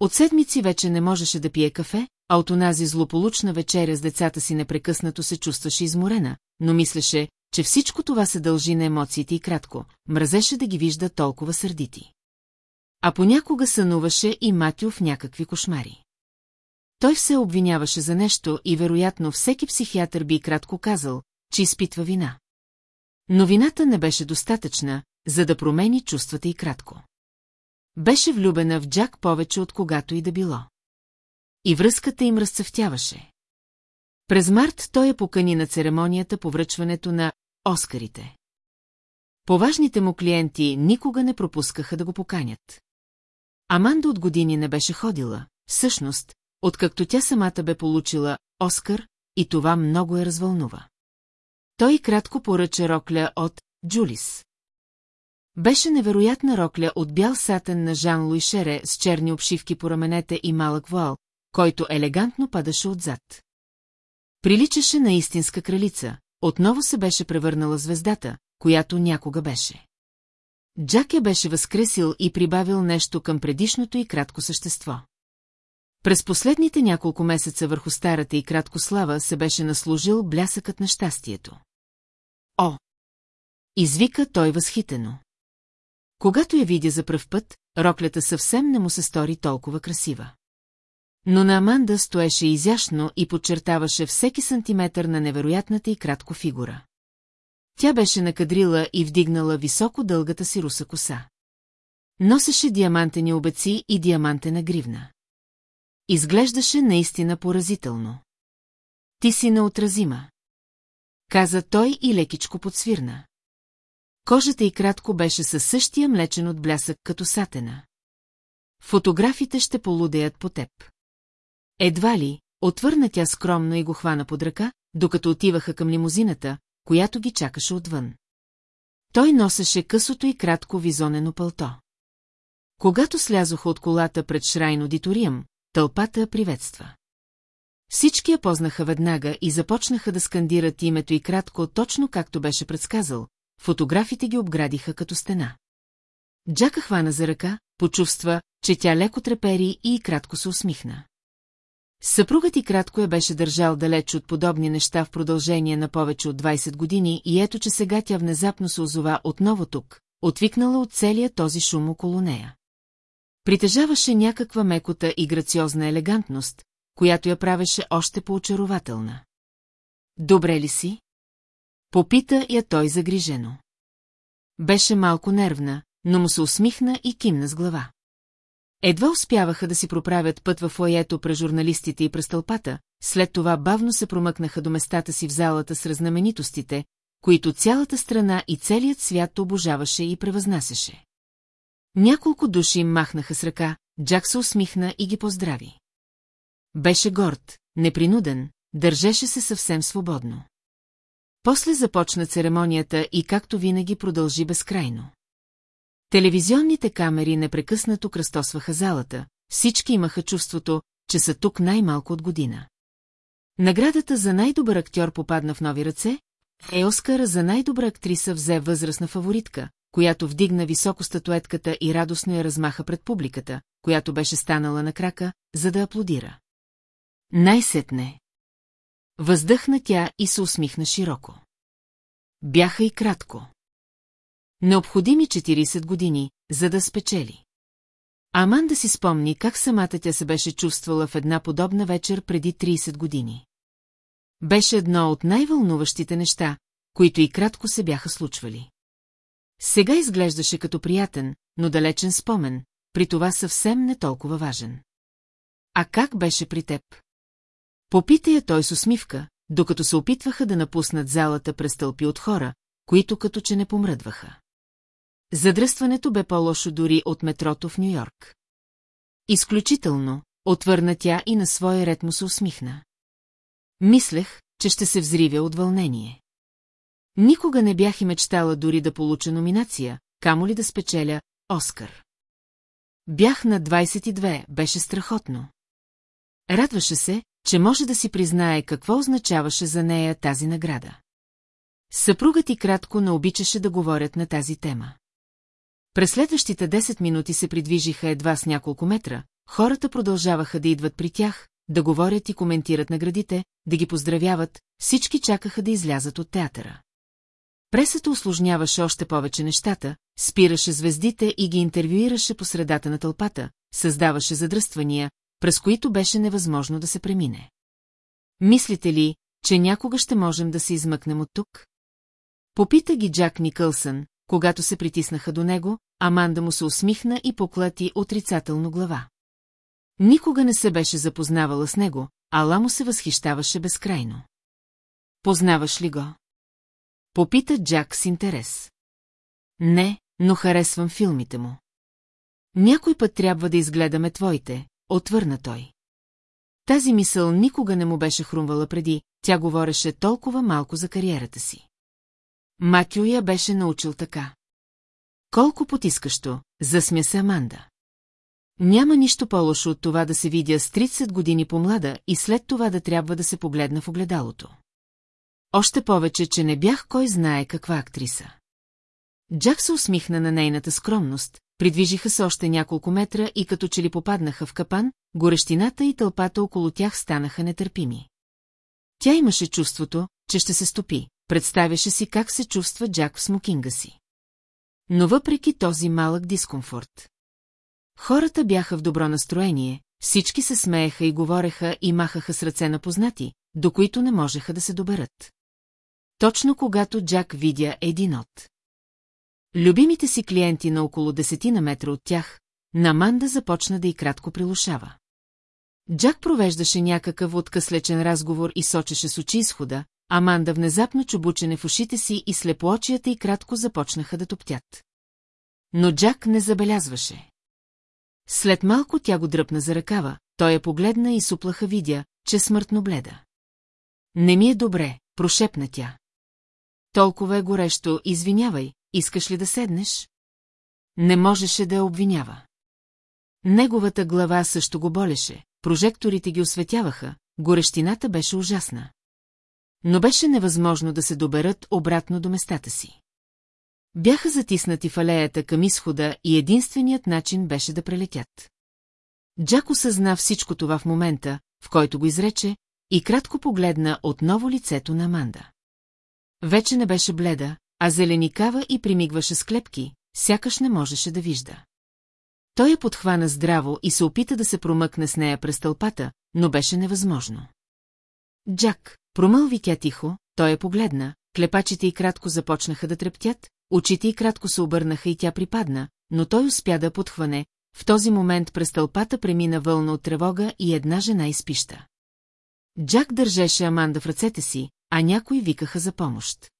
От седмици вече не можеше да пие кафе, а от онази злополучна вечеря с децата си непрекъснато се чувстваше изморена, но мислеше, че всичко това се дължи на емоциите и кратко, мразеше да ги вижда толкова сърдити. А понякога сънуваше и Матио в някакви кошмари. Той все обвиняваше за нещо и вероятно всеки психиатър би кратко казал, че изпитва вина. Но вината не беше достатъчна, за да промени чувствата и кратко. Беше влюбена в Джак повече от когато и да било. И връзката им разцъфтяваше. През март той я покани на церемонията по връчването на Оскарите. Поважните му клиенти никога не пропускаха да го поканят. Аманда от години не беше ходила, всъщност, откакто тя самата бе получила Оскар, и това много я развълнува. Той кратко поръча рокля от Джулис. Беше невероятна рокля от бял сатен на Жан Луи Шере с черни обшивки по раменете и малък вуал, който елегантно падаше отзад. Приличаше на истинска кралица, отново се беше превърнала звездата, която някога беше. Джак я беше възкресил и прибавил нещо към предишното и кратко същество. През последните няколко месеца върху старата и кратко слава се беше наслужил блясъкът на щастието. О! Извика той възхитено. Когато я видя за пръв път, роклята съвсем не му се стори толкова красива. Но на Аманда стоеше изящно и подчертаваше всеки сантиметър на невероятната и кратко фигура. Тя беше накадрила и вдигнала високо дългата си руса коса. Носеше диамантени обеци и диамантена гривна. Изглеждаше наистина поразително. Ти си неотразима. Каза той и лекичко подсвирна. Кожата й кратко беше със същия млечен от блясък като сатена. Фотографите ще полудеят по теб. Едва ли, отвърна тя скромно и го хвана под ръка, докато отиваха към лимузината, която ги чакаше отвън. Той носеше късото и кратко визонено пълто. Когато слязоха от колата пред Шрайн аудиториум, тълпата приветства. Всички я познаха веднага и започнаха да скандират името и кратко, точно както беше предсказал. Фотографите ги обградиха като стена. Джака хвана за ръка, почувства, че тя леко трепери и кратко се усмихна. Съпругът и кратко я беше държал далеч от подобни неща в продължение на повече от 20 години и ето, че сега тя внезапно се озова отново тук, отвикнала от целия този шум около нея. Притежаваше някаква мекота и грациозна елегантност, която я правеше още по-очарователна. Добре ли си? Попита я той загрижено. Беше малко нервна, но му се усмихна и кимна с глава. Едва успяваха да си проправят път в лаето през журналистите и през тълпата, след това бавно се промъкнаха до местата си в залата с разнаменитостите, които цялата страна и целият свят обожаваше и превъзнасяше. Няколко души им махнаха с ръка, Джак се усмихна и ги поздрави. Беше горд, непринуден, държеше се съвсем свободно. После започна церемонията и както винаги продължи безкрайно. Телевизионните камери непрекъснато кръстосваха залата, всички имаха чувството, че са тук най-малко от година. Наградата за най-добър актьор попадна в нови ръце, е Оскара за най-добра актриса взе възрастна фаворитка, която вдигна високо статуетката и радостно я размаха пред публиката, която беше станала на крака, за да аплодира. Най-сетне. Въздъхна тя и се усмихна широко. Бяха и кратко. Необходими 40 години, за да спечели. Аманда си спомни как самата тя се беше чувствала в една подобна вечер преди 30 години. Беше едно от най-вълнуващите неща, които и кратко се бяха случвали. Сега изглеждаше като приятен, но далечен спомен, при това съвсем не толкова важен. А как беше при теб? Попита я той с усмивка, докато се опитваха да напуснат залата през тълпи от хора, които като че не помръдваха. Задръстването бе по-лошо дори от метрото в Нью-Йорк. Изключително, отвърна тя и на своя ред му се усмихна. Мислех, че ще се взривя от вълнение. Никога не бях и мечтала дори да получа номинация, камо ли да спечеля Оскар. Бях на 22, беше страхотно. Радваше се, че може да си признае какво означаваше за нея тази награда. Съпругът и кратко не обичаше да говорят на тази тема. През следващите 10 минути се придвижиха едва с няколко метра, хората продължаваха да идват при тях, да говорят и коментират наградите, да ги поздравяват, всички чакаха да излязат от театъра. Пресата осложняваше още повече нещата, спираше звездите и ги интервюираше по средата на тълпата, създаваше задръствания, през които беше невъзможно да се премине. Мислите ли, че някога ще можем да се измъкнем от тук? Попита ги Джак Никълсън, когато се притиснаха до него, Аманда му се усмихна и поклати отрицателно глава. Никога не се беше запознавала с него, ала му се възхищаваше безкрайно. Познаваш ли го? Попита Джак с интерес. Не, но харесвам филмите му. Някой път трябва да изгледаме твоите, отвърна той. Тази мисъл никога не му беше хрумвала преди, тя говореше толкова малко за кариерата си. Макю я беше научил така. Колко потискащо, засмя се Аманда. Няма нищо по-лошо от това да се видя с 30 години по-млада и след това да трябва да се погледна в огледалото. Още повече, че не бях кой знае каква актриса. Джак се усмихна на нейната скромност, придвижиха се още няколко метра и като че ли попаднаха в капан, горещината и тълпата около тях станаха нетърпими. Тя имаше чувството, че ще се стопи, представяше си как се чувства Джак в смокинга си. Но въпреки този малък дискомфорт. Хората бяха в добро настроение, всички се смееха и говореха и махаха с ръце на познати, до които не можеха да се доберат. Точно когато Джак видя един от любимите си клиенти на около десетина метра от тях, Наманда започна да и кратко прилушава. Джак провеждаше някакъв откъслечен разговор и сочеше с очи изхода, Аманда внезапно чубучене в ушите си и слепоочията и кратко започнаха да топтят. Но Джак не забелязваше. След малко тя го дръпна за ръкава, той я погледна и суплаха видя, че смъртно бледа. Не ми е добре, прошепна тя. Толкова е горещо, извинявай, искаш ли да седнеш? Не можеше да я обвинява. Неговата глава също го болеше, прожекторите ги осветяваха, горещината беше ужасна. Но беше невъзможно да се доберат обратно до местата си. Бяха затиснати в алеята към изхода и единственият начин беше да прелетят. Джак осъзна всичко това в момента, в който го изрече, и кратко погледна отново лицето на Аманда. Вече не беше бледа, а зеленикава и примигваше с клепки, сякаш не можеше да вижда. Той я подхвана здраво и се опита да се промъкне с нея през тълпата, но беше невъзможно. Джак, промълви тя тихо, той я погледна, клепачите и кратко започнаха да трептят, очите и кратко се обърнаха и тя припадна, но той успя да подхване, в този момент през тълпата премина вълна от тревога и една жена изпища. Джак държеше Аманда в ръцете си, а някои викаха за помощ.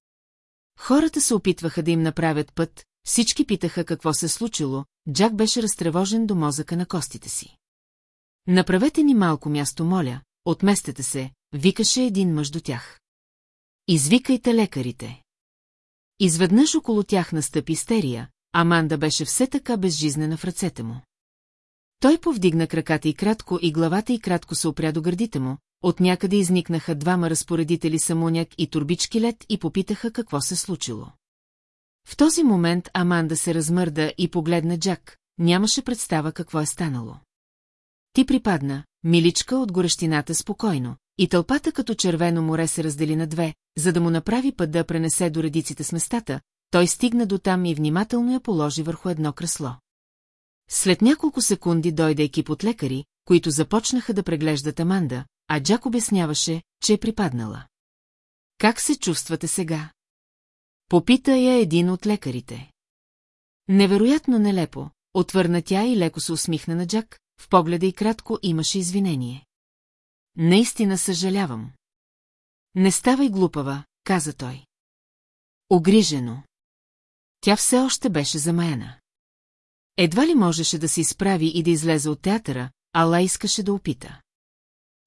Хората се опитваха да им направят път, всички питаха какво се случило, Джак беше разтревожен до мозъка на костите си. Направете ни малко място, моля, отместете се, викаше един мъж до тях. Извикайте лекарите. Изведнъж около тях настъпи истерия, Аманда беше все така безжизнена в ръцете му. Той повдигна краката и кратко и главата и кратко се опря до гърдите му, от някъде изникнаха двама разпоредители самуняк и турбички лед и попитаха какво се случило. В този момент Аманда се размърда и погледна Джак, нямаше представа какво е станало. Ти припадна, миличка от горещината спокойно, и тълпата като червено море се раздели на две, за да му направи път да пренесе до редиците с местата, той стигна до там и внимателно я положи върху едно кресло. След няколко секунди дойде екип от лекари, които започнаха да преглеждат Аманда, а Джак обясняваше, че е припаднала. Как се чувствате сега? Попита я един от лекарите. Невероятно нелепо, отвърна тя и леко се усмихна на Джак, в погледа и кратко имаше извинение. Наистина съжалявам. Не ставай глупава, каза той. Огрижено. Тя все още беше замаяна. Едва ли можеше да се изправи и да излезе от театъра, ала искаше да опита.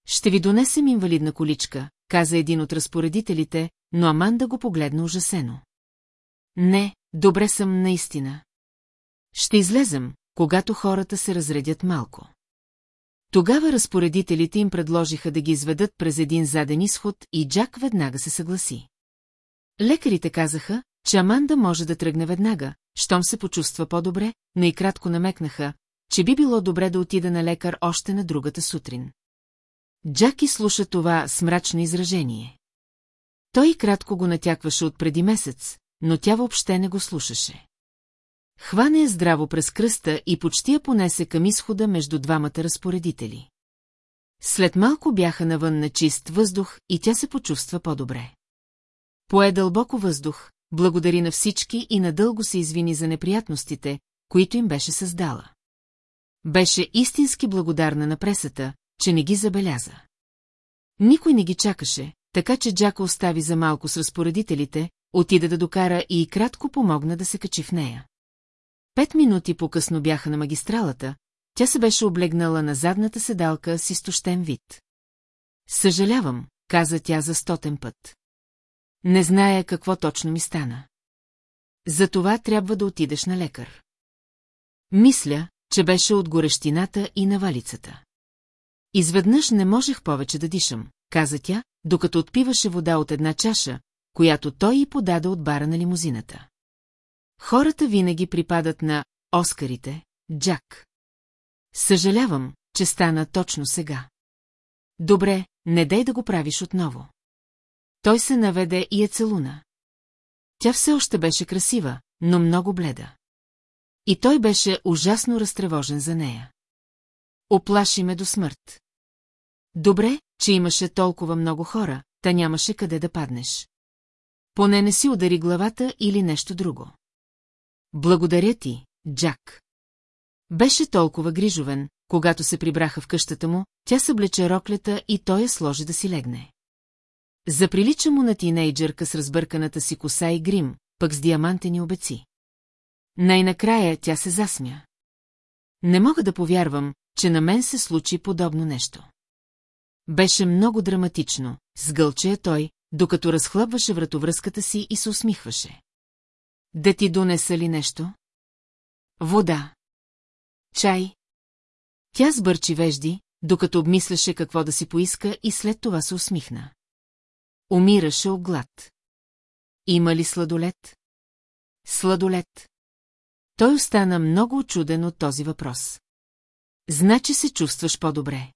Ще ви донесем инвалидна количка, каза един от разпоредителите, но Аманда го погледна ужасено. Не, добре съм наистина. Ще излезем, когато хората се разредят малко. Тогава разпоредителите им предложиха да ги изведат през един заден изход и Джак веднага се съгласи. Лекарите казаха, че Аманда може да тръгне веднага, щом се почувства по-добре, но и кратко намекнаха, че би било добре да отида на лекар още на другата сутрин. Джаки слуша това с мрачно изражение. Той кратко го натякваше от преди месец, но тя въобще не го слушаше. Хване я здраво през кръста и почти я понесе към изхода между двамата разпоредители. След малко бяха навън на чист въздух и тя се почувства по-добре. Пое дълбоко въздух, благодари на всички и надълго се извини за неприятностите, които им беше създала. Беше истински благодарна на пресата, че не ги забеляза. Никой не ги чакаше, така че Джака остави за малко с разпоредителите, отида да докара и кратко помогна да се качи в нея. Пет минути по-късно бяха на магистралата, тя се беше облегнала на задната седалка с изтощен вид. Съжалявам, каза тя за стотен път. Не зная какво точно ми стана. За това трябва да отидеш на лекар. Мисля, че беше от горещината и навалицата. Изведнъж не можех повече да дишам, каза тя, докато отпиваше вода от една чаша, която той й подаде от бара на лимузината. Хората винаги припадат на Оскарите, Джак. Съжалявам, че стана точно сега. Добре, не дай да го правиш отново. Той се наведе и е целуна. Тя все още беше красива, но много бледа. И той беше ужасно разтревожен за нея. Оплаши ме до смърт. Добре, че имаше толкова много хора, та нямаше къде да паднеш. Поне не си удари главата или нещо друго. Благодаря ти, Джак. Беше толкова грижовен, когато се прибраха в къщата му, тя съблече роклята и той я сложи да си легне. Заприлича му на тинейджърка с разбърканата си коса и грим, пък с диамантени обеци. Най-накрая тя се засмя. Не мога да повярвам, че на мен се случи подобно нещо. Беше много драматично, сгълчая той, докато разхлъбваше вратовръзката си и се усмихваше. Да ти донеса ли нещо? Вода. Чай. Тя сбърчи вежди, докато обмисляше какво да си поиска и след това се усмихна. Умираше от глад. Има ли сладолет? Сладолет. Той остана много очуден от този въпрос. Значи се чувстваш по-добре.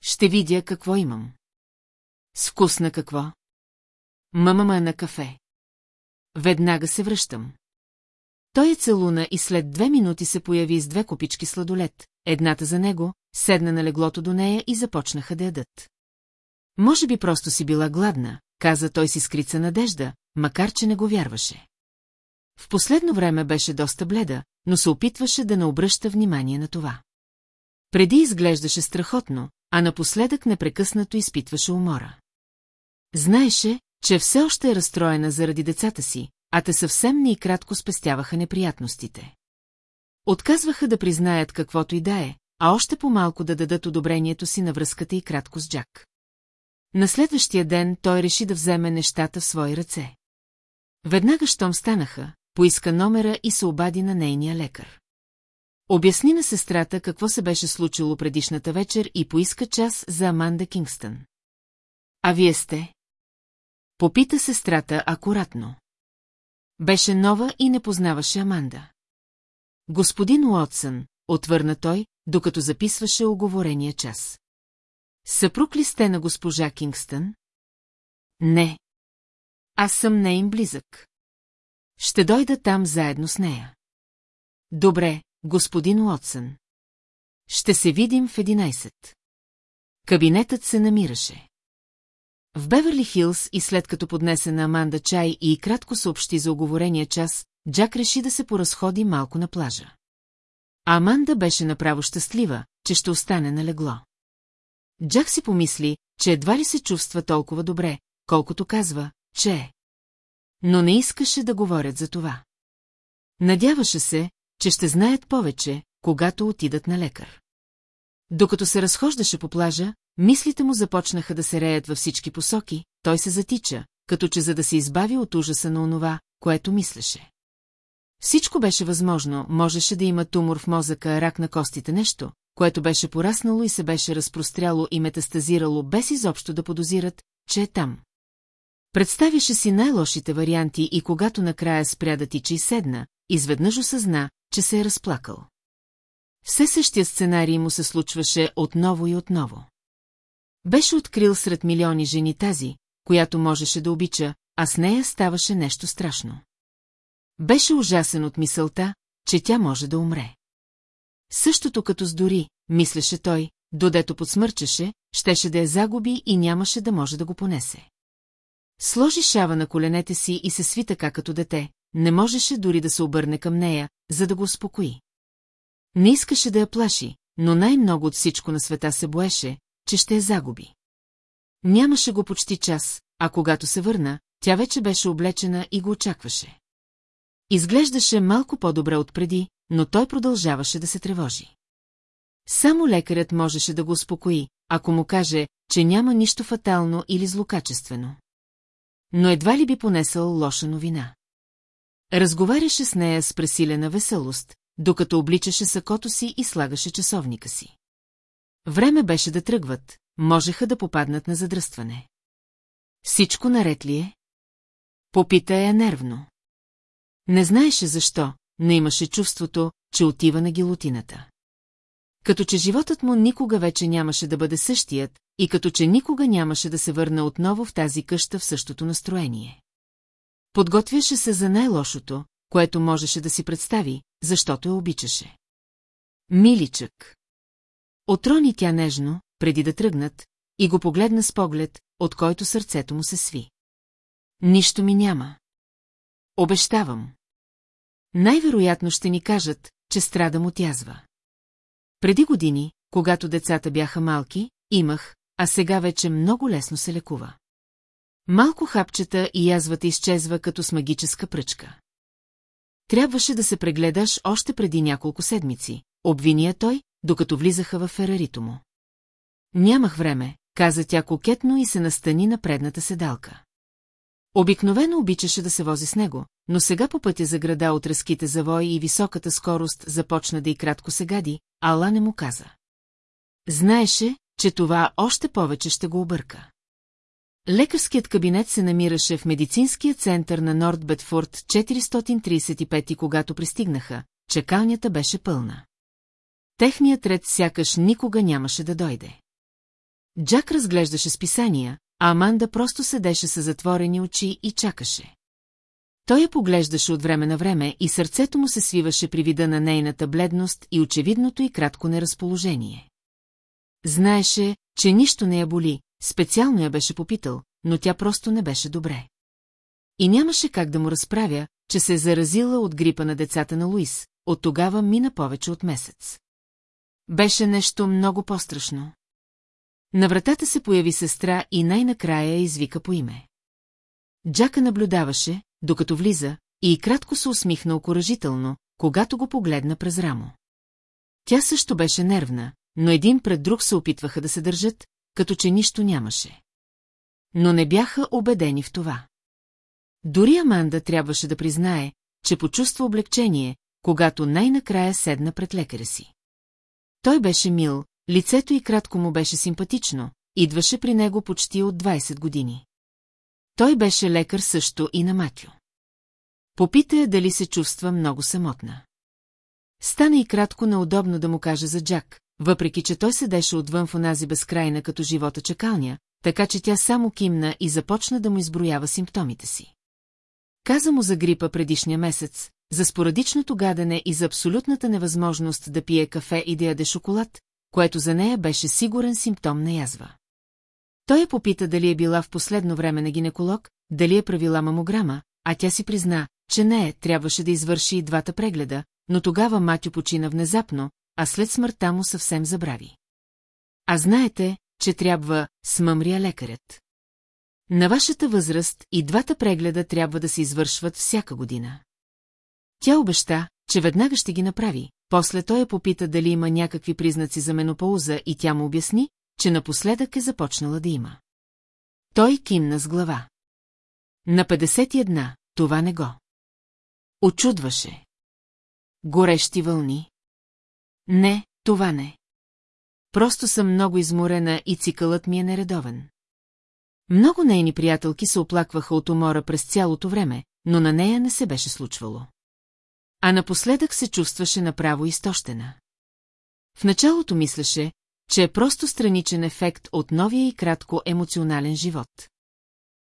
Ще видя какво имам. С вкус на какво? Мамама на кафе. Веднага се връщам. Той е целуна и след две минути се появи с две копички сладолет, едната за него, седна на леглото до нея и започнаха да ядат. Може би просто си била гладна, каза той си скрица надежда, макар че не го вярваше. В последно време беше доста бледа, но се опитваше да не обръща внимание на това. Преди изглеждаше страхотно, а напоследък непрекъснато изпитваше умора. Знаеше, че все още е разстроена заради децата си, а те съвсем не и кратко спестяваха неприятностите. Отказваха да признаят каквото и да е, а още по-малко да дадат одобрението си на връзката и кратко с Джак. На следващия ден той реши да вземе нещата в свои ръце. Веднага щом станаха, поиска номера и се обади на нейния лекар. Обясни на сестрата какво се беше случило предишната вечер и поиска час за Аманда Кингстън. А вие сте? Попита сестрата акуратно. Беше нова и не познаваше Аманда. Господин Уотсън, отвърна той, докато записваше оговорения час. Съпруг ли сте на госпожа Кингстън? Не. Аз съм нейн близък. Ще дойда там заедно с нея. Добре, господин Уотсън. Ще се видим в 11. Кабинетът се намираше. В Беверли Хилс и след като поднесе на Аманда чай и кратко съобщи за оговорения час, Джак реши да се поразходи малко на плажа. А Аманда беше направо щастлива, че ще остане на легло. Джак си помисли, че едва ли се чувства толкова добре, колкото казва, че е. Но не искаше да говорят за това. Надяваше се, че ще знаят повече, когато отидат на лекар. Докато се разхождаше по плажа, мислите му започнаха да се реят във всички посоки, той се затича, като че за да се избави от ужаса на онова, което мислеше. Всичко беше възможно, можеше да има тумор в мозъка, рак на костите, нещо, което беше пораснало и се беше разпростряло и метастазирало без изобщо да подозират, че е там. Представяше си най-лошите варианти и когато накрая спря да тича и седна, изведнъж осъзна, че се е разплакал. Все същия сценарий му се случваше отново и отново. Беше открил сред милиони жени тази, която можеше да обича, а с нея ставаше нещо страшно. Беше ужасен от мисълта, че тя може да умре. Същото като с Дори, мислеше той, додето подсмърчаше, щеше да я загуби и нямаше да може да го понесе. Сложи шава на коленете си и се сви така като дете, не можеше дори да се обърне към нея, за да го успокои. Не искаше да я плаши, но най-много от всичко на света се боеше, че ще я загуби. Нямаше го почти час, а когато се върна, тя вече беше облечена и го очакваше. Изглеждаше малко по-добре от преди, но той продължаваше да се тревожи. Само лекарят можеше да го успокои, ако му каже, че няма нищо фатално или злокачествено. Но едва ли би понесъл лоша новина. Разговаряше с нея с пресилена веселост, докато обличаше сакото си и слагаше часовника си. Време беше да тръгват, можеха да попаднат на задръстване. Всичко наред ли е? Попита я нервно. Не знаеше защо, но имаше чувството, че отива на гилотината. Като че животът му никога вече нямаше да бъде същият и като че никога нямаше да се върне отново в тази къща в същото настроение. Подготвяше се за най-лошото, което можеше да си представи, защото я обичаше. Миличък. Отрони тя нежно, преди да тръгнат, и го погледна с поглед, от който сърцето му се сви. Нищо ми няма. Обещавам. Най-вероятно ще ни кажат, че страдам от язва. Преди години, когато децата бяха малки, имах, а сега вече много лесно се лекува. Малко хапчета и язвата изчезва като с магическа пръчка. Трябваше да се прегледаш още преди няколко седмици, обвиния той, докато влизаха в ферарито му. Нямах време, каза тя кокетно и се настани на предната седалка. Обикновено обичаше да се вози с него, но сега по пътя за града от разките завои и високата скорост започна да и кратко се гади, Ала не му каза. Знаеше, че това още повече ще го обърка. Лекарският кабинет се намираше в медицинския център на Норд Бетфорд 435 и когато пристигнаха, чекалнята беше пълна. Техният ред сякаш никога нямаше да дойде. Джак разглеждаше списания, а Аманда просто седеше с затворени очи и чакаше. Той я поглеждаше от време на време и сърцето му се свиваше при вида на нейната бледност и очевидното и кратко неразположение. Знаеше, че нищо не я боли, специално я беше попитал, но тя просто не беше добре. И нямаше как да му разправя, че се е заразила от грипа на децата на Луис, от тогава мина повече от месец. Беше нещо много по-страшно. На вратата се появи сестра и най-накрая извика по име. Джака наблюдаваше, докато влиза, и кратко се усмихна окоръжително, когато го погледна през рамо. Тя също беше нервна, но един пред друг се опитваха да се държат, като че нищо нямаше. Но не бяха убедени в това. Дори Аманда трябваше да признае, че почувства облегчение, когато най-накрая седна пред лекаря си. Той беше мил, лицето и кратко му беше симпатично, идваше при него почти от 20 години. Той беше лекар също и на Матю. Попита я дали се чувства много самотна. Стана и кратко неудобно да му каже за Джак, въпреки че той седеше отвън в онази безкрайна като живота чакалня, така че тя само кимна и започна да му изброява симптомите си. Каза му за грипа предишния месец, за спорадичното гадене и за абсолютната невъзможност да пие кафе и да яде шоколад, което за нея беше сигурен симптом на язва. Той я попита дали е била в последно време на гинеколог, дали е правила мамограма, а тя си призна, че не, трябваше да извърши и двата прегледа, но тогава Матю почина внезапно, а след смъртта му съвсем забрави. А знаете, че трябва смъмрия лекарят. На вашата възраст и двата прегледа трябва да се извършват всяка година. Тя обеща, че веднага ще ги направи, после той я попита дали има някакви признаци за менопауза и тя му обясни, че напоследък е започнала да има. Той кимна с глава. На 51, това не го. Очудваше. Горещи вълни. Не, това не. Просто съм много изморена и цикълът ми е нередовен. Много нейни приятелки се оплакваха от умора през цялото време, но на нея не се беше случвало. А напоследък се чувстваше направо изтощена. В началото мислеше, че е просто страничен ефект от новия и кратко емоционален живот.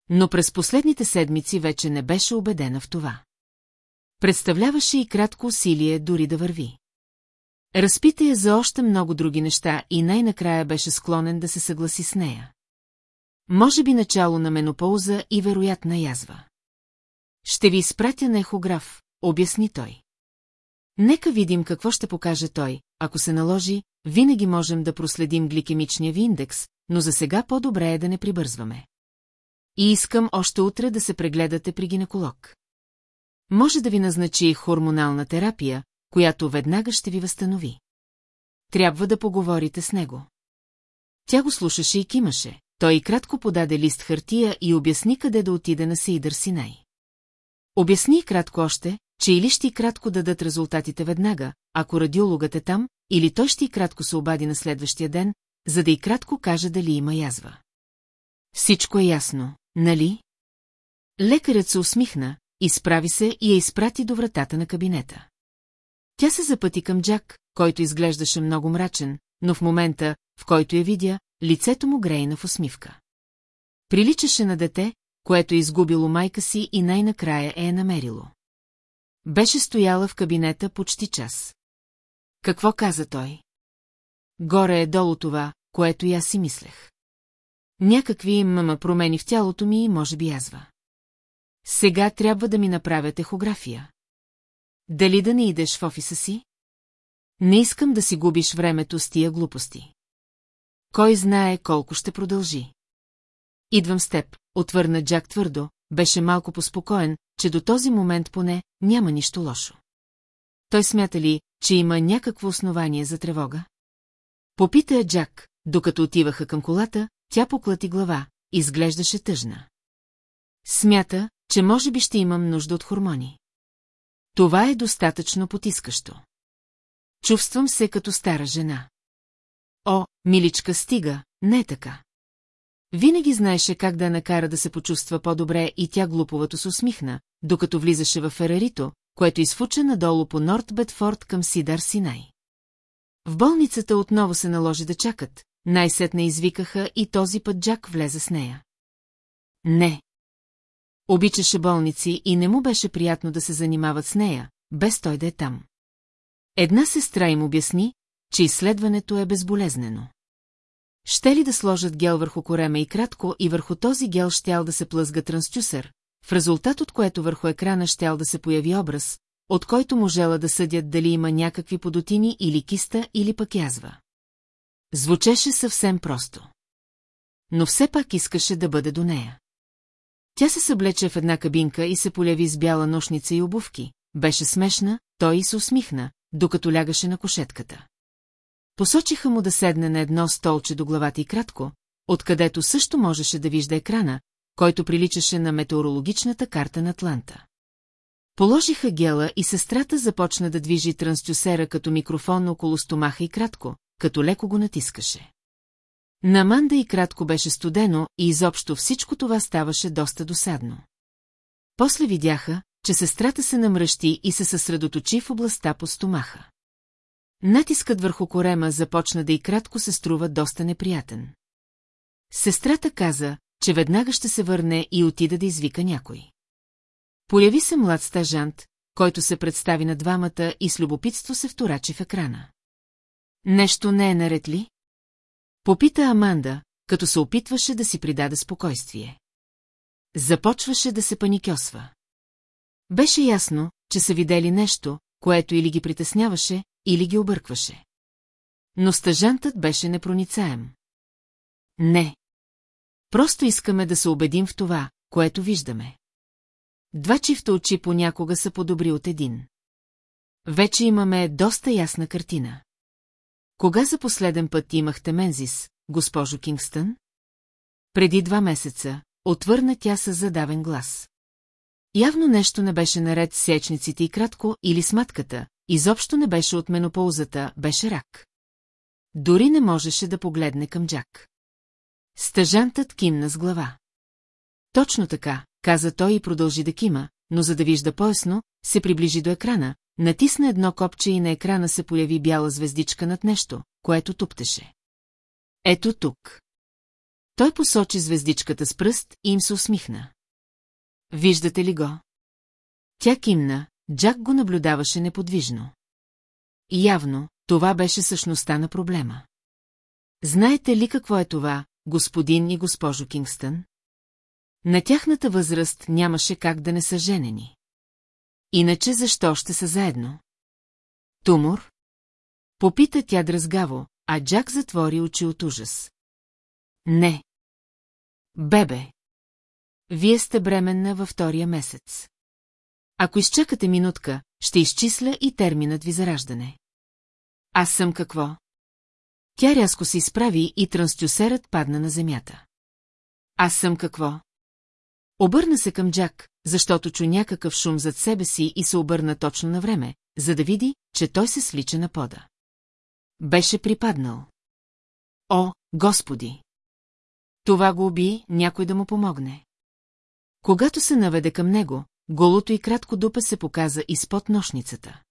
Но през последните седмици вече не беше убедена в това. Представляваше и кратко усилие дори да върви. Разпита я за още много други неща и най-накрая беше склонен да се съгласи с нея. Може би начало на менопауза и вероятна язва. Ще ви изпратя на ехограф, обясни той. Нека видим какво ще покаже той, ако се наложи, винаги можем да проследим гликемичния ви индекс, но за сега по-добре е да не прибързваме. И искам още утре да се прегледате при гинеколог. Може да ви назначи хормонална терапия, която веднага ще ви възстанови. Трябва да поговорите с него. Тя го слушаше и кимаше. Той кратко подаде лист хартия и обясни къде да отиде на Сейдър Синай. Обясни кратко още, че или ще и кратко дадат резултатите веднага, ако радиологът е там, или той ще и кратко се обади на следващия ден, за да и кратко каже дали има язва. Всичко е ясно, нали? Лекарят се усмихна, изправи се и я изпрати до вратата на кабинета. Тя се запъти към Джак, който изглеждаше много мрачен, но в момента, в който я видя, лицето му грейна в усмивка. Приличаше на дете, което е изгубило майка си и най-накрая е, намерило. Беше стояла в кабинета почти час. Какво каза той? Горе е долу това, което и аз си мислех. Някакви мама промени в тялото ми и може би язва. Сега трябва да ми направят ехография. Дали да не идеш в офиса си? Не искам да си губиш времето с тия глупости. Кой знае колко ще продължи. Идвам с теб, отвърна Джак твърдо, беше малко поспокоен, че до този момент поне няма нищо лошо. Той смята ли, че има някакво основание за тревога? Попита я Джак, докато отиваха към колата, тя поклати глава, изглеждаше тъжна. Смята, че може би ще имам нужда от хормони. Това е достатъчно потискащо. Чувствам се като стара жена. О, миличка, стига, не е така. Винаги знаеше как да я накара да се почувства по-добре и тя глуповато се усмихна, докато влизаше в Ферарито, което изфуча надолу по Норт Бетфорд към Сидар Синай. В болницата отново се наложи да чакат, най-сетне извикаха и този път Джак влезе с нея. Не. Обичаше болници и не му беше приятно да се занимават с нея, без той да е там. Една сестра им обясни, че изследването е безболезнено. Ще ли да сложат гел върху корема и кратко и върху този гел щял да се плъзга трансчусър, в резултат от което върху екрана щял да се появи образ, от който можела да съдят дали има някакви подотини или киста или пък язва. Звучеше съвсем просто. Но все пак искаше да бъде до нея. Тя се съблече в една кабинка и се поляви с бяла нощница и обувки. Беше смешна, той и се усмихна, докато лягаше на кошетката. Посочиха му да седне на едно столче до главата и кратко, откъдето също можеше да вижда екрана, който приличаше на метеорологичната карта на Атланта. Положиха гела и сестрата започна да движи трансдюсера като микрофон около стомаха и кратко, като леко го натискаше. На Манда и кратко беше студено и изобщо всичко това ставаше доста досадно. После видяха, че сестрата се намръщи и се съсредоточи в областта по стомаха. Натискът върху корема започна да и кратко се струва доста неприятен. Сестрата каза, че веднага ще се върне и отида да извика някой. Появи се млад стажант, който се представи на двамата и с любопитство се вторачи в екрана. Нещо не е наред ли? Попита Аманда, като се опитваше да си придаде спокойствие. Започваше да се паникьосва. Беше ясно, че са видели нещо, което или ги притесняваше, или ги объркваше. Но стъжантът беше непроницаем. Не. Просто искаме да се убедим в това, което виждаме. Два чифта очи понякога са по-добри от един. Вече имаме доста ясна картина. Кога за последен път имахте мензис, госпожо Кингстън? Преди два месеца, отвърна тя с задавен глас. Явно нещо не беше наред с сечниците и кратко или с матката, изобщо не беше от менопаузата, беше рак. Дори не можеше да погледне към Джак. Стъжантът кимна с глава. Точно така, каза той и продължи да кима, но за да вижда поясно, се приближи до екрана, натисна едно копче и на екрана се появи бяла звездичка над нещо, което туптеше. Ето тук. Той посочи звездичката с пръст и им се усмихна. Виждате ли го? Тя кимна, Джак го наблюдаваше неподвижно. Явно, това беше същността на проблема. Знаете ли какво е това, господин и госпожо Кингстън? На тяхната възраст нямаше как да не са женени. Иначе защо ще са заедно? Тумор? Попита тя дразгаво, а Джак затвори очи от ужас. Не. Бебе. Вие сте бременна във втория месец. Ако изчакате минутка, ще изчисля и терминът ви за раждане. Аз съм какво? Тя рязко се изправи и транстюсерът падна на земята. Аз съм какво? Обърна се към Джак, защото чу някакъв шум зад себе си и се обърна точно на време, за да види, че той се слича на пода. Беше припаднал. О, Господи! Това го уби, някой да му помогне. Когато се наведе към него, голото и кратко дупе се показа изпод нощницата.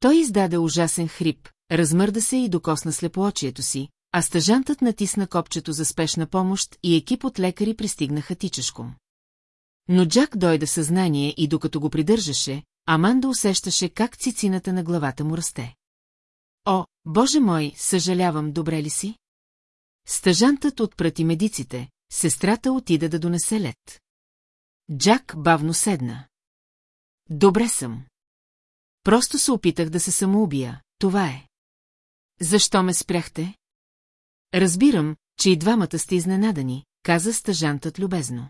Той издаде ужасен хрип, размърда се и докосна слепоочието си, а стъжантът натисна копчето за спешна помощ и екип от лекари пристигнаха тичешком. Но Джак дойде в съзнание и докато го придържаше, Аманда усещаше как цицината на главата му расте. О, боже мой, съжалявам, добре ли си? Стъжантът отпрати медиците, сестрата отида да донесе лед. Джак бавно седна. Добре съм. Просто се опитах да се самоубия, това е. Защо ме спряхте? Разбирам, че и двамата сте изненадани, каза стъжантът любезно.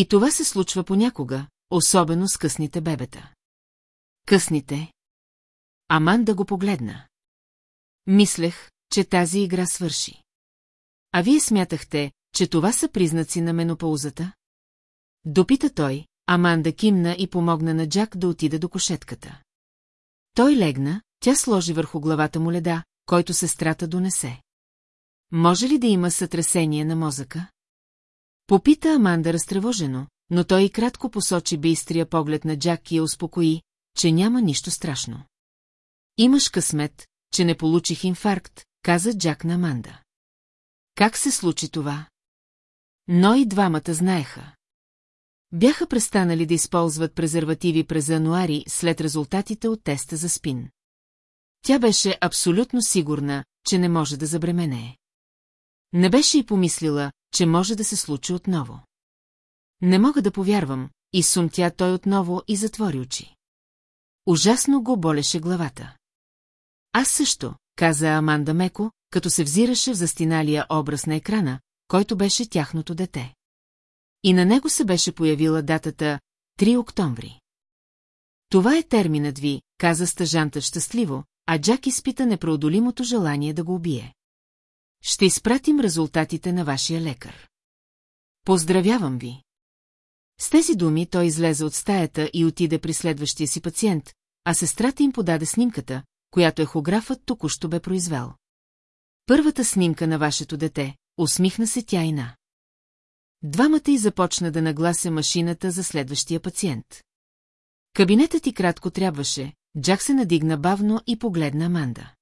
И това се случва понякога, особено с късните бебета. Късните? Аман да го погледна. Мислех, че тази игра свърши. А вие смятахте, че това са признаци на менопаузата? Допита той, Аманда кимна и помогна на Джак да отида до кошетката. Той легна, тя сложи върху главата му леда, който сестрата донесе. Може ли да има сътресение на мозъка? Попита Аманда разтревожено, но той и кратко посочи бистрия поглед на Джак и я успокои, че няма нищо страшно. Имаш късмет, че не получих инфаркт, каза Джак на Аманда. Как се случи това? Но и двамата знаеха. Бяха престанали да използват презервативи през януари след резултатите от теста за спин. Тя беше абсолютно сигурна, че не може да забременее. Не беше и помислила, че може да се случи отново. Не мога да повярвам, и сумтя той отново и затвори очи. Ужасно го болеше главата. Аз също, каза Аманда Меко, като се взираше в застиналия образ на екрана, който беше тяхното дете. И на него се беше появила датата 3 октомври. Това е терминът ви, каза стъжанта щастливо, а Джак изпита непреодолимото желание да го убие. Ще изпратим резултатите на вашия лекар. Поздравявам ви! С тези думи той излезе от стаята и отиде при следващия си пациент, а сестрата им подаде снимката, която ехографът току-що бе произвел. Първата снимка на вашето дете, усмихна се тя и на. Двамата и започна да наглася машината за следващия пациент. Кабинетът ти кратко трябваше, Джак се надигна бавно и погледна Аманда.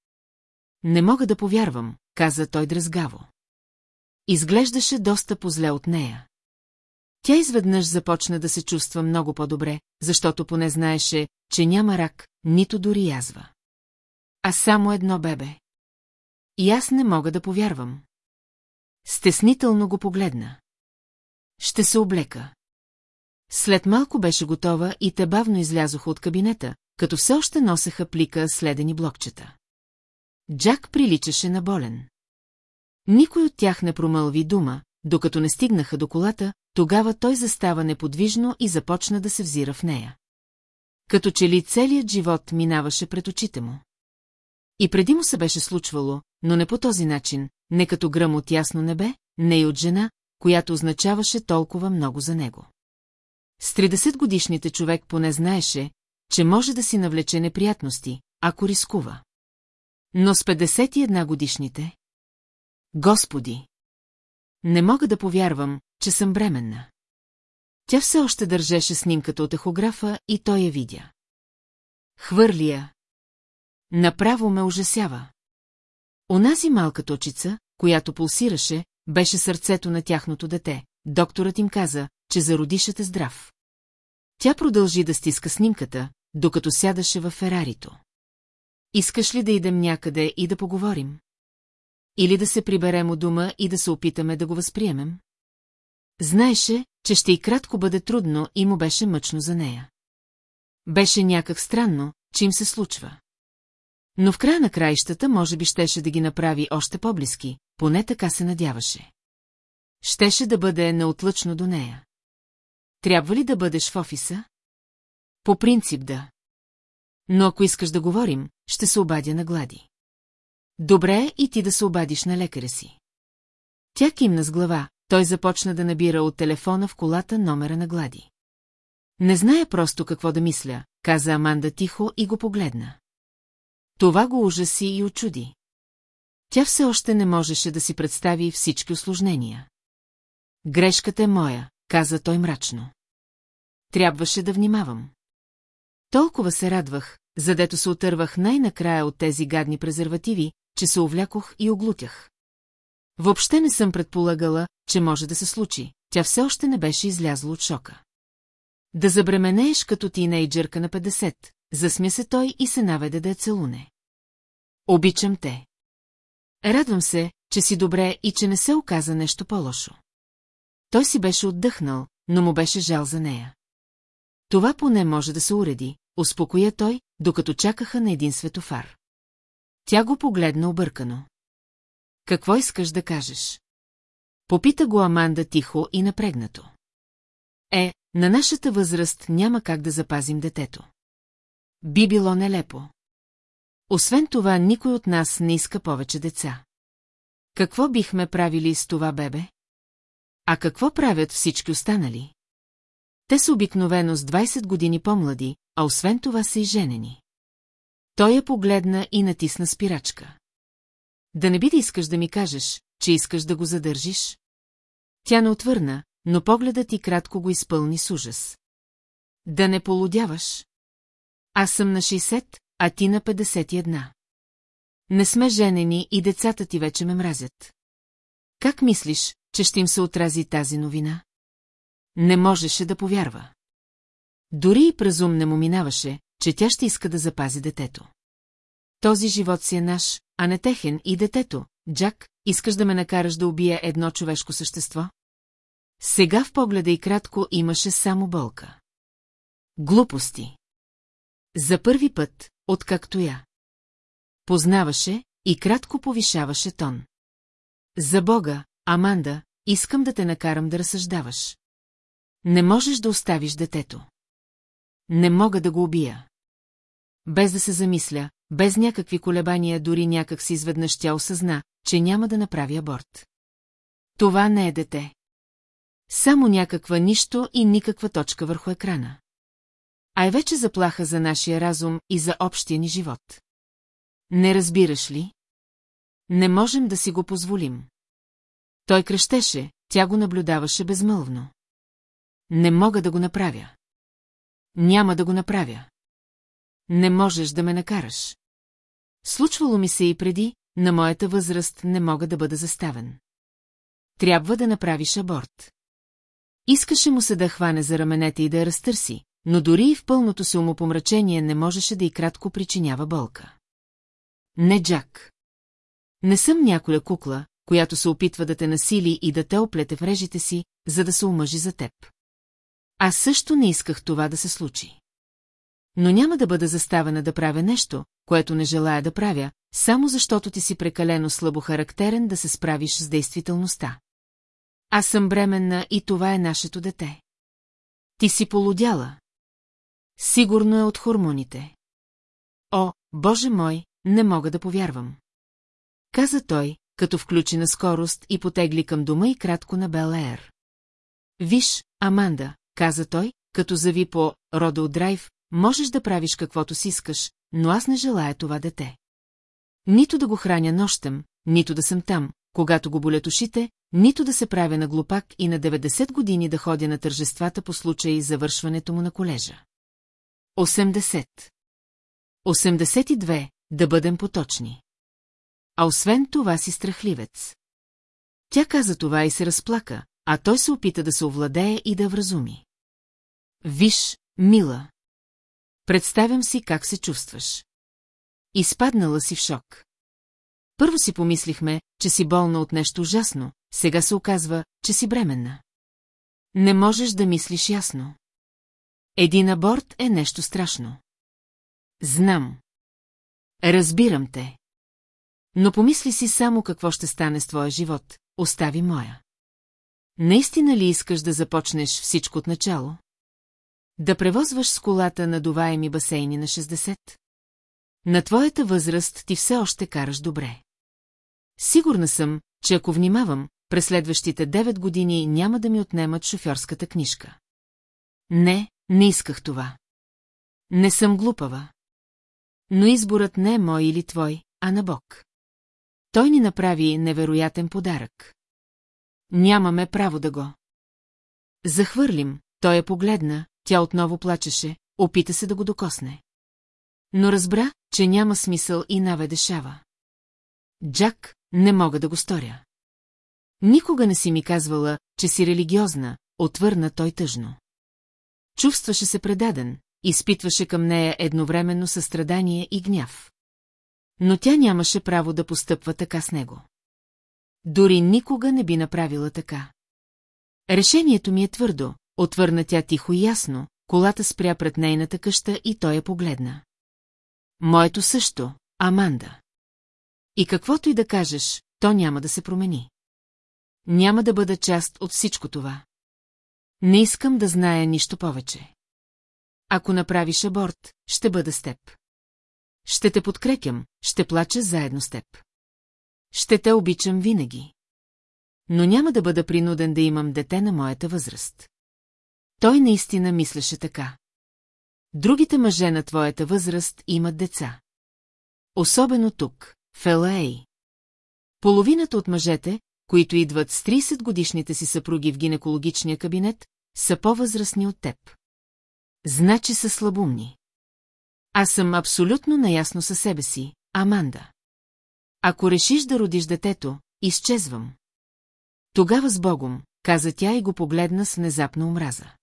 Не мога да повярвам, каза той дръзгаво. Изглеждаше доста позле от нея. Тя изведнъж започна да се чувства много по-добре, защото поне знаеше, че няма рак, нито дори язва. А само едно бебе. И аз не мога да повярвам. Стеснително го погледна. Ще се облека. След малко беше готова и те бавно излязоха от кабинета, като все още носеха плика следени блокчета. Джак приличаше на болен. Никой от тях не промълви дума, докато не стигнаха до колата, тогава той застава неподвижно и започна да се взира в нея. Като че ли целият живот минаваше пред очите му. И преди му се беше случвало, но не по този начин, не като гръм от ясно небе, не и от жена, която означаваше толкова много за него. С 30 годишните човек поне знаеше, че може да си навлече неприятности, ако рискува. Но с 51 годишните... Господи! Не мога да повярвам, че съм бременна. Тя все още държеше снимката от ехографа и той я видя. Хвърли я. Направо ме ужасява. Онази малка точица, която пулсираше, беше сърцето на тяхното дете. Докторът им каза, че зародишът е здрав. Тя продължи да стиска снимката, докато сядаше във Ферарито. Искаш ли да идем някъде и да поговорим? Или да се приберем у дома и да се опитаме да го възприемем? Знаеше, че ще и кратко бъде трудно и му беше мъчно за нея. Беше някак странно, че им се случва. Но в края на краищата може би щеше да ги направи още по-близки, поне така се надяваше. Щеше да бъде неотлъчно до нея. Трябва ли да бъдеш в офиса? По принцип да. Но ако искаш да говорим, ще се обадя на глади. Добре е и ти да се обадиш на лекаря си. Тя кимна с глава, той започна да набира от телефона в колата номера на глади. Не зная просто какво да мисля, каза Аманда тихо и го погледна. Това го ужаси и очуди. Тя все още не можеше да си представи всички осложнения. Грешката е моя, каза той мрачно. Трябваше да внимавам. Толкова се радвах, задето се отървах най-накрая от тези гадни презервативи, че се увлякох и оглутях. Въобще не съм предполагала, че може да се случи, тя все още не беше излязла от шока. Да забременееш като тинейджърка на 50, засмя се той и се наведе да я целуне. Обичам те. Радвам се, че си добре и че не се оказа нещо по-лошо. Той си беше отдъхнал, но му беше жал за нея. Това поне може да се уреди, успокоя той, докато чакаха на един светофар. Тя го погледна объркано. Какво искаш да кажеш? Попита го Аманда тихо и напрегнато. Е, на нашата възраст няма как да запазим детето. Би било нелепо. Освен това, никой от нас не иска повече деца. Какво бихме правили с това бебе? А какво правят всички останали? Те са обикновено с 20 години по-млади, а освен това са и женени. Той я погледна и натисна спирачка. да не би да искаш да ми кажеш, че искаш да го задържиш? Тя не отвърна, но погледът ти кратко го изпълни с ужас. Да не полудяваш. Аз съм на 60, а ти на 51. Не сме женени и децата ти вече ме мразят. Как мислиш, че ще им се отрази тази новина? Не можеше да повярва. Дори и празум не му минаваше, че тя ще иска да запази детето. Този живот си е наш, а не техен и детето. Джак, искаш да ме накараш да убия едно човешко същество? Сега в погледа и кратко имаше само болка. Глупости. За първи път, откакто я. Познаваше и кратко повишаваше тон. За Бога, Аманда, искам да те накарам да разсъждаваш. Не можеш да оставиш детето. Не мога да го убия. Без да се замисля, без някакви колебания, дори някак си изведнъж тя осъзна, че няма да направи аборт. Това не е дете. Само някаква нищо и никаква точка върху екрана. А е вече заплаха за нашия разум и за общия ни живот. Не разбираш ли? Не можем да си го позволим. Той крещеше, тя го наблюдаваше безмълвно. Не мога да го направя. Няма да го направя. Не можеш да ме накараш. Случвало ми се и преди, на моята възраст не мога да бъда заставен. Трябва да направиш аборт. Искаше му се да хване за раменете и да я разтърси, но дори и в пълното си умопомрачение не можеше да и кратко причинява болка. Не, Джак. Не съм няколя кукла, която се опитва да те насили и да те оплете в режите си, за да се омъжи за теб. Аз също не исках това да се случи. Но няма да бъда заставена да правя нещо, което не желая да правя, само защото ти си прекалено слабохарактерен да се справиш с действителността. Аз съм бременна и това е нашето дете. Ти си полудяла. Сигурно е от хормоните. О, Боже мой, не мога да повярвам. Каза той, като включи на скорост и потегли към дома и кратко на Белеер. Виж, Аманда, каза той, като зави по Родо Драйв, можеш да правиш каквото си искаш, но аз не желая това дете. Нито да го храня нощем, нито да съм там, когато го болят ушите, нито да се правя на глупак и на 90 години да ходя на тържествата по случай завършването му на колежа. 80. 82, да бъдем поточни. А освен това си страхливец. Тя каза това и се разплака, а той се опита да се овладее и да вразуми. Виж, мила. Представям си как се чувстваш. Изпаднала си в шок. Първо си помислихме, че си болна от нещо ужасно, сега се оказва, че си бременна. Не можеш да мислиш ясно. Един аборт е нещо страшно. Знам. Разбирам те. Но помисли си само какво ще стане с твоя живот, остави моя. Наистина ли искаш да започнеш всичко от начало? Да превозваш с колата надуваеми басейни на 60? На твоята възраст ти все още караш добре. Сигурна съм, че ако внимавам, през следващите 9 години няма да ми отнемат шофьорската книжка. Не, не исках това. Не съм глупава. Но изборът не е мой или твой, а на Бог. Той ни направи невероятен подарък. Нямаме право да го. Захвърлим, той я погледна, тя отново плачеше, опита се да го докосне. Но разбра, че няма смисъл и наведешава. Джак, не мога да го сторя. Никога не си ми казвала, че си религиозна, отвърна той тъжно. Чувстваше се предаден, изпитваше към нея едновременно състрадание и гняв. Но тя нямаше право да постъпва така с него. Дори никога не би направила така. Решението ми е твърдо, отвърна тя тихо и ясно, колата спря пред нейната къща и той я погледна. Моето също, Аманда. И каквото и да кажеш, то няма да се промени. Няма да бъда част от всичко това. Не искам да зная нищо повече. Ако направиш аборт, ще бъда с теб. Ще те подкрепям, ще плача заедно с теб. Ще те обичам винаги. Но няма да бъда принуден да имам дете на моята възраст. Той наистина мислеше така. Другите мъже на твоята възраст имат деца. Особено тук, в Елаей. Половината от мъжете, които идват с 30 годишните си съпруги в гинекологичния кабинет, са по-възрастни от теб. Значи са слабумни. Аз съм абсолютно наясно със себе си, Аманда. Ако решиш да родиш детето, изчезвам. Тогава с Богом, каза тя и го погледна с внезапна омраза.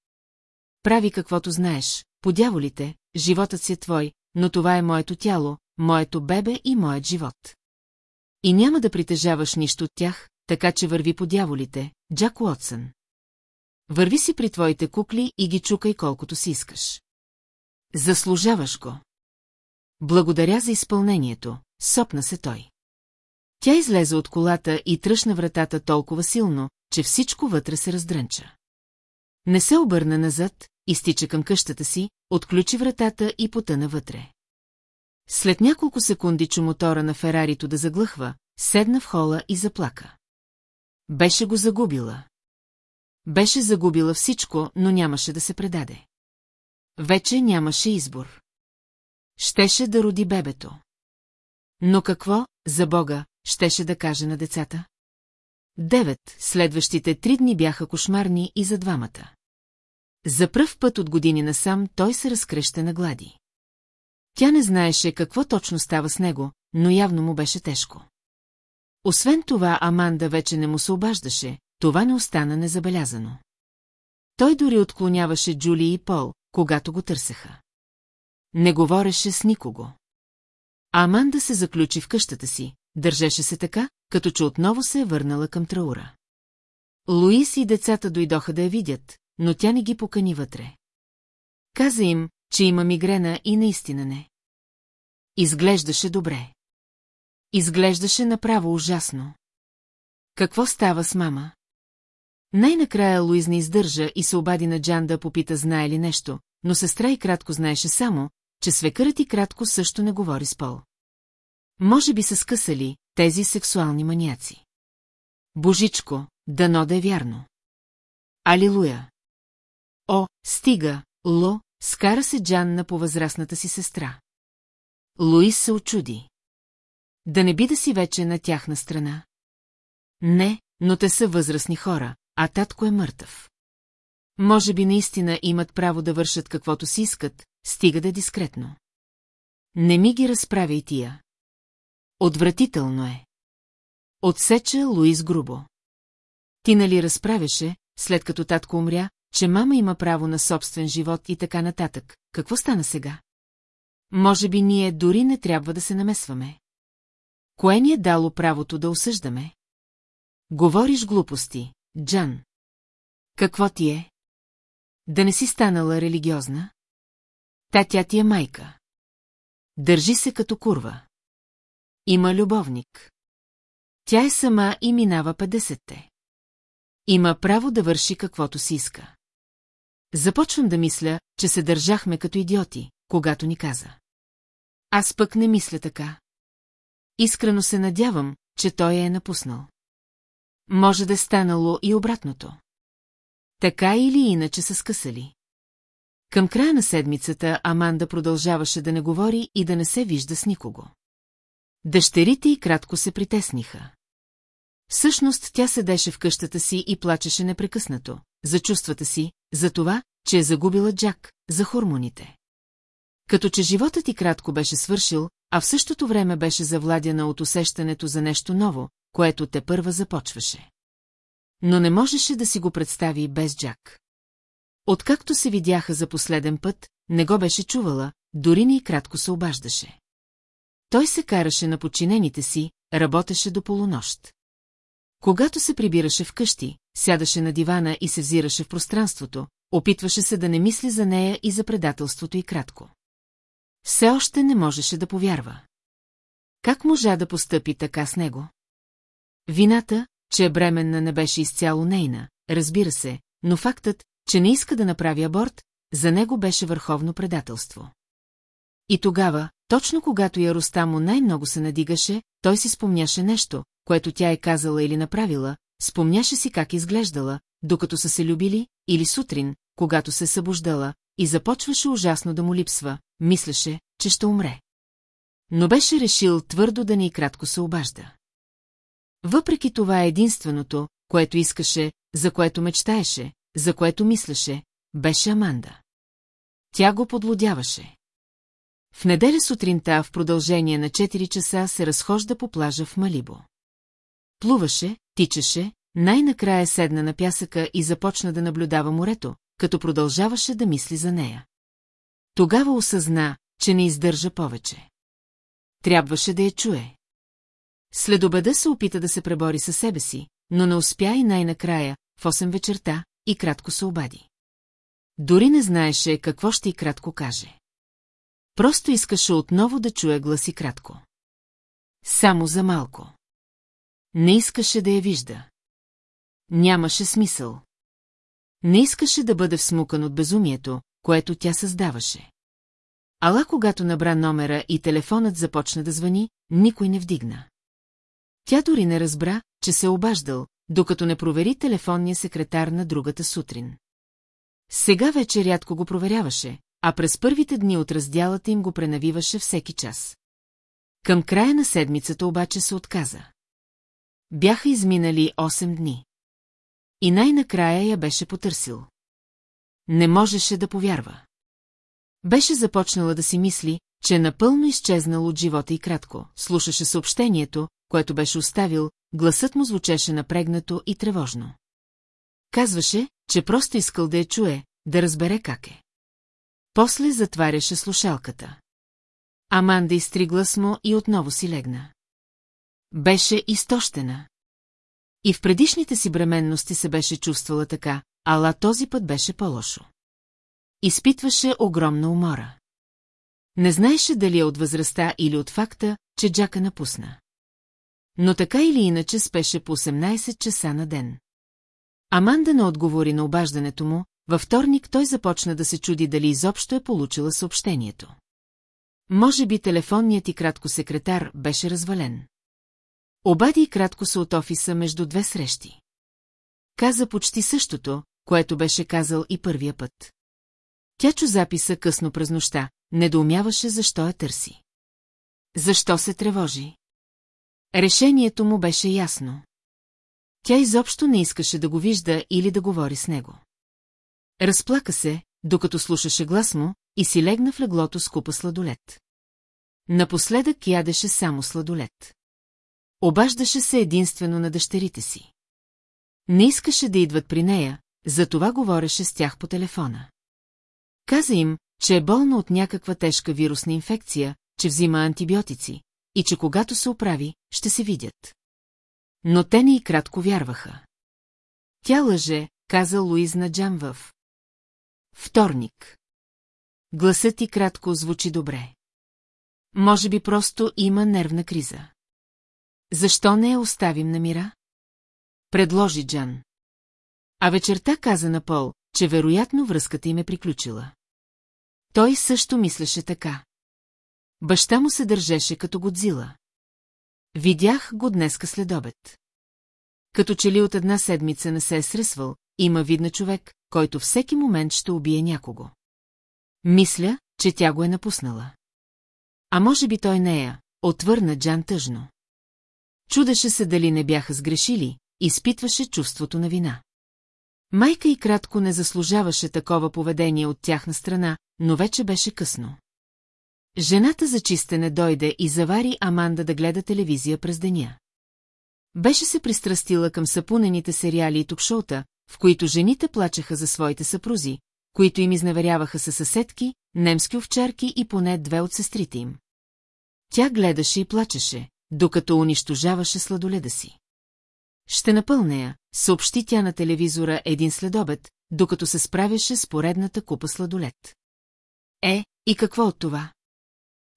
Прави каквото знаеш, подяволите, животът си е твой, но това е моето тяло, моето бебе и моят живот. И няма да притежаваш нищо от тях, така че върви по дяволите, Джак Уотсън. Върви си при твоите кукли и ги чукай колкото си искаш. Заслужаваш го. Благодаря за изпълнението, сопна се той. Тя излезе от колата и тръщна вратата толкова силно, че всичко вътре се раздрънча. Не се обърна назад, изтича към къщата си, отключи вратата и потъна вътре. След няколко секунди чу мотора на Ферарито да заглъхва, седна в хола и заплака. Беше го загубила. Беше загубила всичко, но нямаше да се предаде. Вече нямаше избор. Щеше да роди бебето. Но какво, за Бога, щеше да каже на децата? Девет, следващите три дни бяха кошмарни и за двамата. За пръв път от години насам той се разкръща на глади. Тя не знаеше какво точно става с него, но явно му беше тежко. Освен това, Аманда вече не му се обаждаше, това не остана незабелязано. Той дори отклоняваше Джули и Пол, когато го търсеха. Не говореше с никого. Аманда се заключи в къщата си, държеше се така, като че отново се е върнала към траура. Луис и децата дойдоха да я видят, но тя не ги покани вътре. Каза им, че има мигрена и наистина не. Изглеждаше добре. Изглеждаше направо ужасно. Какво става с мама? Най-накрая Луиз не издържа и се обади на Джан да попита знае ли нещо, но сестра и кратко знаеше само, че свекърът и кратко също не говори с Пол. Може би са скъсали тези сексуални маняци. Божичко, дано да е вярно. Алилуя! О, стига, Ло, скара се Джанна по възрастната си сестра. Луис се очуди. Да не би да си вече на тяхна страна? Не, но те са възрастни хора, а татко е мъртъв. Може би наистина имат право да вършат каквото си искат, стига да е дискретно. Не ми ги разправя и тия. Отвратително е. Отсеча Луис грубо. Ти нали разправяше, след като татко умря, че мама има право на собствен живот и така нататък. Какво стана сега? Може би ние дори не трябва да се намесваме. Кое ни е дало правото да осъждаме? Говориш глупости, Джан. Какво ти е? Да не си станала религиозна? Та тя ти е майка. Държи се като курва. Има любовник. Тя е сама и минава 50-те. Има право да върши каквото си иска. Започвам да мисля, че се държахме като идиоти, когато ни каза. Аз пък не мисля така. Искрено се надявам, че той е напуснал. Може да е станало и обратното. Така или иначе са скъсали. Към края на седмицата Аманда продължаваше да не говори и да не се вижда с никого. Дъщерите й кратко се притесниха. Всъщност тя седеше в къщата си и плачеше непрекъснато, за чувствата си, за това, че е загубила Джак, за хормоните. Като че животът ти кратко беше свършил, а в същото време беше завладяна от усещането за нещо ново, което те първа започваше. Но не можеше да си го представи без Джак. Откакто се видяха за последен път, не го беше чувала, дори ни и кратко се обаждаше. Той се караше на подчинените си, работеше до полунощ. Когато се прибираше вкъщи, сядаше на дивана и се взираше в пространството, опитваше се да не мисли за нея и за предателството и кратко. Все още не можеше да повярва. Как можа да постъпи така с него? Вината, че е бременна не беше изцяло нейна, разбира се, но фактът, че не иска да направи аборт, за него беше върховно предателство. И тогава, точно когато яростта му най-много се надигаше, той си спомняше нещо, което тя е казала или направила, спомняше си как изглеждала, докато са се любили, или сутрин, когато се събуждала, и започваше ужасно да му липсва, мислеше, че ще умре. Но беше решил твърдо да ни кратко се обажда. Въпреки това единственото, което искаше, за което мечтаеше, за което мислеше, беше Аманда. Тя го подлодяваше. В неделя сутринта в продължение на 4 часа се разхожда по плажа в Малибо. Плуваше, тичаше, най-накрая седна на пясъка и започна да наблюдава морето, като продължаваше да мисли за нея. Тогава осъзна, че не издържа повече. Трябваше да я чуе. След обеда се опита да се пребори със себе си, но не успя и най-накрая, в 8 вечерта, и кратко се обади. Дори не знаеше какво ще и кратко каже. Просто искаше отново да чуе гласи кратко. Само за малко. Не искаше да я вижда. Нямаше смисъл. Не искаше да бъде всмукан от безумието, което тя създаваше. Ала когато набра номера и телефонът започна да звъни, никой не вдигна. Тя дори не разбра, че се е обаждал, докато не провери телефонния секретар на другата сутрин. Сега вече рядко го проверяваше, а през първите дни от разделата им го пренавиваше всеки час. Към края на седмицата обаче се отказа. Бяха изминали 8 дни. И най-накрая я беше потърсил. Не можеше да повярва. Беше започнала да си мисли, че е напълно изчезнал от живота и кратко. Слушаше съобщението, което беше оставил, гласът му звучеше напрегнато и тревожно. Казваше, че просто искал да я чуе, да разбере как е. После затваряше слушалката. Аманда изтри глас му и отново си легна. Беше изтощена. И в предишните си бременности се беше чувствала така, ала този път беше по-лошо. Изпитваше огромна умора. Не знаеше дали е от възрастта или от факта, че Джака напусна. Но така или иначе спеше по 18 часа на ден. Аманда не отговори на обаждането му, във вторник той започна да се чуди дали изобщо е получила съобщението. Може би телефонният и кратко секретар беше развален. Обади и кратко се от офиса между две срещи. Каза почти същото, което беше казал и първия път. Тя чу записа късно през нощта, недоумяваше защо я търси. Защо се тревожи? Решението му беше ясно. Тя изобщо не искаше да го вижда или да говори с него. Разплака се, докато слушаше глас му, и си легна в леглото с купа сладолет. Напоследък ядеше само сладолет. Обаждаше се единствено на дъщерите си. Не искаше да идват при нея, затова говореше с тях по телефона. Каза им, че е болна от някаква тежка вирусна инфекция, че взима антибиотици и че когато се оправи, ще се видят. Но те не и кратко вярваха. Тя лъже, каза Луиз на. Вторник. Гласът ти кратко звучи добре. Може би просто има нервна криза. Защо не я оставим на мира? Предложи Джан. А вечерта каза на Пол, че вероятно връзката им е приключила. Той също мислеше така. Баща му се държеше като Годзила. Видях го днеска след обед. Като че ли от една седмица не се е сресвал, има видна човек, който всеки момент ще убие някого. Мисля, че тя го е напуснала. А може би той нея, отвърна Джан тъжно. Чудеше се дали не бяха сгрешили, изпитваше чувството на вина. Майка и кратко не заслужаваше такова поведение от тяхна страна, но вече беше късно. Жената за чистене дойде и завари Аманда да гледа телевизия през деня. Беше се пристрастила към сапунените сериали и токшоута, в които жените плачеха за своите съпрузи, които им изневеряваха със съседки, немски овчарки и поне две от сестрите им. Тя гледаше и плачеше, докато унищожаваше сладоледа си. Ще напълня я, съобщи тя на телевизора един следобед, докато се справяше с поредната купа сладолет. Е, и какво от това?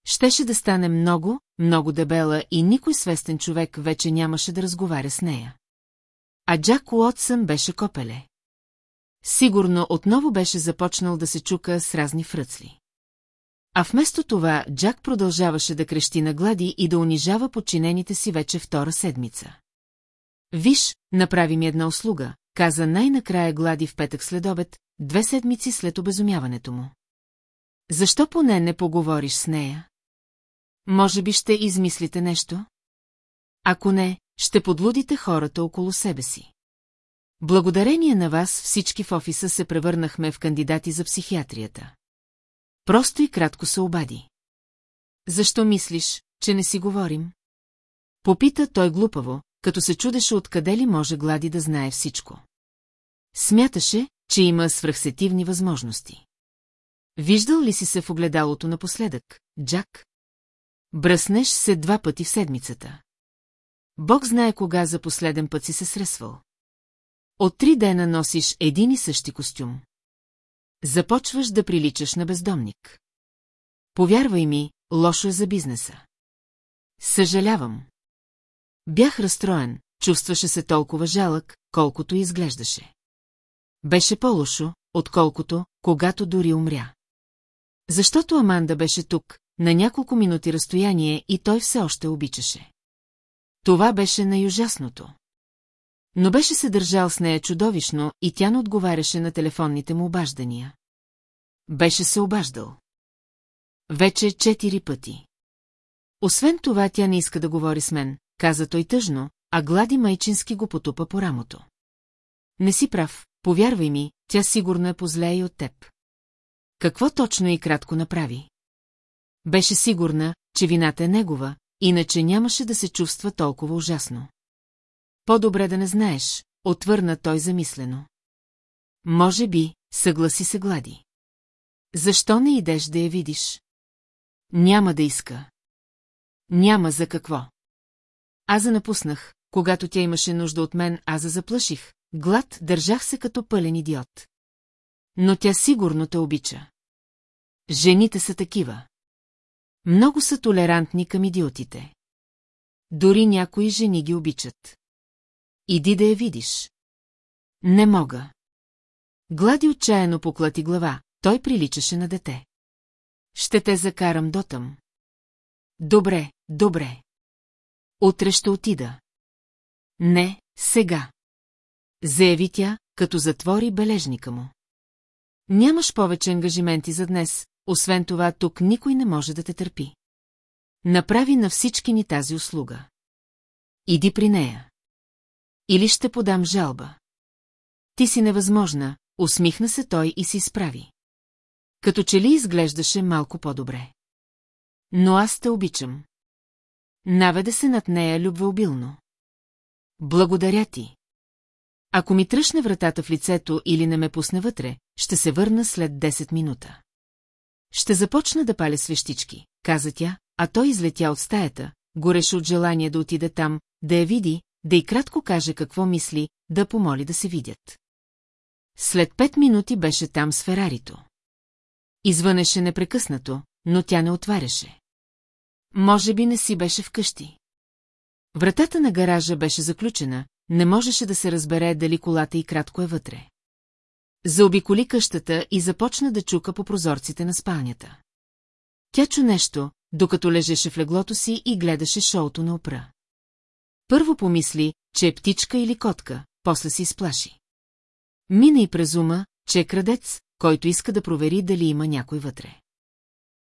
Щеше да стане много, много дебела и никой свестен човек вече нямаше да разговаря с нея. А Джак Уотсън беше копеле. Сигурно отново беше започнал да се чука с разни фръцли. А вместо това Джак продължаваше да крещи на глади и да унижава подчинените си вече втора седмица. Виж, направи ми една услуга, каза най-накрая глади в петък след обед, две седмици след обезумяването му. Защо поне не поговориш с нея? Може би ще измислите нещо? Ако не, ще подлудите хората около себе си. Благодарение на вас всички в офиса се превърнахме в кандидати за психиатрията. Просто и кратко се обади. Защо мислиш, че не си говорим? Попита той глупаво, като се чудеше откъде ли може Глади да знае всичко. Смяташе, че има свръхсетивни възможности. Виждал ли си се в огледалото напоследък, Джак? Бръснеш се два пъти в седмицата. Бог знае кога за последен път си се сресвал. От три дена носиш един и същи костюм. Започваш да приличаш на бездомник. Повярвай ми, лошо е за бизнеса. Съжалявам. Бях разстроен, чувстваше се толкова жалък, колкото изглеждаше. Беше по-лошо, отколкото, когато дори умря. Защото Аманда беше тук, на няколко минути разстояние и той все още обичаше. Това беше най-ужасното. Но беше се държал с нея чудовищно и тя не отговаряше на телефонните му обаждания. Беше се обаждал. Вече четири пъти. Освен това, тя не иска да говори с мен, каза той тъжно, а Глади майчински го потупа по рамото. Не си прав, повярвай ми, тя сигурно е позле и от теб. Какво точно и кратко направи? Беше сигурна, че вината е негова, иначе нямаше да се чувства толкова ужасно. По-добре да не знаеш, отвърна той замислено. Може би, съгласи се Глади. Защо не идеш да я видиш? Няма да иска. Няма за какво. Аз напуснах, когато тя имаше нужда от мен, аз за заплаших. Глад, държах се като пълен идиот. Но тя сигурно те обича. Жените са такива. Много са толерантни към идиотите. Дори някои жени ги обичат. Иди да я видиш. Не мога. Глади отчаяно поклати глава, той приличаше на дете. Ще те закарам дотъм. Добре, добре. Утре ще отида. Не, сега. Заяви тя, като затвори бележника му. Нямаш повече ангажименти за днес, освен това тук никой не може да те търпи. Направи на всички ни тази услуга. Иди при нея. Или ще подам жалба. Ти си невъзможна, усмихна се той и си справи. Като че ли изглеждаше малко по-добре. Но аз те обичам. Наведе се над нея любвеобилно. Благодаря ти. Ако ми тръщне вратата в лицето или не ме пусне вътре, ще се върна след 10 минута. Ще започна да паля свещички, каза тя, а той излетя от стаята, гореше от желание да отиде там, да я види, да и кратко каже какво мисли, да помоли да се видят. След пет минути беше там с Ферарито. Извънеше непрекъснато, но тя не отваряше. Може би не си беше вкъщи. Вратата на гаража беше заключена, не можеше да се разбере дали колата и кратко е вътре. Заобиколи къщата и започна да чука по прозорците на спалнята. Тя чу нещо, докато лежеше в леглото си и гледаше шоуто на опра. Първо помисли, че е птичка или котка, после си изплаши. Мина и презума, че е крадец, който иска да провери дали има някой вътре.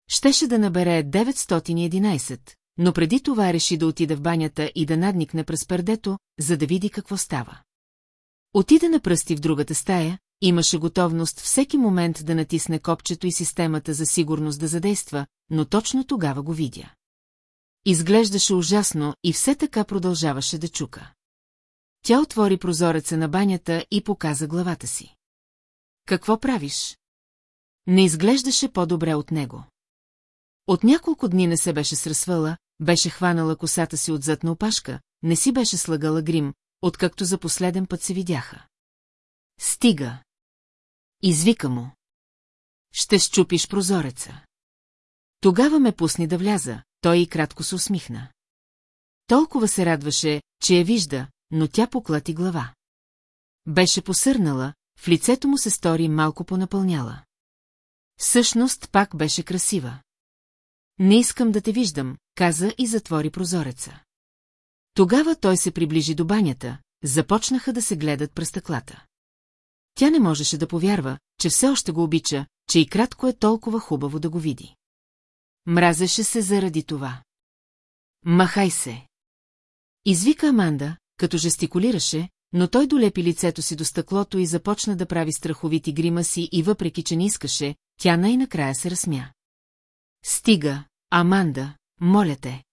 Щеше да набере 911, но преди това реши да отида в банята и да надникне през пердето, за да види какво става. Отида на пръсти в другата стая, имаше готовност всеки момент да натисне копчето и системата за сигурност да задейства, но точно тогава го видя. Изглеждаше ужасно и все така продължаваше да чука. Тя отвори прозореца на банята и показа главата си. Какво правиш? Не изглеждаше по-добре от него. От няколко дни не се беше сръсвала, беше хванала косата си отзад на опашка, не си беше слагала грим, откакто за последен път се видяха. Стига! Извика му. Ще щупиш прозореца. Тогава ме пусни да вляза, той и кратко се усмихна. Толкова се радваше, че я вижда, но тя поклати глава. Беше посърнала, в лицето му се стори малко понапълняла. Всъщност пак беше красива. Не искам да те виждам, каза и затвори прозореца. Тогава той се приближи до банята, започнаха да се гледат през стъклата. Тя не можеше да повярва, че все още го обича, че и кратко е толкова хубаво да го види. Мразеше се заради това. Махай се. Извика Аманда, като жестикулираше, но той долепи лицето си до стъклото и започна да прави страховити гримаси и въпреки, че не искаше, тя най-накрая се разсмя. Стига, Аманда, моля те.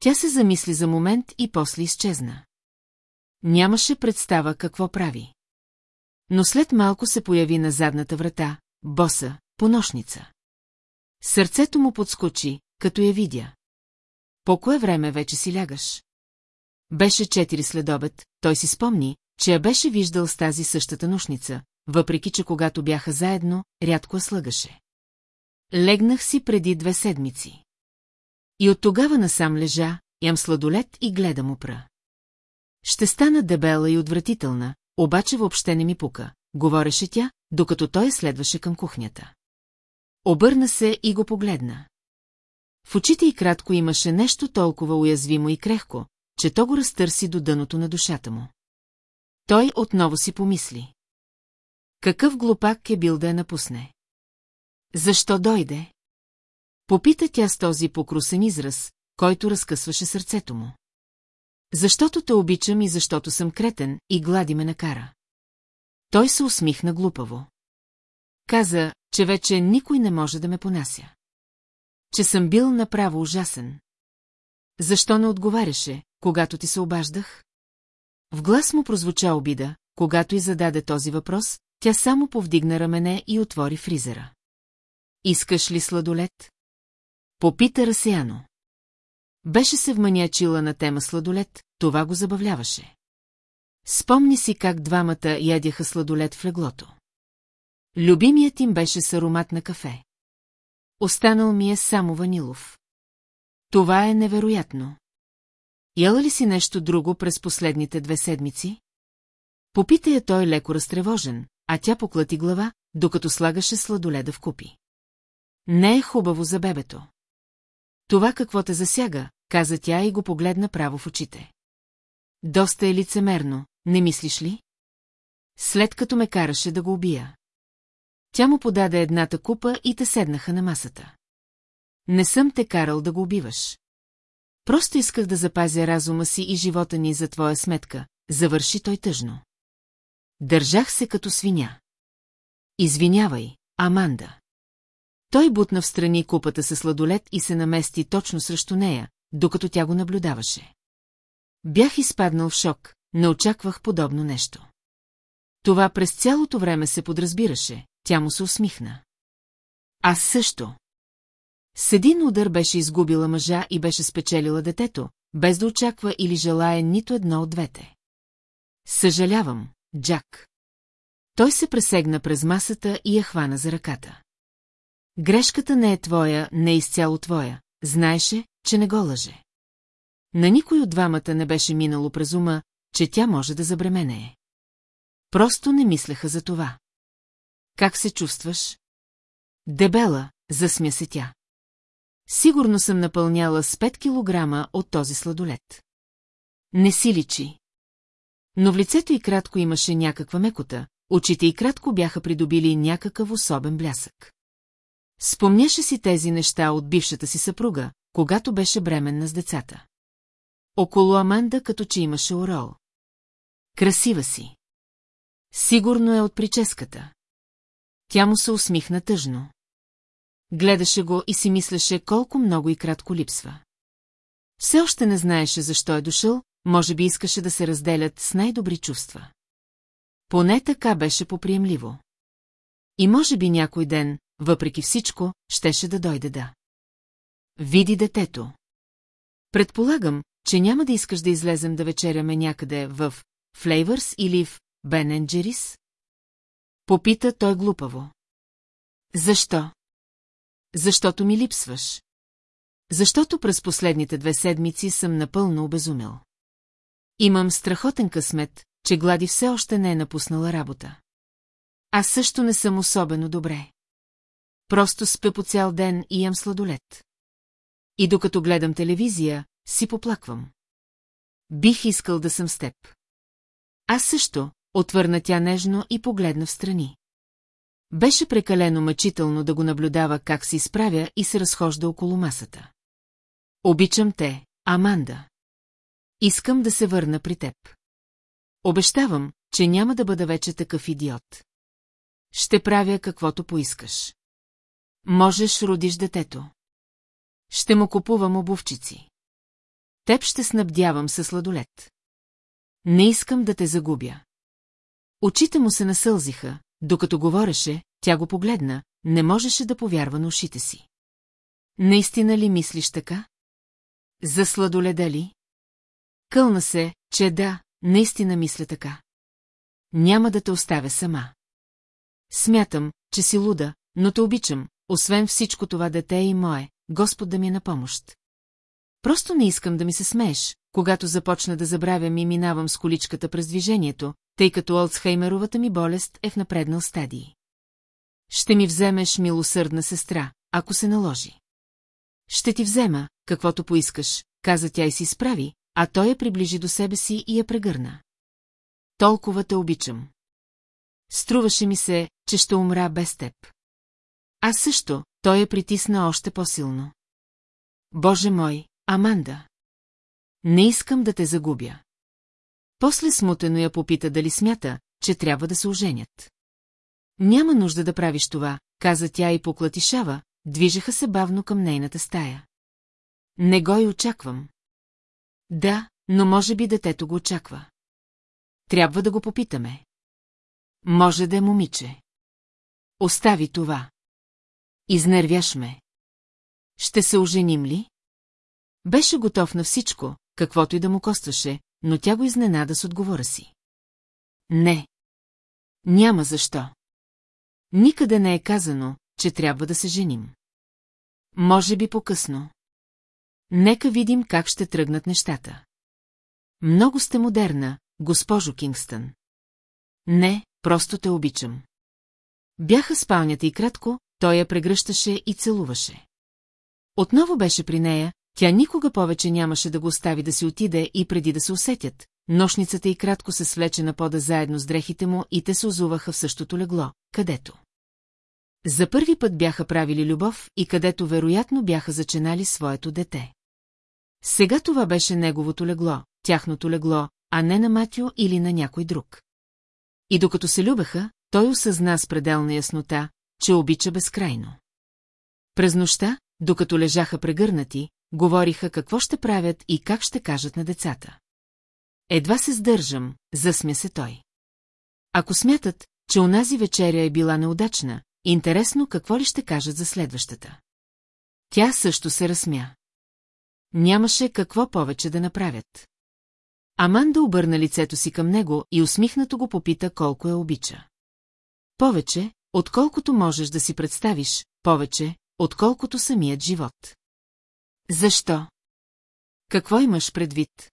Тя се замисли за момент и после изчезна. Нямаше представа какво прави. Но след малко се появи на задната врата, боса, поношница. Сърцето му подскочи, като я видя. По кое време вече си лягаш? Беше четири следобед, той си спомни, че я беше виждал с тази същата нушница, въпреки че когато бяха заедно, рядко я слъгаше. Легнах си преди две седмици. И от тогава насам лежа, ям сладолет и гледам опра. Ще стана дебела и отвратителна, обаче въобще не ми пука, говореше тя, докато той следваше към кухнята. Обърна се и го погледна. В очите й кратко имаше нещо толкова уязвимо и крехко, че то го разтърси до дъното на душата му. Той отново си помисли. Какъв глупак е бил да я напусне? Защо дойде? Попита тя с този покрусен израз, който разкъсваше сърцето му. Защото те обичам и защото съм кретен и глади ме накара. Той се усмихна глупаво. Каза, че вече никой не може да ме понася. Че съм бил направо ужасен. Защо не отговаряше, когато ти се обаждах? В глас му прозвуча обида, когато й зададе този въпрос, тя само повдигна рамене и отвори фризера. Искаш ли сладолет? Попита разсеяно. Беше се вманячила на тема сладолет, това го забавляваше. Спомни си как двамата ядяха сладолет в леглото. Любимият им беше с аромат на кафе. Останал ми е само ванилов. Това е невероятно. Яла ли си нещо друго през последните две седмици? Попита я той леко разтревожен, а тя поклати глава, докато слагаше сладоледа в купи. Не е хубаво за бебето. Това какво те засяга, каза тя и го погледна право в очите. Доста е лицемерно, не мислиш ли? След като ме караше да го убия. Тя му подаде едната купа и те седнаха на масата. Не съм те карал да го убиваш. Просто исках да запазя разума си и живота ни за твоя сметка, завърши той тъжно. Държах се като свиня. Извинявай, Аманда. Той бутна в страни купата със сладолет и се намести точно срещу нея, докато тя го наблюдаваше. Бях изпаднал в шок, не очаквах подобно нещо. Това през цялото време се подразбираше, тя му се усмихна. Аз също. С един удар беше изгубила мъжа и беше спечелила детето, без да очаква или желая нито едно от двете. Съжалявам, Джак. Той се пресегна през масата и я хвана за ръката. Грешката не е твоя, не е изцяло твоя. Знаеше, че не го лъже. На никой от двамата не беше минало през ума, че тя може да забременее. Просто не мислеха за това. Как се чувстваш? Дебела, засмя се тя. Сигурно съм напълняла с 5 килограма от този сладолет. Не си личи. Но в лицето й кратко имаше някаква мекота, очите й кратко бяха придобили някакъв особен блясък. Спомняше си тези неща от бившата си съпруга, когато беше бременна с децата. Около Аманда като че имаше орол. Красива си. Сигурно е от прическата. Тя му се усмихна тъжно. Гледаше го и си мислеше колко много и кратко липсва. Все още не знаеше защо е дошъл, може би искаше да се разделят с най-добри чувства. Поне така беше поприемливо. И може би някой ден, въпреки всичко, щеше да дойде да. Види детето. Предполагам, че няма да искаш да излезем да вечеряме някъде в Флейвърс или в Бен Джерис? Попита той глупаво. Защо? Защото ми липсваш. Защото през последните две седмици съм напълно обезумел. Имам страхотен късмет, че Глади все още не е напуснала работа. Аз също не съм особено добре. Просто спя по цял ден и ям сладолет. И докато гледам телевизия, си поплаквам. Бих искал да съм с теб. Аз също, отвърна тя нежно и погледна в страни. Беше прекалено мъчително да го наблюдава как се изправя и се разхожда около масата. Обичам те, Аманда. Искам да се върна при теб. Обещавам, че няма да бъда вече такъв идиот. Ще правя каквото поискаш. Можеш родиш детето. Ще му купувам обувчици. Теб ще снабдявам със сладолет. Не искам да те загубя. Очите му се насълзиха, докато говореше, тя го погледна, не можеше да повярва на ушите си. Наистина ли мислиш така? За сладоледа ли? Кълна се, че да, наистина мисля така. Няма да те оставя сама. Смятам, че си луда, но те обичам, освен всичко това дете и мое, Господ да ми е на помощ. Просто не искам да ми се смееш, когато започна да забравям и минавам с количката през движението, тъй като Олцхеймеровата ми болест е в напреднал стадии. Ще ми вземеш милосърдна сестра, ако се наложи. Ще ти взема, каквото поискаш, каза тя и си справи, а той я приближи до себе си и я прегърна. Толкова те обичам. Струваше ми се, че ще умра без теб. А също, той я притисна още по-силно. Боже мой, Аманда! Не искам да те загубя. После смутено я попита дали смята, че трябва да се оженят. Няма нужда да правиш това, каза тя и поклатишава, движеха се бавно към нейната стая. Не го и очаквам. Да, но може би детето го очаква. Трябва да го попитаме. Може да е момиче. Остави това. Изнервяш ме. Ще се оженим ли? Беше готов на всичко, каквото и да му костваше, но тя го изненада с отговора си. Не. Няма защо. Никъде не е казано, че трябва да се женим. Може би по-късно. Нека видим как ще тръгнат нещата. Много сте модерна, госпожо Кингстън. Не, просто те обичам. Бяха спалнята и кратко, той я прегръщаше и целуваше. Отново беше при нея, тя никога повече нямаше да го остави да си отиде и преди да се усетят. Нощницата и кратко се свлече на пода заедно с дрехите му и те се озуваха в същото легло, където. За първи път бяха правили любов и където вероятно бяха зачинали своето дете. Сега това беше неговото легло, тяхното легло, а не на Матио или на някой друг. И докато се любеха, той осъзна с пределна яснота, че обича безкрайно. През нощта, докато лежаха прегърнати, говориха какво ще правят и как ще кажат на децата. Едва се сдържам, засмя се той. Ако смятат, че онази вечеря е била неудачна, интересно какво ли ще кажат за следващата. Тя също се разсмя. Нямаше какво повече да направят. Аманда обърна лицето си към него и усмихнато го попита колко я обича. Повече, отколкото можеш да си представиш, повече, отколкото самият живот. Защо? Какво имаш предвид?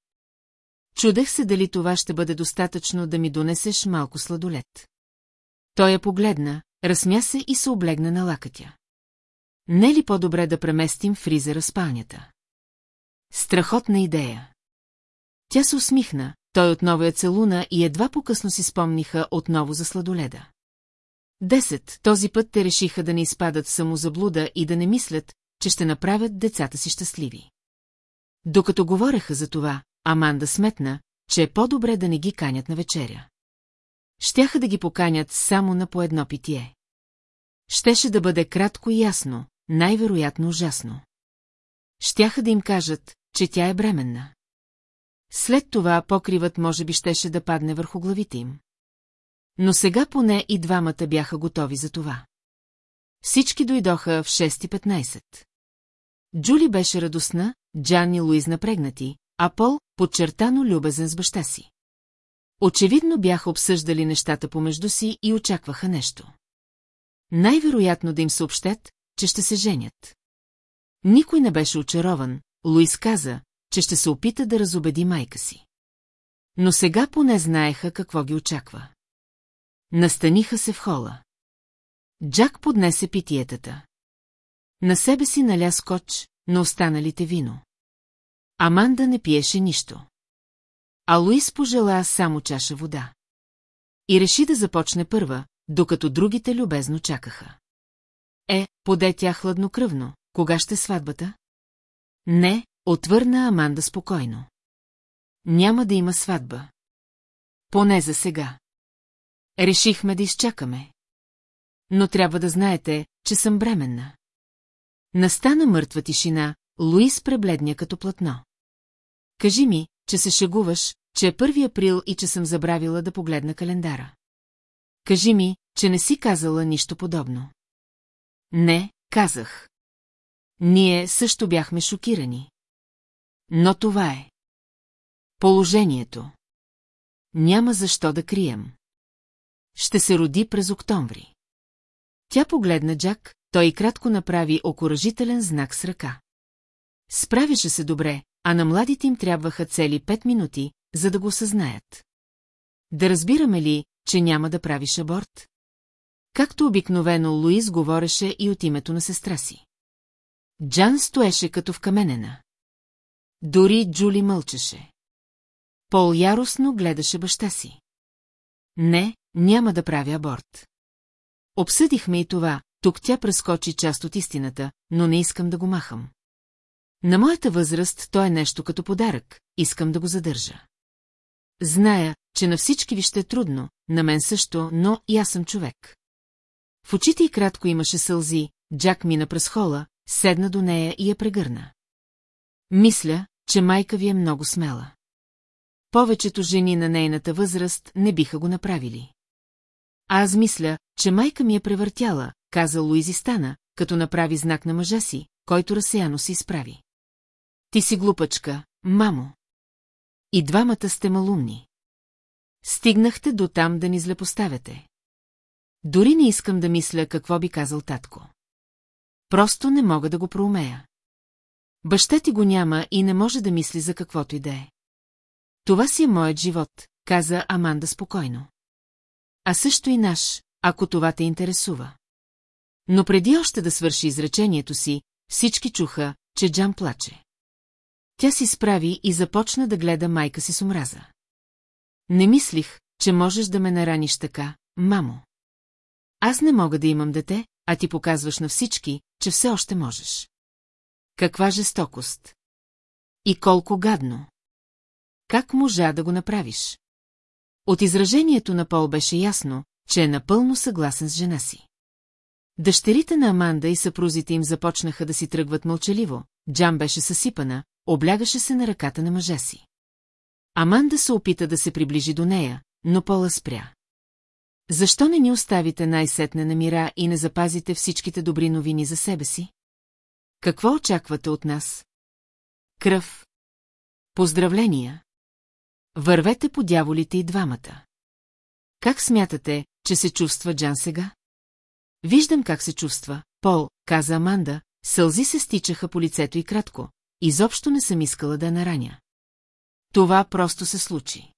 Чудех се дали това ще бъде достатъчно да ми донесеш малко сладолет. Той я погледна, разсмя се и се облегна на лакътя. Не е ли по-добре да преместим фризера спалнята? Страхотна идея. Тя се усмихна, той отново я целуна и едва по-късно си спомниха отново за сладоледа. Десет, този път те решиха да не изпадат самозаблуда и да не мислят, че ще направят децата си щастливи. Докато говореха за това, Аманда сметна, че е по-добре да не ги канят на вечеря. Щяха да ги поканят само на по едно питие. Щеше да бъде кратко и ясно, най-вероятно ужасно. Щяха да им кажат, че тя е бременна. След това покривът може би щеше да падне върху главите им. Но сега поне и двамата бяха готови за това. Всички дойдоха в 6.15. Джули беше радостна, Джан и Луиз напрегнати, а Пол подчертано любезен с баща си. Очевидно бяха обсъждали нещата помежду си и очакваха нещо. Най-вероятно да им съобщят, че ще се женят. Никой не беше очарован, Луис каза, че ще се опита да разобеди майка си. Но сега поне знаеха какво ги очаква. Настаниха се в хола. Джак поднесе питиетата. На себе си наля скоч, на останалите вино. Аманда не пиеше нищо. А Луис пожела само чаша вода. И реши да започне първа, докато другите любезно чакаха. Е, поде тя хладнокръвно, кога ще сватбата? Не, отвърна Аманда спокойно. няма да има сватба. Поне за сега. Решихме да изчакаме. Но трябва да знаете, че съм бременна. Настана мъртва тишина, Луис пребледня като платно. Кажи ми, че се шегуваш, че е 1 април и че съм забравила да погледна календара. Кажи ми, че не си казала нищо подобно. Не, казах. Ние също бяхме шокирани. Но това е. Положението. Няма защо да крием. Ще се роди през октомври. Тя погледна Джак, той кратко направи окоръжителен знак с ръка. Справяше се добре, а на младите им трябваха цели пет минути, за да го съзнаят. Да разбираме ли, че няма да правиш аборт? Както обикновено Луис говореше и от името на сестра си. Джан стоеше като вкаменена. Дори Джули мълчеше. Пол яростно гледаше баща си. Не, няма да правя аборт. Обсъдихме и това, тук тя прескочи част от истината, но не искам да го махам. На моята възраст то е нещо като подарък, искам да го задържа. Зная, че на всички ви ще е трудно, на мен също, но и аз съм човек. В очите й кратко имаше сълзи, Джак мина през хола, седна до нея и я прегърна. Мисля, че майка ви е много смела. Повечето жени на нейната възраст не биха го направили. Аз мисля, че майка ми е превъртяла, каза Луизи стана, като направи знак на мъжа си, който разсеяно се изправи. Ти си глупачка, мамо. И двамата сте малумни. Стигнахте до там да ни злепоставяте. Дори не искам да мисля какво би казал татко. Просто не мога да го проумея. Баща ти го няма и не може да мисли за каквото и да е. Това си е моят живот, каза Аманда спокойно. А също и наш, ако това те интересува. Но преди още да свърши изречението си, всички чуха, че Джан плаче. Тя си справи и започна да гледа майка си с омраза. Не мислих, че можеш да ме нараниш така, мамо. Аз не мога да имам дете, а ти показваш на всички, че все още можеш. Каква жестокост! И колко гадно! Как можа да го направиш? От изражението на Пол беше ясно, че е напълно съгласен с жена си. Дъщерите на Аманда и съпрузите им започнаха да си тръгват мълчаливо, Джан беше съсипана, облягаше се на ръката на мъжа си. Аманда се опита да се приближи до нея, но Пола спря. Защо не ни оставите най-сетне на мира и не запазите всичките добри новини за себе си? Какво очаквате от нас? Кръв. Поздравления. Вървете по дяволите и двамата. Как смятате, че се чувства Джан сега? Виждам как се чувства, Пол, каза Аманда, сълзи се стичаха по лицето и кратко. Изобщо не съм искала да нараня. Това просто се случи.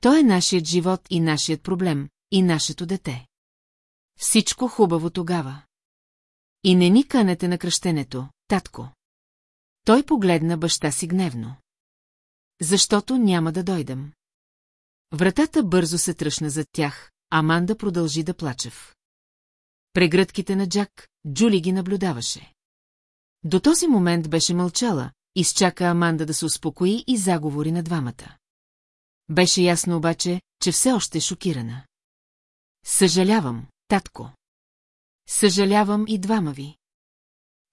Той е нашият живот и нашият проблем, и нашето дете. Всичко хубаво тогава. И не ни канете на кръщенето, татко. Той погледна баща си гневно. Защото няма да дойдем. Вратата бързо се тръщна зад тях, Аманда продължи да плачев. Прегръдките на Джак, Джули ги наблюдаваше. До този момент беше мълчала, изчака Аманда да се успокои и заговори на двамата. Беше ясно обаче, че все още е шокирана. Съжалявам, татко. Съжалявам и двама ви.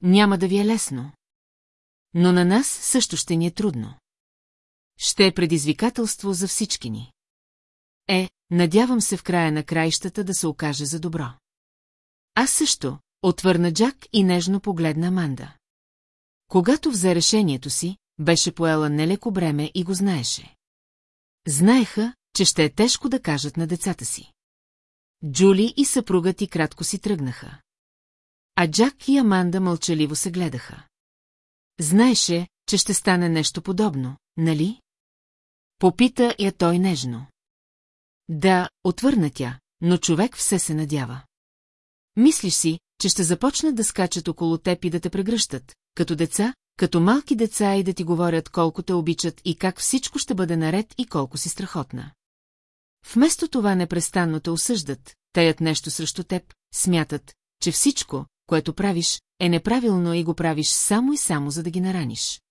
Няма да ви е лесно. Но на нас също ще ни е трудно. Ще е предизвикателство за всички ни. Е, надявам се в края на краищата да се окаже за добро. Аз също, отвърна Джак и нежно погледна Аманда. Когато взе решението си, беше поела нелеко бреме и го знаеше. Знаеха, че ще е тежко да кажат на децата си. Джули и съпругът и кратко си тръгнаха. А Джак и Аманда мълчаливо се гледаха. Знаеше, че ще стане нещо подобно, нали? Попита я той нежно. Да, отвърна тя, но човек все се надява. Мислиш си, че ще започнат да скачат около теб и да те прегръщат, като деца, като малки деца и да ти говорят колко те обичат и как всичко ще бъде наред и колко си страхотна. Вместо това непрестанно те осъждат, таят нещо срещу теб, смятат, че всичко, което правиш, е неправилно и го правиш само и само за да ги нараниш.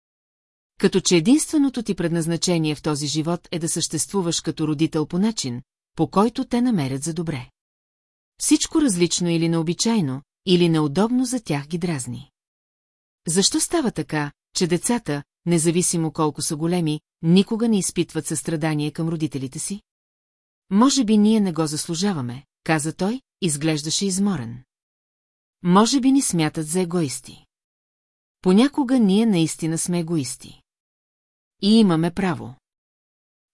Като че единственото ти предназначение в този живот е да съществуваш като родител по начин, по който те намерят за добре. Всичко различно или необичайно, или неудобно за тях ги дразни. Защо става така, че децата, независимо колко са големи, никога не изпитват състрадание към родителите си? Може би ние не го заслужаваме, каза той, изглеждаше изморен. Може би ни смятат за егоисти. Понякога ние наистина сме егоисти. И имаме право.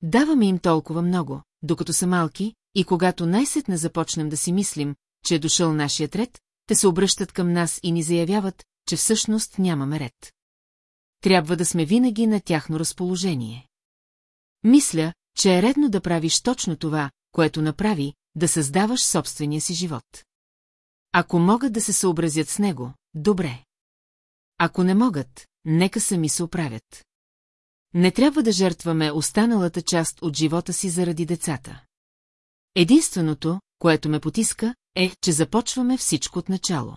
Даваме им толкова много, докато са малки, и когато най-сетне започнем да си мислим, че е дошъл нашият ред, те се обръщат към нас и ни заявяват, че всъщност нямаме ред. Трябва да сме винаги на тяхно разположение. Мисля, че е редно да правиш точно това, което направи, да създаваш собствения си живот. Ако могат да се съобразят с него, добре. Ако не могат, нека сами се оправят. Не трябва да жертваме останалата част от живота си заради децата. Единственото, което ме потиска, е, че започваме всичко от начало.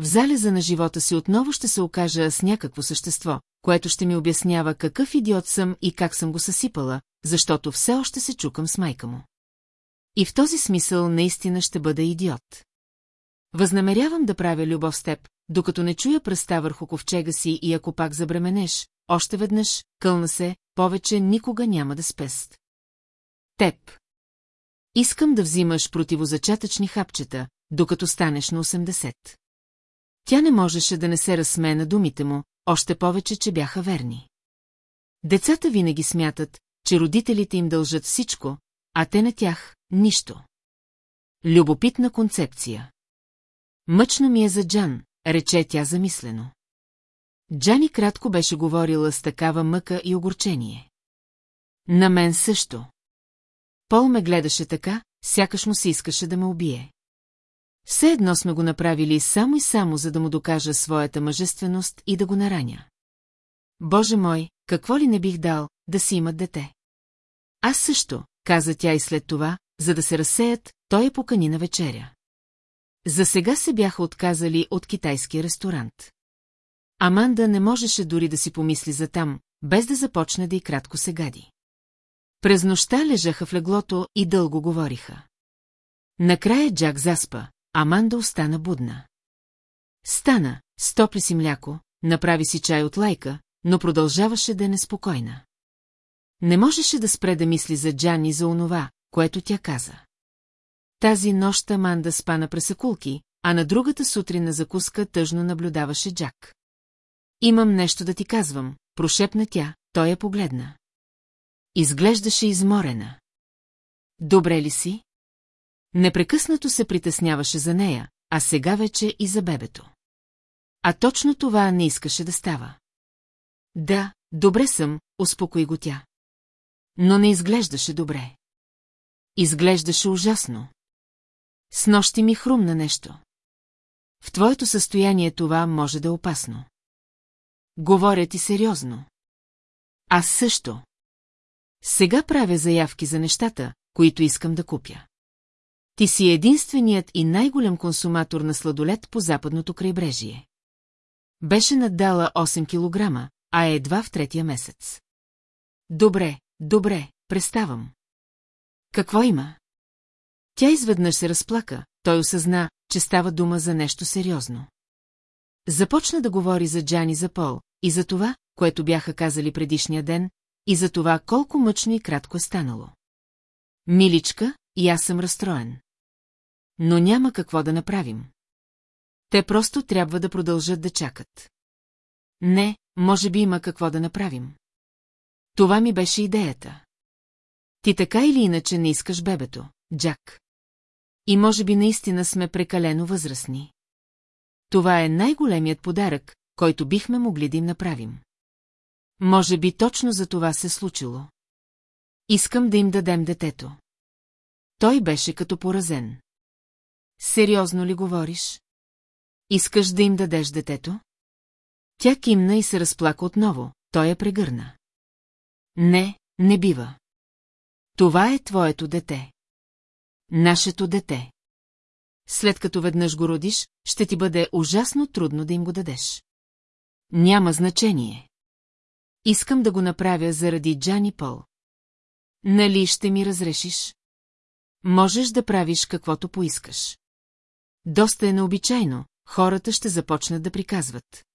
В залеза на живота си отново ще се окажа с някакво същество, което ще ми обяснява какъв идиот съм и как съм го съсипала, защото все още се чукам с майка му. И в този смисъл наистина ще бъда идиот. Възнамерявам да правя любов с теб, докато не чуя пръста върху ковчега си и ако пак забременеш, още веднъж, кълна се, повече никога няма да спест. Теб. Искам да взимаш противозачатъчни хапчета, докато станеш на 80. Тя не можеше да не се разсме на думите му, още повече, че бяха верни. Децата винаги смятат, че родителите им дължат всичко, а те на тях – нищо. Любопитна концепция. Мъчно ми е за Джан, рече тя замислено. Джани кратко беше говорила с такава мъка и огорчение. На мен също. Пол ме гледаше така, сякаш му се искаше да ме убие. Все едно сме го направили само и само, за да му докажа своята мъжественост и да го нараня. Боже мой, какво ли не бих дал, да си имат дете? Аз също, каза тя и след това, за да се разсеят, той е покани на вечеря. За сега се бяха отказали от китайския ресторант. Аманда не можеше дори да си помисли за там, без да започне да и кратко се гади. През нощта лежаха в леглото и дълго говориха. Накрая Джак заспа, Аманда остана будна. Стана, стопли си мляко, направи си чай от лайка, но продължаваше да е неспокойна. Не можеше да спре да мисли за Джан и за онова, което тя каза. Тази нощ Аманда спа на пресекулки, а на другата сутрин на закуска тъжно наблюдаваше Джак. Имам нещо да ти казвам, прошепна тя, той я погледна. Изглеждаше изморена. Добре ли си? Непрекъснато се притесняваше за нея, а сега вече и за бебето. А точно това не искаше да става. Да, добре съм, успокои го тя. Но не изглеждаше добре. Изглеждаше ужасно. С нощи ми хрумна нещо. В твоето състояние това може да е опасно. Говоря ти сериозно. Аз също. Сега правя заявки за нещата, които искам да купя. Ти си единственият и най-голям консуматор на сладолет по западното крайбрежие. Беше наддала 8 килограма, а е едва в третия месец. Добре, добре, преставам. Какво има? Тя изведнъж се разплака, той осъзна, че става дума за нещо сериозно. Започна да говори за Джани за Пол, и за това, което бяха казали предишния ден, и за това колко мъчно и кратко е станало. Миличка, и аз съм разстроен. Но няма какво да направим. Те просто трябва да продължат да чакат. Не, може би има какво да направим. Това ми беше идеята. Ти така или иначе не искаш бебето, Джак. И може би наистина сме прекалено възрастни. Това е най-големият подарък, който бихме могли да им направим. Може би точно за това се случило. Искам да им дадем детето. Той беше като поразен. Сериозно ли говориш? Искаш да им дадеш детето? Тя кимна и се разплака отново, той я прегърна. Не, не бива. Това е твоето дете. Нашето дете. След като веднъж го родиш, ще ти бъде ужасно трудно да им го дадеш. Няма значение. Искам да го направя заради Джани Пол. Нали ще ми разрешиш? Можеш да правиш каквото поискаш. Доста е необичайно, хората ще започнат да приказват.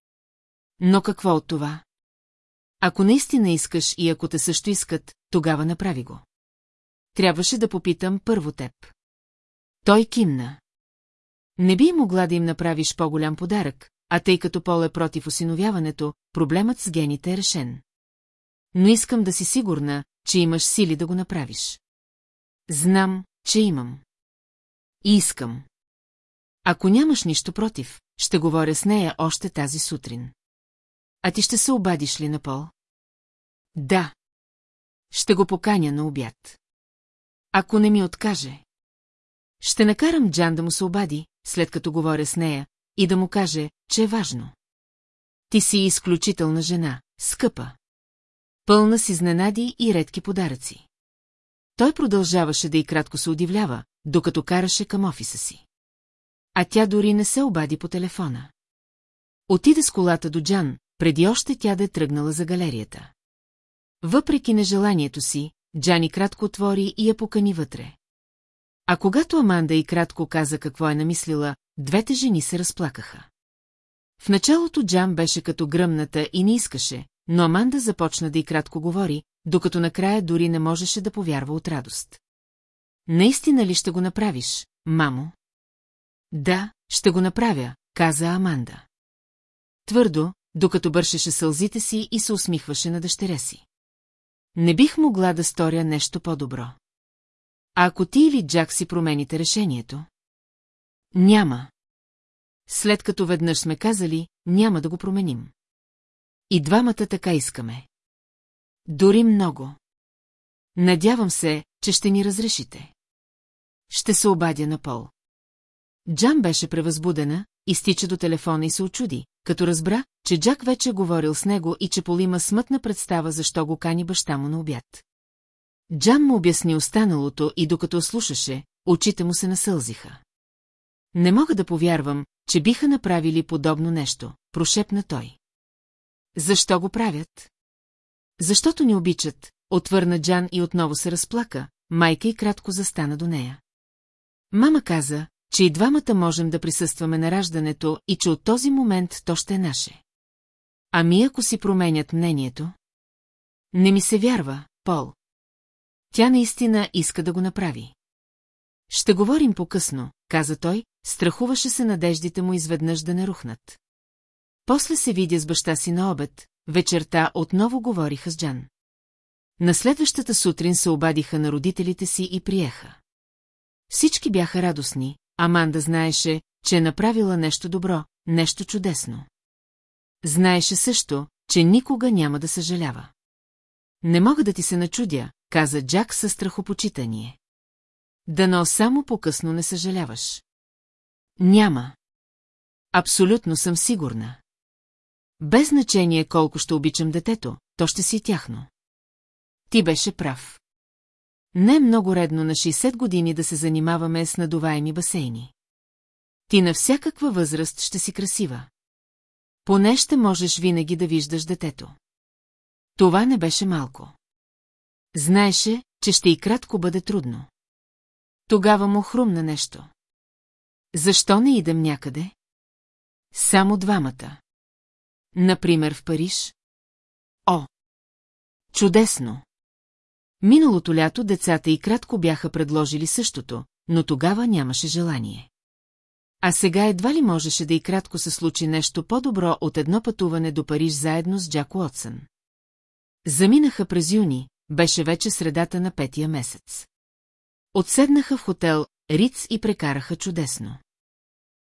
Но какво от това? Ако наистина искаш и ако те също искат, тогава направи го. Трябваше да попитам първо теб. Той кимна. Не би могла да им направиш по-голям подарък, а тъй като Пол е против осиновяването, проблемът с гените е решен. Но искам да си сигурна, че имаш сили да го направиш. Знам, че имам. И искам. Ако нямаш нищо против, ще говоря с нея още тази сутрин. А ти ще се обадиш ли на Пол? Да. Ще го поканя на обяд. Ако не ми откаже. Ще накарам Джан да му се обади, след като говоря с нея, и да му каже, че е важно. Ти си изключителна жена, скъпа. Пълна с изненади и редки подаръци. Той продължаваше да и кратко се удивлява, докато караше към офиса си. А тя дори не се обади по телефона. Отиде с колата до Джан, преди още тя да е тръгнала за галерията. Въпреки нежеланието си, Джани кратко отвори и я покани вътре. А когато Аманда и кратко каза какво е намислила, двете жени се разплакаха. В началото Джан беше като гръмната и не искаше, но Аманда започна да и кратко говори, докато накрая дори не можеше да повярва от радост. Наистина ли ще го направиш, мамо? Да, ще го направя, каза Аманда. Твърдо, докато бършеше сълзите си и се усмихваше на дъщеря си. Не бих могла да сторя нещо по-добро. А ако ти или Джак си промените решението? Няма. След като веднъж сме казали, няма да го променим. И двамата така искаме. Дори много. Надявам се, че ще ни разрешите. Ще се обадя на Пол. Джан беше превъзбудена, изтича до телефона и се очуди, като разбра, че Джак вече говорил с него и че Пол има смътна представа защо го кани баща му на обяд. Джан му обясни останалото и докато слушаше, очите му се насълзиха. Не мога да повярвам, че биха направили подобно нещо, прошепна той. Защо го правят? Защото ни обичат, отвърна Джан и отново се разплака, майка и кратко застана до нея. Мама каза, че и двамата можем да присъстваме на раждането и че от този момент то ще е наше. Ами ако си променят мнението? Не ми се вярва, Пол. Тя наистина иска да го направи. Ще говорим по-късно, каза той, страхуваше се надеждите му изведнъж да не рухнат. После се видя с баща си на обед, вечерта отново говориха с Джан. На следващата сутрин се обадиха на родителите си и приеха. Всички бяха радостни, Аманда знаеше, че е направила нещо добро, нещо чудесно. Знаеше също, че никога няма да съжалява. Не мога да ти се начудя, каза Джак със страхопочитание. Дано само по-късно не съжаляваш. Няма. Абсолютно съм сигурна. Без значение колко ще обичам детето, то ще си тяхно. Ти беше прав. Не е много редно на 60 години да се занимаваме с надуваеми басейни. Ти на всякаква възраст ще си красива. Поне ще можеш винаги да виждаш детето. Това не беше малко. Знаеше, че ще и кратко бъде трудно. Тогава му хрумна нещо. Защо не идем някъде? Само двамата. Например в Париж? О! Чудесно! Миналото лято децата и кратко бяха предложили същото, но тогава нямаше желание. А сега едва ли можеше да и кратко се случи нещо по-добро от едно пътуване до Париж заедно с Джак Уотсън. Заминаха през юни, беше вече средата на петия месец. Отседнаха в хотел Риц и прекараха чудесно.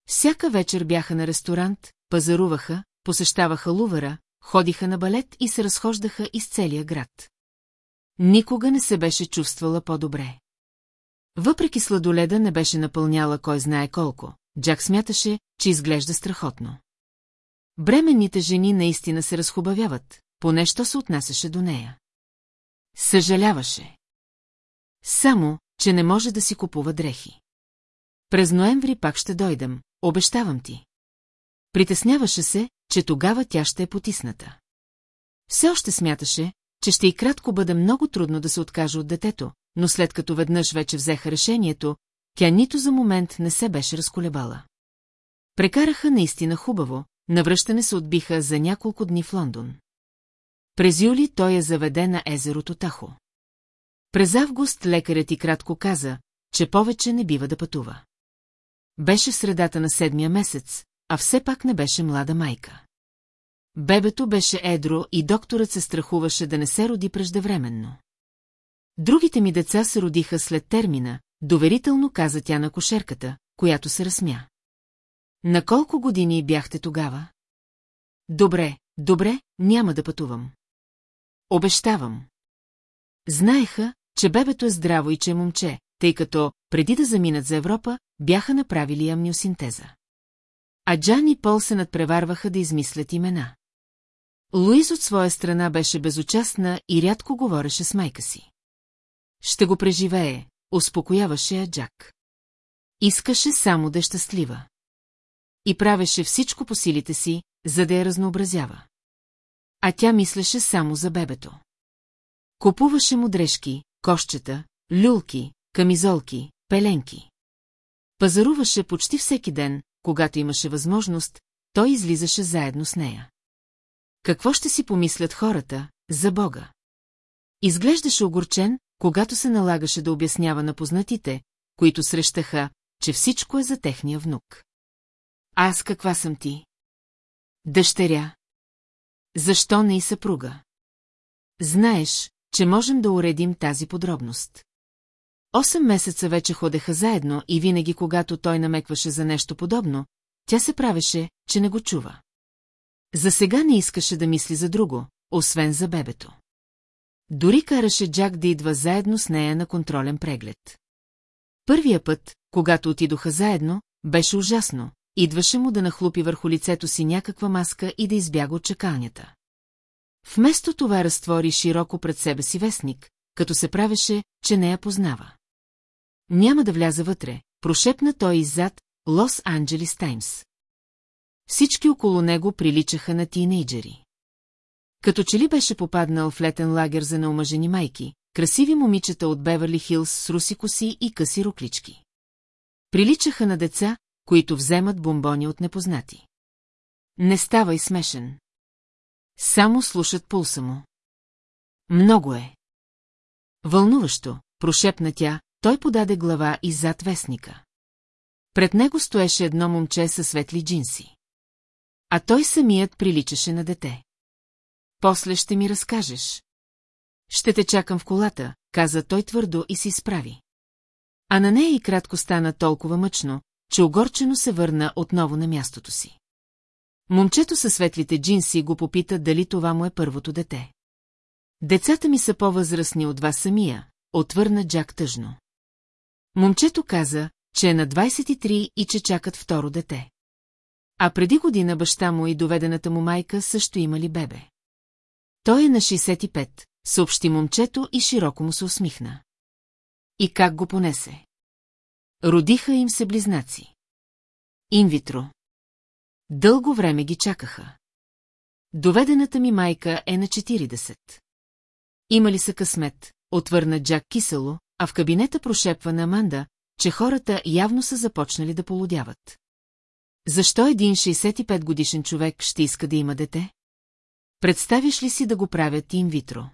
Всяка вечер бяха на ресторант, пазаруваха, посещаваха Лувъра, ходиха на балет и се разхождаха из целия град. Никога не се беше чувствала по-добре. Въпреки сладоледа не беше напълняла кой знае колко, Джак смяташе, че изглежда страхотно. Бременните жени наистина се разхубавяват, поне що се отнасяше до нея. Съжаляваше. Само, че не може да си купува дрехи. През ноември пак ще дойдам, обещавам ти. Притесняваше се, че тогава тя ще е потисната. Все още смяташе, че ще и кратко бъде много трудно да се откаже от детето, но след като веднъж вече взеха решението, тя нито за момент не се беше разколебала. Прекараха наистина хубаво, навръщане се отбиха за няколко дни в Лондон. През юли той я заведе на езерото Тахо. През август лекарят и кратко каза, че повече не бива да пътува. Беше средата на седмия месец, а все пак не беше млада майка. Бебето беше едро и докторът се страхуваше да не се роди преждевременно. Другите ми деца се родиха след термина, доверително каза тя на кошерката, която се разсмя. На колко години бяхте тогава? Добре, добре, няма да пътувам. Обещавам. Знаеха, че бебето е здраво и че е момче, тъй като, преди да заминат за Европа, бяха направили амниосинтеза. А Джан и Пол се надпреварваха да измислят имена. Луиз от своя страна беше безучастна и рядко говореше с майка си. Ще го преживее, успокояваше я Джак. Искаше само да е щастлива. И правеше всичко по силите си, за да я разнообразява. А тя мислеше само за бебето. Купуваше му дрежки, кошчета, люлки, камизолки, пеленки. Пазаруваше почти всеки ден, когато имаше възможност, той излизаше заедно с нея. Какво ще си помислят хората, за Бога? Изглеждаше огорчен, когато се налагаше да обяснява на познатите, които срещаха, че всичко е за техния внук. Аз каква съм ти? Дъщеря. Защо не и съпруга? Знаеш, че можем да уредим тази подробност. Осем месеца вече ходеха заедно и винаги, когато той намекваше за нещо подобно, тя се правеше, че не го чува. За сега не искаше да мисли за друго, освен за бебето. Дори караше Джак да идва заедно с нея на контролен преглед. Първия път, когато отидоха заедно, беше ужасно. Идваше му да нахлупи върху лицето си някаква маска и да избяга от чакалнята. Вместо това разтвори широко пред себе си вестник, като се правеше, че не я познава. Няма да вляза вътре, прошепна той иззад Лос Анджелис Таймс. Всички около него приличаха на тинейджери. Като че ли беше попаднал в летен лагер за неомъжени майки, красиви момичета от Беверли Хилс с руси коси и къси руклички. Приличаха на деца, които вземат бомбони от непознати. Не ставай смешен. Само слушат пулса му. Много е. Вълнуващо, прошепна тя, той подаде глава и зад вестника. Пред него стоеше едно момче със светли джинси. А той самият приличаше на дете. После ще ми разкажеш. Ще те чакам в колата, каза той твърдо и се изправи. А на нея и кратко стана толкова мъчно, че огорчено се върна отново на мястото си. Момчето със светлите джинси го попита дали това му е първото дете. Децата ми са по-възрастни от вас самия, отвърна Джак тъжно. Момчето каза, че е на 23 и че чакат второ дете. А преди година баща му и доведената му майка също имали бебе. Той е на 65, съобщи момчето и широко му се усмихна. И как го понесе? Родиха им се близнаци. Инвитро. Дълго време ги чакаха. Доведената ми майка е на 40. Има ли са късмет, отвърна Джак кисело, а в кабинета прошепва на Аманда, че хората явно са започнали да полудяват. Защо един 65 годишен човек ще иска да има дете? Представиш ли си да го правят инвитро?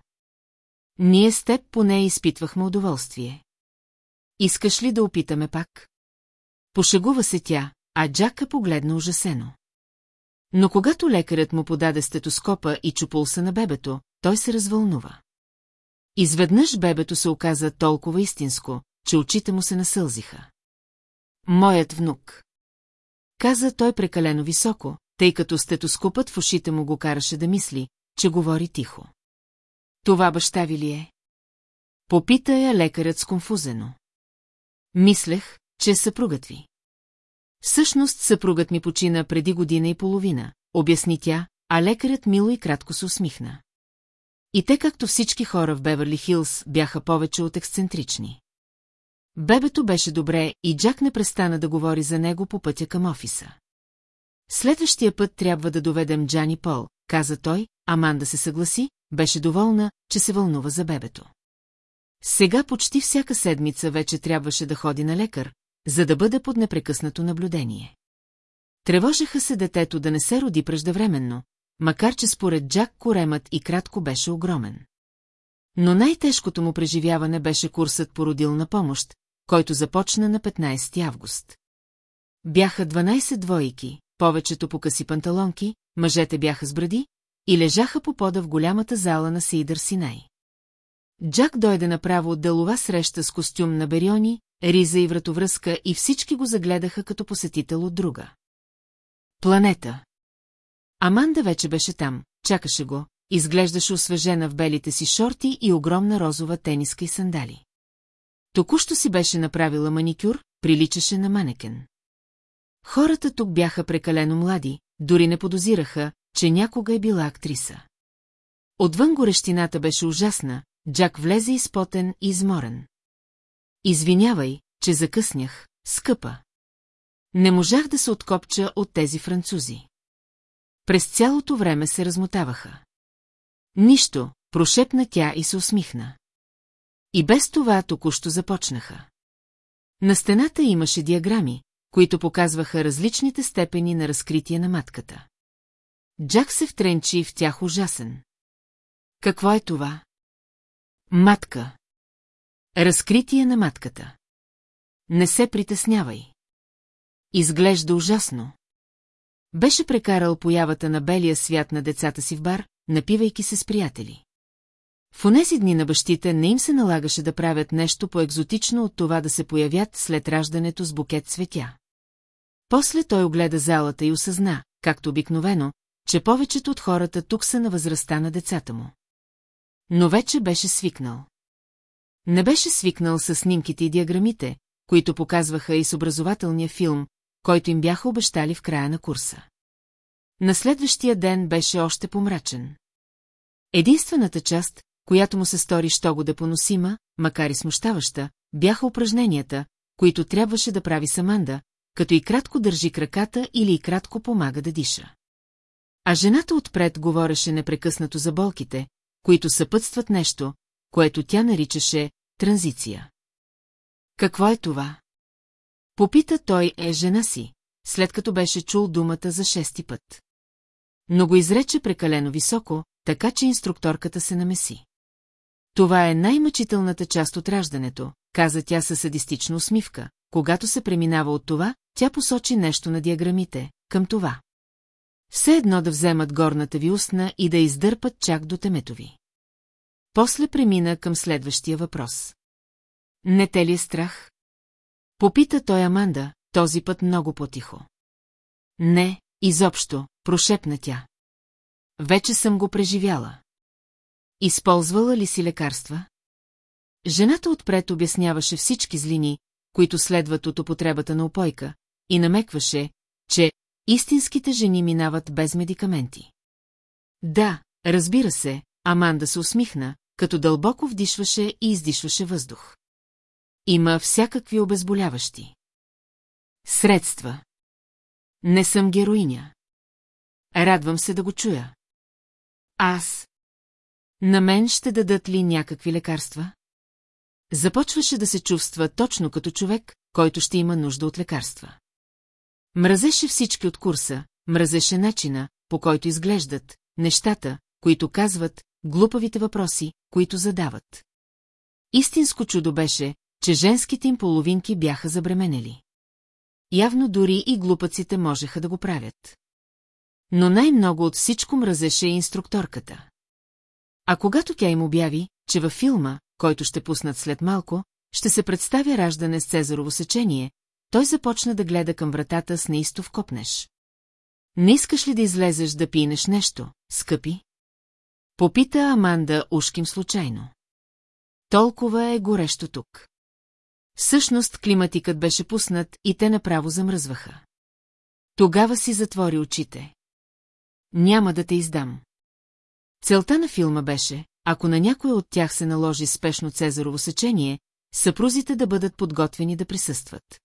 Ние с теб поне изпитвахме удоволствие. Искаш ли да опитаме пак? Пошегува се тя, а Джака погледна ужасено. Но когато лекарят му подаде стетоскопа и чупулса на бебето, той се развълнува. Изведнъж бебето се оказа толкова истинско, че очите му се насълзиха. Моят внук. Каза той прекалено високо, тъй като стетоскопът в ушите му го караше да мисли, че говори тихо. Това баща ви ли е? Попита я лекарят сконфузено. Мислех, че е съпругът ви. Всъщност съпругът ми почина преди година и половина, обясни тя, а лекарят мило и кратко се усмихна. И те, както всички хора в Беверли Хилс, бяха повече от ексцентрични. Бебето беше добре и Джак не престана да говори за него по пътя към офиса. Следващия път трябва да доведем Джани Пол, каза той, Аманда се съгласи, беше доволна, че се вълнува за бебето. Сега почти всяка седмица вече трябваше да ходи на лекар, за да бъде под непрекъснато наблюдение. Тревожеха се детето да не се роди преждевременно, макар че според Джак коремът и кратко беше огромен. Но най-тежкото му преживяване беше курсът по родилна помощ, който започна на 15 август. Бяха 12 двойки, повечето по къси панталонки, мъжете бяха с бради и лежаха по пода в голямата зала на Сейдър Синай. Джак дойде направо от делова среща с костюм на Бериони, риза и вратовръзка и всички го загледаха като посетител от друга. Планета Аманда вече беше там, чакаше го, изглеждаше освежена в белите си шорти и огромна розова тениска и сандали. Току-що си беше направила маникюр, приличаше на манекен. Хората тук бяха прекалено млади, дори не подозираха, че някога е била актриса. Отвън горещината беше ужасна, Джак влезе изпотен и изморен. Извинявай, че закъснях, скъпа. Не можах да се откопча от тези французи. През цялото време се размотаваха. Нищо, прошепна тя и се усмихна. И без това току-що започнаха. На стената имаше диаграми, които показваха различните степени на разкритие на матката. Джак се втренчи в тях ужасен. Какво е това? Матка. Разкритие на матката. Не се притеснявай. Изглежда ужасно. Беше прекарал появата на белия свят на децата си в бар, напивайки се с приятели. В онези дни на бащите не им се налагаше да правят нещо по-екзотично от това да се появят след раждането с букет цветя. После той огледа залата и осъзна, както обикновено, че повечето от хората тук са на възрастта на децата му. Но вече беше свикнал. Не беше свикнал с снимките и диаграмите, които показваха и с образователния филм, който им бяха обещали в края на курса. На следващия ден беше още помрачен. Единствената част, която му се стори що го да поносима, макар и смущаваща, бяха упражненията, които трябваше да прави Саманда, като и кратко държи краката или и кратко помага да диша. А жената отпред говореше непрекъснато за болките, които съпътстват нещо, което тя наричаше транзиция. Какво е това? Попита той е жена си, след като беше чул думата за шести път. Но го изрече прекалено високо, така че инструкторката се намеси. Това е най-мъчителната част от раждането, каза тя със садистична усмивка. Когато се преминава от това, тя посочи нещо на диаграмите, към това. Все едно да вземат горната ви устна и да издърпат чак до темето ви. После премина към следващия въпрос. Не те ли е страх? Попита той Аманда, този път много по-тихо. Не, изобщо, прошепна тя. Вече съм го преживяла. Използвала ли си лекарства? Жената отпред обясняваше всички злини, които следват от употребата на опойка, и намекваше, че истинските жени минават без медикаменти. Да, разбира се, Аманда се усмихна, като дълбоко вдишваше и издишваше въздух. Има всякакви обезболяващи. Средства. Не съм героиня. Радвам се да го чуя. Аз. На мен ще дадат ли някакви лекарства? Започваше да се чувства точно като човек, който ще има нужда от лекарства. Мразеше всички от курса, мразеше начина, по който изглеждат, нещата, които казват, глупавите въпроси, които задават. Истинско чудо беше, че женските им половинки бяха забременели. Явно дори и глупаците можеха да го правят. Но най-много от всичко мразеше инструкторката. А когато тя им обяви, че във филма, който ще пуснат след малко, ще се представя раждане с Цезарово сечение, той започна да гледа към вратата с неистов копнеш. Не искаш ли да излезеш да пинеш нещо, скъпи? Попита Аманда ушким случайно. Толкова е горещо тук. Всъщност климатикът беше пуснат и те направо замръзваха. Тогава си затвори очите. Няма да те издам. Целта на филма беше, ако на някой от тях се наложи спешно Цезарово сечение, съпрузите да бъдат подготвени да присъстват.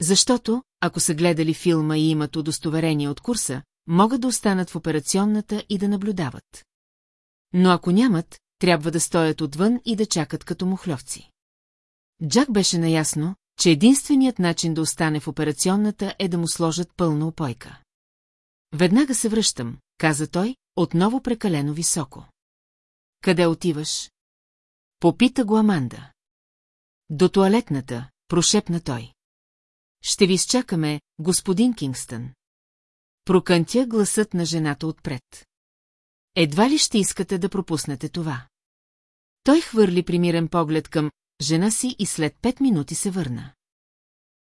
Защото, ако са гледали филма и имат удостоверение от курса, могат да останат в операционната и да наблюдават. Но ако нямат, трябва да стоят отвън и да чакат като мухлевци. Джак беше наясно, че единственият начин да остане в операционната е да му сложат пълна опойка. Веднага се връщам, каза той, отново прекалено високо. Къде отиваш? Попита го Аманда. До туалетната, прошепна той. Ще ви изчакаме, господин Кингстън. Прокънтя гласът на жената отпред. Едва ли ще искате да пропуснете това? Той хвърли примирен поглед към жена си и след пет минути се върна.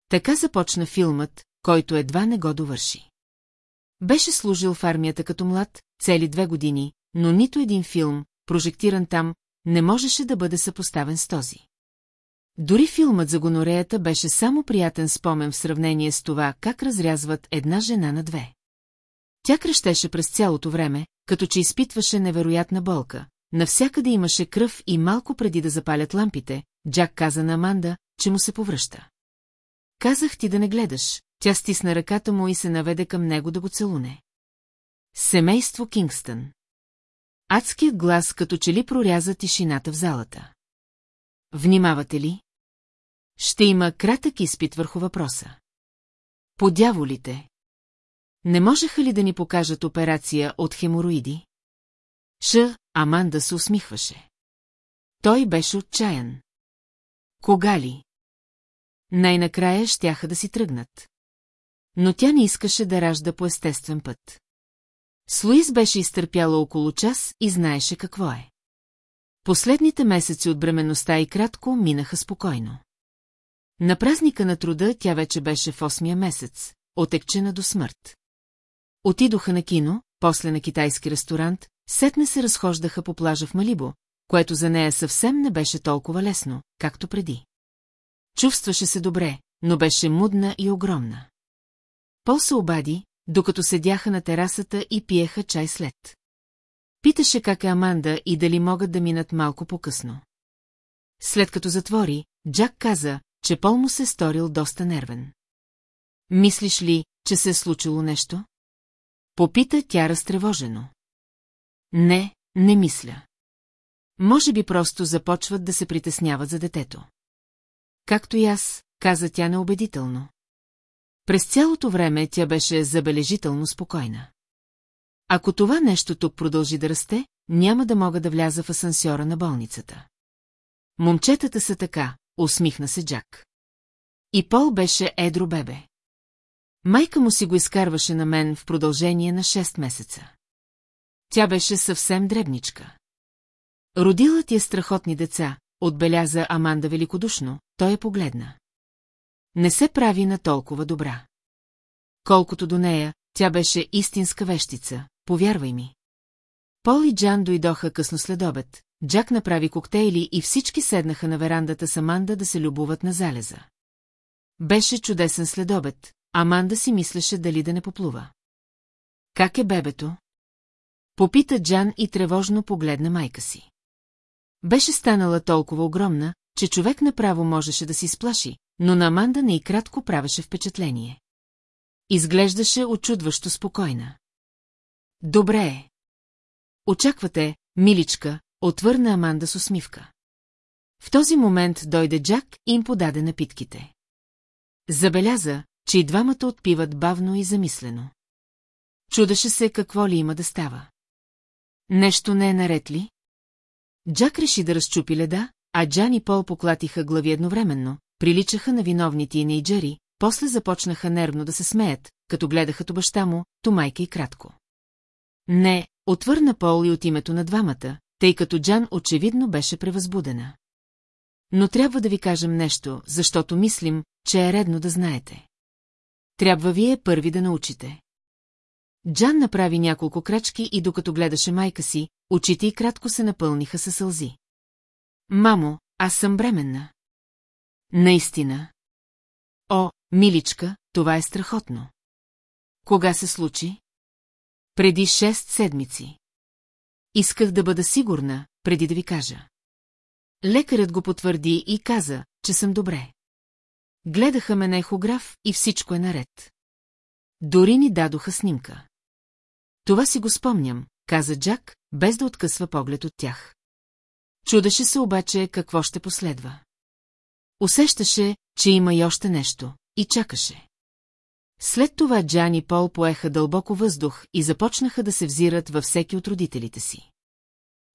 Така започна филмът, който едва не го довърши. Беше служил в армията като млад, цели две години, но нито един филм, прожектиран там, не можеше да бъде съпоставен с този. Дори филмът за гонореята беше само приятен спомен в сравнение с това, как разрязват една жена на две. Тя крещеше през цялото време, като че изпитваше невероятна болка. Навсякъде имаше кръв и малко преди да запалят лампите, Джак каза на Аманда, че му се повръща. Казах ти да не гледаш, тя стисна ръката му и се наведе към него да го целуне. Семейство Кингстън. Адският глас като че ли проряза тишината в залата. Внимавате ли? Ще има кратък изпит върху въпроса. По дяволите. Не можеха ли да ни покажат операция от хемороиди? Ш. Аманда се усмихваше. Той беше отчаян. Кога ли? Най-накрая щяха да си тръгнат. Но тя не искаше да ражда по естествен път. С Луис беше изтърпяла около час и знаеше какво е. Последните месеци от бременността и кратко минаха спокойно. На празника на труда тя вече беше в осмия месец, отекчена до смърт. Отидоха на кино, после на китайски ресторант, сетне се разхождаха по плажа в Малибо, което за нея съвсем не беше толкова лесно, както преди. Чувстваше се добре, но беше мудна и огромна. Пол се обади, докато седяха на терасата и пиеха чай след. Питаше как е Аманда и дали могат да минат малко по-късно. След като затвори, Джак каза, че Пол му се е сторил доста нервен. Мислиш ли, че се е случило нещо? Попита тя разтревожено. Не, не мисля. Може би просто започват да се притесняват за детето. Както и аз, каза тя неубедително. През цялото време тя беше забележително спокойна. Ако това нещо тук продължи да расте, няма да мога да вляза в асансьора на болницата. Момчетата са така, усмихна се Джак. И Пол беше едро бебе. Майка му си го изкарваше на мен в продължение на 6 месеца. Тя беше съвсем дребничка. Родила ти е страхотни деца, отбеляза Аманда великодушно, той е погледна. Не се прави на толкова добра. Колкото до нея, тя беше истинска вещица, повярвай ми. Пол и Джан дойдоха късно след обед, Джак направи коктейли и всички седнаха на верандата с Аманда да се любуват на залеза. Беше чудесен следобед, Аманда си мислеше дали да не поплува. Как е бебето? Попита Джан и тревожно погледна майка си. Беше станала толкова огромна, че човек направо можеше да си сплаши, но на Аманда не и кратко правеше впечатление. Изглеждаше очудващо спокойна. Добре е. Очаквате, миличка, отвърна Аманда с усмивка. В този момент дойде Джак и им подаде напитките. Забеляза, че и двамата отпиват бавно и замислено. Чудеше се какво ли има да става. Нещо не е наред ли? Джак реши да разчупи леда, а Джан и Пол поклатиха глави едновременно, приличаха на виновни тинейджери, после започнаха нервно да се смеят, като гледаха то баща му, то майка и кратко. Не, отвърна Пол и от името на двамата, тъй като Джан очевидно беше превъзбудена. Но трябва да ви кажем нещо, защото мислим, че е редно да знаете. Трябва вие първи да научите. Джан направи няколко крачки и докато гледаше майка си, очите й кратко се напълниха със сълзи. Мамо, аз съм бременна. Наистина. О, миличка, това е страхотно. Кога се случи? Преди шест седмици. Исках да бъда сигурна, преди да ви кажа. Лекарят го потвърди и каза, че съм добре. Гледаха ме на ехограф и всичко е наред. Дори ни дадоха снимка. Това си го спомням, каза Джак, без да откъсва поглед от тях. Чудеше се обаче какво ще последва. Усещаше, че има и още нещо, и чакаше. След това Джан и Пол поеха дълбоко въздух и започнаха да се взират във всеки от родителите си.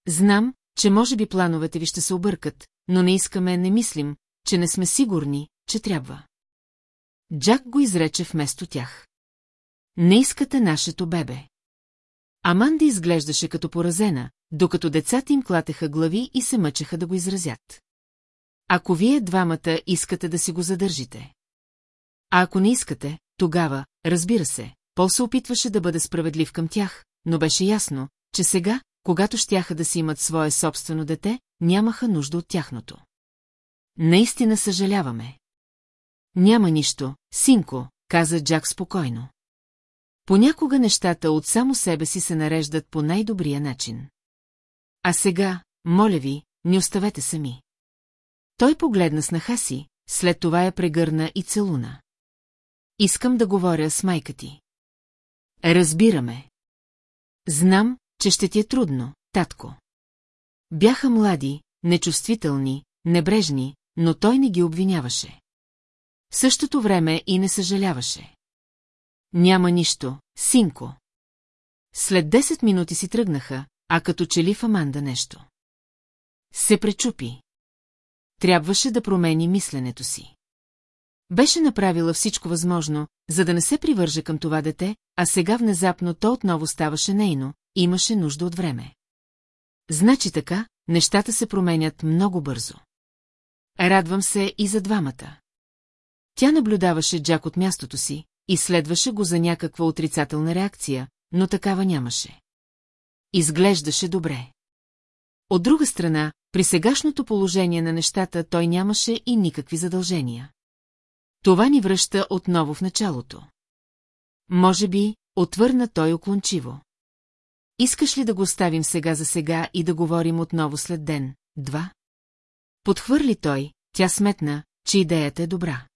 Знам, че може би плановете ви ще се объркат, но не искаме, не мислим, че не сме сигурни, че трябва. Джак го изрече вместо тях. Не искате нашето бебе. Аманда изглеждаше като поразена, докато децата им клатеха глави и се мъчеха да го изразят. Ако вие двамата искате да си го задържите. А ако не искате, тогава, разбира се, Пол се опитваше да бъде справедлив към тях, но беше ясно, че сега, когато щяха да си имат свое собствено дете, нямаха нужда от тяхното. Наистина съжаляваме. Няма нищо, синко, каза Джак спокойно. Понякога нещата от само себе си се нареждат по най-добрия начин. А сега, моля ви, не оставете сами. Той погледна снаха си, след това я прегърна и целуна. Искам да говоря с майка ти. Разбираме. Знам, че ще ти е трудно, татко. Бяха млади, нечувствителни, небрежни, но той не ги обвиняваше. В същото време и не съжаляваше. Няма нищо, синко. След 10 минути си тръгнаха, а като че ли в Аманда нещо. Се пречупи. Трябваше да промени мисленето си. Беше направила всичко възможно, за да не се привърже към това дете, а сега внезапно то отново ставаше нейно, имаше нужда от време. Значи така, нещата се променят много бързо. Радвам се и за двамата. Тя наблюдаваше Джак от мястото си, и следваше го за някаква отрицателна реакция, но такава нямаше. Изглеждаше добре. От друга страна, при сегашното положение на нещата той нямаше и никакви задължения. Това ни връща отново в началото. Може би, отвърна той оклончиво. Искаш ли да го оставим сега за сега и да говорим отново след ден, два? Подхвърли той, тя сметна, че идеята е добра.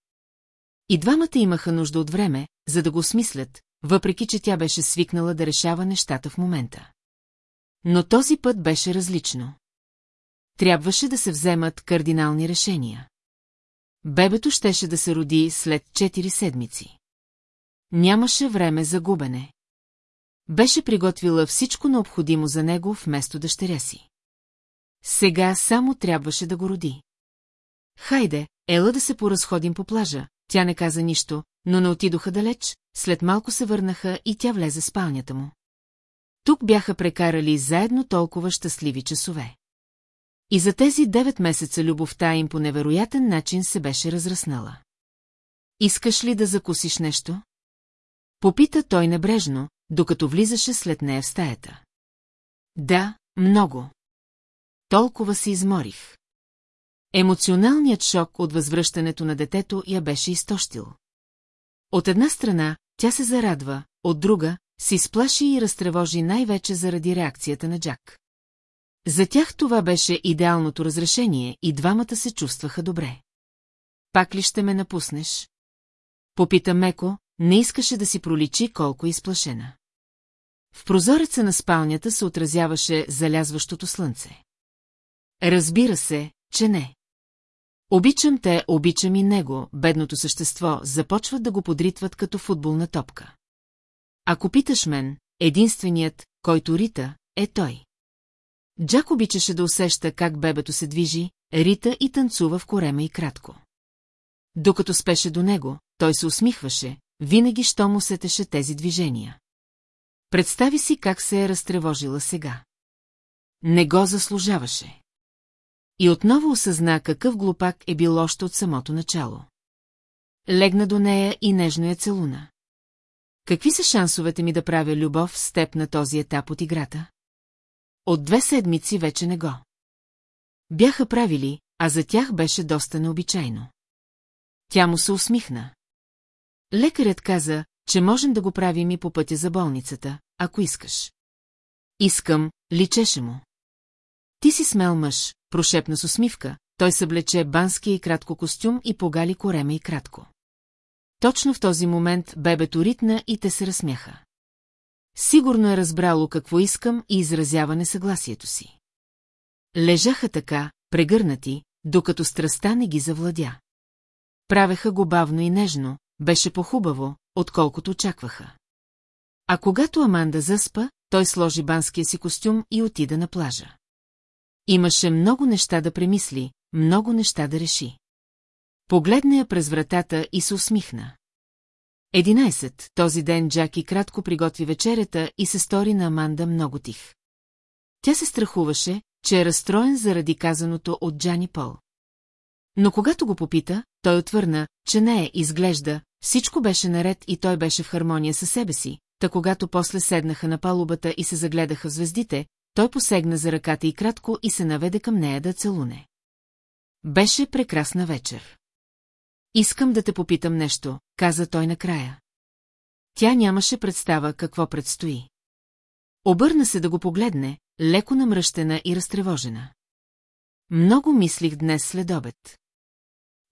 И двамата имаха нужда от време, за да го осмислят, въпреки че тя беше свикнала да решава нещата в момента. Но този път беше различно. Трябваше да се вземат кардинални решения. Бебето щеше да се роди след 4 седмици. Нямаше време за губене. Беше приготвила всичко необходимо за него вместо дъщеря си. Сега само трябваше да го роди. Хайде, ела да се поразходим по плажа, тя не каза нищо, но не отидоха далеч, след малко се върнаха и тя влезе в спалнята му. Тук бяха прекарали заедно толкова щастливи часове. И за тези девет месеца любовта им по невероятен начин се беше разраснала. Искаш ли да закусиш нещо? Попита той небрежно, докато влизаше след нея в стаята. Да, много. Толкова се изморих. Емоционалният шок от възвръщането на детето я беше изтощил. От една страна, тя се зарадва, от друга, се изплаши и разтревожи най-вече заради реакцията на Джак. За тях това беше идеалното разрешение и двамата се чувстваха добре. Пак ли ще ме напуснеш? Попита Меко, не искаше да си проличи колко е изплашена. В прозореца на спалнята се отразяваше залязващото слънце. Разбира се, че не. Обичам те, обичам и него, бедното същество, започват да го подритват като футболна топка. Ако питаш мен, единственият, който рита, е той. Джак обичаше да усеща как бебето се движи, рита и танцува в корема и кратко. Докато спеше до него, той се усмихваше, винаги що му сетеше тези движения. Представи си как се е разтревожила сега. Не го заслужаваше. И отново осъзна какъв глупак е бил още от самото начало. Легна до нея и нежно я целуна. Какви са шансовете ми да правя любов с теб на този етап от играта? От две седмици вече не го. Бяха правили, а за тях беше доста необичайно. Тя му се усмихна. Лекарят каза, че можем да го правим и по пътя за болницата, ако искаш. Искам, личеше му. Ти си смел мъж, прошепна с усмивка, той съблече банския и кратко костюм и погали корема и кратко. Точно в този момент бебето ритна и те се разсмяха. Сигурно е разбрало какво искам и изразява несъгласието си. Лежаха така, прегърнати, докато страста не ги завладя. Правеха го бавно и нежно, беше по-хубаво, отколкото очакваха. А когато Аманда заспа, той сложи банския си костюм и отида на плажа. Имаше много неща да премисли, много неща да реши. Погледна я през вратата и се усмихна. Единайсет, този ден Джаки кратко приготви вечерята и се стори на Аманда много тих. Тя се страхуваше, че е разстроен заради казаното от Джани Пол. Но когато го попита, той отвърна, че не е, изглежда, всичко беше наред и той беше в хармония със себе си, та когато после седнаха на палубата и се загледаха в звездите, той посегна за ръката и кратко и се наведе към нея да целуне. Беше прекрасна вечер. Искам да те попитам нещо, каза той накрая. Тя нямаше представа какво предстои. Обърна се да го погледне, леко намръщена и разтревожена. Много мислих днес след обед.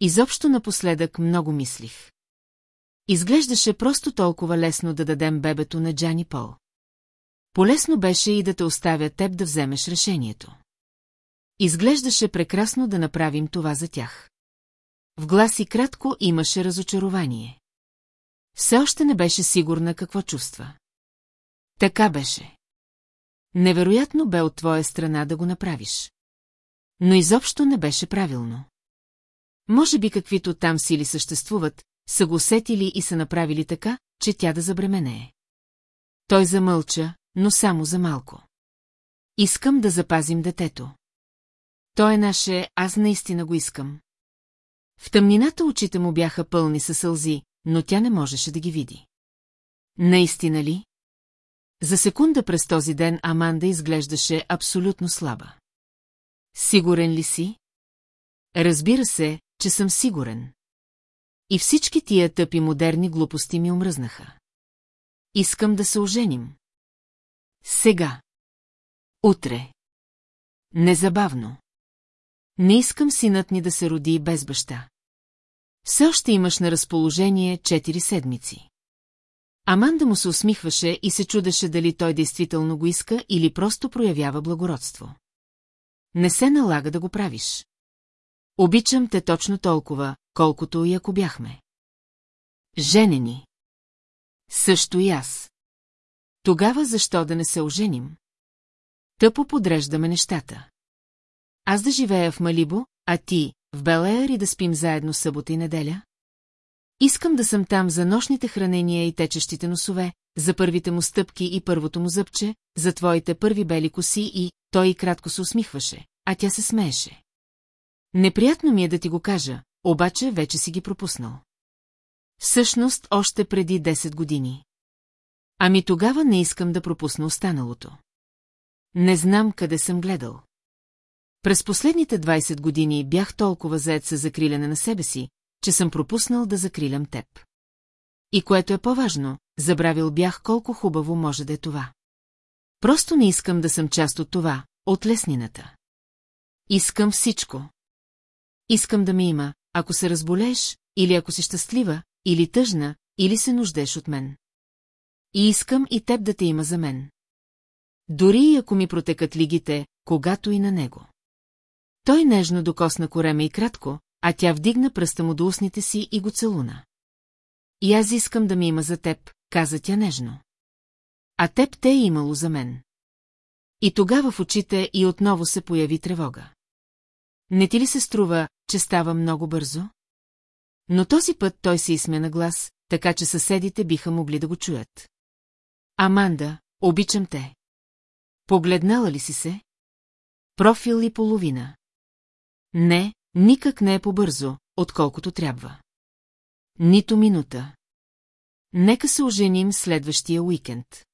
Изобщо напоследък много мислих. Изглеждаше просто толкова лесно да дадем бебето на Джани Пол. Полесно беше и да те оставя теб да вземеш решението. Изглеждаше прекрасно да направим това за тях. В гласи кратко имаше разочарование. Все още не беше сигурна какво чувства. Така беше. Невероятно бе от твоя страна да го направиш. Но изобщо не беше правилно. Може би каквито там сили съществуват, са го усетили и са направили така, че тя да забременее. Той замълча, но само за малко. Искам да запазим детето. То е наше, аз наистина го искам. В тъмнината очите му бяха пълни със сълзи, но тя не можеше да ги види. Наистина ли? За секунда през този ден Аманда изглеждаше абсолютно слаба. Сигурен ли си? Разбира се, че съм сигурен. И всички тия тъпи модерни глупости ми омръзнаха. Искам да се оженим. Сега. Утре. Незабавно. Не искам синът ни да се роди без баща. Все още имаш на разположение четири седмици. Аманда му се усмихваше и се чудеше дали той действително го иска или просто проявява благородство. Не се налага да го правиш. Обичам те точно толкова, колкото и ако бяхме. Женени. Също и аз. Тогава защо да не се оженим? Тъпо подреждаме нещата. Аз да живея в Малибо, а ти, в Белеер и да спим заедно събота и неделя? Искам да съм там за нощните хранения и течещите носове, за първите му стъпки и първото му зъбче, за твоите първи бели коси и той и кратко се усмихваше, а тя се смееше. Неприятно ми е да ти го кажа, обаче вече си ги пропуснал. Всъщност още преди 10 години. Ами тогава не искам да пропусна останалото. Не знам къде съм гледал. През последните 20 години бях толкова заед с закриляне на себе си, че съм пропуснал да закрилям теб. И което е по-важно, забравил бях колко хубаво може да е това. Просто не искам да съм част от това, от леснината. Искам всичко. Искам да ми има, ако се разболееш, или ако си щастлива, или тъжна, или се нуждеш от мен. И искам и теб да те има за мен. Дори и ако ми протекат лигите, когато и на него. Той нежно докосна корема и кратко, а тя вдигна пръста му до устните си и го целуна. И аз искам да ми има за теб, каза тя нежно. А теб те е имало за мен. И тогава в очите и отново се появи тревога. Не ти ли се струва, че става много бързо? Но този път той се изсмя на глас, така че съседите биха могли да го чуят. Аманда, обичам те. Погледнала ли си се? Профил и половина. Не, никак не е побързо, отколкото трябва. Нито минута. Нека се оженим следващия уикенд.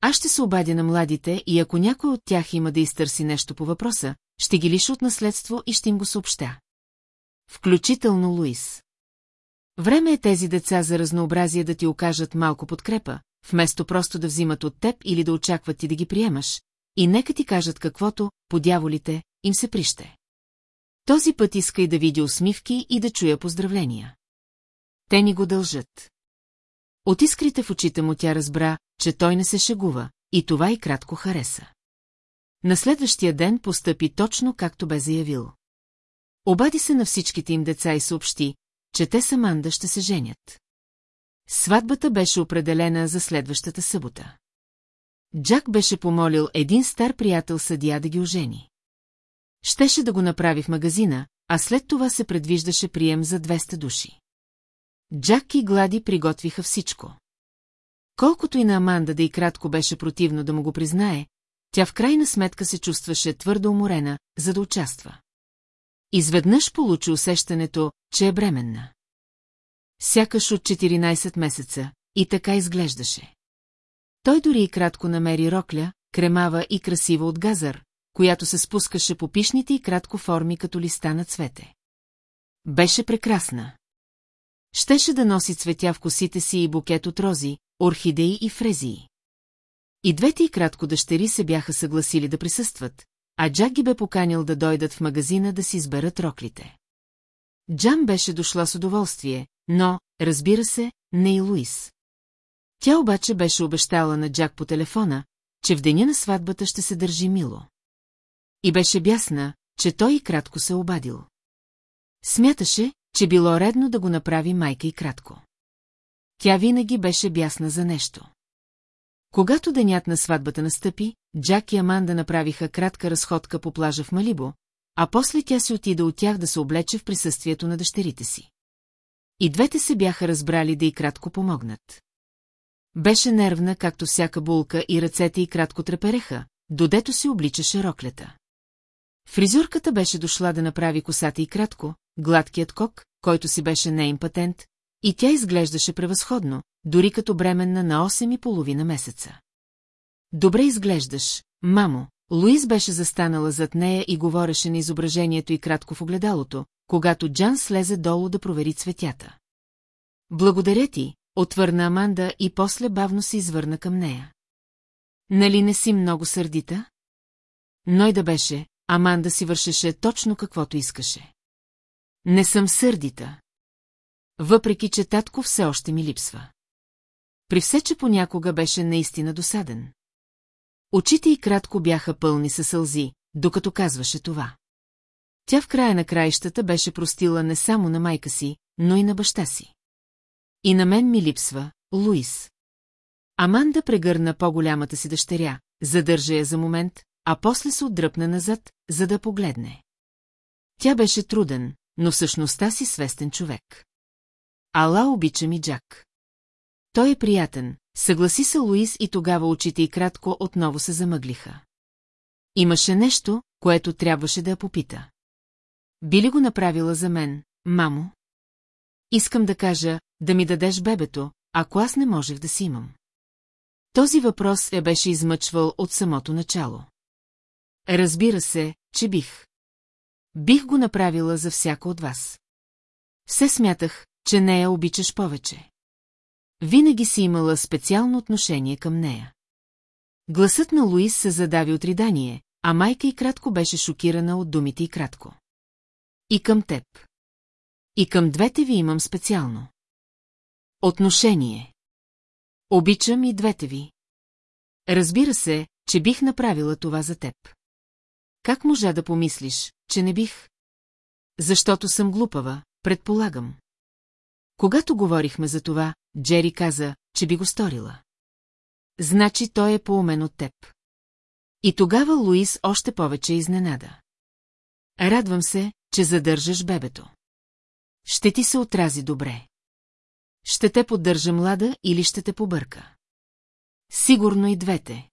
Аз ще се обадя на младите и ако някой от тях има да изтърси нещо по въпроса, ще ги лиша от наследство и ще им го съобща. Включително Луис. Време е тези деца за разнообразие да ти окажат малко подкрепа, вместо просто да взимат от теб или да очакват ти да ги приемаш, и нека ти кажат каквото, по дяволите, им се прище. Този път иска и да види усмивки и да чуя поздравления. Те ни го дължат. От искрите в очите му тя разбра, че той не се шегува, и това и кратко хареса. На следващия ден постъпи точно както бе заявил. Обади се на всичките им деца и съобщи, че те с Аманда ще се женят. Сватбата беше определена за следващата събота. Джак беше помолил един стар приятел съдия да ги ожени. Щеше да го направи в магазина, а след това се предвиждаше прием за 200 души. Джак и Глади приготвиха всичко. Колкото и на Аманда да и кратко беше противно да му го признае, тя в крайна сметка се чувстваше твърдо уморена, за да участва. Изведнъж получи усещането, че е бременна. Сякаш от 14 месеца, и така изглеждаше. Той дори и кратко намери рокля, кремава и красива от газър, която се спускаше по пишните и кратко форми като листа на цвете. Беше прекрасна. Щеше да носи цветя в косите си и букет от рози, орхидеи и фрезии. И двете и кратко дъщери се бяха съгласили да присъстват, а Джак ги бе поканил да дойдат в магазина да си изберат роклите. Джан беше дошла с удоволствие, но, разбира се, не и Луис. Тя обаче беше обещала на Джак по телефона, че в деня на сватбата ще се държи мило. И беше бясна, че той и кратко се обадил. Смяташе, че било редно да го направи майка и кратко. Тя винаги беше бясна за нещо. Когато денят на сватбата настъпи, Джак и Аманда направиха кратка разходка по плажа в Малибо, а после тя се отида от тях да се облече в присъствието на дъщерите си. И двете се бяха разбрали да и кратко помогнат. Беше нервна, както всяка булка и ръцете й кратко трепереха, додето си обличаше роклята. Фризурката беше дошла да направи косата и кратко, гладкият кок, който си беше нейн патент, и тя изглеждаше превъзходно, дори като бременна на 8 и половина месеца. Добре изглеждаш, мамо. Луис беше застанала зад нея и говореше на изображението и кратко в огледалото, когато Джан слезе долу да провери цветята. Благодаря ти, отвърна Аманда и после бавно се извърна към нея. Нали не си много сърдита? Ной да беше, Аманда си вършеше точно каквото искаше. Не съм сърдита. Въпреки, че татко все още ми липсва. При все, че понякога беше наистина досаден. Очите й кратко бяха пълни със сълзи, докато казваше това. Тя в края на краищата беше простила не само на майка си, но и на баща си. И на мен ми липсва, Луис. Аманда прегърна по-голямата си дъщеря, задържа я за момент, а после се отдръпна назад, за да погледне. Тя беше труден, но всъщността си свестен човек. Ала обича ми Джак. Той е приятен, съгласи се Луис и тогава очите и кратко отново се замъглиха. Имаше нещо, което трябваше да я попита. Би ли го направила за мен, мамо? Искам да кажа, да ми дадеш бебето, ако аз не можех да си имам. Този въпрос я беше измъчвал от самото начало. Разбира се, че бих. Бих го направила за всяко от вас. Все смятах, че нея обичаш повече. Винаги си имала специално отношение към нея. Гласът на Луис се задави от ридание, а майка и кратко беше шокирана от думите и кратко. И към теб. И към двете ви имам специално. Отношение. Обичам и двете ви. Разбира се, че бих направила това за теб. Как можа да помислиш, че не бих? Защото съм глупава, предполагам. Когато говорихме за това, Джери каза, че би го сторила. Значи той е поумен от теб. И тогава Луис още повече изненада. Радвам се, че задържаш бебето. Ще ти се отрази добре. Ще те поддържа млада или ще те побърка. Сигурно и двете.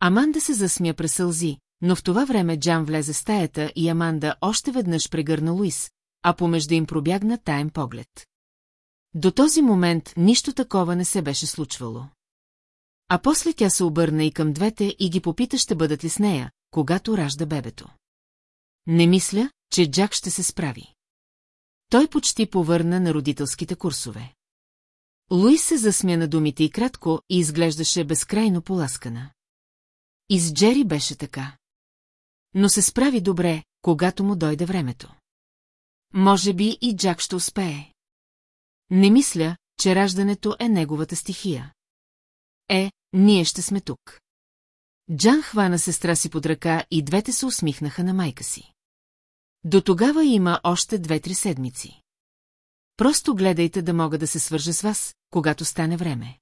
Аманда се засмя през сълзи, но в това време Джан влезе в стаята и Аманда още веднъж прегърна Луис, а помежду им пробягна таен поглед. До този момент нищо такова не се беше случвало. А после тя се обърна и към двете и ги попита ще бъдат ли с нея, когато ражда бебето. Не мисля, че Джак ще се справи. Той почти повърна на родителските курсове. Луис се засмя на думите и кратко и изглеждаше безкрайно поласкана. И с Джери беше така. Но се справи добре, когато му дойде времето. Може би и Джак ще успее. Не мисля, че раждането е неговата стихия. Е, ние ще сме тук. Джан хвана сестра си под ръка и двете се усмихнаха на майка си. До тогава има още две-три седмици. Просто гледайте да мога да се свържа с вас, когато стане време.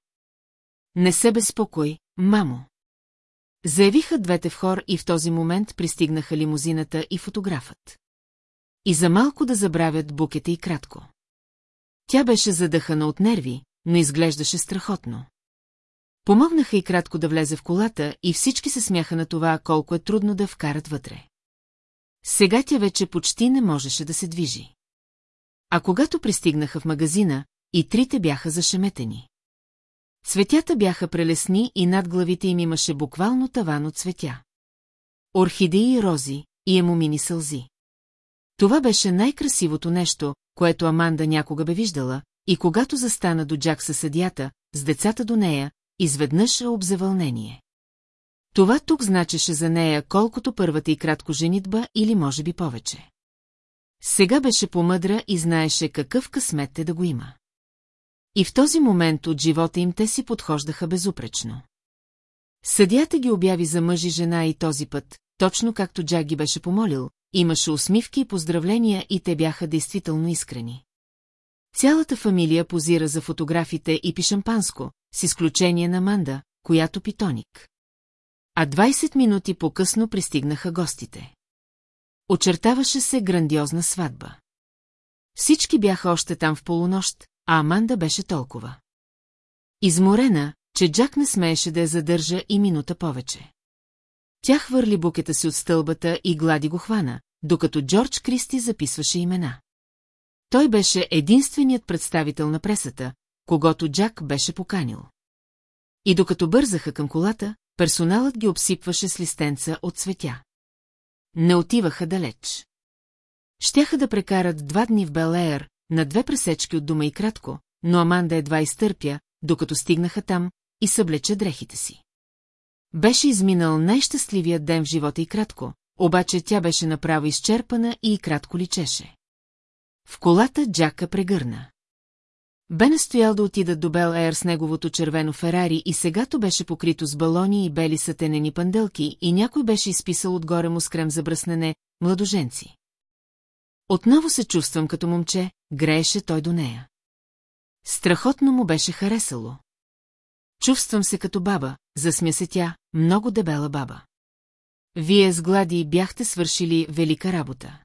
Не се безпокой, мамо. Заявиха двете в хор и в този момент пристигнаха лимузината и фотографът. И за малко да забравят букета и кратко. Тя беше задъхана от нерви, но изглеждаше страхотно. Помогнаха и кратко да влезе в колата и всички се смяха на това, колко е трудно да вкарат вътре. Сега тя вече почти не можеше да се движи. А когато пристигнаха в магазина, и трите бяха зашеметени. Цветята бяха прелесни и над главите им имаше буквално таван от цветя. Орхидеи и рози, и емомини сълзи. Това беше най-красивото нещо, което Аманда някога бе виждала, и когато застана до Джак със съдята, с децата до нея, изведнъж е обзавълнение. Това тук значеше за нея колкото първата и кратко женитба или може би повече. Сега беше помъдра и знаеше какъв късмет е да го има. И в този момент от живота им те си подхождаха безупречно. Съдята ги обяви за мъж и жена и този път, точно както Джак ги беше помолил, имаше усмивки и поздравления и те бяха действително искрени. Цялата фамилия позира за фотографите и пи шампанско, с изключение на Манда, която пи тоник. А 20 минути по-късно пристигнаха гостите. Очертаваше се грандиозна сватба. Всички бяха още там в полунощ, а Аманда беше толкова. Изморена, че Джак не смееше да я задържа и минута повече. Тя хвърли букета си от стълбата и глади го хвана, докато Джордж Кристи записваше имена. Той беше единственият представител на пресата, когато Джак беше поканил. И докато бързаха към колата, персоналът ги обсипваше с листенца от цветя. Не отиваха далеч. Щяха да прекарат два дни в Белеер, на две пресечки от дома и кратко, но Аманда едва изтърпя, докато стигнаха там и съблече дрехите си. Беше изминал най-щастливият ден в живота и кратко, обаче тя беше направо изчерпана и кратко личеше. В колата Джака прегърна. Бе настоял да отидат до Бел Ейр с неговото червено Ферари и сегато беше покрито с балони и бели сатенени панделки и някой беше изписал отгоре му с крем за бръснене «Младоженци». Отново се чувствам като момче, грееше той до нея. Страхотно му беше харесало. Чувствам се като баба, засмя се тя, много дебела баба. Вие с Глади бяхте свършили велика работа.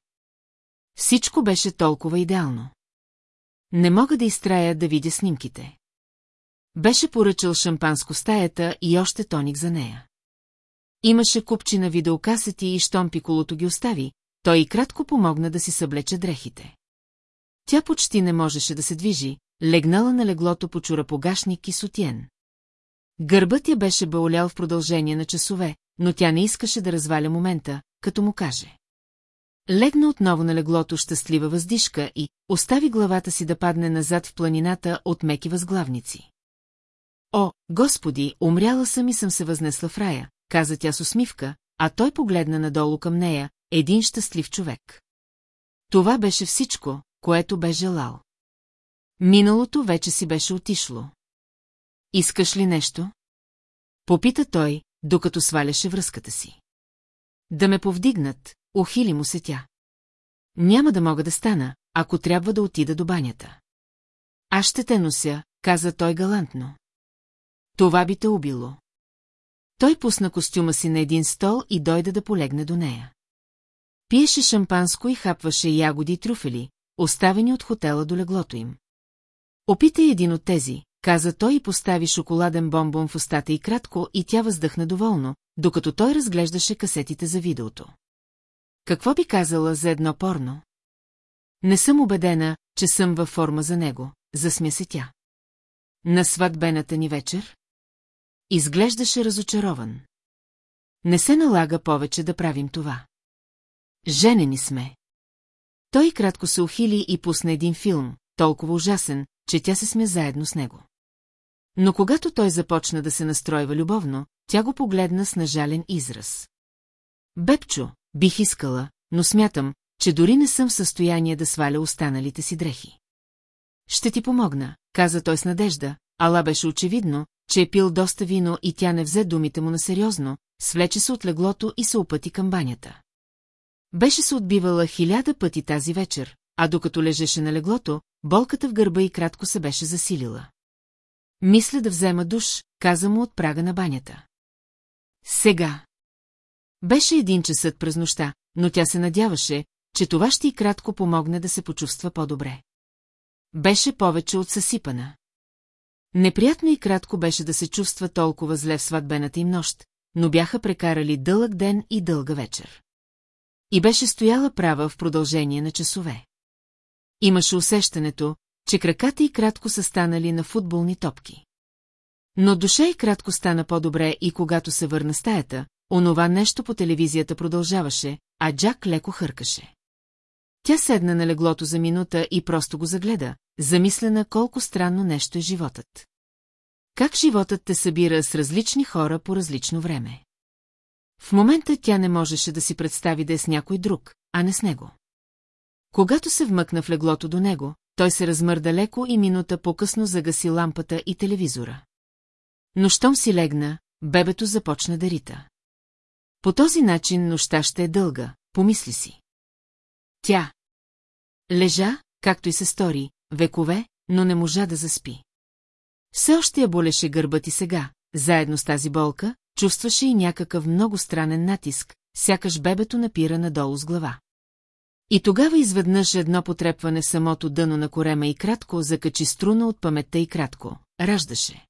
Всичко беше толкова идеално. Не мога да изтрая да видя снимките. Беше поръчал шампанско стаята и още тоник за нея. Имаше купчи на видеокасети и щом пиколото ги остави, той и кратко помогна да си съблече дрехите. Тя почти не можеше да се движи, легнала на леглото по чурапогашник и сутиен. Гърбът я беше беолял в продължение на часове, но тя не искаше да разваля момента, като му каже. Легна отново на леглото щастлива въздишка и остави главата си да падне назад в планината от меки възглавници. О, господи, умряла съм и съм се възнесла в рая, каза тя с усмивка, а той погледна надолу към нея, един щастлив човек. Това беше всичко, което бе желал. Миналото вече си беше отишло. Искаш ли нещо? Попита той, докато сваляше връзката си. Да ме повдигнат, ухили му се тя. Няма да мога да стана, ако трябва да отида до банята. Аз ще те нося, каза той галантно. Това би те убило. Той пусна костюма си на един стол и дойде да полегне до нея. Пиеше шампанско и хапваше ягоди и трюфели, оставени от хотела до леглото им. Опитай един от тези, каза той и постави шоколаден бомбон в устата и кратко, и тя въздъхна доволно, докато той разглеждаше касетите за видеото. Какво би казала за едно порно? Не съм убедена, че съм във форма за него, засмя се тя. На сватбената ни вечер? Изглеждаше разочарован. Не се налага повече да правим това. Женени сме. Той кратко се ухили и пусна един филм, толкова ужасен, че тя се смя заедно с него. Но когато той започна да се настройва любовно, тя го погледна с нажален израз. Бепчо, бих искала, но смятам, че дори не съм в състояние да сваля останалите си дрехи. Ще ти помогна, каза той с надежда, ала беше очевидно, че е пил доста вино и тя не взе думите му на сериозно, свлече се от леглото и се опъти към банята. Беше се отбивала хиляда пъти тази вечер, а докато лежеше на леглото, болката в гърба и кратко се беше засилила. Мисля да взема душ, каза му от прага на банята. Сега. Беше един часът през нощта, но тя се надяваше, че това ще и кратко помогне да се почувства по-добре. Беше повече от съсипана. Неприятно и кратко беше да се чувства толкова зле в сватбената им нощ, но бяха прекарали дълъг ден и дълга вечер. И беше стояла права в продължение на часове. Имаше усещането, че краката и кратко са станали на футболни топки. Но душа и кратко стана по-добре и когато се върна стаята, онова нещо по телевизията продължаваше, а Джак леко хъркаше. Тя седна на леглото за минута и просто го загледа, замислена колко странно нещо е животът. Как животът те събира с различни хора по различно време. В момента тя не можеше да си представи да е с някой друг, а не с него. Когато се вмъкна в леглото до него, той се размърда леко и минута по-късно загаси лампата и телевизора. Но щом си легна, бебето започна да рита. По този начин нощта ще е дълга, помисли си. Тя. Лежа, както и се стори, векове, но не можа да заспи. Все още я болеше гърбът и сега, заедно с тази болка, чувстваше и някакъв много странен натиск, сякаш бебето напира надолу с глава. И тогава изведнъж едно потрепване в самото дъно на корема и кратко закачи струна от паметта и кратко, раждаше.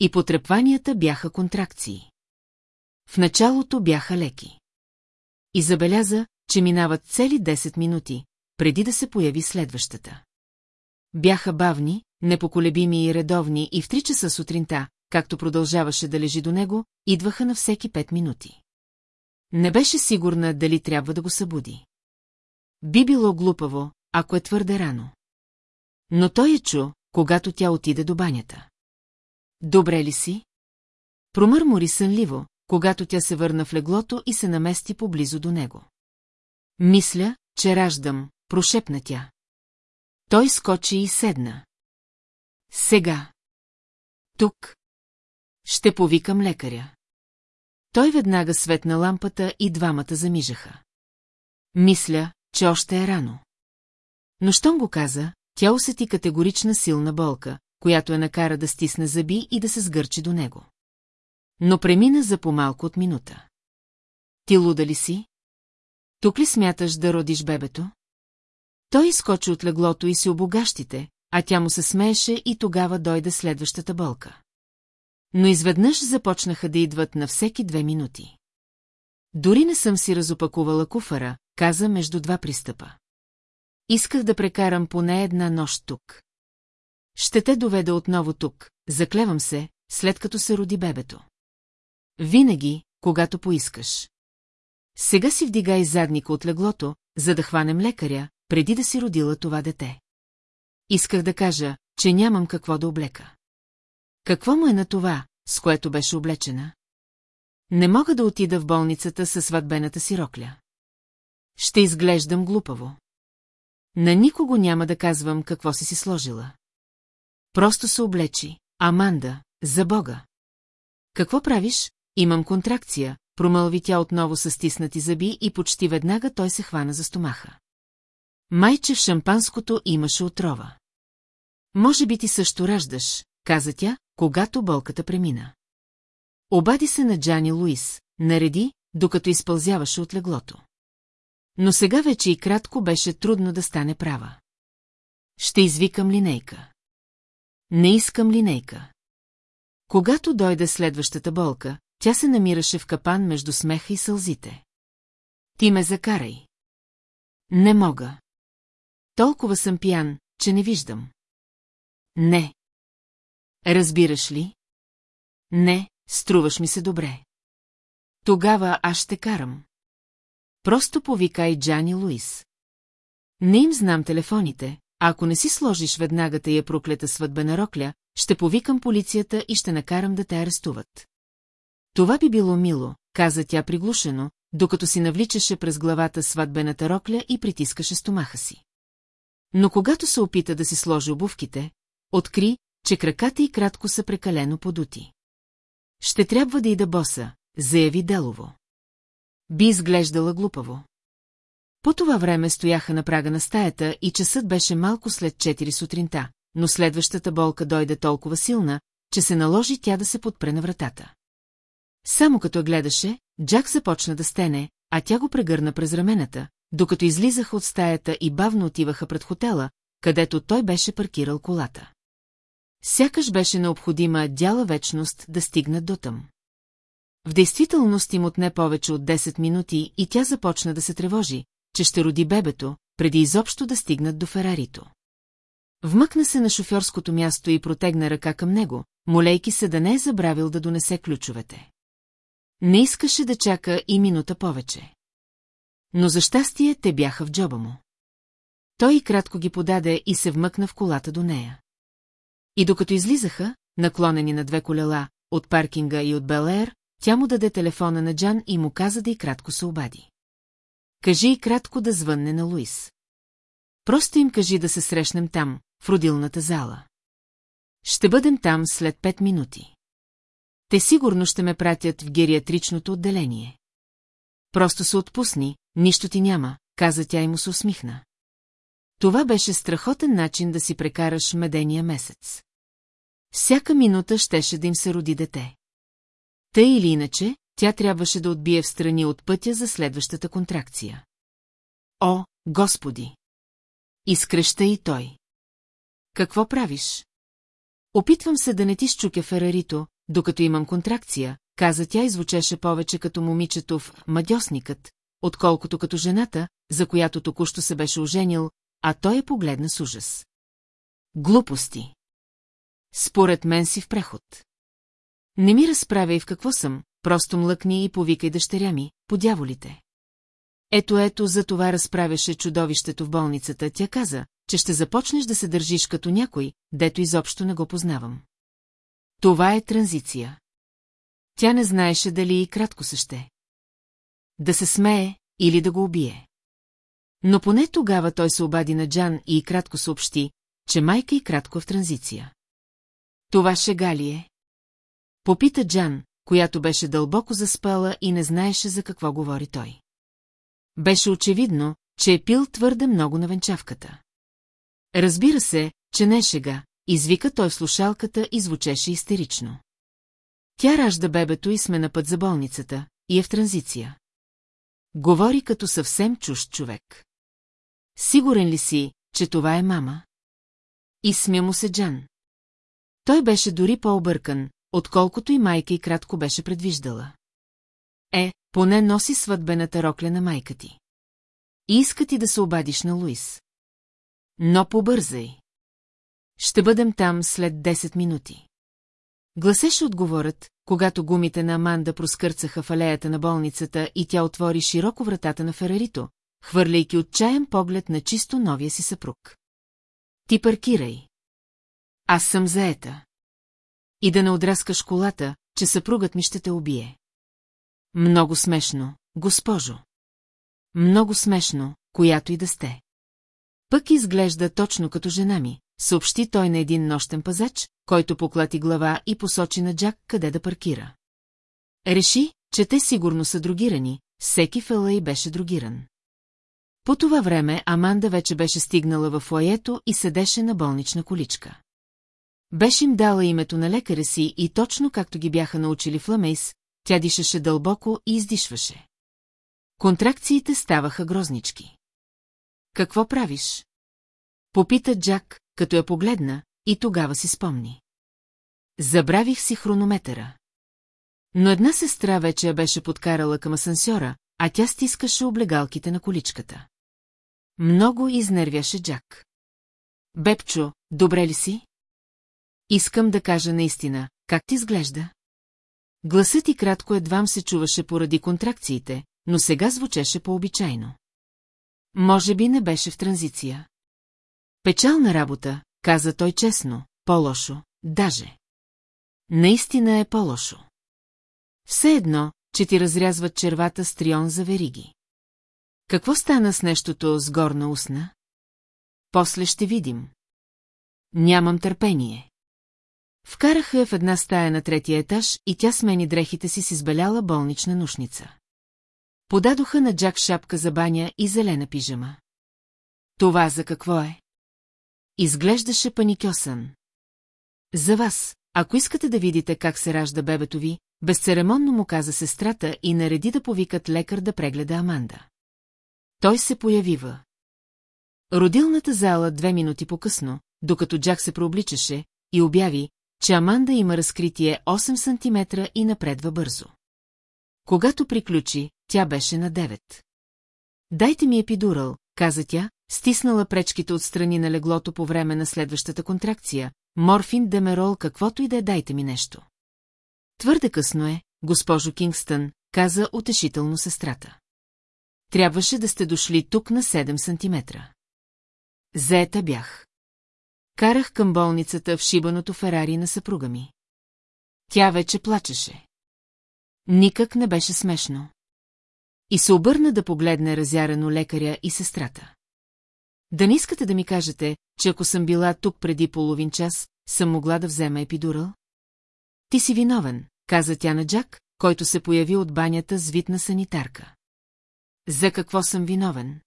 И потрепванията бяха контракции. В началото бяха леки. И забеляза, че минават цели 10 минути, преди да се появи следващата. Бяха бавни, непоколебими и редовни и в три часа сутринта, както продължаваше да лежи до него, идваха на всеки пет минути. Не беше сигурна дали трябва да го събуди. Би било глупаво, ако е твърде рано. Но той я чу, когато тя отиде до банята. Добре ли си? Промърмори сънливо, когато тя се върна в леглото и се намести поблизо до него. Мисля, че раждам, прошепна тя. Той скочи и седна. Сега. Тук. Ще повикам лекаря. Той веднага светна лампата и двамата замижаха. Мисля, че още е рано. Но щом го каза, тя усети категорична силна болка, която я накара да стисне зъби и да се сгърчи до него. Но премина за по-малко от минута. Ти луда ли си? Тук ли смяташ да родиш бебето? Той изкочи от леглото и се обогащите, а тя му се смееше и тогава дойде следващата болка. Но изведнъж започнаха да идват на всеки две минути. Дори не съм си разопакувала куфара, каза между два пристъпа. Исках да прекарам поне една нощ тук. Ще те доведа отново тук, заклевам се, след като се роди бебето. Винаги, когато поискаш. Сега си вдигай задника от леглото, за да хванем лекаря, преди да си родила това дете. Исках да кажа, че нямам какво да облека. Какво му е на това, с което беше облечена? Не мога да отида в болницата със сватбената си рокля. Ще изглеждам глупаво. На никого няма да казвам какво си си сложила. Просто се облечи, Аманда, за Бога. Какво правиш? Имам контракция, промълви тя отново с стиснати зъби и почти веднага той се хвана за стомаха. Майче в шампанското имаше отрова. Може би ти също раждаш, каза тя, когато болката премина. Обади се на Джани Луис, нареди, докато изпълзяваше от леглото. Но сега вече и кратко беше трудно да стане права. Ще извикам линейка. Не искам линейка. Когато дойде следващата болка, тя се намираше в капан между смеха и сълзите. Ти ме закарай. Не мога. Толкова съм пиян, че не виждам. Не. Разбираш ли? Не, струваш ми се добре. Тогава аз ще карам. Просто повикай Джани Луис. Не им знам телефоните, а ако не си сложиш веднага тая проклета сватбена рокля, ще повикам полицията и ще накарам да те арестуват. Това би било мило, каза тя приглушено, докато си навличаше през главата сватбената рокля и притискаше стомаха си. Но когато се опита да си сложи обувките, откри, че краката й кратко са прекалено подути. Ще трябва да ида боса, заяви Делово. Би изглеждала глупаво. По това време стояха на прага на стаята и часът беше малко след 4 сутринта, но следващата болка дойде толкова силна, че се наложи тя да се подпре на вратата. Само като я гледаше, Джак започна да стене, а тя го прегърна през рамената, докато излизаха от стаята и бавно отиваха пред хотела, където той беше паркирал колата. Сякаш беше необходима дяла вечност да стигнат дотъм. В действителност им отне повече от 10 минути и тя започна да се тревожи, че ще роди бебето, преди изобщо да стигнат до Ферарито. Вмъкна се на шофьорското място и протегна ръка към него, молейки се да не е забравил да донесе ключовете. Не искаше да чака и минута повече. Но за щастие те бяха в джоба му. Той и кратко ги подаде и се вмъкна в колата до нея. И докато излизаха, наклонени на две колела, от паркинга и от Белеер, тя му даде телефона на Джан и му каза да и кратко се обади. Кажи и кратко да звънне на Луис. Просто им кажи да се срещнем там, в родилната зала. Ще бъдем там след пет минути. Те сигурно ще ме пратят в гериатричното отделение. Просто се отпусни, нищо ти няма, каза тя и му се усмихна. Това беше страхотен начин да си прекараш медения месец. Всяка минута щеше да им се роди дете. Тъй или иначе, тя трябваше да отбие в страни от пътя за следващата контракция. О, Господи! Изкръща и той. Какво правиш? Опитвам се да не ти щукя Ферарито, докато имам контракция, каза тя и звучеше повече като момичето в «мадьосникът», отколкото като жената, за която току-що се беше оженил, а той я погледна с ужас. Глупости. Според мен си в преход. Не ми разправяй в какво съм, просто млъкни и повикай дъщеря ми, по дяволите. Ето ето за това разправяше чудовището в болницата, тя каза, че ще започнеш да се държиш като някой, дето изобщо не го познавам. Това е транзиция. Тя не знаеше дали и кратко се ще. Да се смее или да го убие. Но поне тогава той се обади на Джан и кратко съобщи, че майка и кратко в транзиция. Това шега ли е? Попита Джан, която беше дълбоко заспала и не знаеше за какво говори той. Беше очевидно, че е пил твърде много на венчавката. Разбира се, че не е шега, извика той в слушалката и звучеше истерично. Тя ражда бебето и сме на път за болницата, и е в транзиция. Говори като съвсем чужд човек. Сигурен ли си, че това е мама? И смя му се Джан. Той беше дори по-объркан, отколкото и майка и кратко беше предвиждала. Е, поне носи сватбената рокля на майка ти. И иска ти да се обадиш на Луис. Но побързай. Ще бъдем там след 10 минути. Гласеше отговорът, когато гумите на Аманда проскърцаха в алеята на болницата и тя отвори широко вратата на Ферарито, хвърляйки отчаян поглед на чисто новия си съпруг. Ти паркирай. Аз съм заета. И да не отраскаш колата, че съпругът ми ще те убие. Много смешно, госпожо. Много смешно, която и да сте. Пък изглежда точно като жена ми, съобщи той на един нощен пазач, който поклати глава и посочи на Джак къде да паркира. Реши, че те сигурно са другирани, всеки фела и беше другиран. По това време Аманда вече беше стигнала в лаето и седеше на болнична количка. Беше им дала името на лекаря си и точно както ги бяха научили в Ламейс, тя дишаше дълбоко и издишваше. Контракциите ставаха грознички. Какво правиш? Попита Джак, като я погледна, и тогава си спомни. Забравих си хронометъра. Но една сестра вече я беше подкарала към асансьора, а тя стискаше облегалките на количката. Много изнервяше Джак. Бепчо, добре ли си? Искам да кажа наистина, как ти изглежда? Гласът ти кратко едвам се чуваше поради контракциите, но сега звучеше по-обичайно. Може би не беше в транзиция. Печална работа, каза той честно, по-лошо, даже. Наистина е по-лошо. Все едно, че ти разрязват червата с трион за вериги. Какво стана с нещото с горна устна? После ще видим. Нямам търпение. Вкараха я в една стая на третия етаж и тя смени дрехите си с избеляла болнична нушница. Подадоха на Джак шапка за баня и зелена пижама. Това за какво е? Изглеждаше паникьосан. За вас, ако искате да видите как се ражда бебето ви, безцеремонно му каза сестрата и нареди да повикат лекар да прегледа Аманда. Той се появива. Родилната зала две минути по-късно, докато Джак се прообличаше, и обяви, че Аманда има разкритие 8 см и напредва бързо. Когато приключи, тя беше на 9. Дайте ми епидурал, каза тя, стиснала пречките от страни на леглото по време на следващата контракция, морфин, демерол, каквото и да е, дайте ми нещо. Твърде късно е, госпожо Кингстън, каза утешително сестрата. Трябваше да сте дошли тук на 7 сантиметра. Заета бях. Карах към болницата в шибаното Ферари на съпруга ми. Тя вече плачеше. Никак не беше смешно. И се обърна да погледне разярено лекаря и сестрата. Да не искате да ми кажете, че ако съм била тук преди половин час, съм могла да взема епидурал? Ти си виновен, каза тя на Джак, който се появи от банята с вид на санитарка. За какво съм виновен?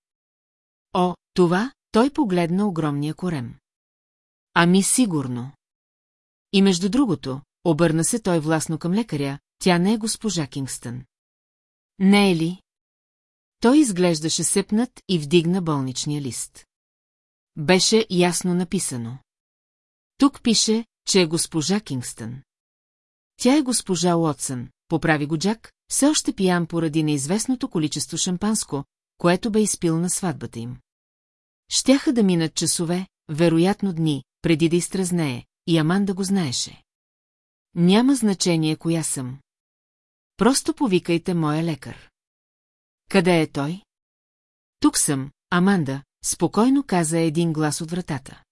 О, това, той погледна огромния корем. Ами сигурно. И между другото, обърна се той властно към лекаря, тя не е госпожа Кингстън. Не е ли? Той изглеждаше сепнат и вдигна болничния лист. Беше ясно написано. Тук пише, че е госпожа Кингстън. Тя е госпожа Уотсън, поправи го Джак, все още пиян поради неизвестното количество шампанско, което бе изпил на сватбата им. Щяха да минат часове, вероятно дни, преди да изтразнее, и Аманда го знаеше. Няма значение коя съм. Просто повикайте моя лекар. Къде е той? Тук съм, Аманда, спокойно каза един глас от вратата.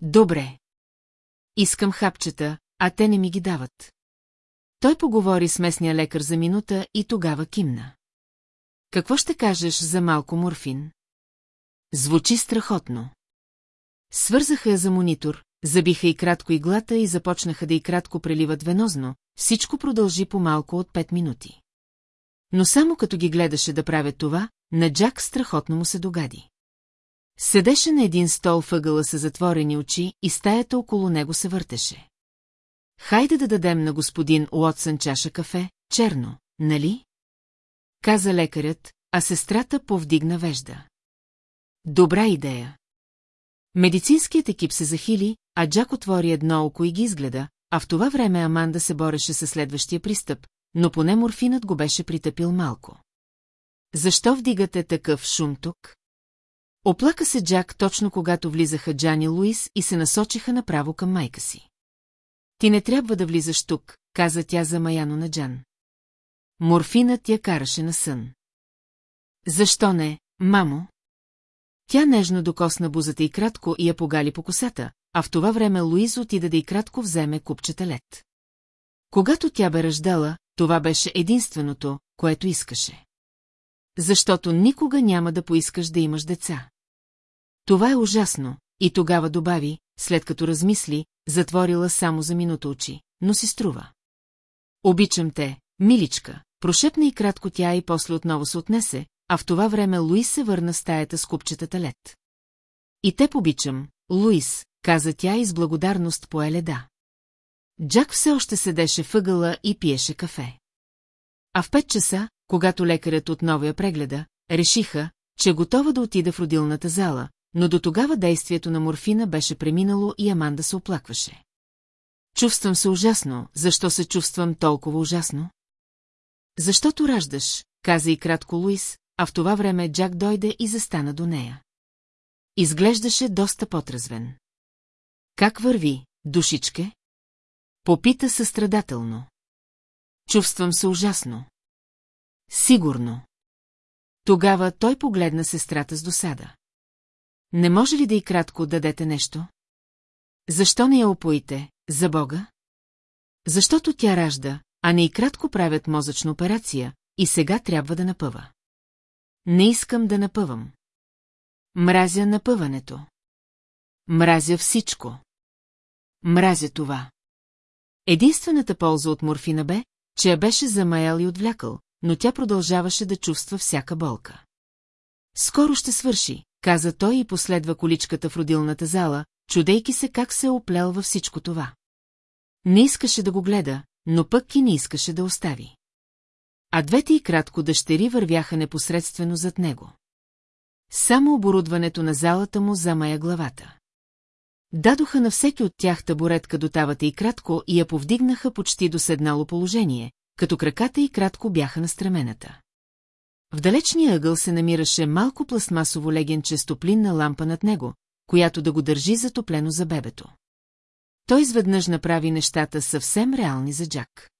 Добре. Искам хапчета, а те не ми ги дават. Той поговори с местния лекар за минута и тогава кимна. Какво ще кажеш за малко морфин? Звучи страхотно. Свързаха я за монитор, забиха и кратко иглата и започнаха да и кратко преливат венозно, всичко продължи по малко от пет минути. Но само като ги гледаше да правят това, на Джак страхотно му се догади. Седеше на един стол въгъла с затворени очи и стаята около него се въртеше. Хайде да дадем на господин Уотсън чаша кафе, черно, нали? Каза лекарят, а сестрата повдигна вежда. Добра идея. Медицинският екип се захили, а Джак отвори едно око и ги изгледа, а в това време Аманда се бореше със следващия пристъп, но поне морфинът го беше притъпил малко. Защо вдигате такъв шум тук? Оплака се Джак точно когато влизаха Джани и Луис и се насочиха направо към майка си. Ти не трябва да влизаш тук, каза тя замаяно на Джан. Морфинът я караше на сън. Защо не, мамо? Тя нежно докосна бузата и кратко и я погали по косата, а в това време Луиз отида да и кратко вземе купчета лед. Когато тя бе ръждала, това беше единственото, което искаше. Защото никога няма да поискаш да имаш деца. Това е ужасно, и тогава добави, след като размисли, затворила само за минута очи, но си струва. Обичам те, миличка, прошепна и кратко тя и после отново се отнесе, а в това време Луис се върна в стаята с купчетата лед. И те побичам, Луис, каза тя и с благодарност по еледа. Джак все още седеше въгъла и пиеше кафе. А в пет часа, когато лекарят отново я прегледа, решиха, че готова да отида в родилната зала, но до тогава действието на морфина беше преминало и Аманда се оплакваше. Чувствам се ужасно, защо се чувствам толкова ужасно? Защото раждаш, каза и кратко Луис, а в това време Джак дойде и застана до нея. Изглеждаше доста потразвен. Как върви, душичке? Попита състрадателно. Чувствам се ужасно. Сигурно. Тогава той погледна сестрата с досада. Не може ли да и кратко дадете нещо? Защо не я опоите, за Бога? Защото тя ражда, а не и кратко правят мозъчна операция, и сега трябва да напъва. Не искам да напъвам. Мразя напъването. Мразя всичко. Мразя това. Единствената полза от морфина бе, че я беше замаял и отвлякал, но тя продължаваше да чувства всяка болка. Скоро ще свърши, каза той и последва количката в родилната зала, чудейки се как се е оплел във всичко това. Не искаше да го гледа, но пък и не искаше да остави. А двете и кратко дъщери вървяха непосредствено зад него. Само оборудването на залата му замая главата. Дадоха на всеки от тях табуретка до тавата и кратко и я повдигнаха почти до седнало положение, като краката и кратко бяха на стремената. В далечния ъгъл се намираше малко пластмасово легенче с топлинна лампа над него, която да го държи затоплено за бебето. Той изведнъж направи нещата съвсем реални за Джак.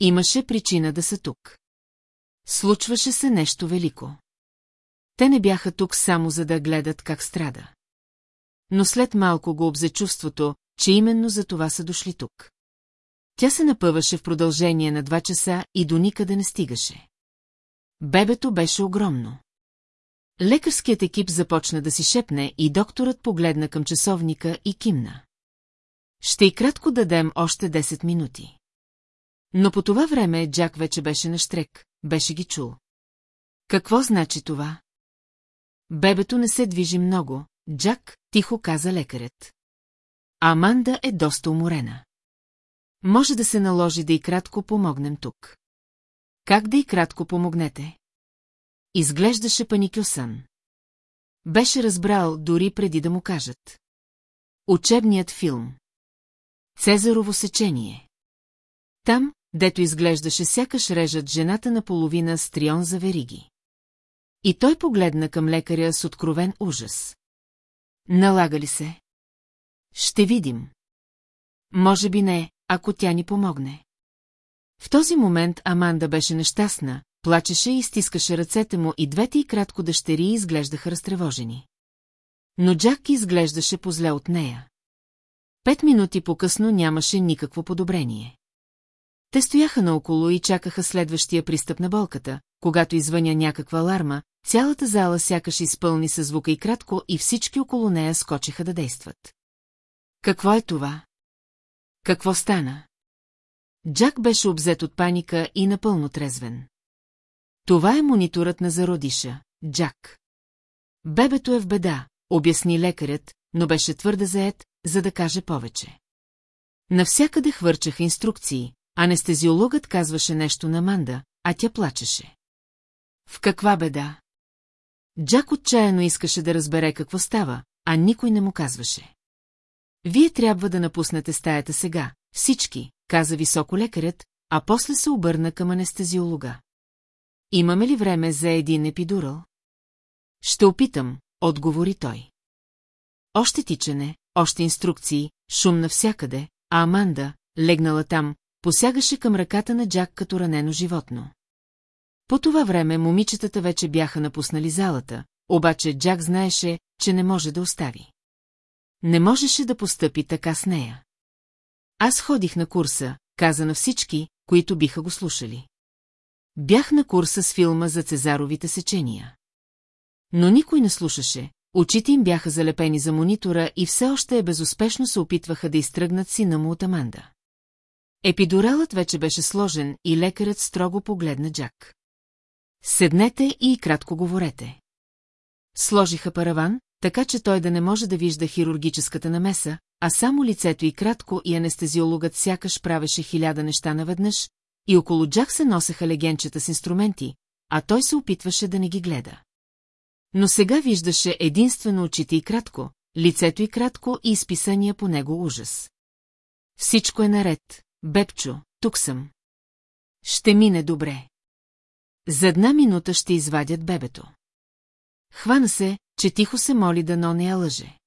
Имаше причина да са тук. Случваше се нещо велико. Те не бяха тук само за да гледат как страда. Но след малко го обзе чувството, че именно за това са дошли тук. Тя се напъваше в продължение на два часа и до никъде не стигаше. Бебето беше огромно. Лекарският екип започна да си шепне и докторът погледна към часовника и кимна. Ще и кратко дадем още 10 минути. Но по това време Джак вече беше на штрек, беше ги чул. Какво значи това? Бебето не се движи много, Джак, тихо каза лекарят. Аманда е доста уморена. Може да се наложи да и кратко помогнем тук. Как да и кратко помогнете? Изглеждаше паникюсан. Беше разбрал дори преди да му кажат. Учебният филм. Цезарово сечение. Там, дето изглеждаше сякаш режат жената на половина с трион за вериги. И той погледна към лекаря с откровен ужас. Налага ли се? Ще видим. Може би не, ако тя ни помогне. В този момент Аманда беше нещастна, плачеше и стискаше ръцете му и двете и кратко дъщери изглеждаха разтревожени. Но Джак изглеждаше позле от нея. Пет минути по-късно нямаше никакво подобрение. Те стояха наоколо и чакаха следващия пристъп на болката, когато извъня някаква аларма, цялата зала сякаш изпълни със звука и кратко и всички около нея скочиха да действат. Какво е това? Какво стана? Джак беше обзет от паника и напълно трезвен. Това е мониторът на зародиша, Джак. Бебето е в беда, обясни лекарят, но беше твърде заед, за да каже повече. Навсякъде хвърчаха инструкции, анестезиологът казваше нещо на Манда, а тя плачеше. В каква беда? Джак отчаяно искаше да разбере какво става, а никой не му казваше. Вие трябва да напуснете стаята сега, всички, каза високо лекарят, а после се обърна към анестезиолога. Имаме ли време за един епидурал? Ще опитам, отговори той. Още тичане, още инструкции, шум навсякъде, а Аманда, легнала там, посягаше към ръката на Джак като ранено животно. По това време момичетата вече бяха напуснали залата, обаче Джак знаеше, че не може да остави. Не можеше да постъпи така с нея. Аз ходих на курса, каза на всички, които биха го слушали. Бях на курса с филма за Цезаровите сечения. Но никой не слушаше, очите им бяха залепени за монитора и все още безуспешно се опитваха да изтръгнат сина му от Аманда. Епидуралът вече беше сложен и лекарът строго погледна Джак. Седнете и кратко говорете. Сложиха параван, така че той да не може да вижда хирургическата намеса, а само лицето и кратко и анестезиологът сякаш правеше хиляда неща наведнъж, и около Джак се носеха легенчета с инструменти, а той се опитваше да не ги гледа. Но сега виждаше единствено очите и кратко, лицето и кратко и изписания по него ужас. Всичко е наред, Бепчо, тук съм. Ще мине добре. За една минута ще извадят бебето. Хвана се, че тихо се моли да но не я лъже.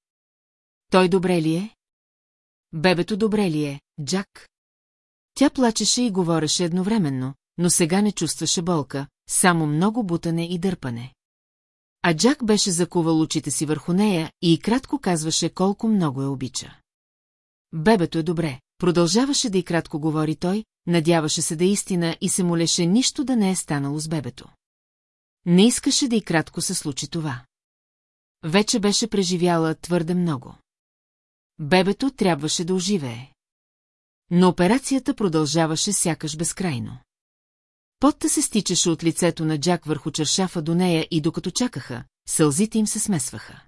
Той добре ли е? Бебето добре ли е, Джак? Тя плачеше и говореше едновременно, но сега не чувстваше болка, само много бутане и дърпане. А Джак беше закувал очите си върху нея и кратко казваше колко много я обича. Бебето е добре, продължаваше да и кратко говори той, надяваше се да е истина и се молеше нищо да не е станало с бебето. Не искаше да и кратко се случи това. Вече беше преживяла твърде много. Бебето трябваше да оживее. Но операцията продължаваше сякаш безкрайно. Потта се стичаше от лицето на Джак върху чершафа до нея и докато чакаха, сълзите им се смесваха.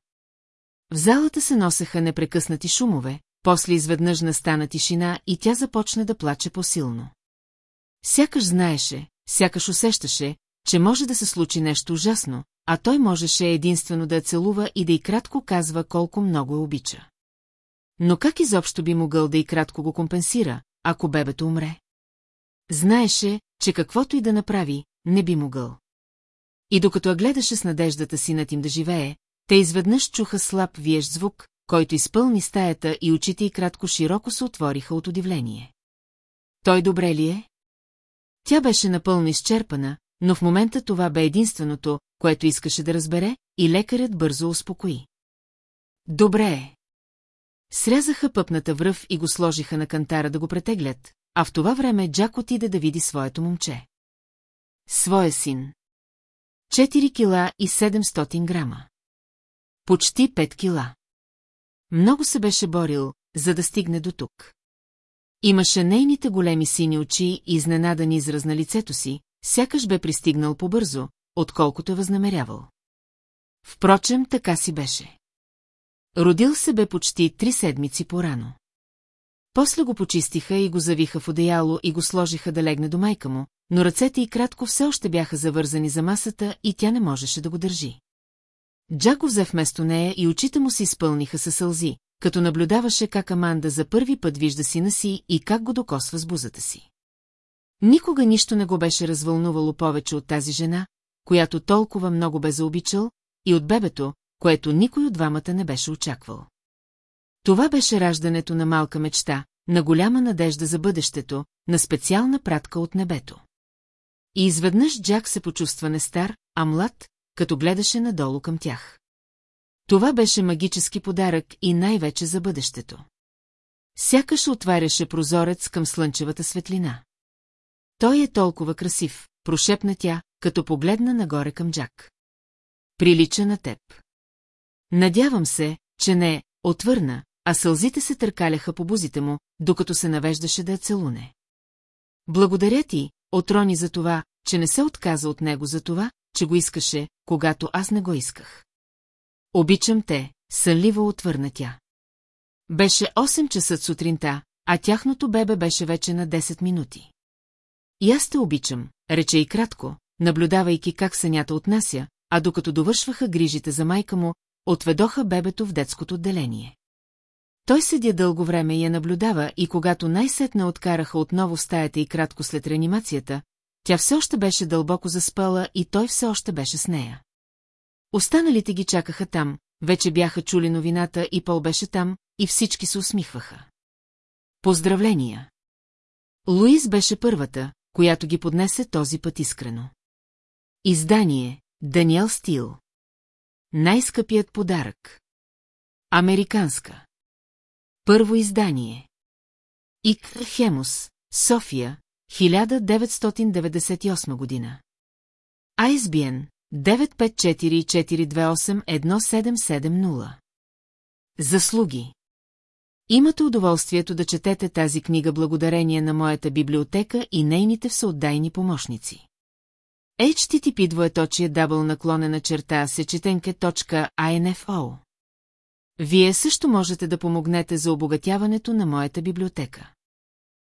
В залата се носеха непрекъснати шумове, после изведнъж настана тишина и тя започна да плаче по-силно. Сякаш знаеше, сякаш усещаше, че може да се случи нещо ужасно, а той можеше единствено да я целува и да и кратко казва колко много обича. Но как изобщо би могъл да и кратко го компенсира, ако бебето умре? Знаеше, че каквото и да направи, не би могъл. И докато я гледаше с надеждата си над им да живее, те изведнъж чуха слаб виещ звук, който изпълни стаята и очите й кратко широко се отвориха от удивление. Той добре ли е? Тя беше напълно изчерпана, но в момента това бе единственото, което искаше да разбере, и лекарят бързо успокои. Добре е. Срязаха пъпната връв и го сложиха на кантара да го претеглят, а в това време Джак отиде да види своето момче. Своя син. 4 кила и 700 грама. Почти 5 кила. Много се беше борил, за да стигне до тук. Имаше нейните големи сини очи и изненадан израз на лицето си, сякаш бе пристигнал побързо, отколкото е възнамерявал. Впрочем, така си беше. Родил се бе почти три седмици порано. После го почистиха и го завиха в одеяло и го сложиха да легне до майка му, но ръцете й кратко все още бяха завързани за масата и тя не можеше да го държи. Джако взе вместо нея и очите му се изпълниха със сълзи, като наблюдаваше как Аманда за първи път вижда сина си и как го докосва с бузата си. Никога нищо не го беше развълнувало повече от тази жена, която толкова много бе заобичал, и от бебето, което никой от двамата не беше очаквал. Това беше раждането на малка мечта, на голяма надежда за бъдещето, на специална пратка от небето. И изведнъж Джак се почувства не стар, а млад, като гледаше надолу към тях. Това беше магически подарък и най-вече за бъдещето. Сякаш отваряше прозорец към слънчевата светлина. Той е толкова красив, прошепна тя, като погледна нагоре към Джак. Прилича на теб. Надявам се, че не, отвърна, а сълзите се търкаляха по бузите му, докато се навеждаше да я целуне. Благодаря ти, отрони за това, че не се отказа от него за това, че го искаше, когато аз не го исках. Обичам те, сънливо отвърна тя. Беше 8 часа сутринта, а тяхното бебе беше вече на 10 минути. И аз те обичам, рече и кратко, наблюдавайки как сънята отнася, а докато довършваха грижите за майка му, отведоха бебето в детското отделение. Той седя дълго време и я наблюдава и когато най-сетне откараха отново в стаята и кратко след реанимацията, тя все още беше дълбоко заспала и той все още беше с нея. Останалите ги чакаха там, вече бяха чули новината и Пол беше там, и всички се усмихваха. Поздравления! Луиз беше първата, която ги поднесе този път искрено. Издание Даниел Стил Най-скъпият подарък Американска Първо издание Ик Хемус, София, 1998 година. ISBN 954-428-1770 Заслуги Имате удоволствието да четете тази книга благодарение на моята библиотека и нейните всеотдайни помощници. HTTP двоеточие дабл наклонена черта сечетенке.info Вие също можете да помогнете за обогатяването на моята библиотека.